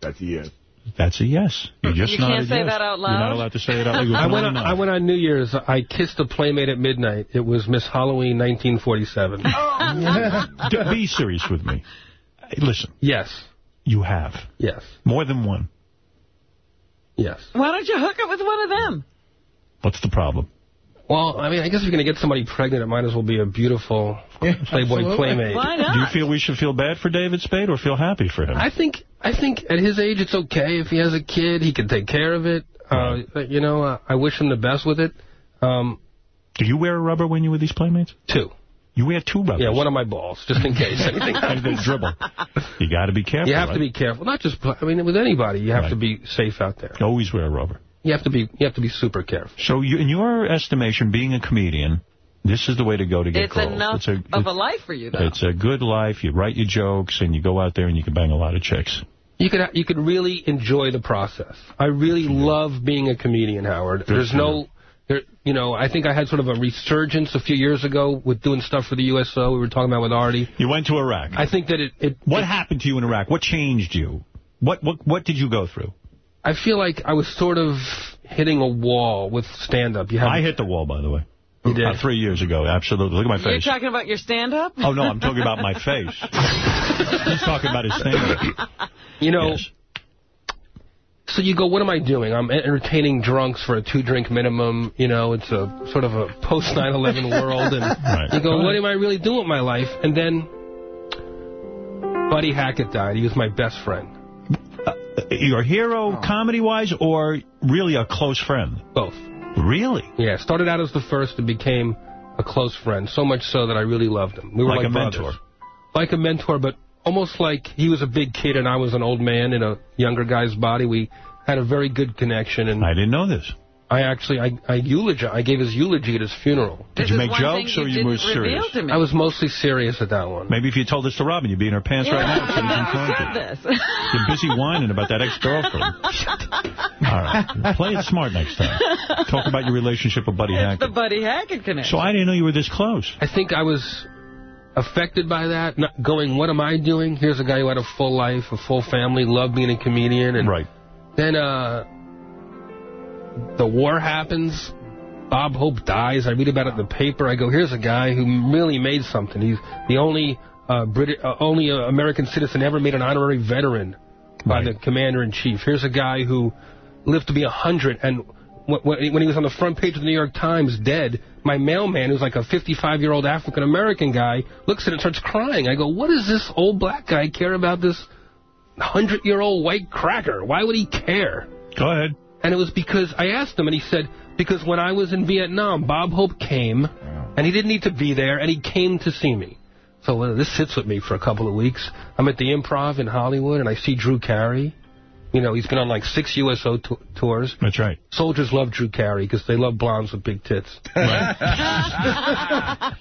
That's a yes. That's a yes. You just You can't nodded say yes. that out loud. You're not allowed to say it out loud. I went, on, no, no. I went on New Year's. I kissed a playmate at midnight. It was Miss Halloween 1947. D- Be serious with me. Listen. Yes. You have. Yes. More than one. Yes. Why don't you hook up with one of them? What's the problem? Well, I mean, I guess if you're going to get somebody pregnant, it might as well be a beautiful Playboy playmate. Do you feel we should feel bad for David Spade or feel happy for him? I think I think at his age it's okay if he has a kid. He can take care of it. Uh, you know, uh, I wish him the best with it. Um, Do you wear a rubber when you're with these playmates? Two. You wear two rubbers? Yeah, one of my balls, just in case anything And they happens. dribble. You got to be careful. You have right? to be careful. Not just, I mean, with anybody, you have Right. to be safe out there. Always wear a rubber. You have to be, you have to be super careful. So, you, in your estimation, being a comedian, this is the way to go to get It's girls. enough it's a, of a life for you, though. It's a good life. You write your jokes, and you go out there and you can bang a lot of chicks. You could you could really enjoy the process. I really love being a comedian, Howard. Good There's no, there, you know, I think I had sort of a resurgence a few years ago with doing stuff for the USO. We were talking about with Artie. You went to Iraq. I think that it. it What happened to you in Iraq? What changed you? What what what did you go through? I feel like I was sort of hitting a wall with stand-up. I hit the wall, by the way. You did? About three years ago, absolutely. Look at my face. You're talking about your stand-up? Oh, no, I'm talking about my face. He's talking about his stand-up. You know, so you go, what am I doing? I'm entertaining drunks for a two-drink minimum. You know, it's a sort of a post-9/11 world. And Right. you go, what am I really doing with my life? And then Buddy Hackett died. He was my best friend. Your hero, oh. comedy-wise, or really a close friend? Both. Really? Yeah, started out as the first and became a close friend, so much so that I really loved him. We were Like like, a brothers. mentor. Like a mentor, but almost like he was a big kid and I was an old man in a younger guy's body. We had a very good connection. And I didn't know this. I actually, I, I eulogy, I gave his eulogy at his funeral. Did you make jokes or you were serious? I was mostly serious at that one. Maybe if you told this to Robin, you'd be in her pants right now. instead of in you. You're busy whining about that ex-girlfriend. All right. Play it smart next time. Talk about your relationship with Buddy It's Hackett. the Buddy Hackett connection. So I didn't know you were this close. I think I was affected by that, not going, what am I doing? Here's a guy who had a full life, a full family, loved being a comedian. And right. Then uh, the war happens. Bob Hope dies. I read about it in the paper. I go, here's a guy who really made something. He's the only uh, Brit- uh, only uh, American citizen ever made an honorary veteran by the commander-in-chief. Here's a guy who lived to be a 100, and wh- wh- when he was on the front page of the New York Times dead, my mailman, who's like a 55-year-old African-American guy, looks at it and starts crying. I go, what does this old black guy care about this 100-year-old white cracker? Why would he care? Go ahead. And it was because I asked him, and he said, because when I was in Vietnam, Bob Hope came, and he didn't need to be there, and he came to see me. So uh, this sits with me for a couple of weeks. I'm at the Improv in Hollywood, and I see Drew Carey. You know, he's been on like six USO tours. That's right. Soldiers love Drew Carey because they love blondes with big tits.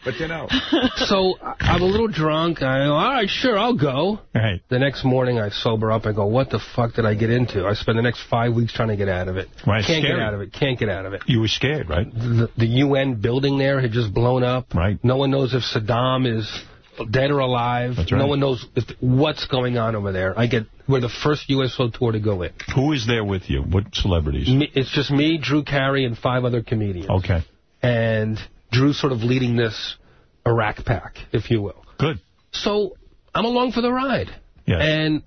But you know. so I- I'm a little drunk. I go, all right, sure, I'll go. Right. The next morning, I sober up. I go, what the fuck did I get into? I spend the next five weeks trying to get out of it. Right, Can't scary. get out of it. Can't get out of it. You were scared, right? The, the UN building there had just blown up. Right. No one knows if Saddam is dead or alive. That's No one knows if, what's going on over there. I get we're the first USO tour to go in. Who is there with you? What celebrities? Me, it's just me, Drew Carey, and five other comedians. Okay. And Drew sort of leading this Iraq pack, if you will. Good. So I'm along for the ride. Yes. And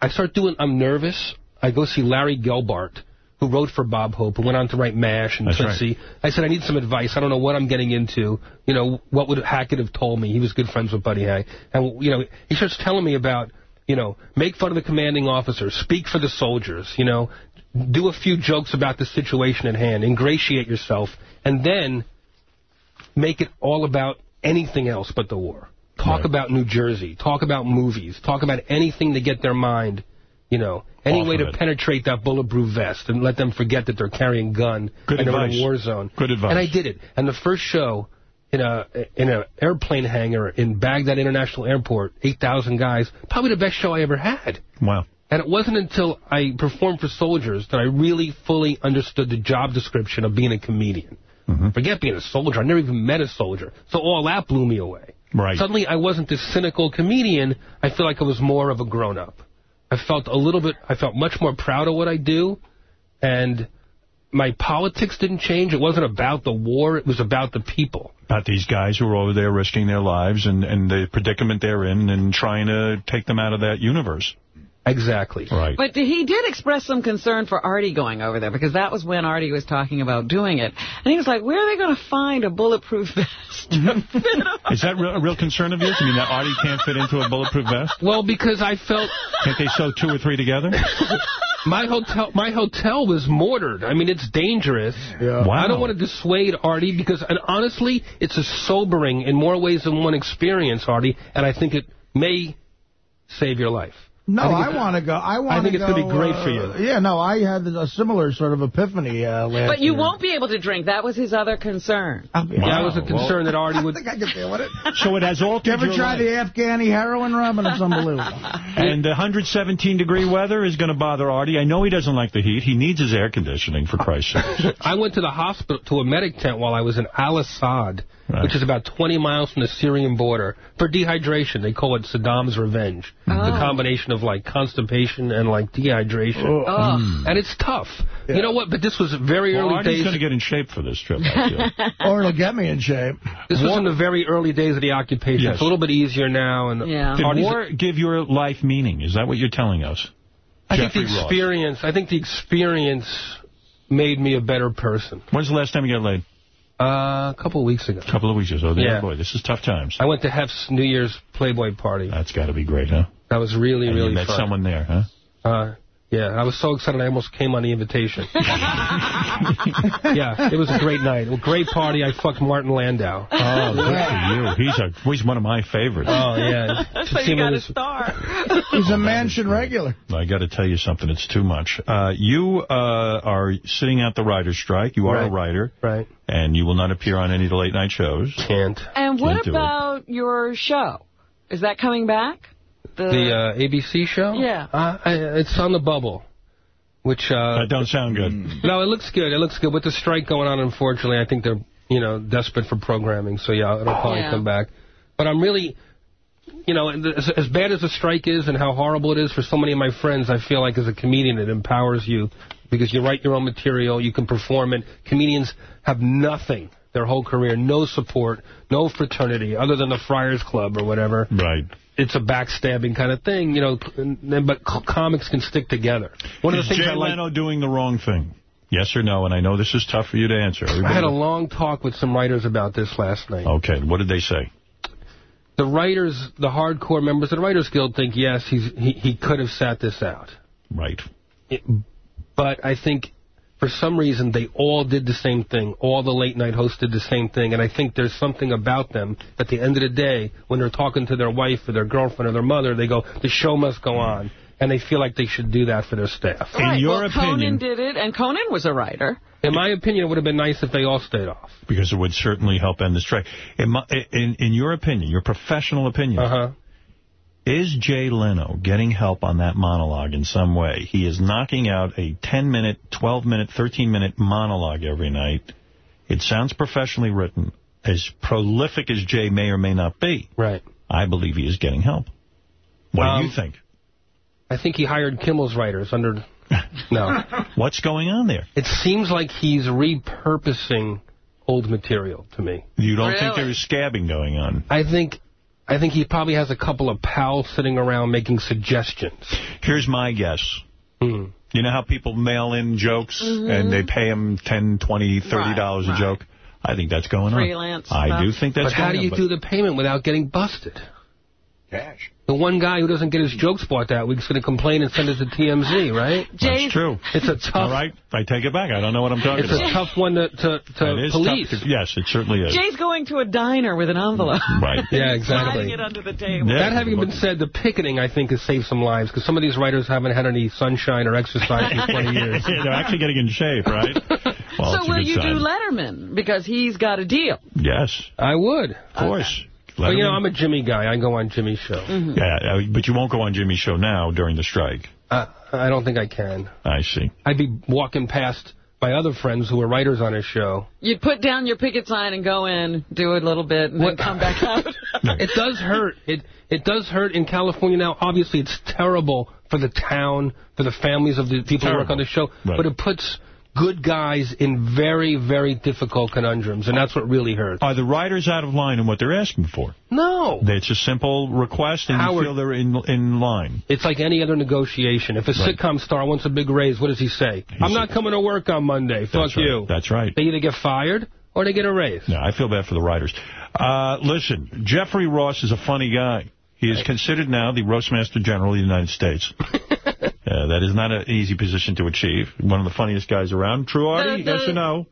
I start doing, I'm nervous. I go see Larry Gelbart, who wrote for Bob Hope, who went on to write MASH and That's Tootsie. I said, I need some advice. I don't know what I'm getting into. You know, what would Hackett have told me? He was good friends with Buddy Hack. And, you know, he starts telling me about, you know, make fun of the commanding officer, speak for the soldiers, you know, do a few jokes about the situation at hand, ingratiate yourself, and then make it all about anything else but the war. Talk about New Jersey. Talk about movies. Talk about anything to get their mind, you know, any Off way to it. penetrate that bulletproof vest and let them forget that they're carrying a gun Good and they're in advice. a war zone. Good advice. And I did it. And the first show in a in an airplane hangar in Baghdad International Airport, 8,000 guys, probably the best show I ever had. Wow. And it wasn't until I performed for soldiers that I really fully understood the job description of being a comedian. Mm-hmm. Forget being a soldier. I never even met a soldier. So all that blew me away. Right. Suddenly I wasn't this cynical comedian. I feel like I was more of a grown-up. I felt a little bit, I felt much more proud of what I do. And my politics didn't change. It wasn't about the war. It was about the people. About these guys who are over there risking their lives and, and the predicament they're in and trying to take them out of that universe. Exactly. Right. But he did express some concern for Artie going over there, because that was when Artie was talking about doing it. And he was like, where are they going to find a bulletproof vest? Mm-hmm. Is that a real concern of yours? I mean, that Artie can't fit into a bulletproof vest? Well, because I felt... Can't they sew two or three together? My hotel, my hotel was mortared. I mean, it's dangerous. Yeah. Wow. I don't want to dissuade Artie because, and honestly, it's a sobering in more ways than one experience, Artie, and I think it may save your life. No, think I, want to go. I want. I think it's going gonna be great for you. Yeah, no, I had a similar sort of epiphany uh, last But you year. won't be able to drink. That was his other concern. Yeah, that was a concern that Artie would... I think I can deal with it. So it has altered You ever your try the Afghani heroin, Robin? It's unbelievable. And the 117 degree weather is going to bother Artie. I know he doesn't like the heat. He needs his air conditioning, for Christ's sake. I went to the hospital, to a medic tent while I was in Al-Assad, which is about 20 miles from the Syrian border, for dehydration. They call it Saddam's revenge. Oh. The combination of, like, constipation and, like, dehydration. Oh. Mm. And it's tough. You know what? But this was very Well, early Artie's days. going to get in shape for this trip, I feel. or it'll get me in shape. This was in the very early days of the occupation. Yes. It's a little bit easier now. And Yeah. Did Artie's- war give your life meaning? Is that what you're telling us? I think the Jeffrey Ross. experience. I think the experience made me a better person. When's the last time you got laid? Uh, a couple of weeks ago. A couple of weeks ago. Yeah. boy, this is tough times. I went to Hef's New Year's Playboy party. That's got to be great, huh? That was really, And really you met fun. someone there, huh? Uh, Yeah, I was so excited I almost came on the invitation. yeah, it was a great night. A great party. I fucked Martin Landau. Oh, good for you. He's a he's one of my favorites. Oh, yeah. so you got a star. He's a mansion regular. I got to tell you something. It's too much. Uh, you uh, are sitting out the writer's strike. You are a writer. Right. And you will not appear on any of the late night shows. Can't. And what Can't do it. about your show? Is that coming back? The uh, ABC show? Yeah. Uh, I, it's on the bubble, which... Uh, that don't sound good. No, it looks good. It looks good. With the strike going on, unfortunately, I think they're, you know, desperate for programming. So, yeah, it'll probably Yeah. come back. But I'm really... You know, as, as bad as the strike is and how horrible it is for so many of my friends, I feel like as a comedian it empowers you because you write your own material, you can perform it. Comedians have nothing their whole career, no support, no fraternity other than the Friars Club or whatever. Right. It's a backstabbing kind of thing, you know, and- but comics can stick together. One of Is the things Jay I like... Leno doing the wrong thing? Yes or no? And I know this is tough for you to answer. I had a long talk with some writers about this last night. Okay, what did they say? The writers, the hardcore members of the Writers Guild think, yes, he's, he, he could have sat this out. Right. It- but I think for some reason they all did the same thing. All the late night hosts did the same thing. And I think there's something about them at the end of the day when they're talking to their wife or their girlfriend or their mother, they go, the show must go on. And they feel like they should do that for their staff. Right, well, Conan did it, and Conan was a writer. In my opinion, it would have been nice if they all stayed off. Because it would certainly help end the strike. In, my, in, in your opinion, your professional opinion, Uh-huh. Is Jay Leno getting help on that monologue in some way? He is knocking out a 10-minute, 12-minute, 13-minute monologue every night. It sounds professionally written. As prolific as Jay may or may not be, right? I believe he is getting help. What do you Um, think? I think he hired Kimmel's writers under... No. What's going on there? It seems like he's repurposing old material to me. You don't think there's scabbing going on? I think I think he probably has a couple of pals sitting around making suggestions. Here's my guess. Hmm. You know how people mail in jokes Mhm. and they pay them ten, twenty, thirty dollars Right, a right. joke? I think that's going Freelance on. I do think that's But how going do you on. do the payment without getting busted? Cash. The one guy who doesn't get his jokes bought that week's going to complain and send it to TMZ, right? That's true. It's a tough... All right, I take it back. I don't know what I'm talking It's a tough one to, to, to police. tough to- yes, it certainly is. Jay's going to a diner with an envelope. Right. Yeah, Sliding exactly. it under the table. that having been said, the picketing, I think, has saved some lives, because some of these writers haven't had any sunshine or exercise in 20 years. Yeah, they're actually getting in shape, right? Well, so a will you sign. do Letterman? Because he's got a deal. Yes. I would. Of course. But, you know, Letterman? I'm a Jimmy guy. I go on Jimmy's show. Yeah, uh, but you won't go on Jimmy's show now during the strike. Uh, I don't think I can. I see. I'd be walking past my other friends who are writers on his show. You'd put down your picket sign and go in, do a little bit, and then come back out. it does hurt. It it does hurt in California now. Obviously, it's terrible for the town, for the families of the people who work on the show. Right. But it puts good guys in very, very difficult conundrums, and that's what really hurts. Are the writers out of line in what they're asking for? No. It's a simple request, and you feel they're in in line. It's like any other negotiation. If a Right. sitcom star wants a big raise, what does he say? I'm not coming to work on Monday. Fuck right. you. That's right. They either get fired or they get a raise. Yeah, I feel bad for the writers. Uh, listen, Jeffrey Ross is a funny guy. He is considered now the Roastmaster General of the United States. uh, that is not an easy position to achieve. One of the funniest guys around. True, Artie? The- the- yes or no?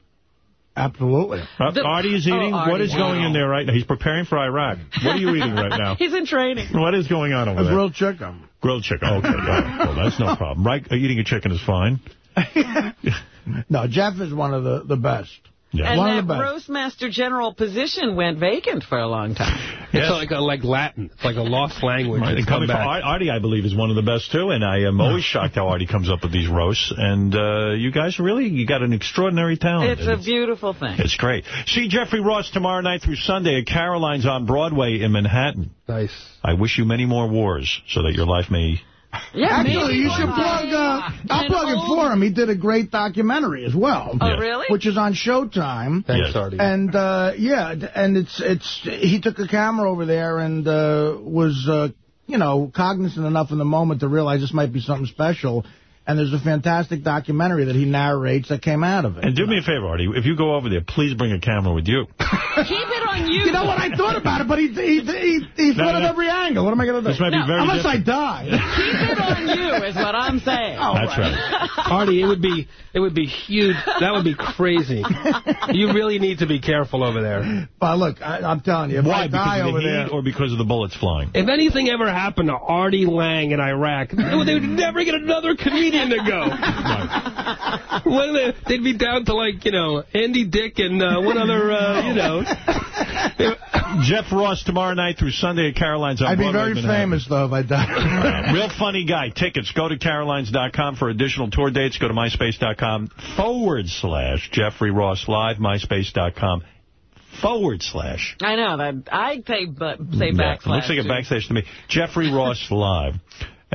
Absolutely. Uh, The- Artie is Oh, eating? Artie, what is going in there right now? He's preparing for Iraq. What are you eating right now? He's in training. What is going on over A there? grilled chicken. Grilled chicken. Okay, all right. well, that's no problem. Right? uh, Eating a chicken is fine. No, Jeff is one of the, the best. And that of. Roastmaster General position went vacant for a long time. It's like a, like Latin. It's like a lost language. Right, It's coming come back. Ar- Artie, I believe, is one of the best, too, and I am always shocked how Artie comes up with these roasts, and uh, you guys really, you got an extraordinary talent. It's a beautiful thing. It's great. See Jeffrey Ross tomorrow night through Sunday at Caroline's on Broadway in Manhattan. Nice. I wish you many more wars so that your life may... Yeah, Actually, maybe you should plug. Uh, I'll An plug it for him. He did a great documentary as well. Oh, really? Which is on Showtime. Thanks, Yes. Artie. And uh, yeah, and it's it's he took a camera over there and uh, was uh, you know cognizant enough in the moment to realize this might be something special. And there's a fantastic documentary that he narrates that came out of it. And do me a favor, Artie, if you go over there, please bring a camera with you. Keep it on you. You know what? I thought about it, but he he he, he No, thought of no. every angle. What am I going to do? This might be very Unless different. I die. Keep it on you is what I'm saying. Oh, That's right. Artie, it would be it would be huge. That would be crazy. You really need to be careful over there. But look, I, I'm telling you, if Why? I die Because of over the there, heat or because of the bullets flying? If anything ever happened to Artie Lange in Iraq, they would never get another comedian to go. What are they, they'd be down to like, you know, Andy Dick and uh, one other, uh, you know. Jeff Ross tomorrow night through Sunday at Caroline's on I'd be Broadway, very Manhattan. famous though if I died. Real funny guy. Tickets. Go to carolines.com for additional tour dates. Go to myspace.com forward slash Jeffrey Ross Live. Myspace.com forward slash. I know that. I say, but say Yeah, backslash. Looks like a too. backslash to me. Jeffrey Ross Live.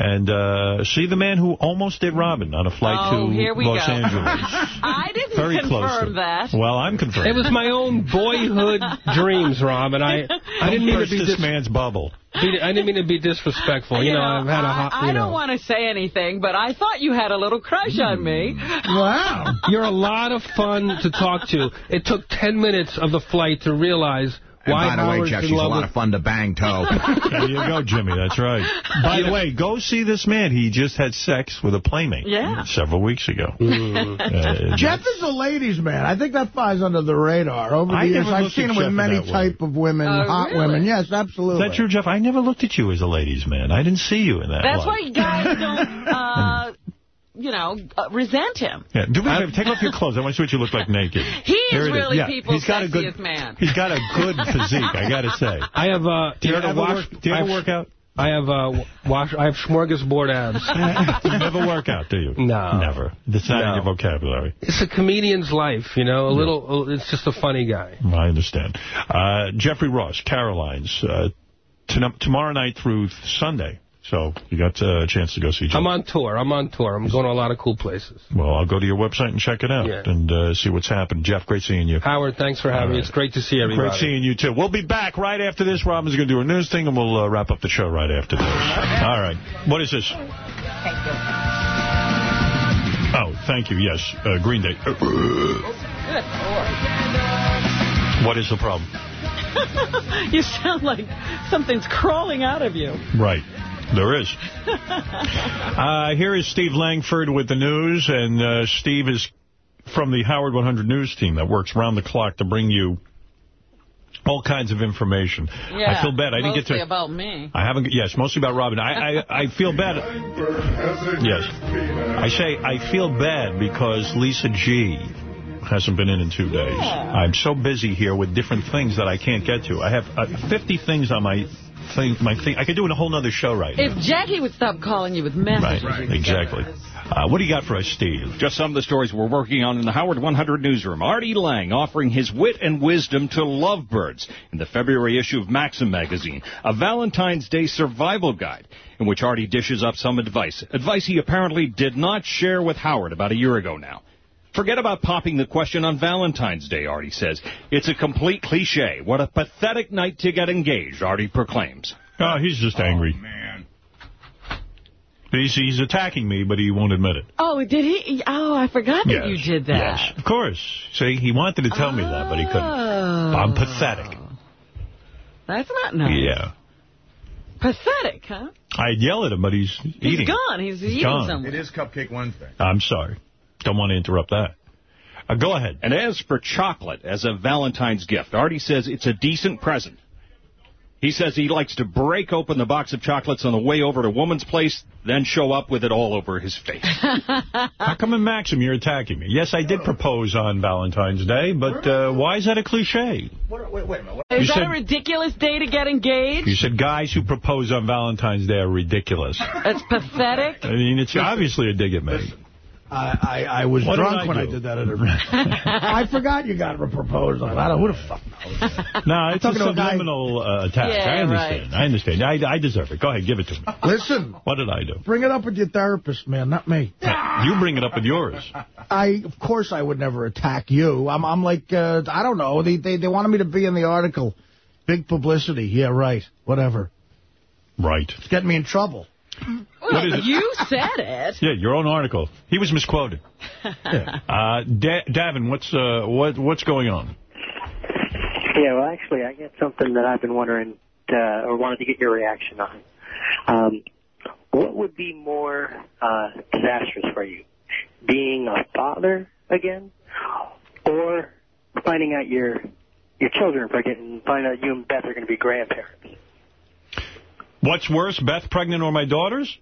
And uh, see the man who almost did Robin on a flight Oh, to here we Los go. Angeles. I didn't Very close. confirm to- that. Well, I'm confirming. It was my own boyhood dreams, Robin. and I, I didn't mean to be this man's bubble. I didn't mean to be disrespectful. You, know, I've had a hot, I, I don't want to say anything, but I thought you had a little crush on me. Wow. You're a lot of fun to talk to. It took 10 minutes of the flight to realize And why by the way, Jeff, she's a lot with of fun to bang toe. There you go, Jimmy. That's right. By the way, go see this man. He just had sex with a playmate Yeah. several weeks ago. Uh, Jeff is a ladies' man. I think that flies under the radar. Over the I years, I've seen him with Jeff in many that way. type of women, Oh, hot really? women. Yes, absolutely. Is absolutely. that true, Jeff? I never looked at you as a ladies' man. I didn't see you in that That's light. why guys don't, uh, you know, uh, resent him. Yeah, do me a favor. Take off your clothes. I want to see what you look like naked. He Here is it really Yeah, people's he's got a sexiest good, man. He's got a good physique, I got to say. I have, uh, Do you, know, ever wash, work, do you ever I've- work out? I have, uh, wash, I have smorgasbord abs. you never work out, do you? No. Never. That's not in your vocabulary. It's a comedian's life, you know, a little, it's just a funny guy. I understand. Uh, Jeffrey Ross, Caroline's, uh, tomorrow night through Sunday. So you got uh, a chance to go see Jeff. I'm on tour. I'm on tour. I'm going to a lot of cool places. Well, I'll go to your website and check it out Yeah. and uh, see what's happened. Jeff, great seeing you. Howard, thanks for having All me. It's great to see everybody. Great seeing you, too. We'll be back right after this. Robin's going to do a news thing, and we'll uh, wrap up the show right after this. All right. What is this? Oh, thank you. Yes, uh, Green Day. What is the problem? you sound like something's crawling out of you. Right. There is. Uh, here is Steve Langford with the news, and uh, Steve is from the Howard 100 News team that works round the clock to bring you all kinds of information. Yeah, I feel bad. I didn't get mostly to... about me. I haven't. Yes, mostly about Robin. I, I I feel bad. Yes, I say I feel bad because Lisa G hasn't been in in two days. I'm so busy here with different things that I can't get to. I have uh, 50 things on my thing. My thing. I could do it a whole other show right now. If Jackie would stop calling you with messages. Right, you could exactly. Uh, what do you got for us, Steve? Just some of the stories we're working on in the Howard 100 newsroom. Artie Lange offering his wit and wisdom to lovebirds in the February issue of Maxim magazine, a Valentine's Day survival guide in which Artie dishes up some advice. Advice he apparently did not share with Howard about a year ago now. Forget about popping the question on Valentine's Day, Artie says. It's a complete cliche. What a pathetic night to get engaged, Artie proclaims. Oh, he's just oh, angry. man. He's, he's attacking me, but he won't admit it. Oh, did he? Oh, I forgot that you did that. Yes, of course. See, he wanted to tell me that, but he couldn't. Oh. I'm pathetic. That's not nice. Yeah. Pathetic, huh? I'd yell at him, but he's He's eating. gone. He's, eating gone. somewhere. It is Cupcake Wednesday. I'm sorry. Don't want to interrupt that. Uh, go ahead. And as for chocolate as a Valentine's gift, Artie says it's a decent present. He says he likes to break open the box of chocolates on the way over to woman's place, then show up with it all over his face. How come in Maxim you're attacking me? Yes, I did propose on Valentine's Day, but uh, why is that a cliche? Wait, wait, wait a minute. Is You that said- a ridiculous day to get engaged? You said guys who propose on Valentine's Day are ridiculous. That's pathetic. I mean, it's obviously a dig at me. I, I, I was What drunk I when I did that. At a, I forgot you got a proposal. I don't. Know. Who the fuck knows? No, it's a Talking a subliminal uh, attack. Yeah, I understand. I understand. I, I deserve it. Go ahead, give it to me. Listen, What did I do? bring it up with your therapist, man, not me. You bring it up with yours. I, of course, I would never attack you. I'm, I'm like, uh, I don't know. They, they, they wanted me to be in the article. Big publicity. Yeah, right. Whatever. Right. It's getting me in trouble. What is it? You said it. Yeah, your own article. He was misquoted. Uh, da Davin, what's uh, what what's going on? Yeah, well, actually, I got something that I've been wondering, uh, or wanted to get your reaction on. Um, what would be more uh, disastrous for you? Being a father again, or finding out your your children are pregnant and finding out you and Beth are going to be grandparents? What's worse, Beth pregnant or my daughters?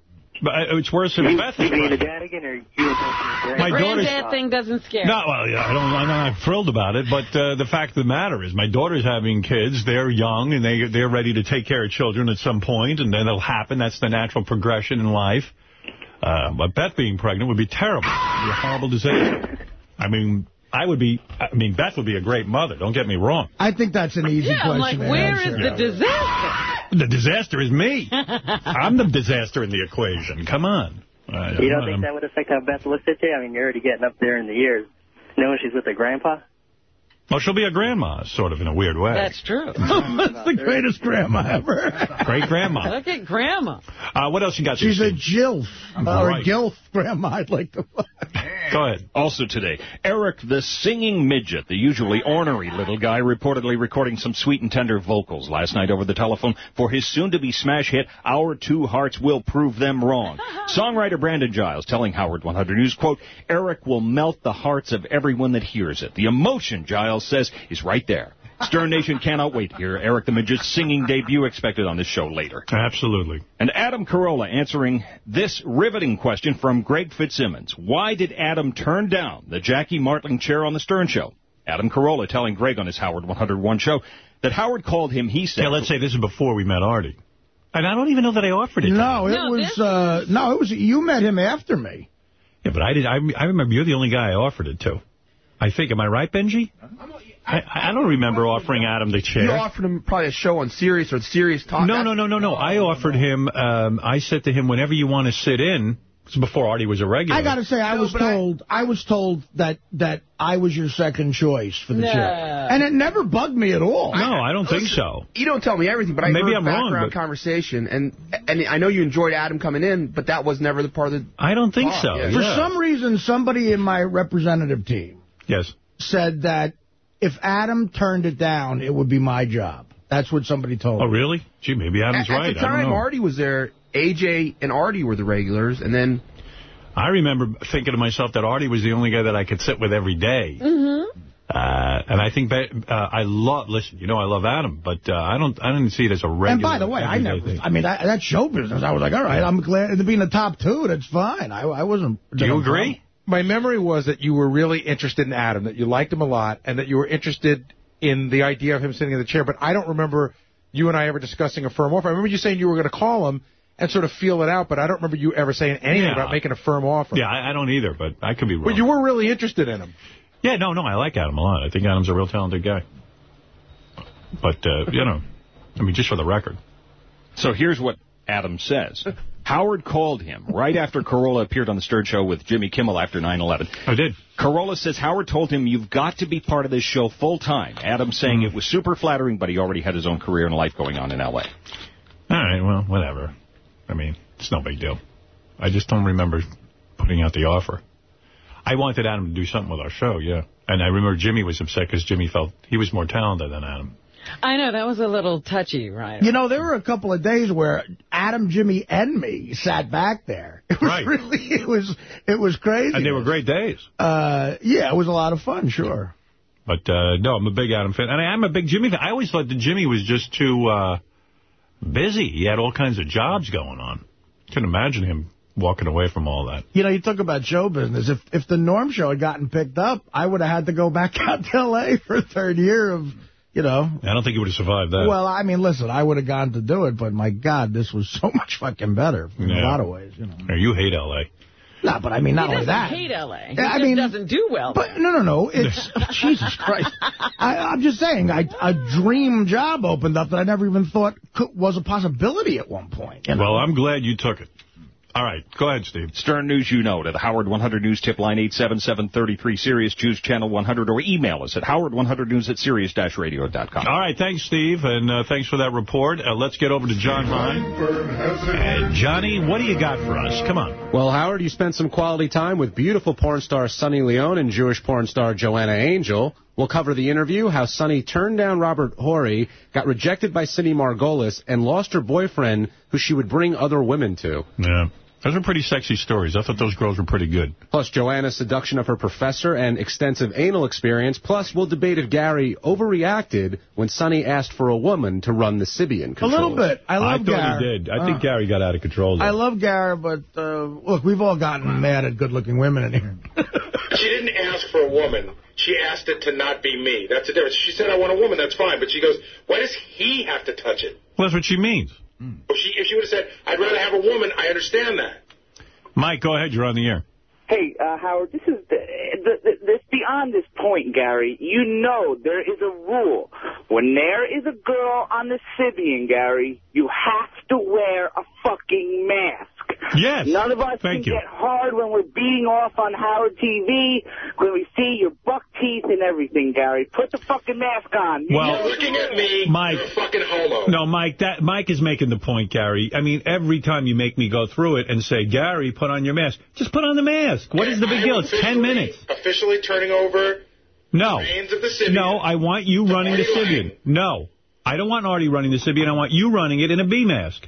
Uh, It's worse if you, Beth you is being a pregnant. dad again, or you and Beth being a My daughter's- Granddad thing doesn't scare No, well, yeah, I don't, I'm not thrilled about it, but uh, the fact of the matter is my daughter's having kids. They're young, and they, they're ready to take care of children at some point, and then it'll happen. That's the natural progression in life. Uh, but Beth being pregnant would be terrible. It would be a horrible disaster. I mean, I would be, I mean, Beth would be a great mother. Don't get me wrong. I think that's an easy Yeah, I'm question like, to where is answer. the disaster? The disaster is me. I'm the disaster in the equation. Come on. Uh, You don't I'm- think that would affect how Beth looks at you? I mean, you're already getting up there in the years. Knowing she's with her grandpa? Well, she'll be a grandma, sort of, in a weird way. That's true. That's the greatest grandma ever. Great grandma. Look at Grandma. Uh, what else you got? She's a Steve? GILF. Or Right. a GILF grandma, I'd like to Go ahead. Also today, Eric the singing midget, the usually ornery little guy, reportedly recording some sweet and tender vocals last night over the telephone for his soon-to-be smash hit, Our Two Hearts Will Prove Them Wrong. Songwriter Brandon Giles telling Howard 100 News, quote, Eric will melt the hearts of everyone that hears it. The emotion, Giles says, is right there. Stern Nation cannot wait to hear Eric the Midget's singing debut expected on this show later. Absolutely. And Adam Carolla answering this riveting question from Greg Fitzsimmons. Why did Adam turn down the Jackie Martling chair on the Stern Show? Adam Carolla telling Greg on his Howard 101 show that Howard called him, he said... Yeah, let's say this is before we met Artie. And I don't even know that I offered it. No, him. it was, uh, no, it was, you met him after me. Yeah, but I did. I, I remember you're the only guy I offered it to. I think. Am I right, Benji? I, I don't remember offering Adam the chair. You offered him probably a show on Sirius or Sirius Talk. No, no, no, no, no. I offered him, um, I said to him, whenever you want to sit in, this before Artie was a regular. I got to say, I was told I, was told that that I was your second choice for the No. chair, and it never bugged me at all. No, I don't think so. You don't tell me everything, but I Maybe heard I'm wrong, background but- conversation, and and I know you enjoyed Adam coming in, but that was never the part of the. I don't think talk, so. yeah. For some reason, somebody in my representative team Yes. said that if Adam turned it down, it would be my job. That's what somebody told me. Oh, really? Gee, maybe Adam's At, right. at the I don't time, know. Artie was there. AJ and Artie were the regulars, and then I remember thinking to myself that Artie was the only guy that I could sit with every day. Mm-hmm. Uh, and I think that, uh, I love, listen, you know I love Adam, but uh, I don't I didn't see it as a regular. And by the way, I never, thing. I mean, that, that's show business. I was like, all right, I'm glad to be in the top two. That's fine. I, I wasn't. Do you agree? My memory was that you were really interested in Adam, that you liked him a lot, and that you were interested in the idea of him sitting in the chair. But I don't remember you and I ever discussing a firm offer. I remember you saying you were going to call him and sort of feel it out, but I don't remember you ever saying anything Yeah. about making a firm offer. Yeah, I, I don't either, but I could be wrong. But you were really interested in him. Yeah, no, no, I like Adam a lot. I think Adam's a real talented guy. But, uh, you know, I mean, just for the record. So here's what Adam says. Howard called him right after Carolla appeared on the Stern Show with Jimmy Kimmel after 9/11. I did. Carolla says Howard told him, "You've got to be part of this show full time." Adam saying it was super flattering, but he already had his own career and life going on in L.A. All right, well, whatever. I mean, it's no big deal. I just don't remember putting out the offer. I wanted Adam to do something with our show, yeah. And I remember Jimmy was upset because Jimmy felt he was more talented than Adam. I know, that was a little touchy, right? You know, there were a couple of days where Adam, Jimmy, and me sat back there. It was Right. really, it was, it was crazy. And they were great days. Uh, yeah, it was a lot of fun, sure. But, uh, no, I'm a big Adam fan. And I am a big Jimmy fan. I always thought that Jimmy was just too uh, busy. He had all kinds of jobs going on. Couldn't imagine him walking away from all that. You know, you talk about show business. If if the Norm Show had gotten picked up, I would have had to go back out to L.A. for a third year of, you know. I don't think he would have survived that. Well, I mean, listen, I would have gone to do it, but my God, this was so much fucking better in Yeah. a lot of ways, you know. You hate L.A. No, but I mean, not he only doesn't hate L.A. He I just mean- doesn't do well. But no, no, no. It's Jesus Christ. I, I'm just saying, I, a dream job opened up that I never even thought could, was a possibility at one point. You know? Well, I'm glad you took it. All right, go ahead, Steve. Stern News you know to the Howard 100 News tip line 877-33 Sirius. Choose channel 100 or email us at howard100news at sirius-radio.com. All right, thanks, Steve, and uh, thanks for that report. Uh, let's get over to John Hein. And Johnny, what do you got for us? Come on. Well, Howard, you spent some quality time with beautiful porn star Sunny Leone and Jewish porn star Joanna Angel. We'll cover the interview, how Sunny turned down Robert Horry, got rejected by Cindy Margolis, and lost her boyfriend, who she would bring other women to. Yeah. Those were pretty sexy stories. I thought those girls were pretty good. Plus, Joanna's seduction of her professor and extensive anal experience. Plus, we'll debate if Gary overreacted when Sunny asked for a woman to run the Sybian A little bit. I love thought Gary. he did. I think Uh, Gary got out of control. There. I love Gary, but uh, look, we've all gotten mad at good-looking women in here. She didn't ask for a woman. She asked it to not be me. That's the difference. She said, I want a woman. That's fine. But she goes, why does he have to touch it? Well, that's what she means. If she, if she would have said, I'd rather have a woman, I understand that. Mike, go ahead. You're on the air. Hey, uh, Howard, this is the, the, the, this beyond this point, Gary. You know there is a rule. When there is a girl on the Sybian, Gary, you have to wear a fucking mask. Yes. None of us Thank can you. get hard when we're beating off on Howard TV, when we see your buck teeth and everything, Gary. Put the fucking mask on. Well, You're looking at me, Mike. you're a fucking homo. No, Mike, that Mike is making the point, Gary. I mean, every time you make me go through it and say, Gary, put on your mask, just put on the mask. What is the big deal? It's 10 minutes. Officially turning over No. reins of the Sybian. No, I want you running the Artie Sybian. No. I don't want Artie running the Sybian. I want you running it in a bee mask.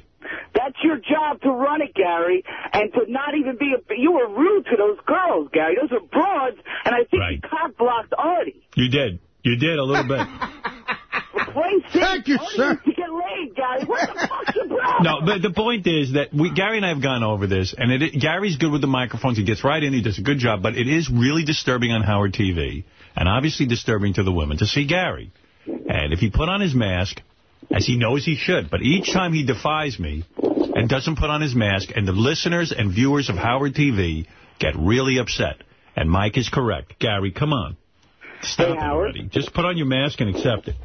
That's your job to run it, Gary, and to not even be a... You were rude to those girls, Gary. Those are broads, and I think you cock-blocked Artie. You did. You did a little bit. Plain sake, Thank you, Artie sir. needs to get laid, Gary. What the fuck's your problem? No, but the point is that we, Gary and I have gone over this, and it, Gary's good with the microphones. He gets right in. He does a good job, but it is really disturbing on Howard TV, and obviously disturbing to the women to see Gary. And if he put on his mask, as he knows he should, but each time he defies me and doesn't put on his mask, and the listeners and viewers of Howard TV get really upset. And Mike is correct. Gary, come on. Stop Hey, already. Just put on your mask and accept it.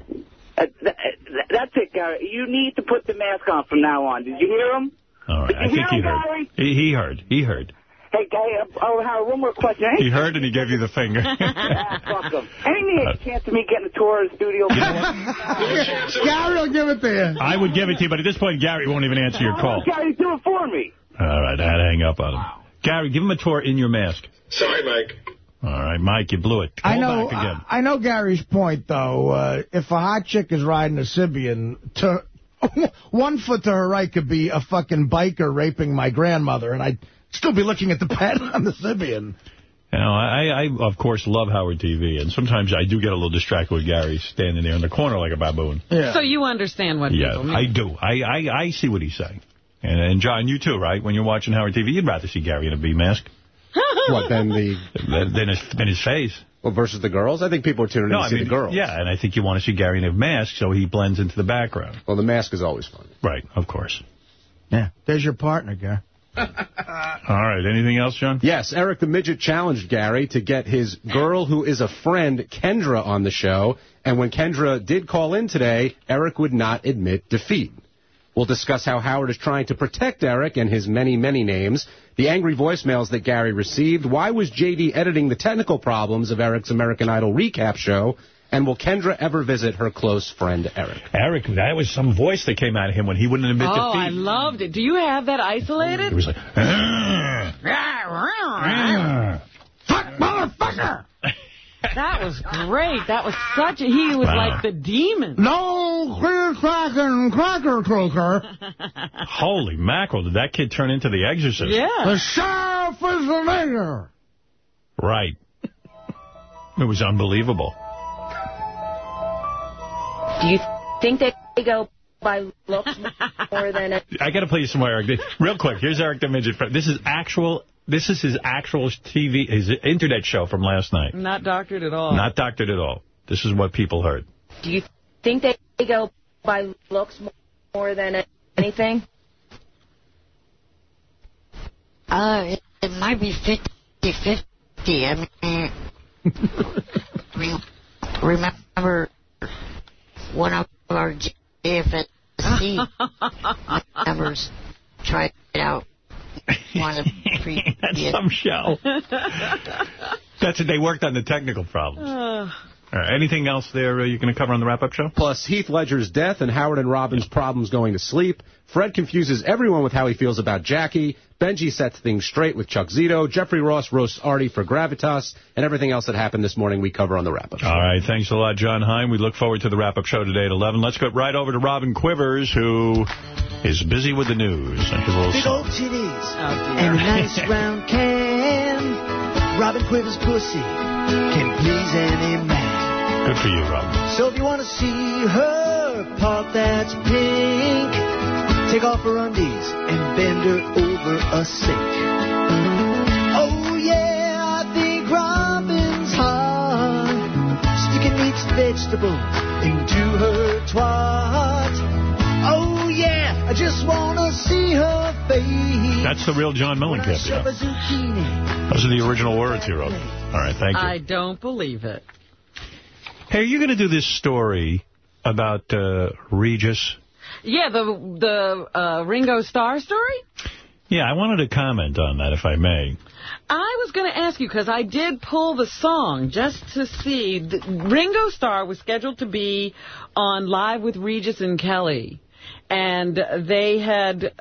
Uh, th- th- that's it, Gary. You need to put the mask on from now on. Did you hear him? All right. I think he heard. He, he heard. He heard. Hey, Gary, uh, oh, Howard, one more question. He heard and he gave you the finger. Ah, fuck him. Any chance of me getting a tour of the studio? Gary will give it to you. I would give it to you, but at this point, Gary won't even answer your call. Gary, do it for me. All right, I had to hang up on him. Gary, give him a tour in your mask. Sorry, Mike. All right, Mike, you blew it. Call I know. back again. I, I know Gary's point, though. Uh, if a hot chick is riding a Sybian, to one foot to her right could be a fucking biker raping my grandmother, and I'd still be looking at the pad on the Sybian. You know, I, I, of course, love Howard TV, and sometimes I do get a little distracted with Gary standing there in the corner like a baboon. So you understand what Yeah, people mean. I do. I, I, I see what he's saying. And, and John, you too, right? When you're watching Howard TV, you'd rather see Gary in a bee mask what, then the... than, than, his, than his face. Well, versus the girls? I think people are tuning in to see the girls. Yeah, and I think you want to see Gary in a mask so he blends into the background. Well, the mask is always fun. Right, of course. Yeah, there's your partner, Gary. All right, anything else, John? Yes, Eric the Midget challenged Gary to get his girl who is a friend, Kendra, on the show. And when Kendra did call in today, Eric would not admit defeat. We'll discuss how Howard is trying to protect Eric and his many, many names, the angry voicemails that Gary received, why was JD editing the technical problems of Eric's American Idol recap show, and will Kendra ever visit her close friend Eric? Eric, that was some voice that came out of him when he wouldn't admit Oh, I defeat. loved it. Do you have that isolated? It was like, ah. Fuck, motherfucker! That was great. That was such a... He was Wow. like the demon. No clear cracking cracker croaker. holy mackerel, did that kid turn into the exorcist? Yeah. The sheriff is the mayor. Right. It was unbelievable. Do you think they go by looks more than a... I got to play you some more, Eric. Real quick, here's Eric the Midget. This is actual... This is his actual TV, his internet show from last night. Not doctored at all. Not doctored at all. This is what people heard. Do you think they go by looks more than anything? Uh, it, it might be 50-50. I mean, remember one of our JFSC members tried it out. One of the That's previous some show. That's it. They worked on the technical problems. Uh, right, anything else there uh, you're going to cover on the wrap-up show? Plus Heath Ledger's death and Howard and Robin's problems going to sleep. Fred confuses everyone with how he feels about Jackie. Benjy sets things straight with Chuck Zito. Jeffrey Ross roasts Artie for Gravitas. And everything else that happened this morning we cover on the wrap-up show. All right, thanks a lot, John Hein. We look forward to the wrap-up show today at 11. Let's go right over to Robin Quivers, who is busy with the news. And here's little Big song. old titties and a nice round can. Robin Quivers' pussy can please any man. Good for you, Robin. So if you want to see her part that's pink, take off her undies and bend her over a sink. Oh yeah, I think Robin's hot. Sticking each vegetable into her twat. Oh yeah, I just want to see her face. That's the real John Mellencamp. Yeah. Those are the original words he wrote. All right, thank you. I don't believe it. Hey, are you going to do this story about uh, Regis? Yeah, the the uh, Ringo Starr story? Yeah, I wanted to comment on that, if I may. I was going to ask you, because I did pull the song just to see. Ringo Starr was scheduled to be on Live with Regis and Kelly. And they had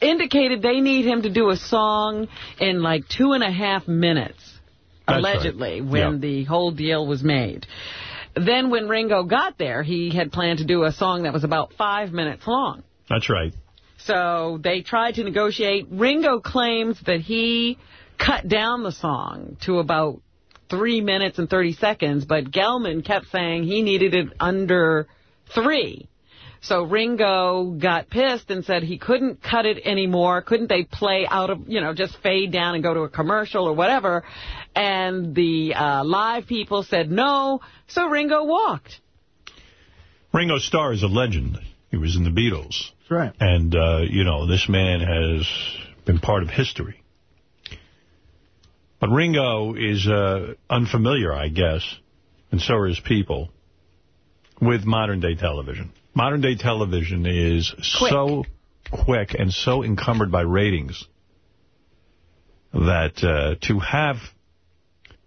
indicated they need him to do a song in like two and a half minutes, That's right. allegedly, when Yeah. the whole deal was made. Then when Ringo got there, he had planned to do a song that was about five minutes long. That's right. So they tried to negotiate. Ringo claims that he cut down the song to about three minutes and 30 seconds, but Gelman kept saying he needed it under three. So Ringo got pissed and said he couldn't cut it anymore. Couldn't they play out of, you know, just fade down and go to a commercial or whatever? And the uh, live people said no, so Ringo walked. Ringo Starr is a legend. He was in the Beatles. That's right. And, uh, you know, this man has been part of history. But Ringo is uh, unfamiliar, I guess, and so are his people, with modern-day television. Modern-day television is so quick and so encumbered by ratings that uh, to have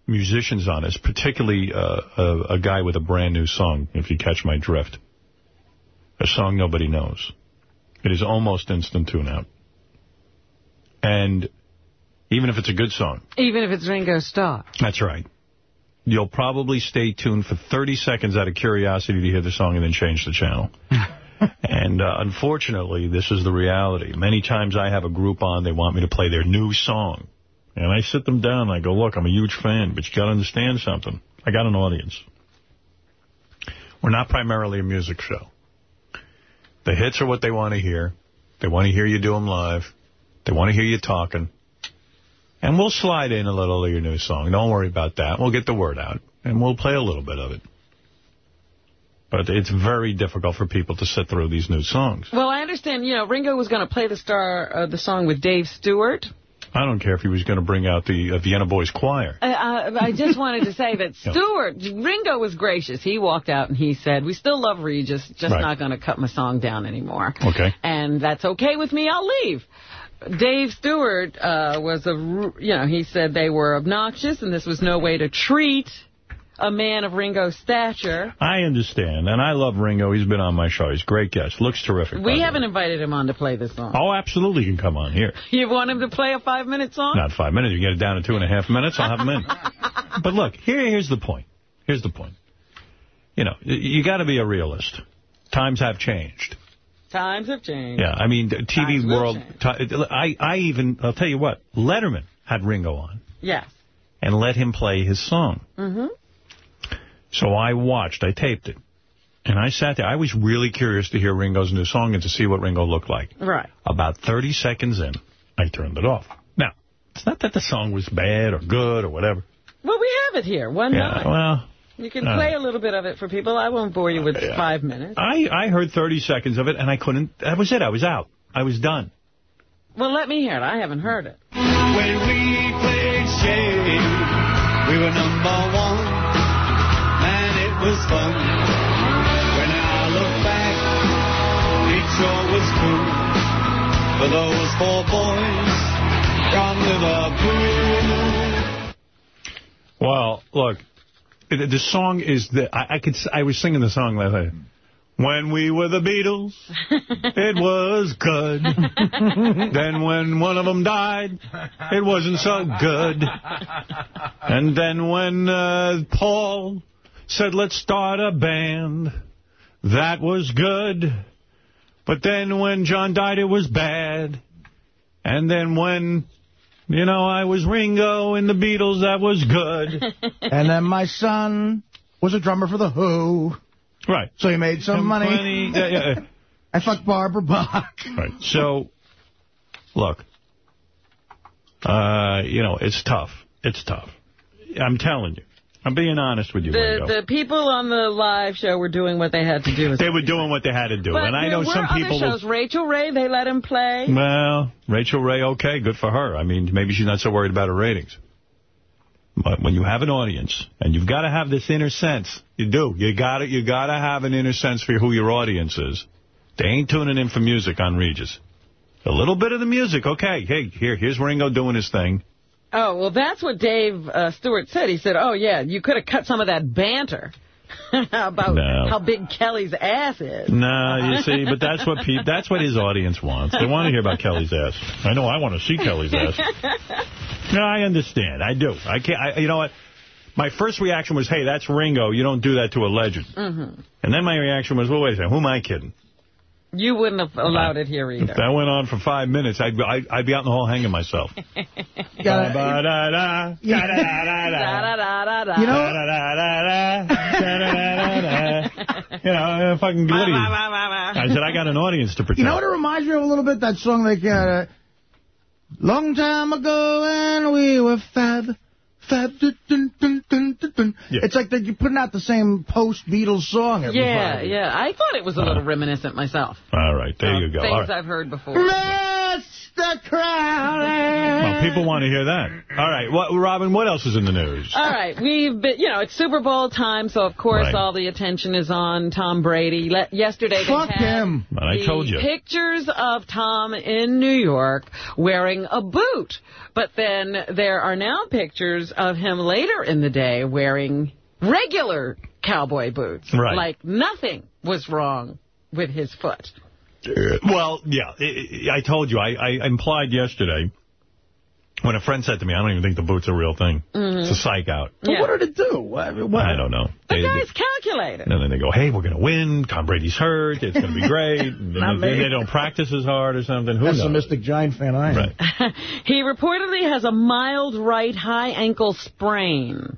musicians on it, particularly uh, a, a guy with a brand-new song, if you catch my drift, a song nobody knows. It is almost instant tune-out. And even if it's a good song, Even if it's Ringo Starr. that's right. You'll probably stay tuned for 30 seconds out of curiosity to hear the song and then change the channel. and uh, unfortunately, this is the reality. Many times I have a group on, they want me to play their new song. And I sit them down and I go, look, I'm a huge fan, but you got to understand something. I got an audience. We're not primarily a music show. The hits are what they want to hear. They want to hear you do them live. They want to hear you talking. And we'll slide in a little of your new song. Don't worry about that. We'll get the word out. And we'll play a little bit of it. But it's very difficult for people to sit through these new songs. Well, I understand, you know, Ringo was going to play the star, uh, the song with Dave Stewart. I don't care if he was going to bring out the uh, Vienna Boys Choir. I, I, I just wanted to say that. Stewart, Ringo was gracious. He walked out and he said, we still love Regis, just Right. not going to cut my song down anymore. Okay. And that's okay with me, I'll leave. Dave Stewart uh, was a, you know, he said they were obnoxious and this was no way to treat a man of Ringo's stature. I understand. And I love Ringo. He's been on my show. He's a great guest. Looks terrific. We haven't invited him on to play this song. Oh, absolutely. You can come on here. You want him to play a five-minute song? Not five minutes. You get it down to two and a half minutes, I'll have him in. but look, here, here's the point. Here's the point. You know, you got to be a realist. Times have changed. Times have changed. Yeah, I mean, TV Times world. I, I even, I'll tell you what, Letterman had Ringo on Yes. and let him play his song. Mm-hmm. So I watched, I taped it. And I sat there. I was really curious to hear Ringo's new song and to see what Ringo looked like. Right. About 30 seconds in, I turned it off. Now, it's not that the song was bad or good or whatever. Well, we have it here. One Yeah, night. well, You can uh, play a little bit of it for people. I won't bore you with five minutes. I, I heard 30 seconds of it, and I couldn't. That was it. I was out. I was done. Well, let me hear it. I haven't heard it. When we played Shade, we were number one, and it was fun. When I look back, it sure was cool for those four boys from Liverpool. Well, look, the song is the I, I could I was singing the song last night. When we were the Beatles, it was good. then when one of them died, it wasn't so good. And then when uh, Paul said, let's start a band, that was good. But then when John died, it was bad. And then when, you know, I was Ringo in the Beatles, that was good. and then my son was a drummer for The Who. Right. So he made some Some money. money, yeah, yeah, yeah. I fucked Barbara Bach. Right. So, look, uh, you know, it's tough. It's tough. I'm telling you. I'm being honest with you, The the people on the live show were doing what they had to do. They were doing what they had to do. But and I know some people... will- shows. Rachel Ray, they let him play. Well, Rachel Ray, okay, good for her. I mean, maybe she's not so worried about her ratings. But when you have an audience, and you've got to have this inner sense, you do. You got you got to have an inner sense for who your audience is. They ain't tuning in for music on Regis. A little bit of the music, okay. Hey, here, here's Ringo doing his thing. Oh, well, that's what Dave uh, Stewart said. He said, oh, yeah, you could have cut some of that banter about No. how big Kelly's ass is. No, you see, but that's what pe that's what his audience wants. They want to hear about Kelly's ass. I know I want to see Kelly's ass. No, I understand. I do. I can't. I, you know what? My first reaction was, "Hey, that's Ringo. You don't do that to a legend." hmm And then my reaction was, "Well, wait a second. Who am I kidding?" You wouldn't have allowed it here If either. that went on for five minutes, I'd I'd, I'd be out in the hall hanging myself. You know- fucking what I said, I got an audience to protect. You know what it reminds me of a little bit? That song like, uh, long time ago when we were fab, dun. It's like that you're putting out the same post-Beatles song every Yeah, Friday. yeah. I thought it was a little ah. reminiscent myself. All right, there oh, you go. Things All right. I've heard before. Mr. Crowley. Well, people want to hear that. All right, what, Robin, what else is in the news? All right, we've been, you know, it's Super Bowl time, so of course Right. all the attention is on Tom Brady. Le yesterday they Fuck had him. I told you. pictures of Tom in New York wearing a boot, but then there are now pictures of him later in the day wearing regular cowboy boots. Right. Like nothing was wrong with his foot. Well, yeah, I, I told you. I, I implied yesterday when a friend said to me, I don't even think the boot's a real thing. Mhm. It's a psych out. But What did they do? What, what? I don't know. The They- guy's calculated. and then they go, hey, we're going to win. Tom Brady's hurt. It's going to be great. and Not then they don't practice as hard or something. Who knows? Pessimistic Giant fan I am. Right. He reportedly has a mild right high ankle sprain.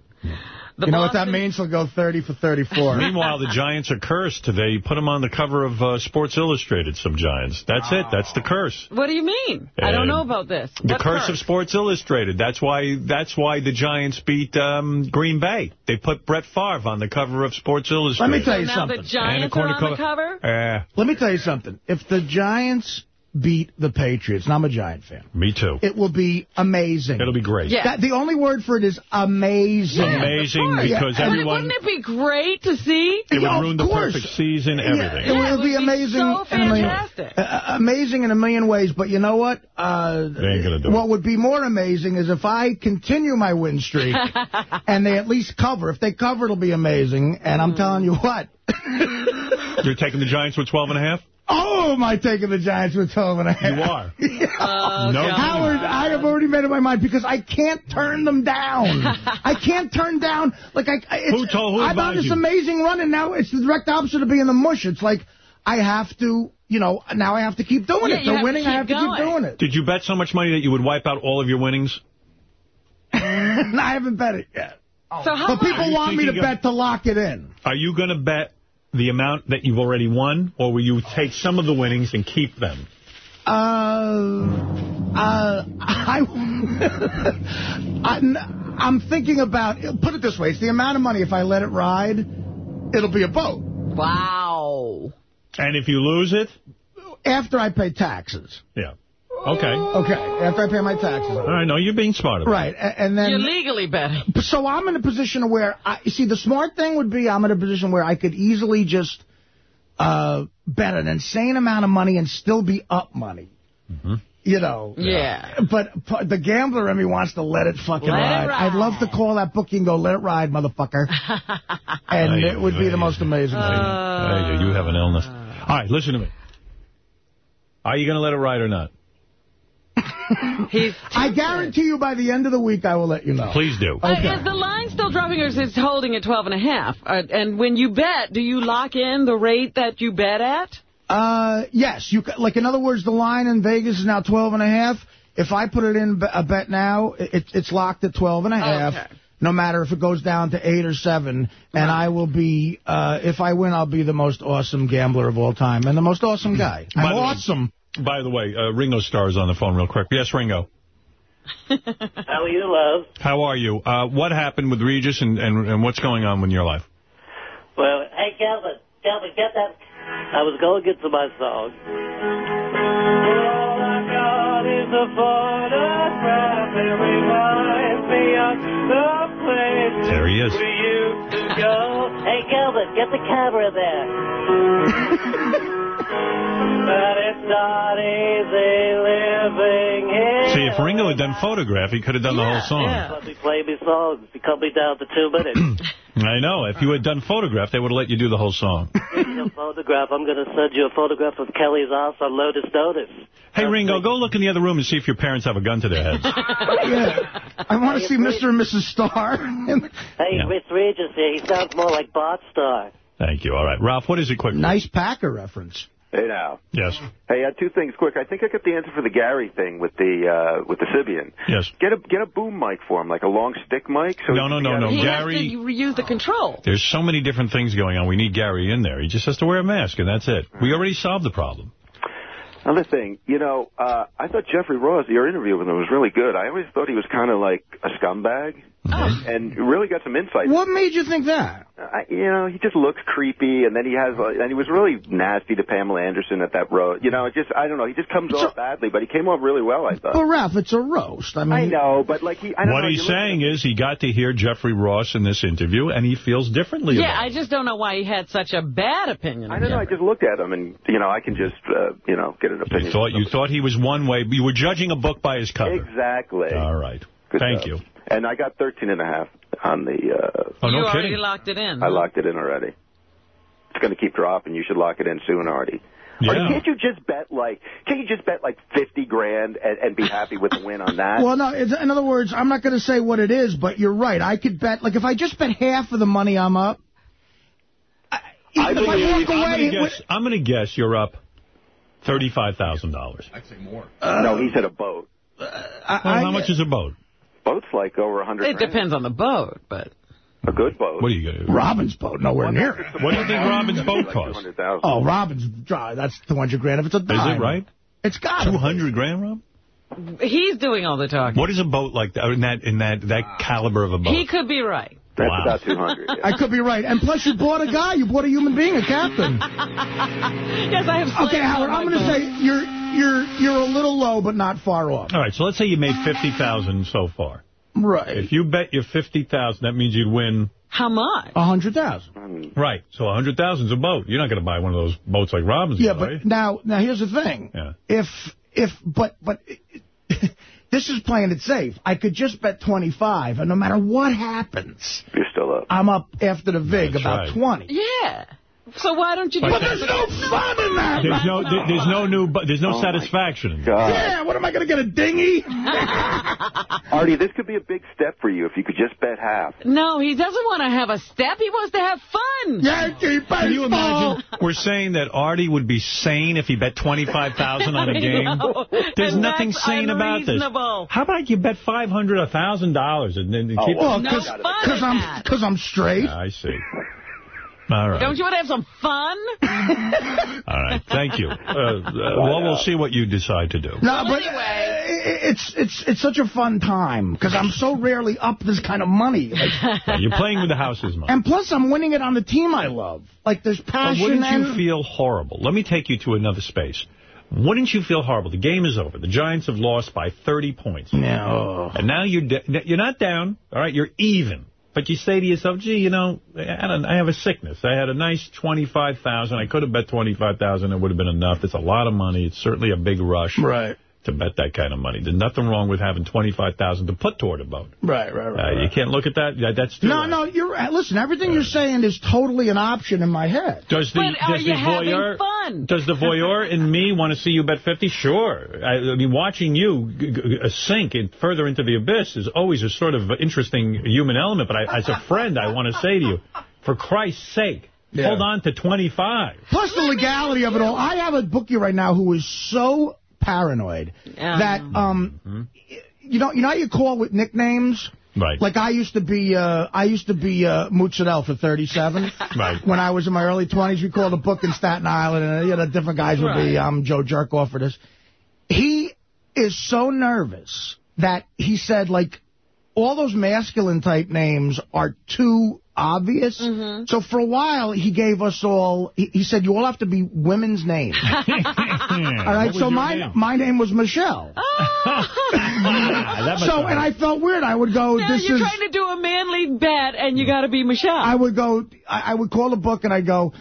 The you know what that means? He'll go 30 for 34. Meanwhile, the Giants are cursed. They put them on the cover of uh, Sports Illustrated, some Giants. That's it. That's the curse. What do you mean? I don't know about this. The What curse, of Sports Illustrated. That's why That's why the Giants beat um, Green Bay. They put Brett Favre on the cover of Sports Illustrated. Let me tell you now something. the Giants are on the cover? Uh, Let me tell you something. If the Giants beat the Patriots, and I'm a Giant fan, me too. it will be amazing. It'll be great. Yeah. That, the only word for it is amazing. Yeah, Amazing because And everyone- Wouldn't it be great to see? It would Yeah, of ruin the perfect season, Yeah, everything. it Yeah, would be amazing. so in million- fantastic. uh, amazing in a million ways, but you know what? Uh, They ain't gonna do it. what would be more amazing is if I continue my win streak and they at least cover. If they cover, it'll be amazing. And I'm telling you what. You're taking the Giants with 12 and a half? Oh, am I taking the Giants with 12 and a half? You are. Oh, No Howard, I have already made up my mind because I can't turn them down. I can't turn down. Like I, I- it's, Who told- who I'm on this you? amazing run, and now it's the direct opposite of being in the mush. It's like I have to, you know, now I have to keep doing Yeah, it. you They're winning. I keep have to keep doing it. Did you bet so much money that you would wipe out all of your winnings? I haven't bet it yet. So how But people want me to bet to lock it in. Are you going to bet the amount that you've already won, or will you take some of the winnings and keep them? Uh, uh, I, I, I'm thinking about, put it this way, it's the amount of money, if I let it ride, it'll be a boat. Wow. And if you lose it? After I pay taxes. Yeah. Okay. Okay, after I pay my taxes. All right, no, you're being smart about Right, a- and then... You're legally betting. So I'm in a position where, I, you see, the smart thing would be I'm in a position where I could easily just uh, bet an insane amount of money and still be up money. Mm-hmm. you know. Yeah. But p- the gambler in me wants to let it fucking Let it ride. ride. I'd love to call that bookie and go, let it ride, motherfucker. and Ay, it would be the most amazing thing. Ay, you have an illness. All right, listen to me. Are you going to let it ride or not? I guarantee you by the end of the week I will let you know. Please do. Uh, is the line still dropping or is it holding at 12 and a half? Uh, and when you bet, do you lock in the rate that you bet at? Uh, yes. You ca- Like, in other words, the line in Vegas is now 12 and a half. If I put it in a bet now, it, it's locked at 12 and a half. Okay. No matter if it goes down to eight or seven, and I will be, uh, if I win, I'll be the most awesome gambler of all time, and the most awesome guy. I'm the way- awesome. By the way, uh, Ringo Starr is on the phone real quick. Yes, Ringo. How are you, love? How are you? Uh, what happened with Regis and, and, and what's going on in your life? Well, hey, Calvin, Calvin, get that. I was going to get to my song. All I got is a photograph that reminds me of the place There he is. we used to go. hey, Calvin, get the camera there. but it's not easy living here. See, if Ringo had done Photograph, he could have done the whole song. Let me play me songs. You cut me down to two minutes. I know. If you had done Photograph, they would have let you do the whole song. Photograph. I'm going to send you a photograph of Kelly's ass on Lotus Notice. Hey, Ringo, go look in the other room and see if your parents have a gun to their heads. I want to see Mr. and Mrs. Starr. Hey, Rich Regis here. He sounds more like Bart Starr. Thank you. All right. Ralph, what is it quick? Nice Packer reference. Hey now. Yes. Hey, uh, two things quick. I think I got the answer for the Gary thing with the uh, with the Sybian. Yes. Get a get a boom mic for him, like a long stick mic. So No, no, no, no. He Gary- has to use the control. There's so many different things going on. We need Gary in there. He just has to wear a mask, and that's it. We already solved the problem. Another thing, you know, uh, I thought Jeffrey Ross, your interview with him was really good. I always thought he was kind of like a scumbag, Oh. and really got some insight. What made you think that? I, you know, he just looks creepy, and then he has, uh, and he was really nasty to Pamela Anderson at that roast. You know, it just, I don't know, he just comes off badly, but he came off really well, I thought. Well, Ralph, it's a roast. I mean, I know, but like he, I don't What know, he's saying is he got to hear Jeffrey Ross in this interview, and he feels differently Yeah, about I just don't know why he had such a bad opinion I don't know. I just looked at him, and you know, I can just, uh, you know, get an opinion. You thought, you thought he was one way. You were judging a book by his cover. Exactly. All right. Good Thank stuff. you. And I got 13 and a half on the. Uh, Oh, no you already kidding. locked it in. I locked it in already. It's going to keep dropping. You should lock it in soon, Artie. Yeah. Artie, can't you just bet like? Can't you just bet like 50 grand and, and be happy with the win on that? Well, no, in other words, I'm not going to say what it is, but you're right. I could bet, like, if I just bet half of the money I'm up, I, even if I walk I'm away... gonna guess, I'm going to guess you're up $35,000. I'd say more. Uh, no, he said a boat. I, Well, how much is a boat? Boat's like over 100 It grand. depends on the boat, but... A good boat. What do you get? Robin's boat, nowhere near it. What do you think Robin's boat costs? 200,000. Oh, Robin's, dry. that's 200 grand if it's a Is it right? It's got 200 grand, Rob? He's doing all the talking. What is a boat like that, in that, in that, that caliber of a boat? He could be right. That's Wow. about 200. yeah. I could be right. And plus, you bought a guy. You bought a human being, a captain. yes, I have... Okay, Howard, I'm going to say you're you're you're a little low, but not far off. All right, so let's say you made 50000 so far. Right. If you bet your 50000 that means you'd win... How much? A hundred thousand. Right, so a 100000 is a boat. You're not going to buy one of those boats like Robin's, Yeah, but you? now now here's the thing. Yeah. If if but but this is playing it safe. I could just bet 25, and no matter what happens, You're still up. I'm up after the vig That's about right. 20. Yeah. So why don't you do But that? There's no fun in that. There's no, there- there's no new, bu- there's no Oh, satisfaction. in. God. Yeah, what am I going to get a dinghy? Artie, this could be a big step for you if you could just bet half. No, he doesn't want to have a step. He wants to have fun. Yankee baseball. Can you imagine? We're saying that Artie would be sane if he bet 25000 on a game. know. There's And nothing that's sane about this. How about you bet 500 a $1,000 and then Oh, keep well, Well, No because fun in I'm because I'm straight. I see. All right. Don't you want to have some fun? All right. Thank you. Uh, uh, well, we'll see what you decide to do. No, Well, but anyway. uh, it's it's it's such a fun time because I'm so rarely up this kind of money. Like, Yeah, You're playing with the house's money. and plus, I'm winning it on the team I love. Like there's But passion. wouldn't and, you feel horrible? Let me take you to another space. Wouldn't you feel horrible? The game is over. The Giants have lost by 30 points. No. And now you're you're not down. All right, you're even. But you say to yourself, gee, you know, I, don't, I have a sickness. I had a nice 25000 I could have bet 25000 It would have been enough. It's a lot of money. It's certainly a big rush. Right. To bet that kind of money. There's nothing wrong with having 25,000 to put toward a boat. Right, right, right. Uh, You can't look at that. Yeah, That's too No, high. no, you're uh, listen. Everything you're saying is totally an option in my head. Does the, But are does you the having voyeur, fun? Does the voyeur in me want to see you bet 50? Sure. I, I mean, watching you g- g- uh, sink in, further into the abyss is always a sort of interesting human element. But I, as a friend, I want to say to you, for Christ's sake, Yeah. hold on to 25. Plus the legality of it all. I have a bookie right now who is so paranoid that um, you know, you know how you call with nicknames. Right. Like I used to be, uh, I used to be uh, Mozzarella for 37. Right. When I was in my early 20s, we called a book in Staten Island, and you know, different guys would be, Right. um, Joe Jerkoff for this. He is so nervous that he said, like, all those masculine type names are too obvious. So for a while, he gave us all, he, he said, you all have to be women's names. all right, so my, name? my name was Michelle. Ah, that so, and I felt weird. I would go, Now this you're is... trying to do a manly bet, and you got to be Michelle. I would go, I, I would call a book and I'd go,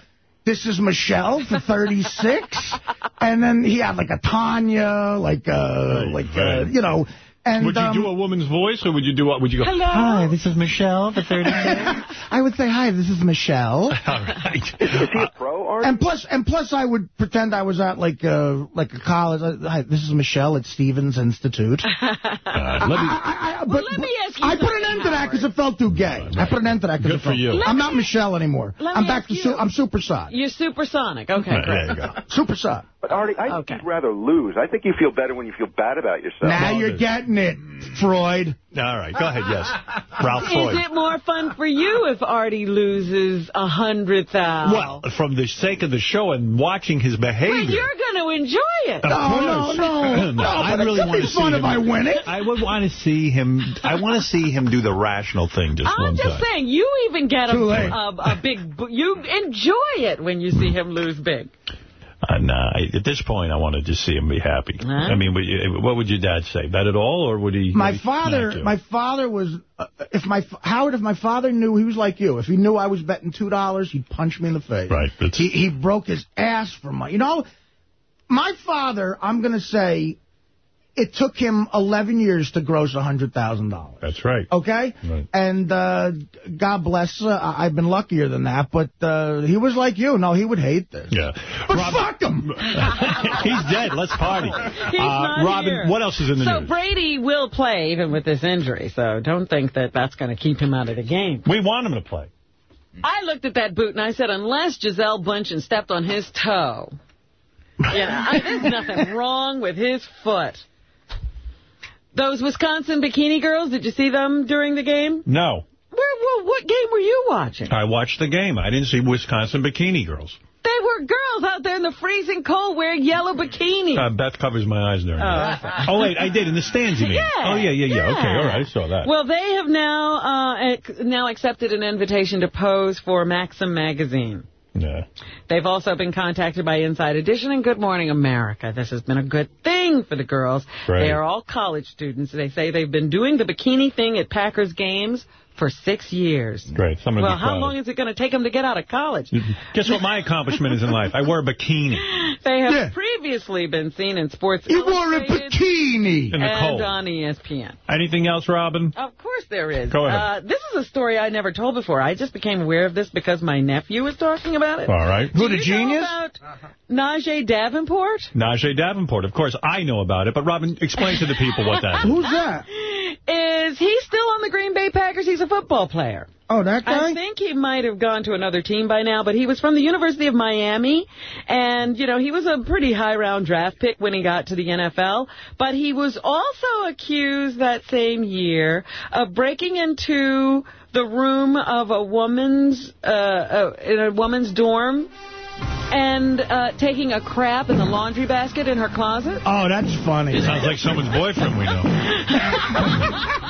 this is Michelle for 36. and then he had like a Tanya, like, uh, like, uh, right. you know. And, would you um, do a woman's voice, or would you do what? Would you go, Hello? Hi, this is Michelle for 36. I would say, hi, this is Michelle. all right. Is he a pro, Art? And plus, and plus, I would pretend I was at like uh, like a college. Uh, Hi, this is Michelle at Stevens Institute. Uh, let me, I, I, Well, but, let me ask you I put an end to that because it felt too gay. I put an end to that because Good it felt for you. I'm not Michelle anymore. Let I'm back to su- I'm supersonic. You're supersonic. Okay, Right, great. there you go. Supersonic. But Artie, I Okay. think you'd rather lose. I think you feel better when you feel bad about yourself. Now you're this. getting it, Freud. All right, go ahead, yes. Ralph Floyd. Is it more fun for you if Artie loses a hundred thousand? Well, from the sake of the show and watching his behavior. but you're going to enjoy it. Of No, course. no, no. No, I really want to see fun him. if I win it. I would want to see him. I want to see him do the rational thing just I'm one just time. saying, you even get a, a, a big, you enjoy it when you see him lose big. Uh, I- at this point, I wanted to see him be happy. Huh? I mean, would you- what would your dad say? Bet at all, or would he? My would he father, smack my father was, uh, if my Howard, if my father knew he was like you, if he knew I was betting two dollars, he'd punch me in the face. Right, that's- He he broke his ass for money. You know, my father, I'm gonna say, it took him 11 years to gross $100,000. That's right. Okay? Right. And uh, God bless, uh, I- I've been luckier than that, but uh, he was like you. No, he would hate this. Yeah. But Rob- fuck him! He's dead. Let's party. He's Uh, not Robin, here. what else is in the so news? Brady will play even with this injury, so don't think that that's going to keep him out of the game. We want him to play. I looked at that boot and I said, unless Gisele Bündchen stepped on his toe, yeah, I, there's nothing wrong with his foot. Those Wisconsin bikini girls, did you see them during the game? No. Where, where, what game were you watching? I watched the game. I didn't see Wisconsin bikini girls. They were girls out there in the freezing cold wearing yellow bikinis. Uh, Beth covers my eyes during Oh, that. Oh, wait, I did. In the stands, you mean? Yeah, Oh, yeah, yeah, yeah. Okay, all right. I saw that. Well, they have now uh, now accepted an invitation to pose for Maxim magazine. Yeah. They've also been contacted by Inside Edition and Good Morning America. This has been a good thing for the girls. Great. They are all college students. They say they've been doing the bikini thing at Packers games for six years. Great. Someone Well, how long is it going to take them to get out of college? Guess what my accomplishment is in life? I wear a bikini. They have Yeah. previously been seen in Sports You wore a bikini! In the and cold. on ESPN. Anything else, Robin? Of course there is. Go ahead. Uh, this is a story I never told before. I just became aware of this because my nephew was talking about it. All right. Who, the Do you know genius? about Najee Davenport? Najee Davenport. Of course, I know about it, but Robin, explain to the people what that is. Who's that? Is he still on the Green Bay Packers? He's a football player. Oh, that guy? I think he might have gone to another team by now, but he was from the University of Miami, and, you know, he was a pretty high-round draft pick when he got to the NFL, but he was also accused that same year of breaking into the room of a woman's, uh, uh in a woman's dorm and uh, taking a crap in the laundry basket in her closet. Oh, that's funny. It sounds like someone's boyfriend we know.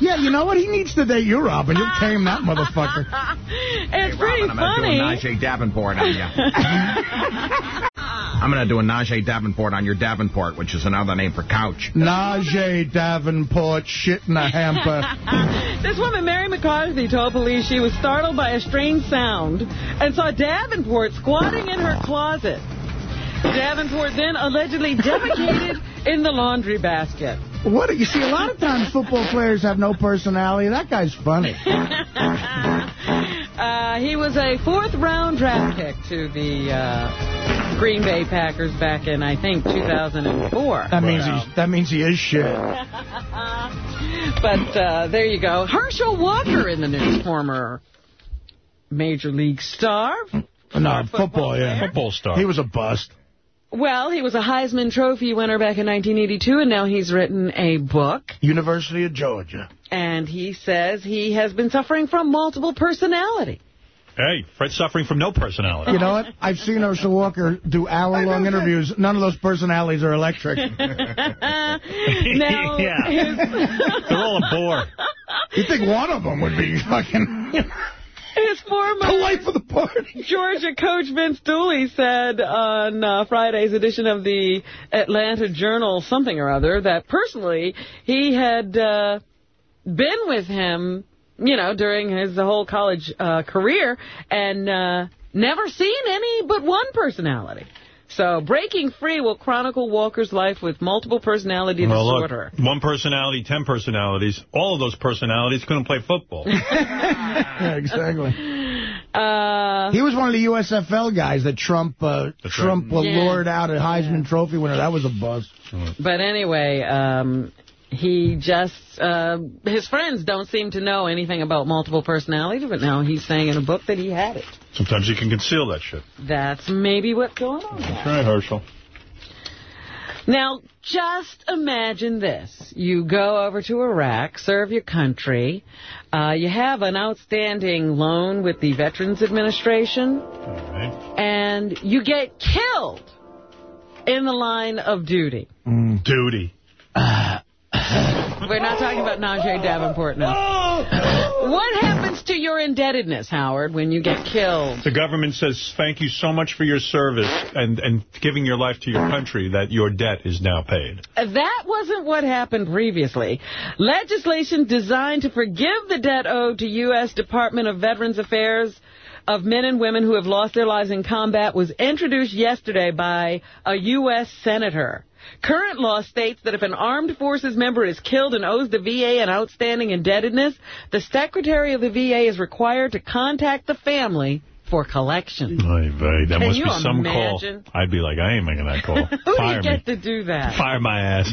Yeah, you know what? He needs to date you, Robin. You'll tame that motherfucker. It's pretty funny. I'm gonna do a funny. Najee Davenport on you. I'm gonna do a Najee Davenport on your Davenport, which is another name for couch. Najee Davenport, shit in a hamper. This woman, Mary McCarthy, told police she was startled by a strange sound and saw Davenport squatting in her closet. Davenport then allegedly defecated in the laundry basket. What do you see? A lot of times football players have no personality. That guy's funny. Uh, he was a fourth-round draft pick to the uh, Green Bay Packers back in, I think, 2004. That means So- he's, that means he is shit. But uh, there you go. Herschel Walker in the news, former Major League star. No, football, yeah. Football star. He was a bust. Well, he was a Heisman Trophy winner back in 1982, and now he's written a book. University of Georgia. And he says he has been suffering from multiple personality. Hey, Fred's suffering from no personality. You know what? I've seen Herschel Walker do hour-long interviews. None of those personalities are electric. now, Yeah. They're all a bore. You think one of them would be fucking... his former The life of the party. Georgia coach Vince Dooley said on uh, Friday's edition of the Atlanta Journal something or other that personally he had uh, been with him, you know, during his whole college uh, career and uh, never seen any but one personality. So Breaking Free will chronicle Walker's life with multiple personality Well, look, disorder. one personality, ten personalities. All of those personalities couldn't play football. yeah, exactly. Uh, He was one of the USFL guys that Trump uh, Trump right. Yeah. lured out a Heisman Trophy winner. That was a buzz. But anyway, um, he just, uh, his friends don't seem to know anything about multiple personality, but now he's saying in a book that he had it. Sometimes you can conceal that shit. That's maybe what's going on. That's right, Herschel. Now, just imagine this. You go over to Iraq, serve your country. Uh, you have an outstanding loan with the Veterans Administration. And you get killed in the line of duty. Duty. We're not talking about Najee Davenport now. What happens to your indebtedness, Howard, when you get killed? The government says thank you so much for your service and, and giving your life to your country that your debt is now paid. That wasn't what happened previously. Legislation designed to forgive the debt owed to U.S. Department of Veterans Affairs of men and women who have lost their lives in combat was introduced yesterday by a U.S. senator. Current law states that if an armed forces member is killed and owes the VA an outstanding indebtedness, the Secretary of the VA is required to contact the family for collection. Oy vey, that Can must be some imagine? call. I'd be like, I ain't making that call. Who do Fire you me. get to do that? Fire my ass.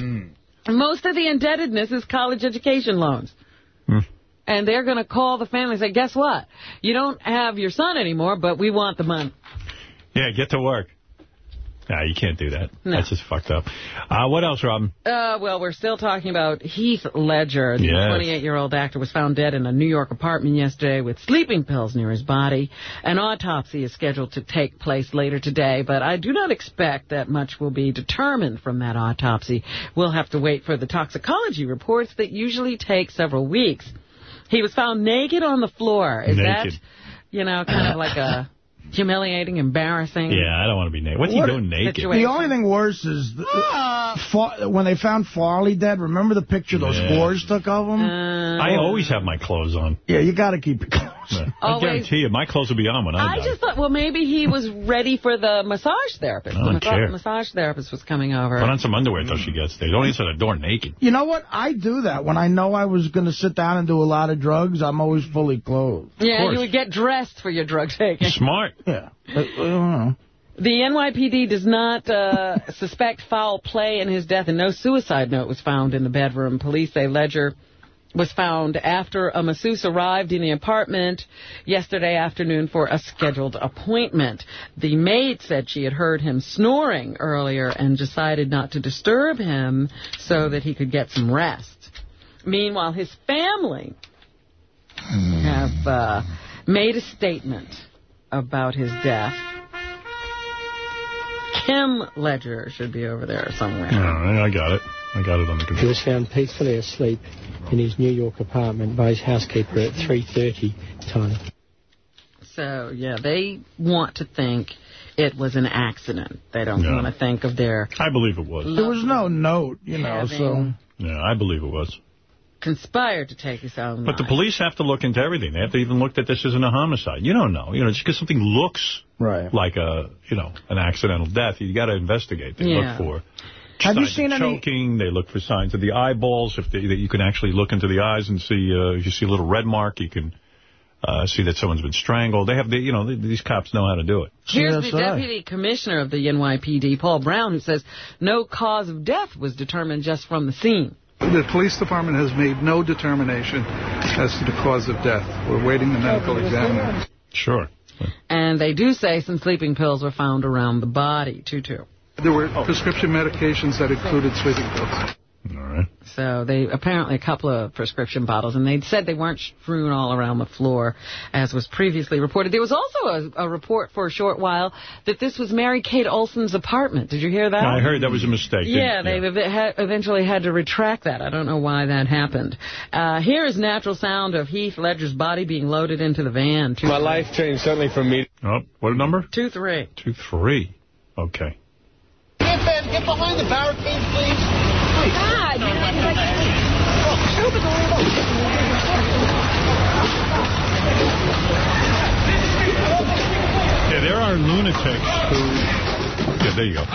Most of the indebtedness is college education loans. Hmm. And they're going to call the family and say, guess what? You don't have your son anymore, but we want the money. Yeah, get to work. Nah, you can't do that. No. That's just fucked up. Uh, what else, Robin? Uh, well, we're still talking about Heath Ledger. The Yes. 28-year-old actor was found dead in a New York apartment yesterday with sleeping pills near his body. An autopsy is scheduled to take place later today, but I do not expect that much will be determined from that autopsy. We'll have to wait for the toxicology reports that usually take several weeks. He was found naked on the floor. Is Naked. that, you know, kind of like a humiliating, embarrassing? Yeah, I don't want to be naked. What's What- he doing naked? The only thing worse is the, ah! Fa- when they found Farley dead. Remember the picture those Yeah. whores took of him? Uh, I always have my clothes on. Yeah, you got to keep it close. I Always. guarantee you, my clothes will be on when I, I die. just thought, well, maybe he was ready for the massage therapist. I don't the care. massage therapist was coming over. Put on some underwear until she gets there. Don't answer the door naked. You know what? I do that. When I know I was going to sit down and do a lot of drugs, I'm always fully clothed. yeah, you would get dressed for your drug taking. Smart. Yeah. But, I don't know. The NYPD does not uh, suspect foul play in his death, and no suicide note was found in the bedroom. Police say Ledger was found after a masseuse arrived in the apartment yesterday afternoon for a scheduled appointment. The maid said she had heard him snoring earlier and decided not to disturb him so that he could get some rest. Meanwhile, his family have uh, made a statement about his death. Kim Ledger should be over there somewhere. Yeah, I got it. I got it on the computer. He was found peacefully asleep in his New York apartment by his housekeeper at 3.30 time. So, yeah, they want to think it was an accident. They don't Yeah. want to think of their I believe it was. There was no note, you know, so... Yeah, I believe it was. Conspired to take his own But the police have to look into everything. They have to even look that this isn't a homicide. You don't know. You know, just because something looks right. like a, you know, an accidental death, you got to investigate. They Yeah. look for. Have you signs seen of any- choking. They look for signs of the eyeballs. If they, that you can actually look into the eyes and see, uh, if you see a little red mark, you can uh, see that someone's been strangled. They have, the, you know, these cops know how to do it. Here's the deputy commissioner of the NYPD, Paul Brown, who says no cause of death was determined just from the scene. The police department has made no determination as to the cause of death. We're waiting the medical examiner. Sure. And they do say some sleeping pills were found around the body, too, too. There were prescription medications that included sleeping pills. So they apparently a couple of prescription bottles, and they said they weren't strewn all around the floor, as was previously reported. There was also a, a report for a short while that this was Mary Kate Olsen's apartment. Did you hear that? I heard that was a mistake. Yeah, they ev- eventually had to retract that. I don't know why that happened. Uh, here is natural sound of Heath Ledger's body being loaded into the van. Two, My life changed certainly from me. Oh, what number? Two, three. Two, three. Okay. Get, Ben, get behind the barricade, please. Oh, God, you're like... Open the Yeah, there are lunatics who... Yeah, there you go.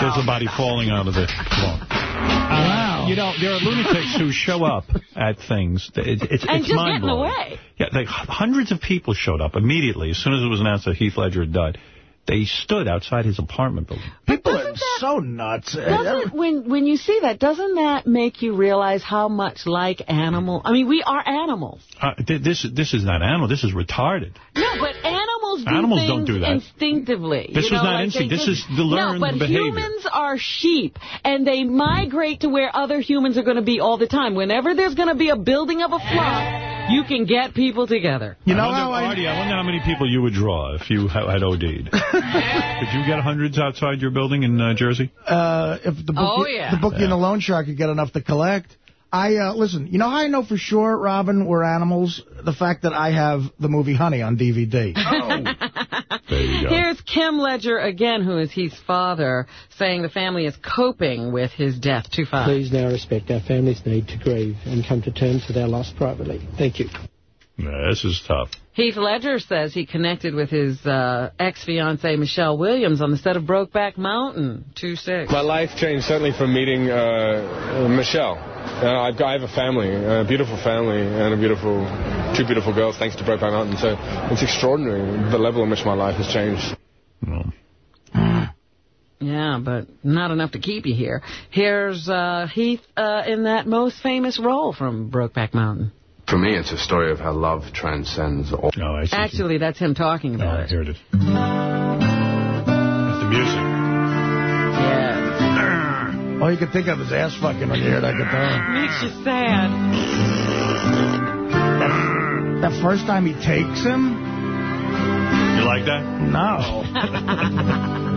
There's a body falling out of the wall. Uh, wow. You know, there are lunatics who show up at things. It's, it's, And it's just get in the mind-blowing. way. Yeah, like hundreds of people showed up immediately as soon as it was announced that Heath Ledger had died. They stood outside his apartment building. People are so nuts. Doesn't when when you see that, doesn't that make you realize how much like animal? I mean, we are animals. Uh, th- this this is not animal. This is retarded. No, but animals do Animals things don't do that. instinctively. This you was know, not like instinct. This is the learned No, but behavior. humans are sheep, and they migrate to where other humans are going to be all the time. Whenever there's going to be a building of a flock, you can get people together. You know I wonder, Artie, I wonder how many people you would draw if you had OD'd. Did you get hundreds outside your building in uh, Jersey? Uh, if the book, Oh, yeah. the bookie and the loan shark could get enough to collect. I uh, listen. You know how I know for sure, Robin, we're animals. The fact that I have the movie Honey on DVD. There you go. Here's Kim Ledger again, who is Heath's father, saying the family is coping with his death. Two five. Please now respect our family's need to grieve and come to terms with our loss privately. Thank you. Yeah, this is tough. Heath Ledger says he connected with his uh, ex-fiancee Michelle Williams on the set of Brokeback Mountain. Two six. My life changed certainly from meeting uh, uh, Michelle. Uh, I've got, I have a family, a beautiful family, and a beautiful, two beautiful girls, thanks to Brokeback Mountain. So it's extraordinary the level in which my life has changed. Yeah, but not enough to keep you here. Here's uh, Heath uh, in that most famous role from Brokeback Mountain. For me, it's a story of how love transcends all. Oh, I Actually, that's him talking oh, about it. I heard it. It's the music. Yeah. All you can think of is ass fucking when you hear that guitar. Makes you sad. The, that first time he takes him? You like that? No.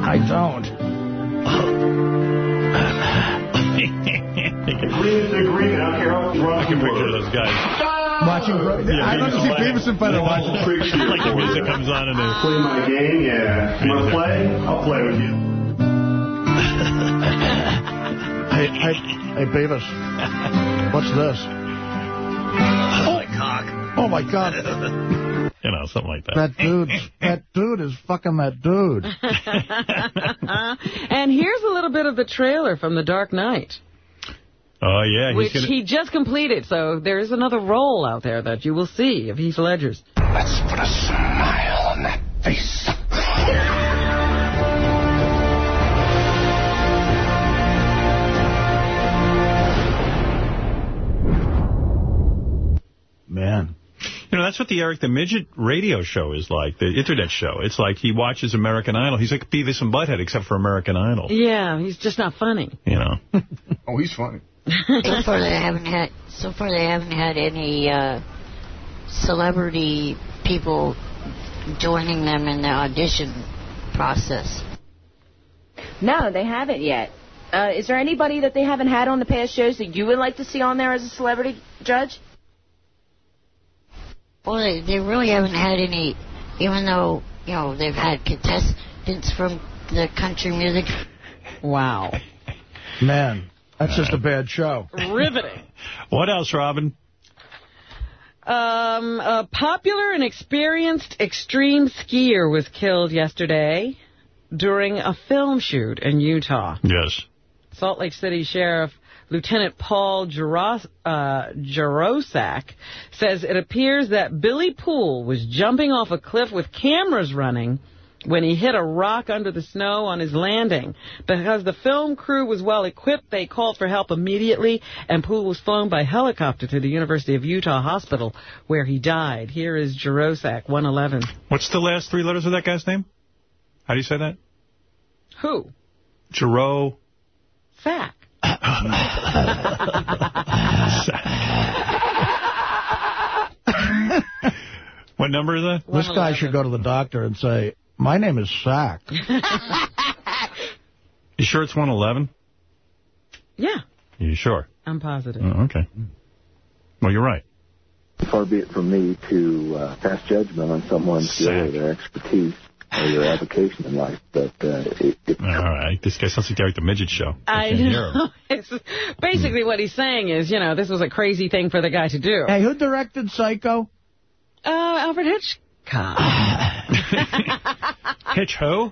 I don't. I can picture those guys. Watching, I'd love to see Beavis and Butthead watching. like the music comes on and they Play my game, yeah. You want to play? I'll play with you. Hey, hey, hey, Beavis. What's this? Oh, cock. Oh, my God. You know, something like that. That dude, that dude is fucking that dude. and here's a little bit of the trailer from The Dark Knight, Oh, yeah. which gonna, he just completed. So there is another role out there that you will see of Heath Ledger's. Let's put a smile on that face. Man. You know, that's what the Eric the Midget radio show is like, the internet show. It's like he watches American Idol. He's like Beavis and Butthead, except for American Idol. Yeah, he's just not funny. You know. oh, he's funny. So far they haven't had so far they haven't had any uh, celebrity people joining them in the audition process. No, they haven't yet. Uh, is there anybody that they haven't had on the past shows that you would like to see on there as a celebrity judge? Well, they, they really haven't had any, even though you know they've had contestants from the country music. Wow. Man, that's just a bad show. Riveting. What else, Robin? Um, a popular and experienced extreme skier was killed yesterday during a film shoot in Utah. Yes. Salt Lake City Sheriff Lieutenant Paul Jaros, uh, Jaroscak says it appears that Billy Poole was jumping off a cliff with cameras running when he hit a rock under the snow on his landing. Because the film crew was well equipped, they called for help immediately, and Poole was flown by helicopter to the University of Utah Hospital, where he died. Here is Jaroscak, 111. What's the last three letters of that guy's name? How do you say that? Who? Jero. Sack. what number is that? This guy should go to the doctor and say, my name is Sack. You sure it's 111? Yeah, You sure? I'm positive. Oh, okay. Well, you're right. Far be it from me to uh, pass judgment on someone's skill or their expertise or their avocation in life, but uh, it, it, All right. This guy sounds like Derek the Midget Show. I can't hear him. know. It's basically what he's saying is, you know, this was a crazy thing for the guy to do. Hey, who directed Psycho? Uh, Alfred Hitchcock. Hitch who?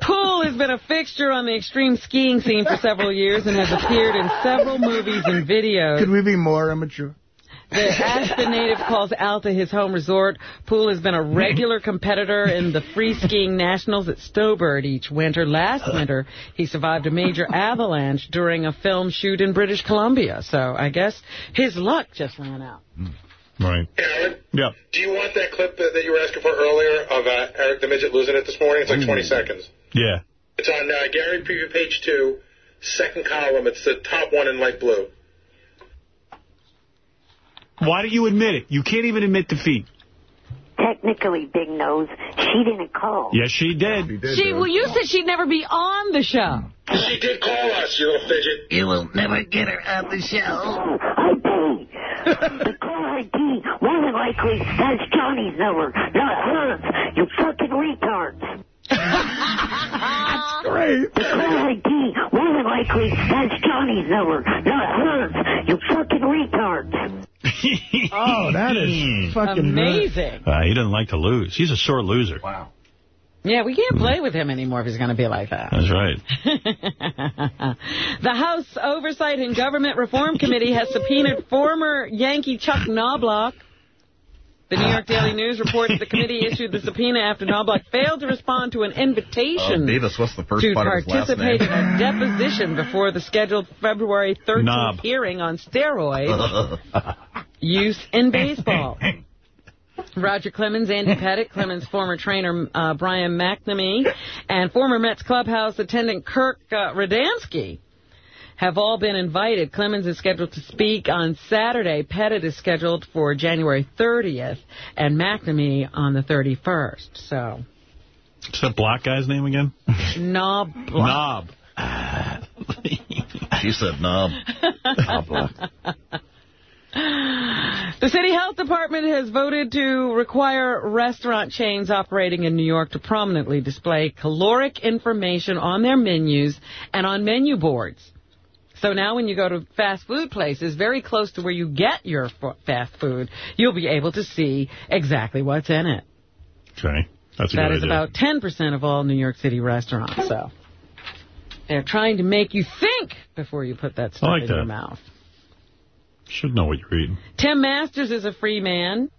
Poole has been a fixture on the extreme skiing scene for several years and has appeared in several movies and videos. Could we be more immature? The Aspen native calls Alta his home resort. Poole has been a regular competitor in the free skiing nationals at Snowbird each winter. Last winter, he survived a major avalanche during a film shoot in British Columbia. So I guess his luck just ran out. Right. Aaron, Yeah. do you want that clip that, that you were asking for earlier of uh, Eric the Midget losing it this morning? It's like 20 seconds. Yeah. It's on uh, Gary Preview page two, second column. It's the top one in light blue. Why don't you admit it? You can't even admit defeat. Technically, Big Nose, she didn't call. Yes, she did. She, well, you said she'd never be on the show. She did call us, you little fidget. You will never get her on the show. ID. the call ID more than likely has Johnny's number, not hers. You fucking retards. That's great. The call ID more than likely has Johnny's number, not hers. You fucking retards. Oh, that is fucking Amazing. Uh, he doesn't like to lose. He's a sore loser. Wow. Yeah, we can't play with him anymore if he's going to be like that. That's right. the House Oversight and Government Reform Committee has subpoenaed former Yankee Chuck Knobloch. The New York Daily News reports the committee issued the subpoena after Knobloch failed to respond to an invitation Oh, Davis, what's the first to part of his last participate in a deposition before the scheduled February 13th Knob. hearing on steroids use in baseball. Roger Clemens, Andy Pettitte, Clemens' former trainer uh, Brian McNamee, and former Mets clubhouse attendant Kirk uh, Radomski have all been invited. Clemens is scheduled to speak on Saturday. Pettitte is scheduled for January 30th, and McNamee on the 31st. So, What's that black guy's name again? knob. Knob. she said knob. The City Health Department has voted to require restaurant chains operating in New York to prominently display caloric information on their menus and on menu boards. So now when you go to fast food places, very close to where you get your fast food, you'll be able to see exactly what's in it. Okay. That's a That is about 10% of all New York City restaurants. So they're trying to make you think before you put that stuff like in your mouth. Should know what you're eating. Tim Masters is a free man.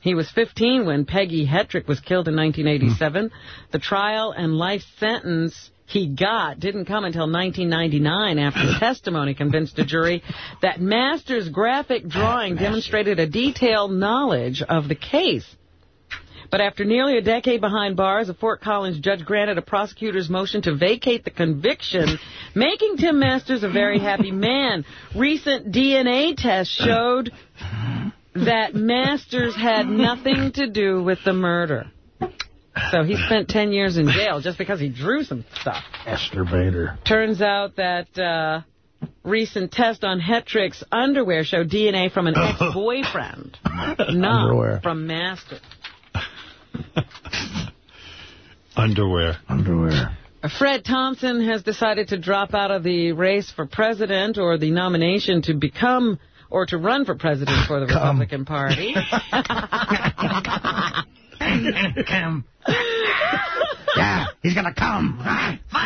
He was 15 when Peggy Hetrick was killed in 1987. Hmm. The trial and life sentence he got didn't come until 1999 after testimony convinced a jury that Masters' graphic drawing demonstrated a detailed knowledge of the case. But after nearly a decade behind bars, a Fort Collins judge granted a prosecutor's motion to vacate the conviction, making Tim Masters a very happy man. Recent DNA tests showed that Masters had nothing to do with the murder. So he spent 10 years in jail just because he drew some stuff. Esther Bader. Turns out that uh, recent test on Hetrick's underwear showed DNA from an ex-boyfriend, not Underwear. from Master. Underwear. Underwear. Fred Thompson has decided to drop out of the race for president or the nomination to become or to run for president for the Republican Party. yeah, he's going to come.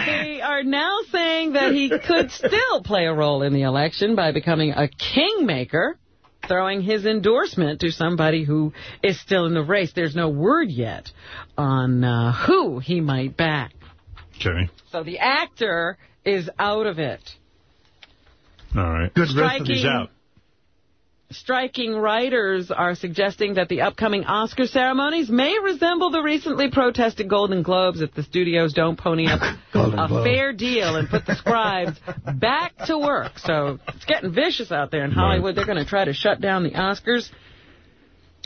They are now saying that he could still play a role in the election by becoming a kingmaker, throwing his endorsement to somebody who is still in the race. There's no word yet on uh, who he might back. Okay. So the actor is out of it. All right. Good riddance. He's out. Striking writers are suggesting that the upcoming Oscar ceremonies may resemble the recently protested Golden Globes if the studios don't pony up a Globe. fair deal and put the scribes back to work. So it's getting vicious out there in Hollywood. They're going to try to shut down the Oscars.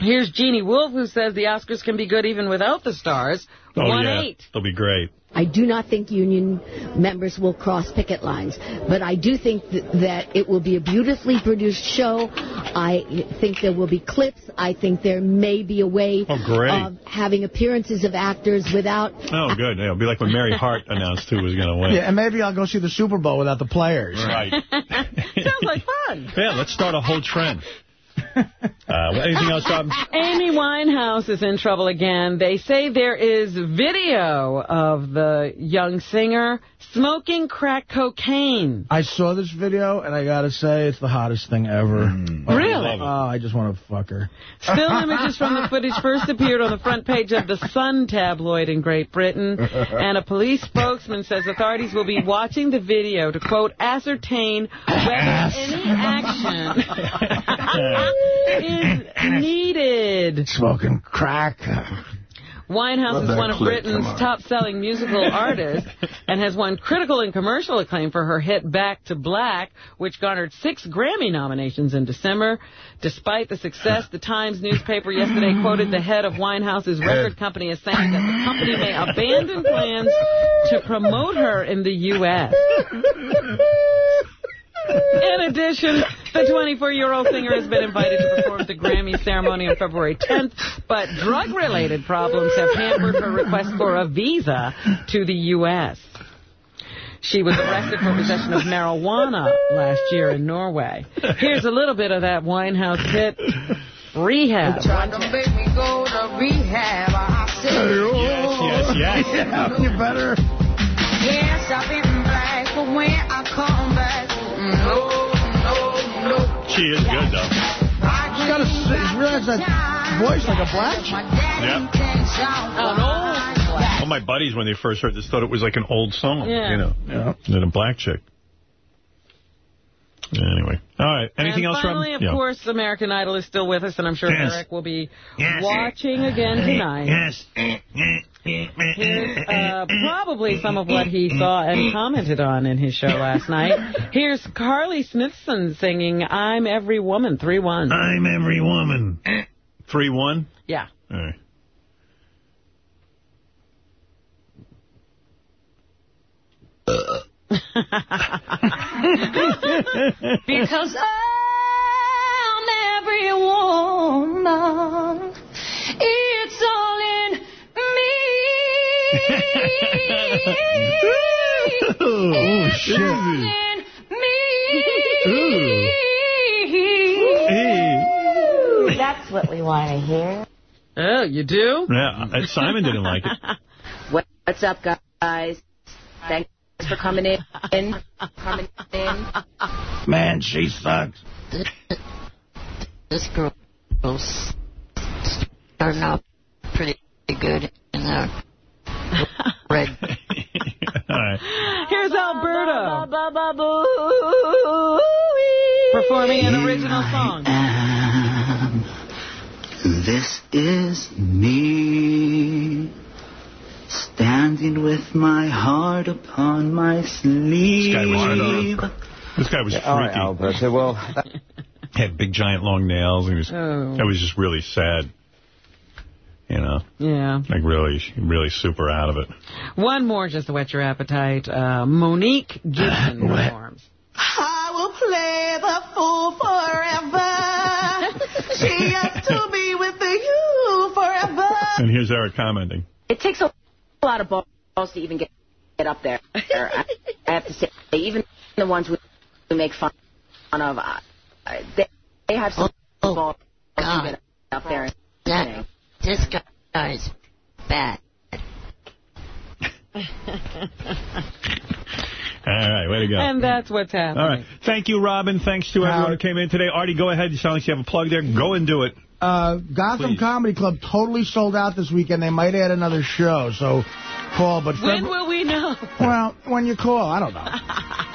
Here's Jeanne Wolf, who says the Oscars can be good even without the stars. Oh, One yeah. eight. They'll be great. I do not think union members will cross picket lines, but I do think th- that it will be a beautifully produced show. I think there will be clips. I think there may be a way Oh, of having appearances of actors without Oh, good. Yeah, it'll be like when Mary Hart announced who was going to win. Yeah, and maybe I'll go see the Super Bowl without the players. Right. Sounds like fun. Yeah, let's start a whole trend. Uh, anything else, Rob? Amy Winehouse is in trouble again. They say there is video of the young singer smoking crack cocaine. I saw this video, and I got to say, it's the hottest thing ever. Oh, Really? Oh, I just want to fuck her. Still images from the footage first appeared on the front page of the Sun tabloid in Great Britain, and a police spokesman says authorities will be watching the video to, quote, ascertain whether any action is needed. Smoking crack. Winehouse Love is one of clip, Britain's top-selling musical artists and has won critical and commercial acclaim for her hit Back to Black, which garnered six Grammy nominations in December. Despite the success, the Times newspaper yesterday quoted the head of Winehouse's record company as saying that the company may abandon plans to promote her in the U.S. In addition, the 24-year-old singer has been invited to perform at the Grammy ceremony on February 10th, but drug-related problems have hampered her request for a visa to the U.S. She was arrested for possession of marijuana last year in Norway. Here's a little bit of that Winehouse hit, Rehab. Tried to make me go to rehab. I said, oh. Yes, yes, yes. Yeah, you better. Yes, I've been black, but when I come back, no, no, no. She is good, though. She's got a, you realize that voice like a black chick. Yeah. All my buddies, when they first heard this, thought it was like an old song. Yeah. You know, Yeah. than a black chick. Anyway. All right. Anything and else, finally, Rob? of Yeah. course, American Idol is still with us, and I'm sure Yes. Eric will be Yes. watching again tonight. Yes. Here's uh, probably some of what he saw and commented on in his show last night. Here's Carly Smithson singing I'm Every Woman, 3-1. I'm every woman. 3-1? Yeah. All right. Because I'm every woman. It's all in me. Oh, It's shit. all in me. That's what we want to hear. Oh, you do? Yeah, uh, Simon didn't like it. What's up, guys? Thanks for coming in. Coming in. Man, she sucks. This girl's starting out pretty good in the red. All right. Here's Alberto performing an original song. This is me, standing with my heart upon my sleeve. This guy was, this guy was all right, freaky. Alberto, well... Had big, giant, long nails. He was, Oh. That was just really sad. You know? Yeah. Like really, really super out of it. One more just to whet your appetite. Uh, Monique Gibson performs. I will play the fool forever. she has to be with the you forever. And here's Eric commenting. It takes a lot of balls to even get, get up there. I, I have to say, even the ones we, we make fun of, uh, they, they have some balls to get up there. And That, this guy's bad. All right, way to go. And that's what's happening. All right. Thank you, Robin. Thanks to everyone who came in today. Artie, go ahead. You sound like you have a plug there. Go and do it. Uh, Gotham Please. Comedy Club totally sold out this weekend. They might add another show, so call. But When Febru- will we know? well, when you call, I don't know.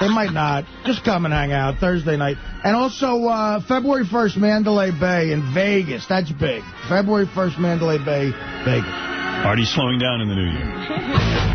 they might not. Just come and hang out Thursday night. And also, uh, February 1st, Mandalay Bay in Vegas. That's big. February 1st, Mandalay Bay, Vegas. Artie's slowing down in the new year.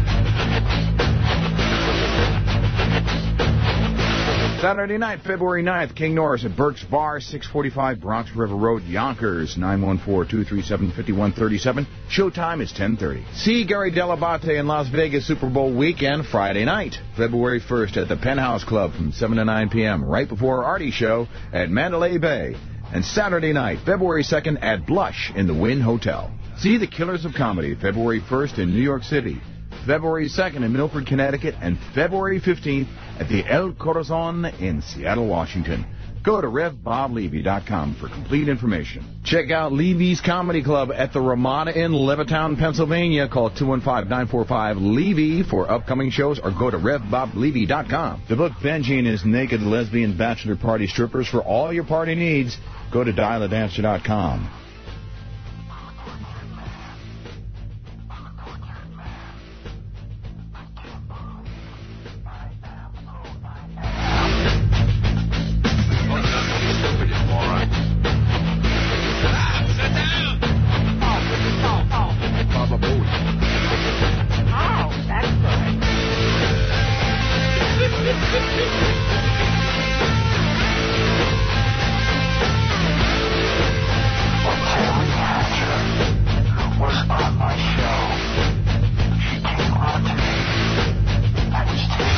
Saturday night, February 9th, King Norris at Burke's Bar, 645 Bronx River Road, Yonkers, 914-237-5137. Showtime is 1030. See Gary Dell'Abate in Las Vegas Super Bowl weekend, Friday night, February 1st at the Penthouse Club from 7 to 9 p.m., right before Artie Show at Mandalay Bay. And Saturday night, February 2nd at Blush in the Wynn Hotel. See the Killers of Comedy, February 1st in New York City. February 2nd in Milford, Connecticut, and February 15th at the El Corazon in Seattle, Washington. Go to RevBobLevy.com for complete information. Check out Levy's Comedy Club at the Ramada in Levittown, Pennsylvania. Call 215-945-LEVY for upcoming shows or go to RevBobLevy.com. To book Benjy and his naked lesbian bachelor party strippers for all your party needs, go to dialadancer.com.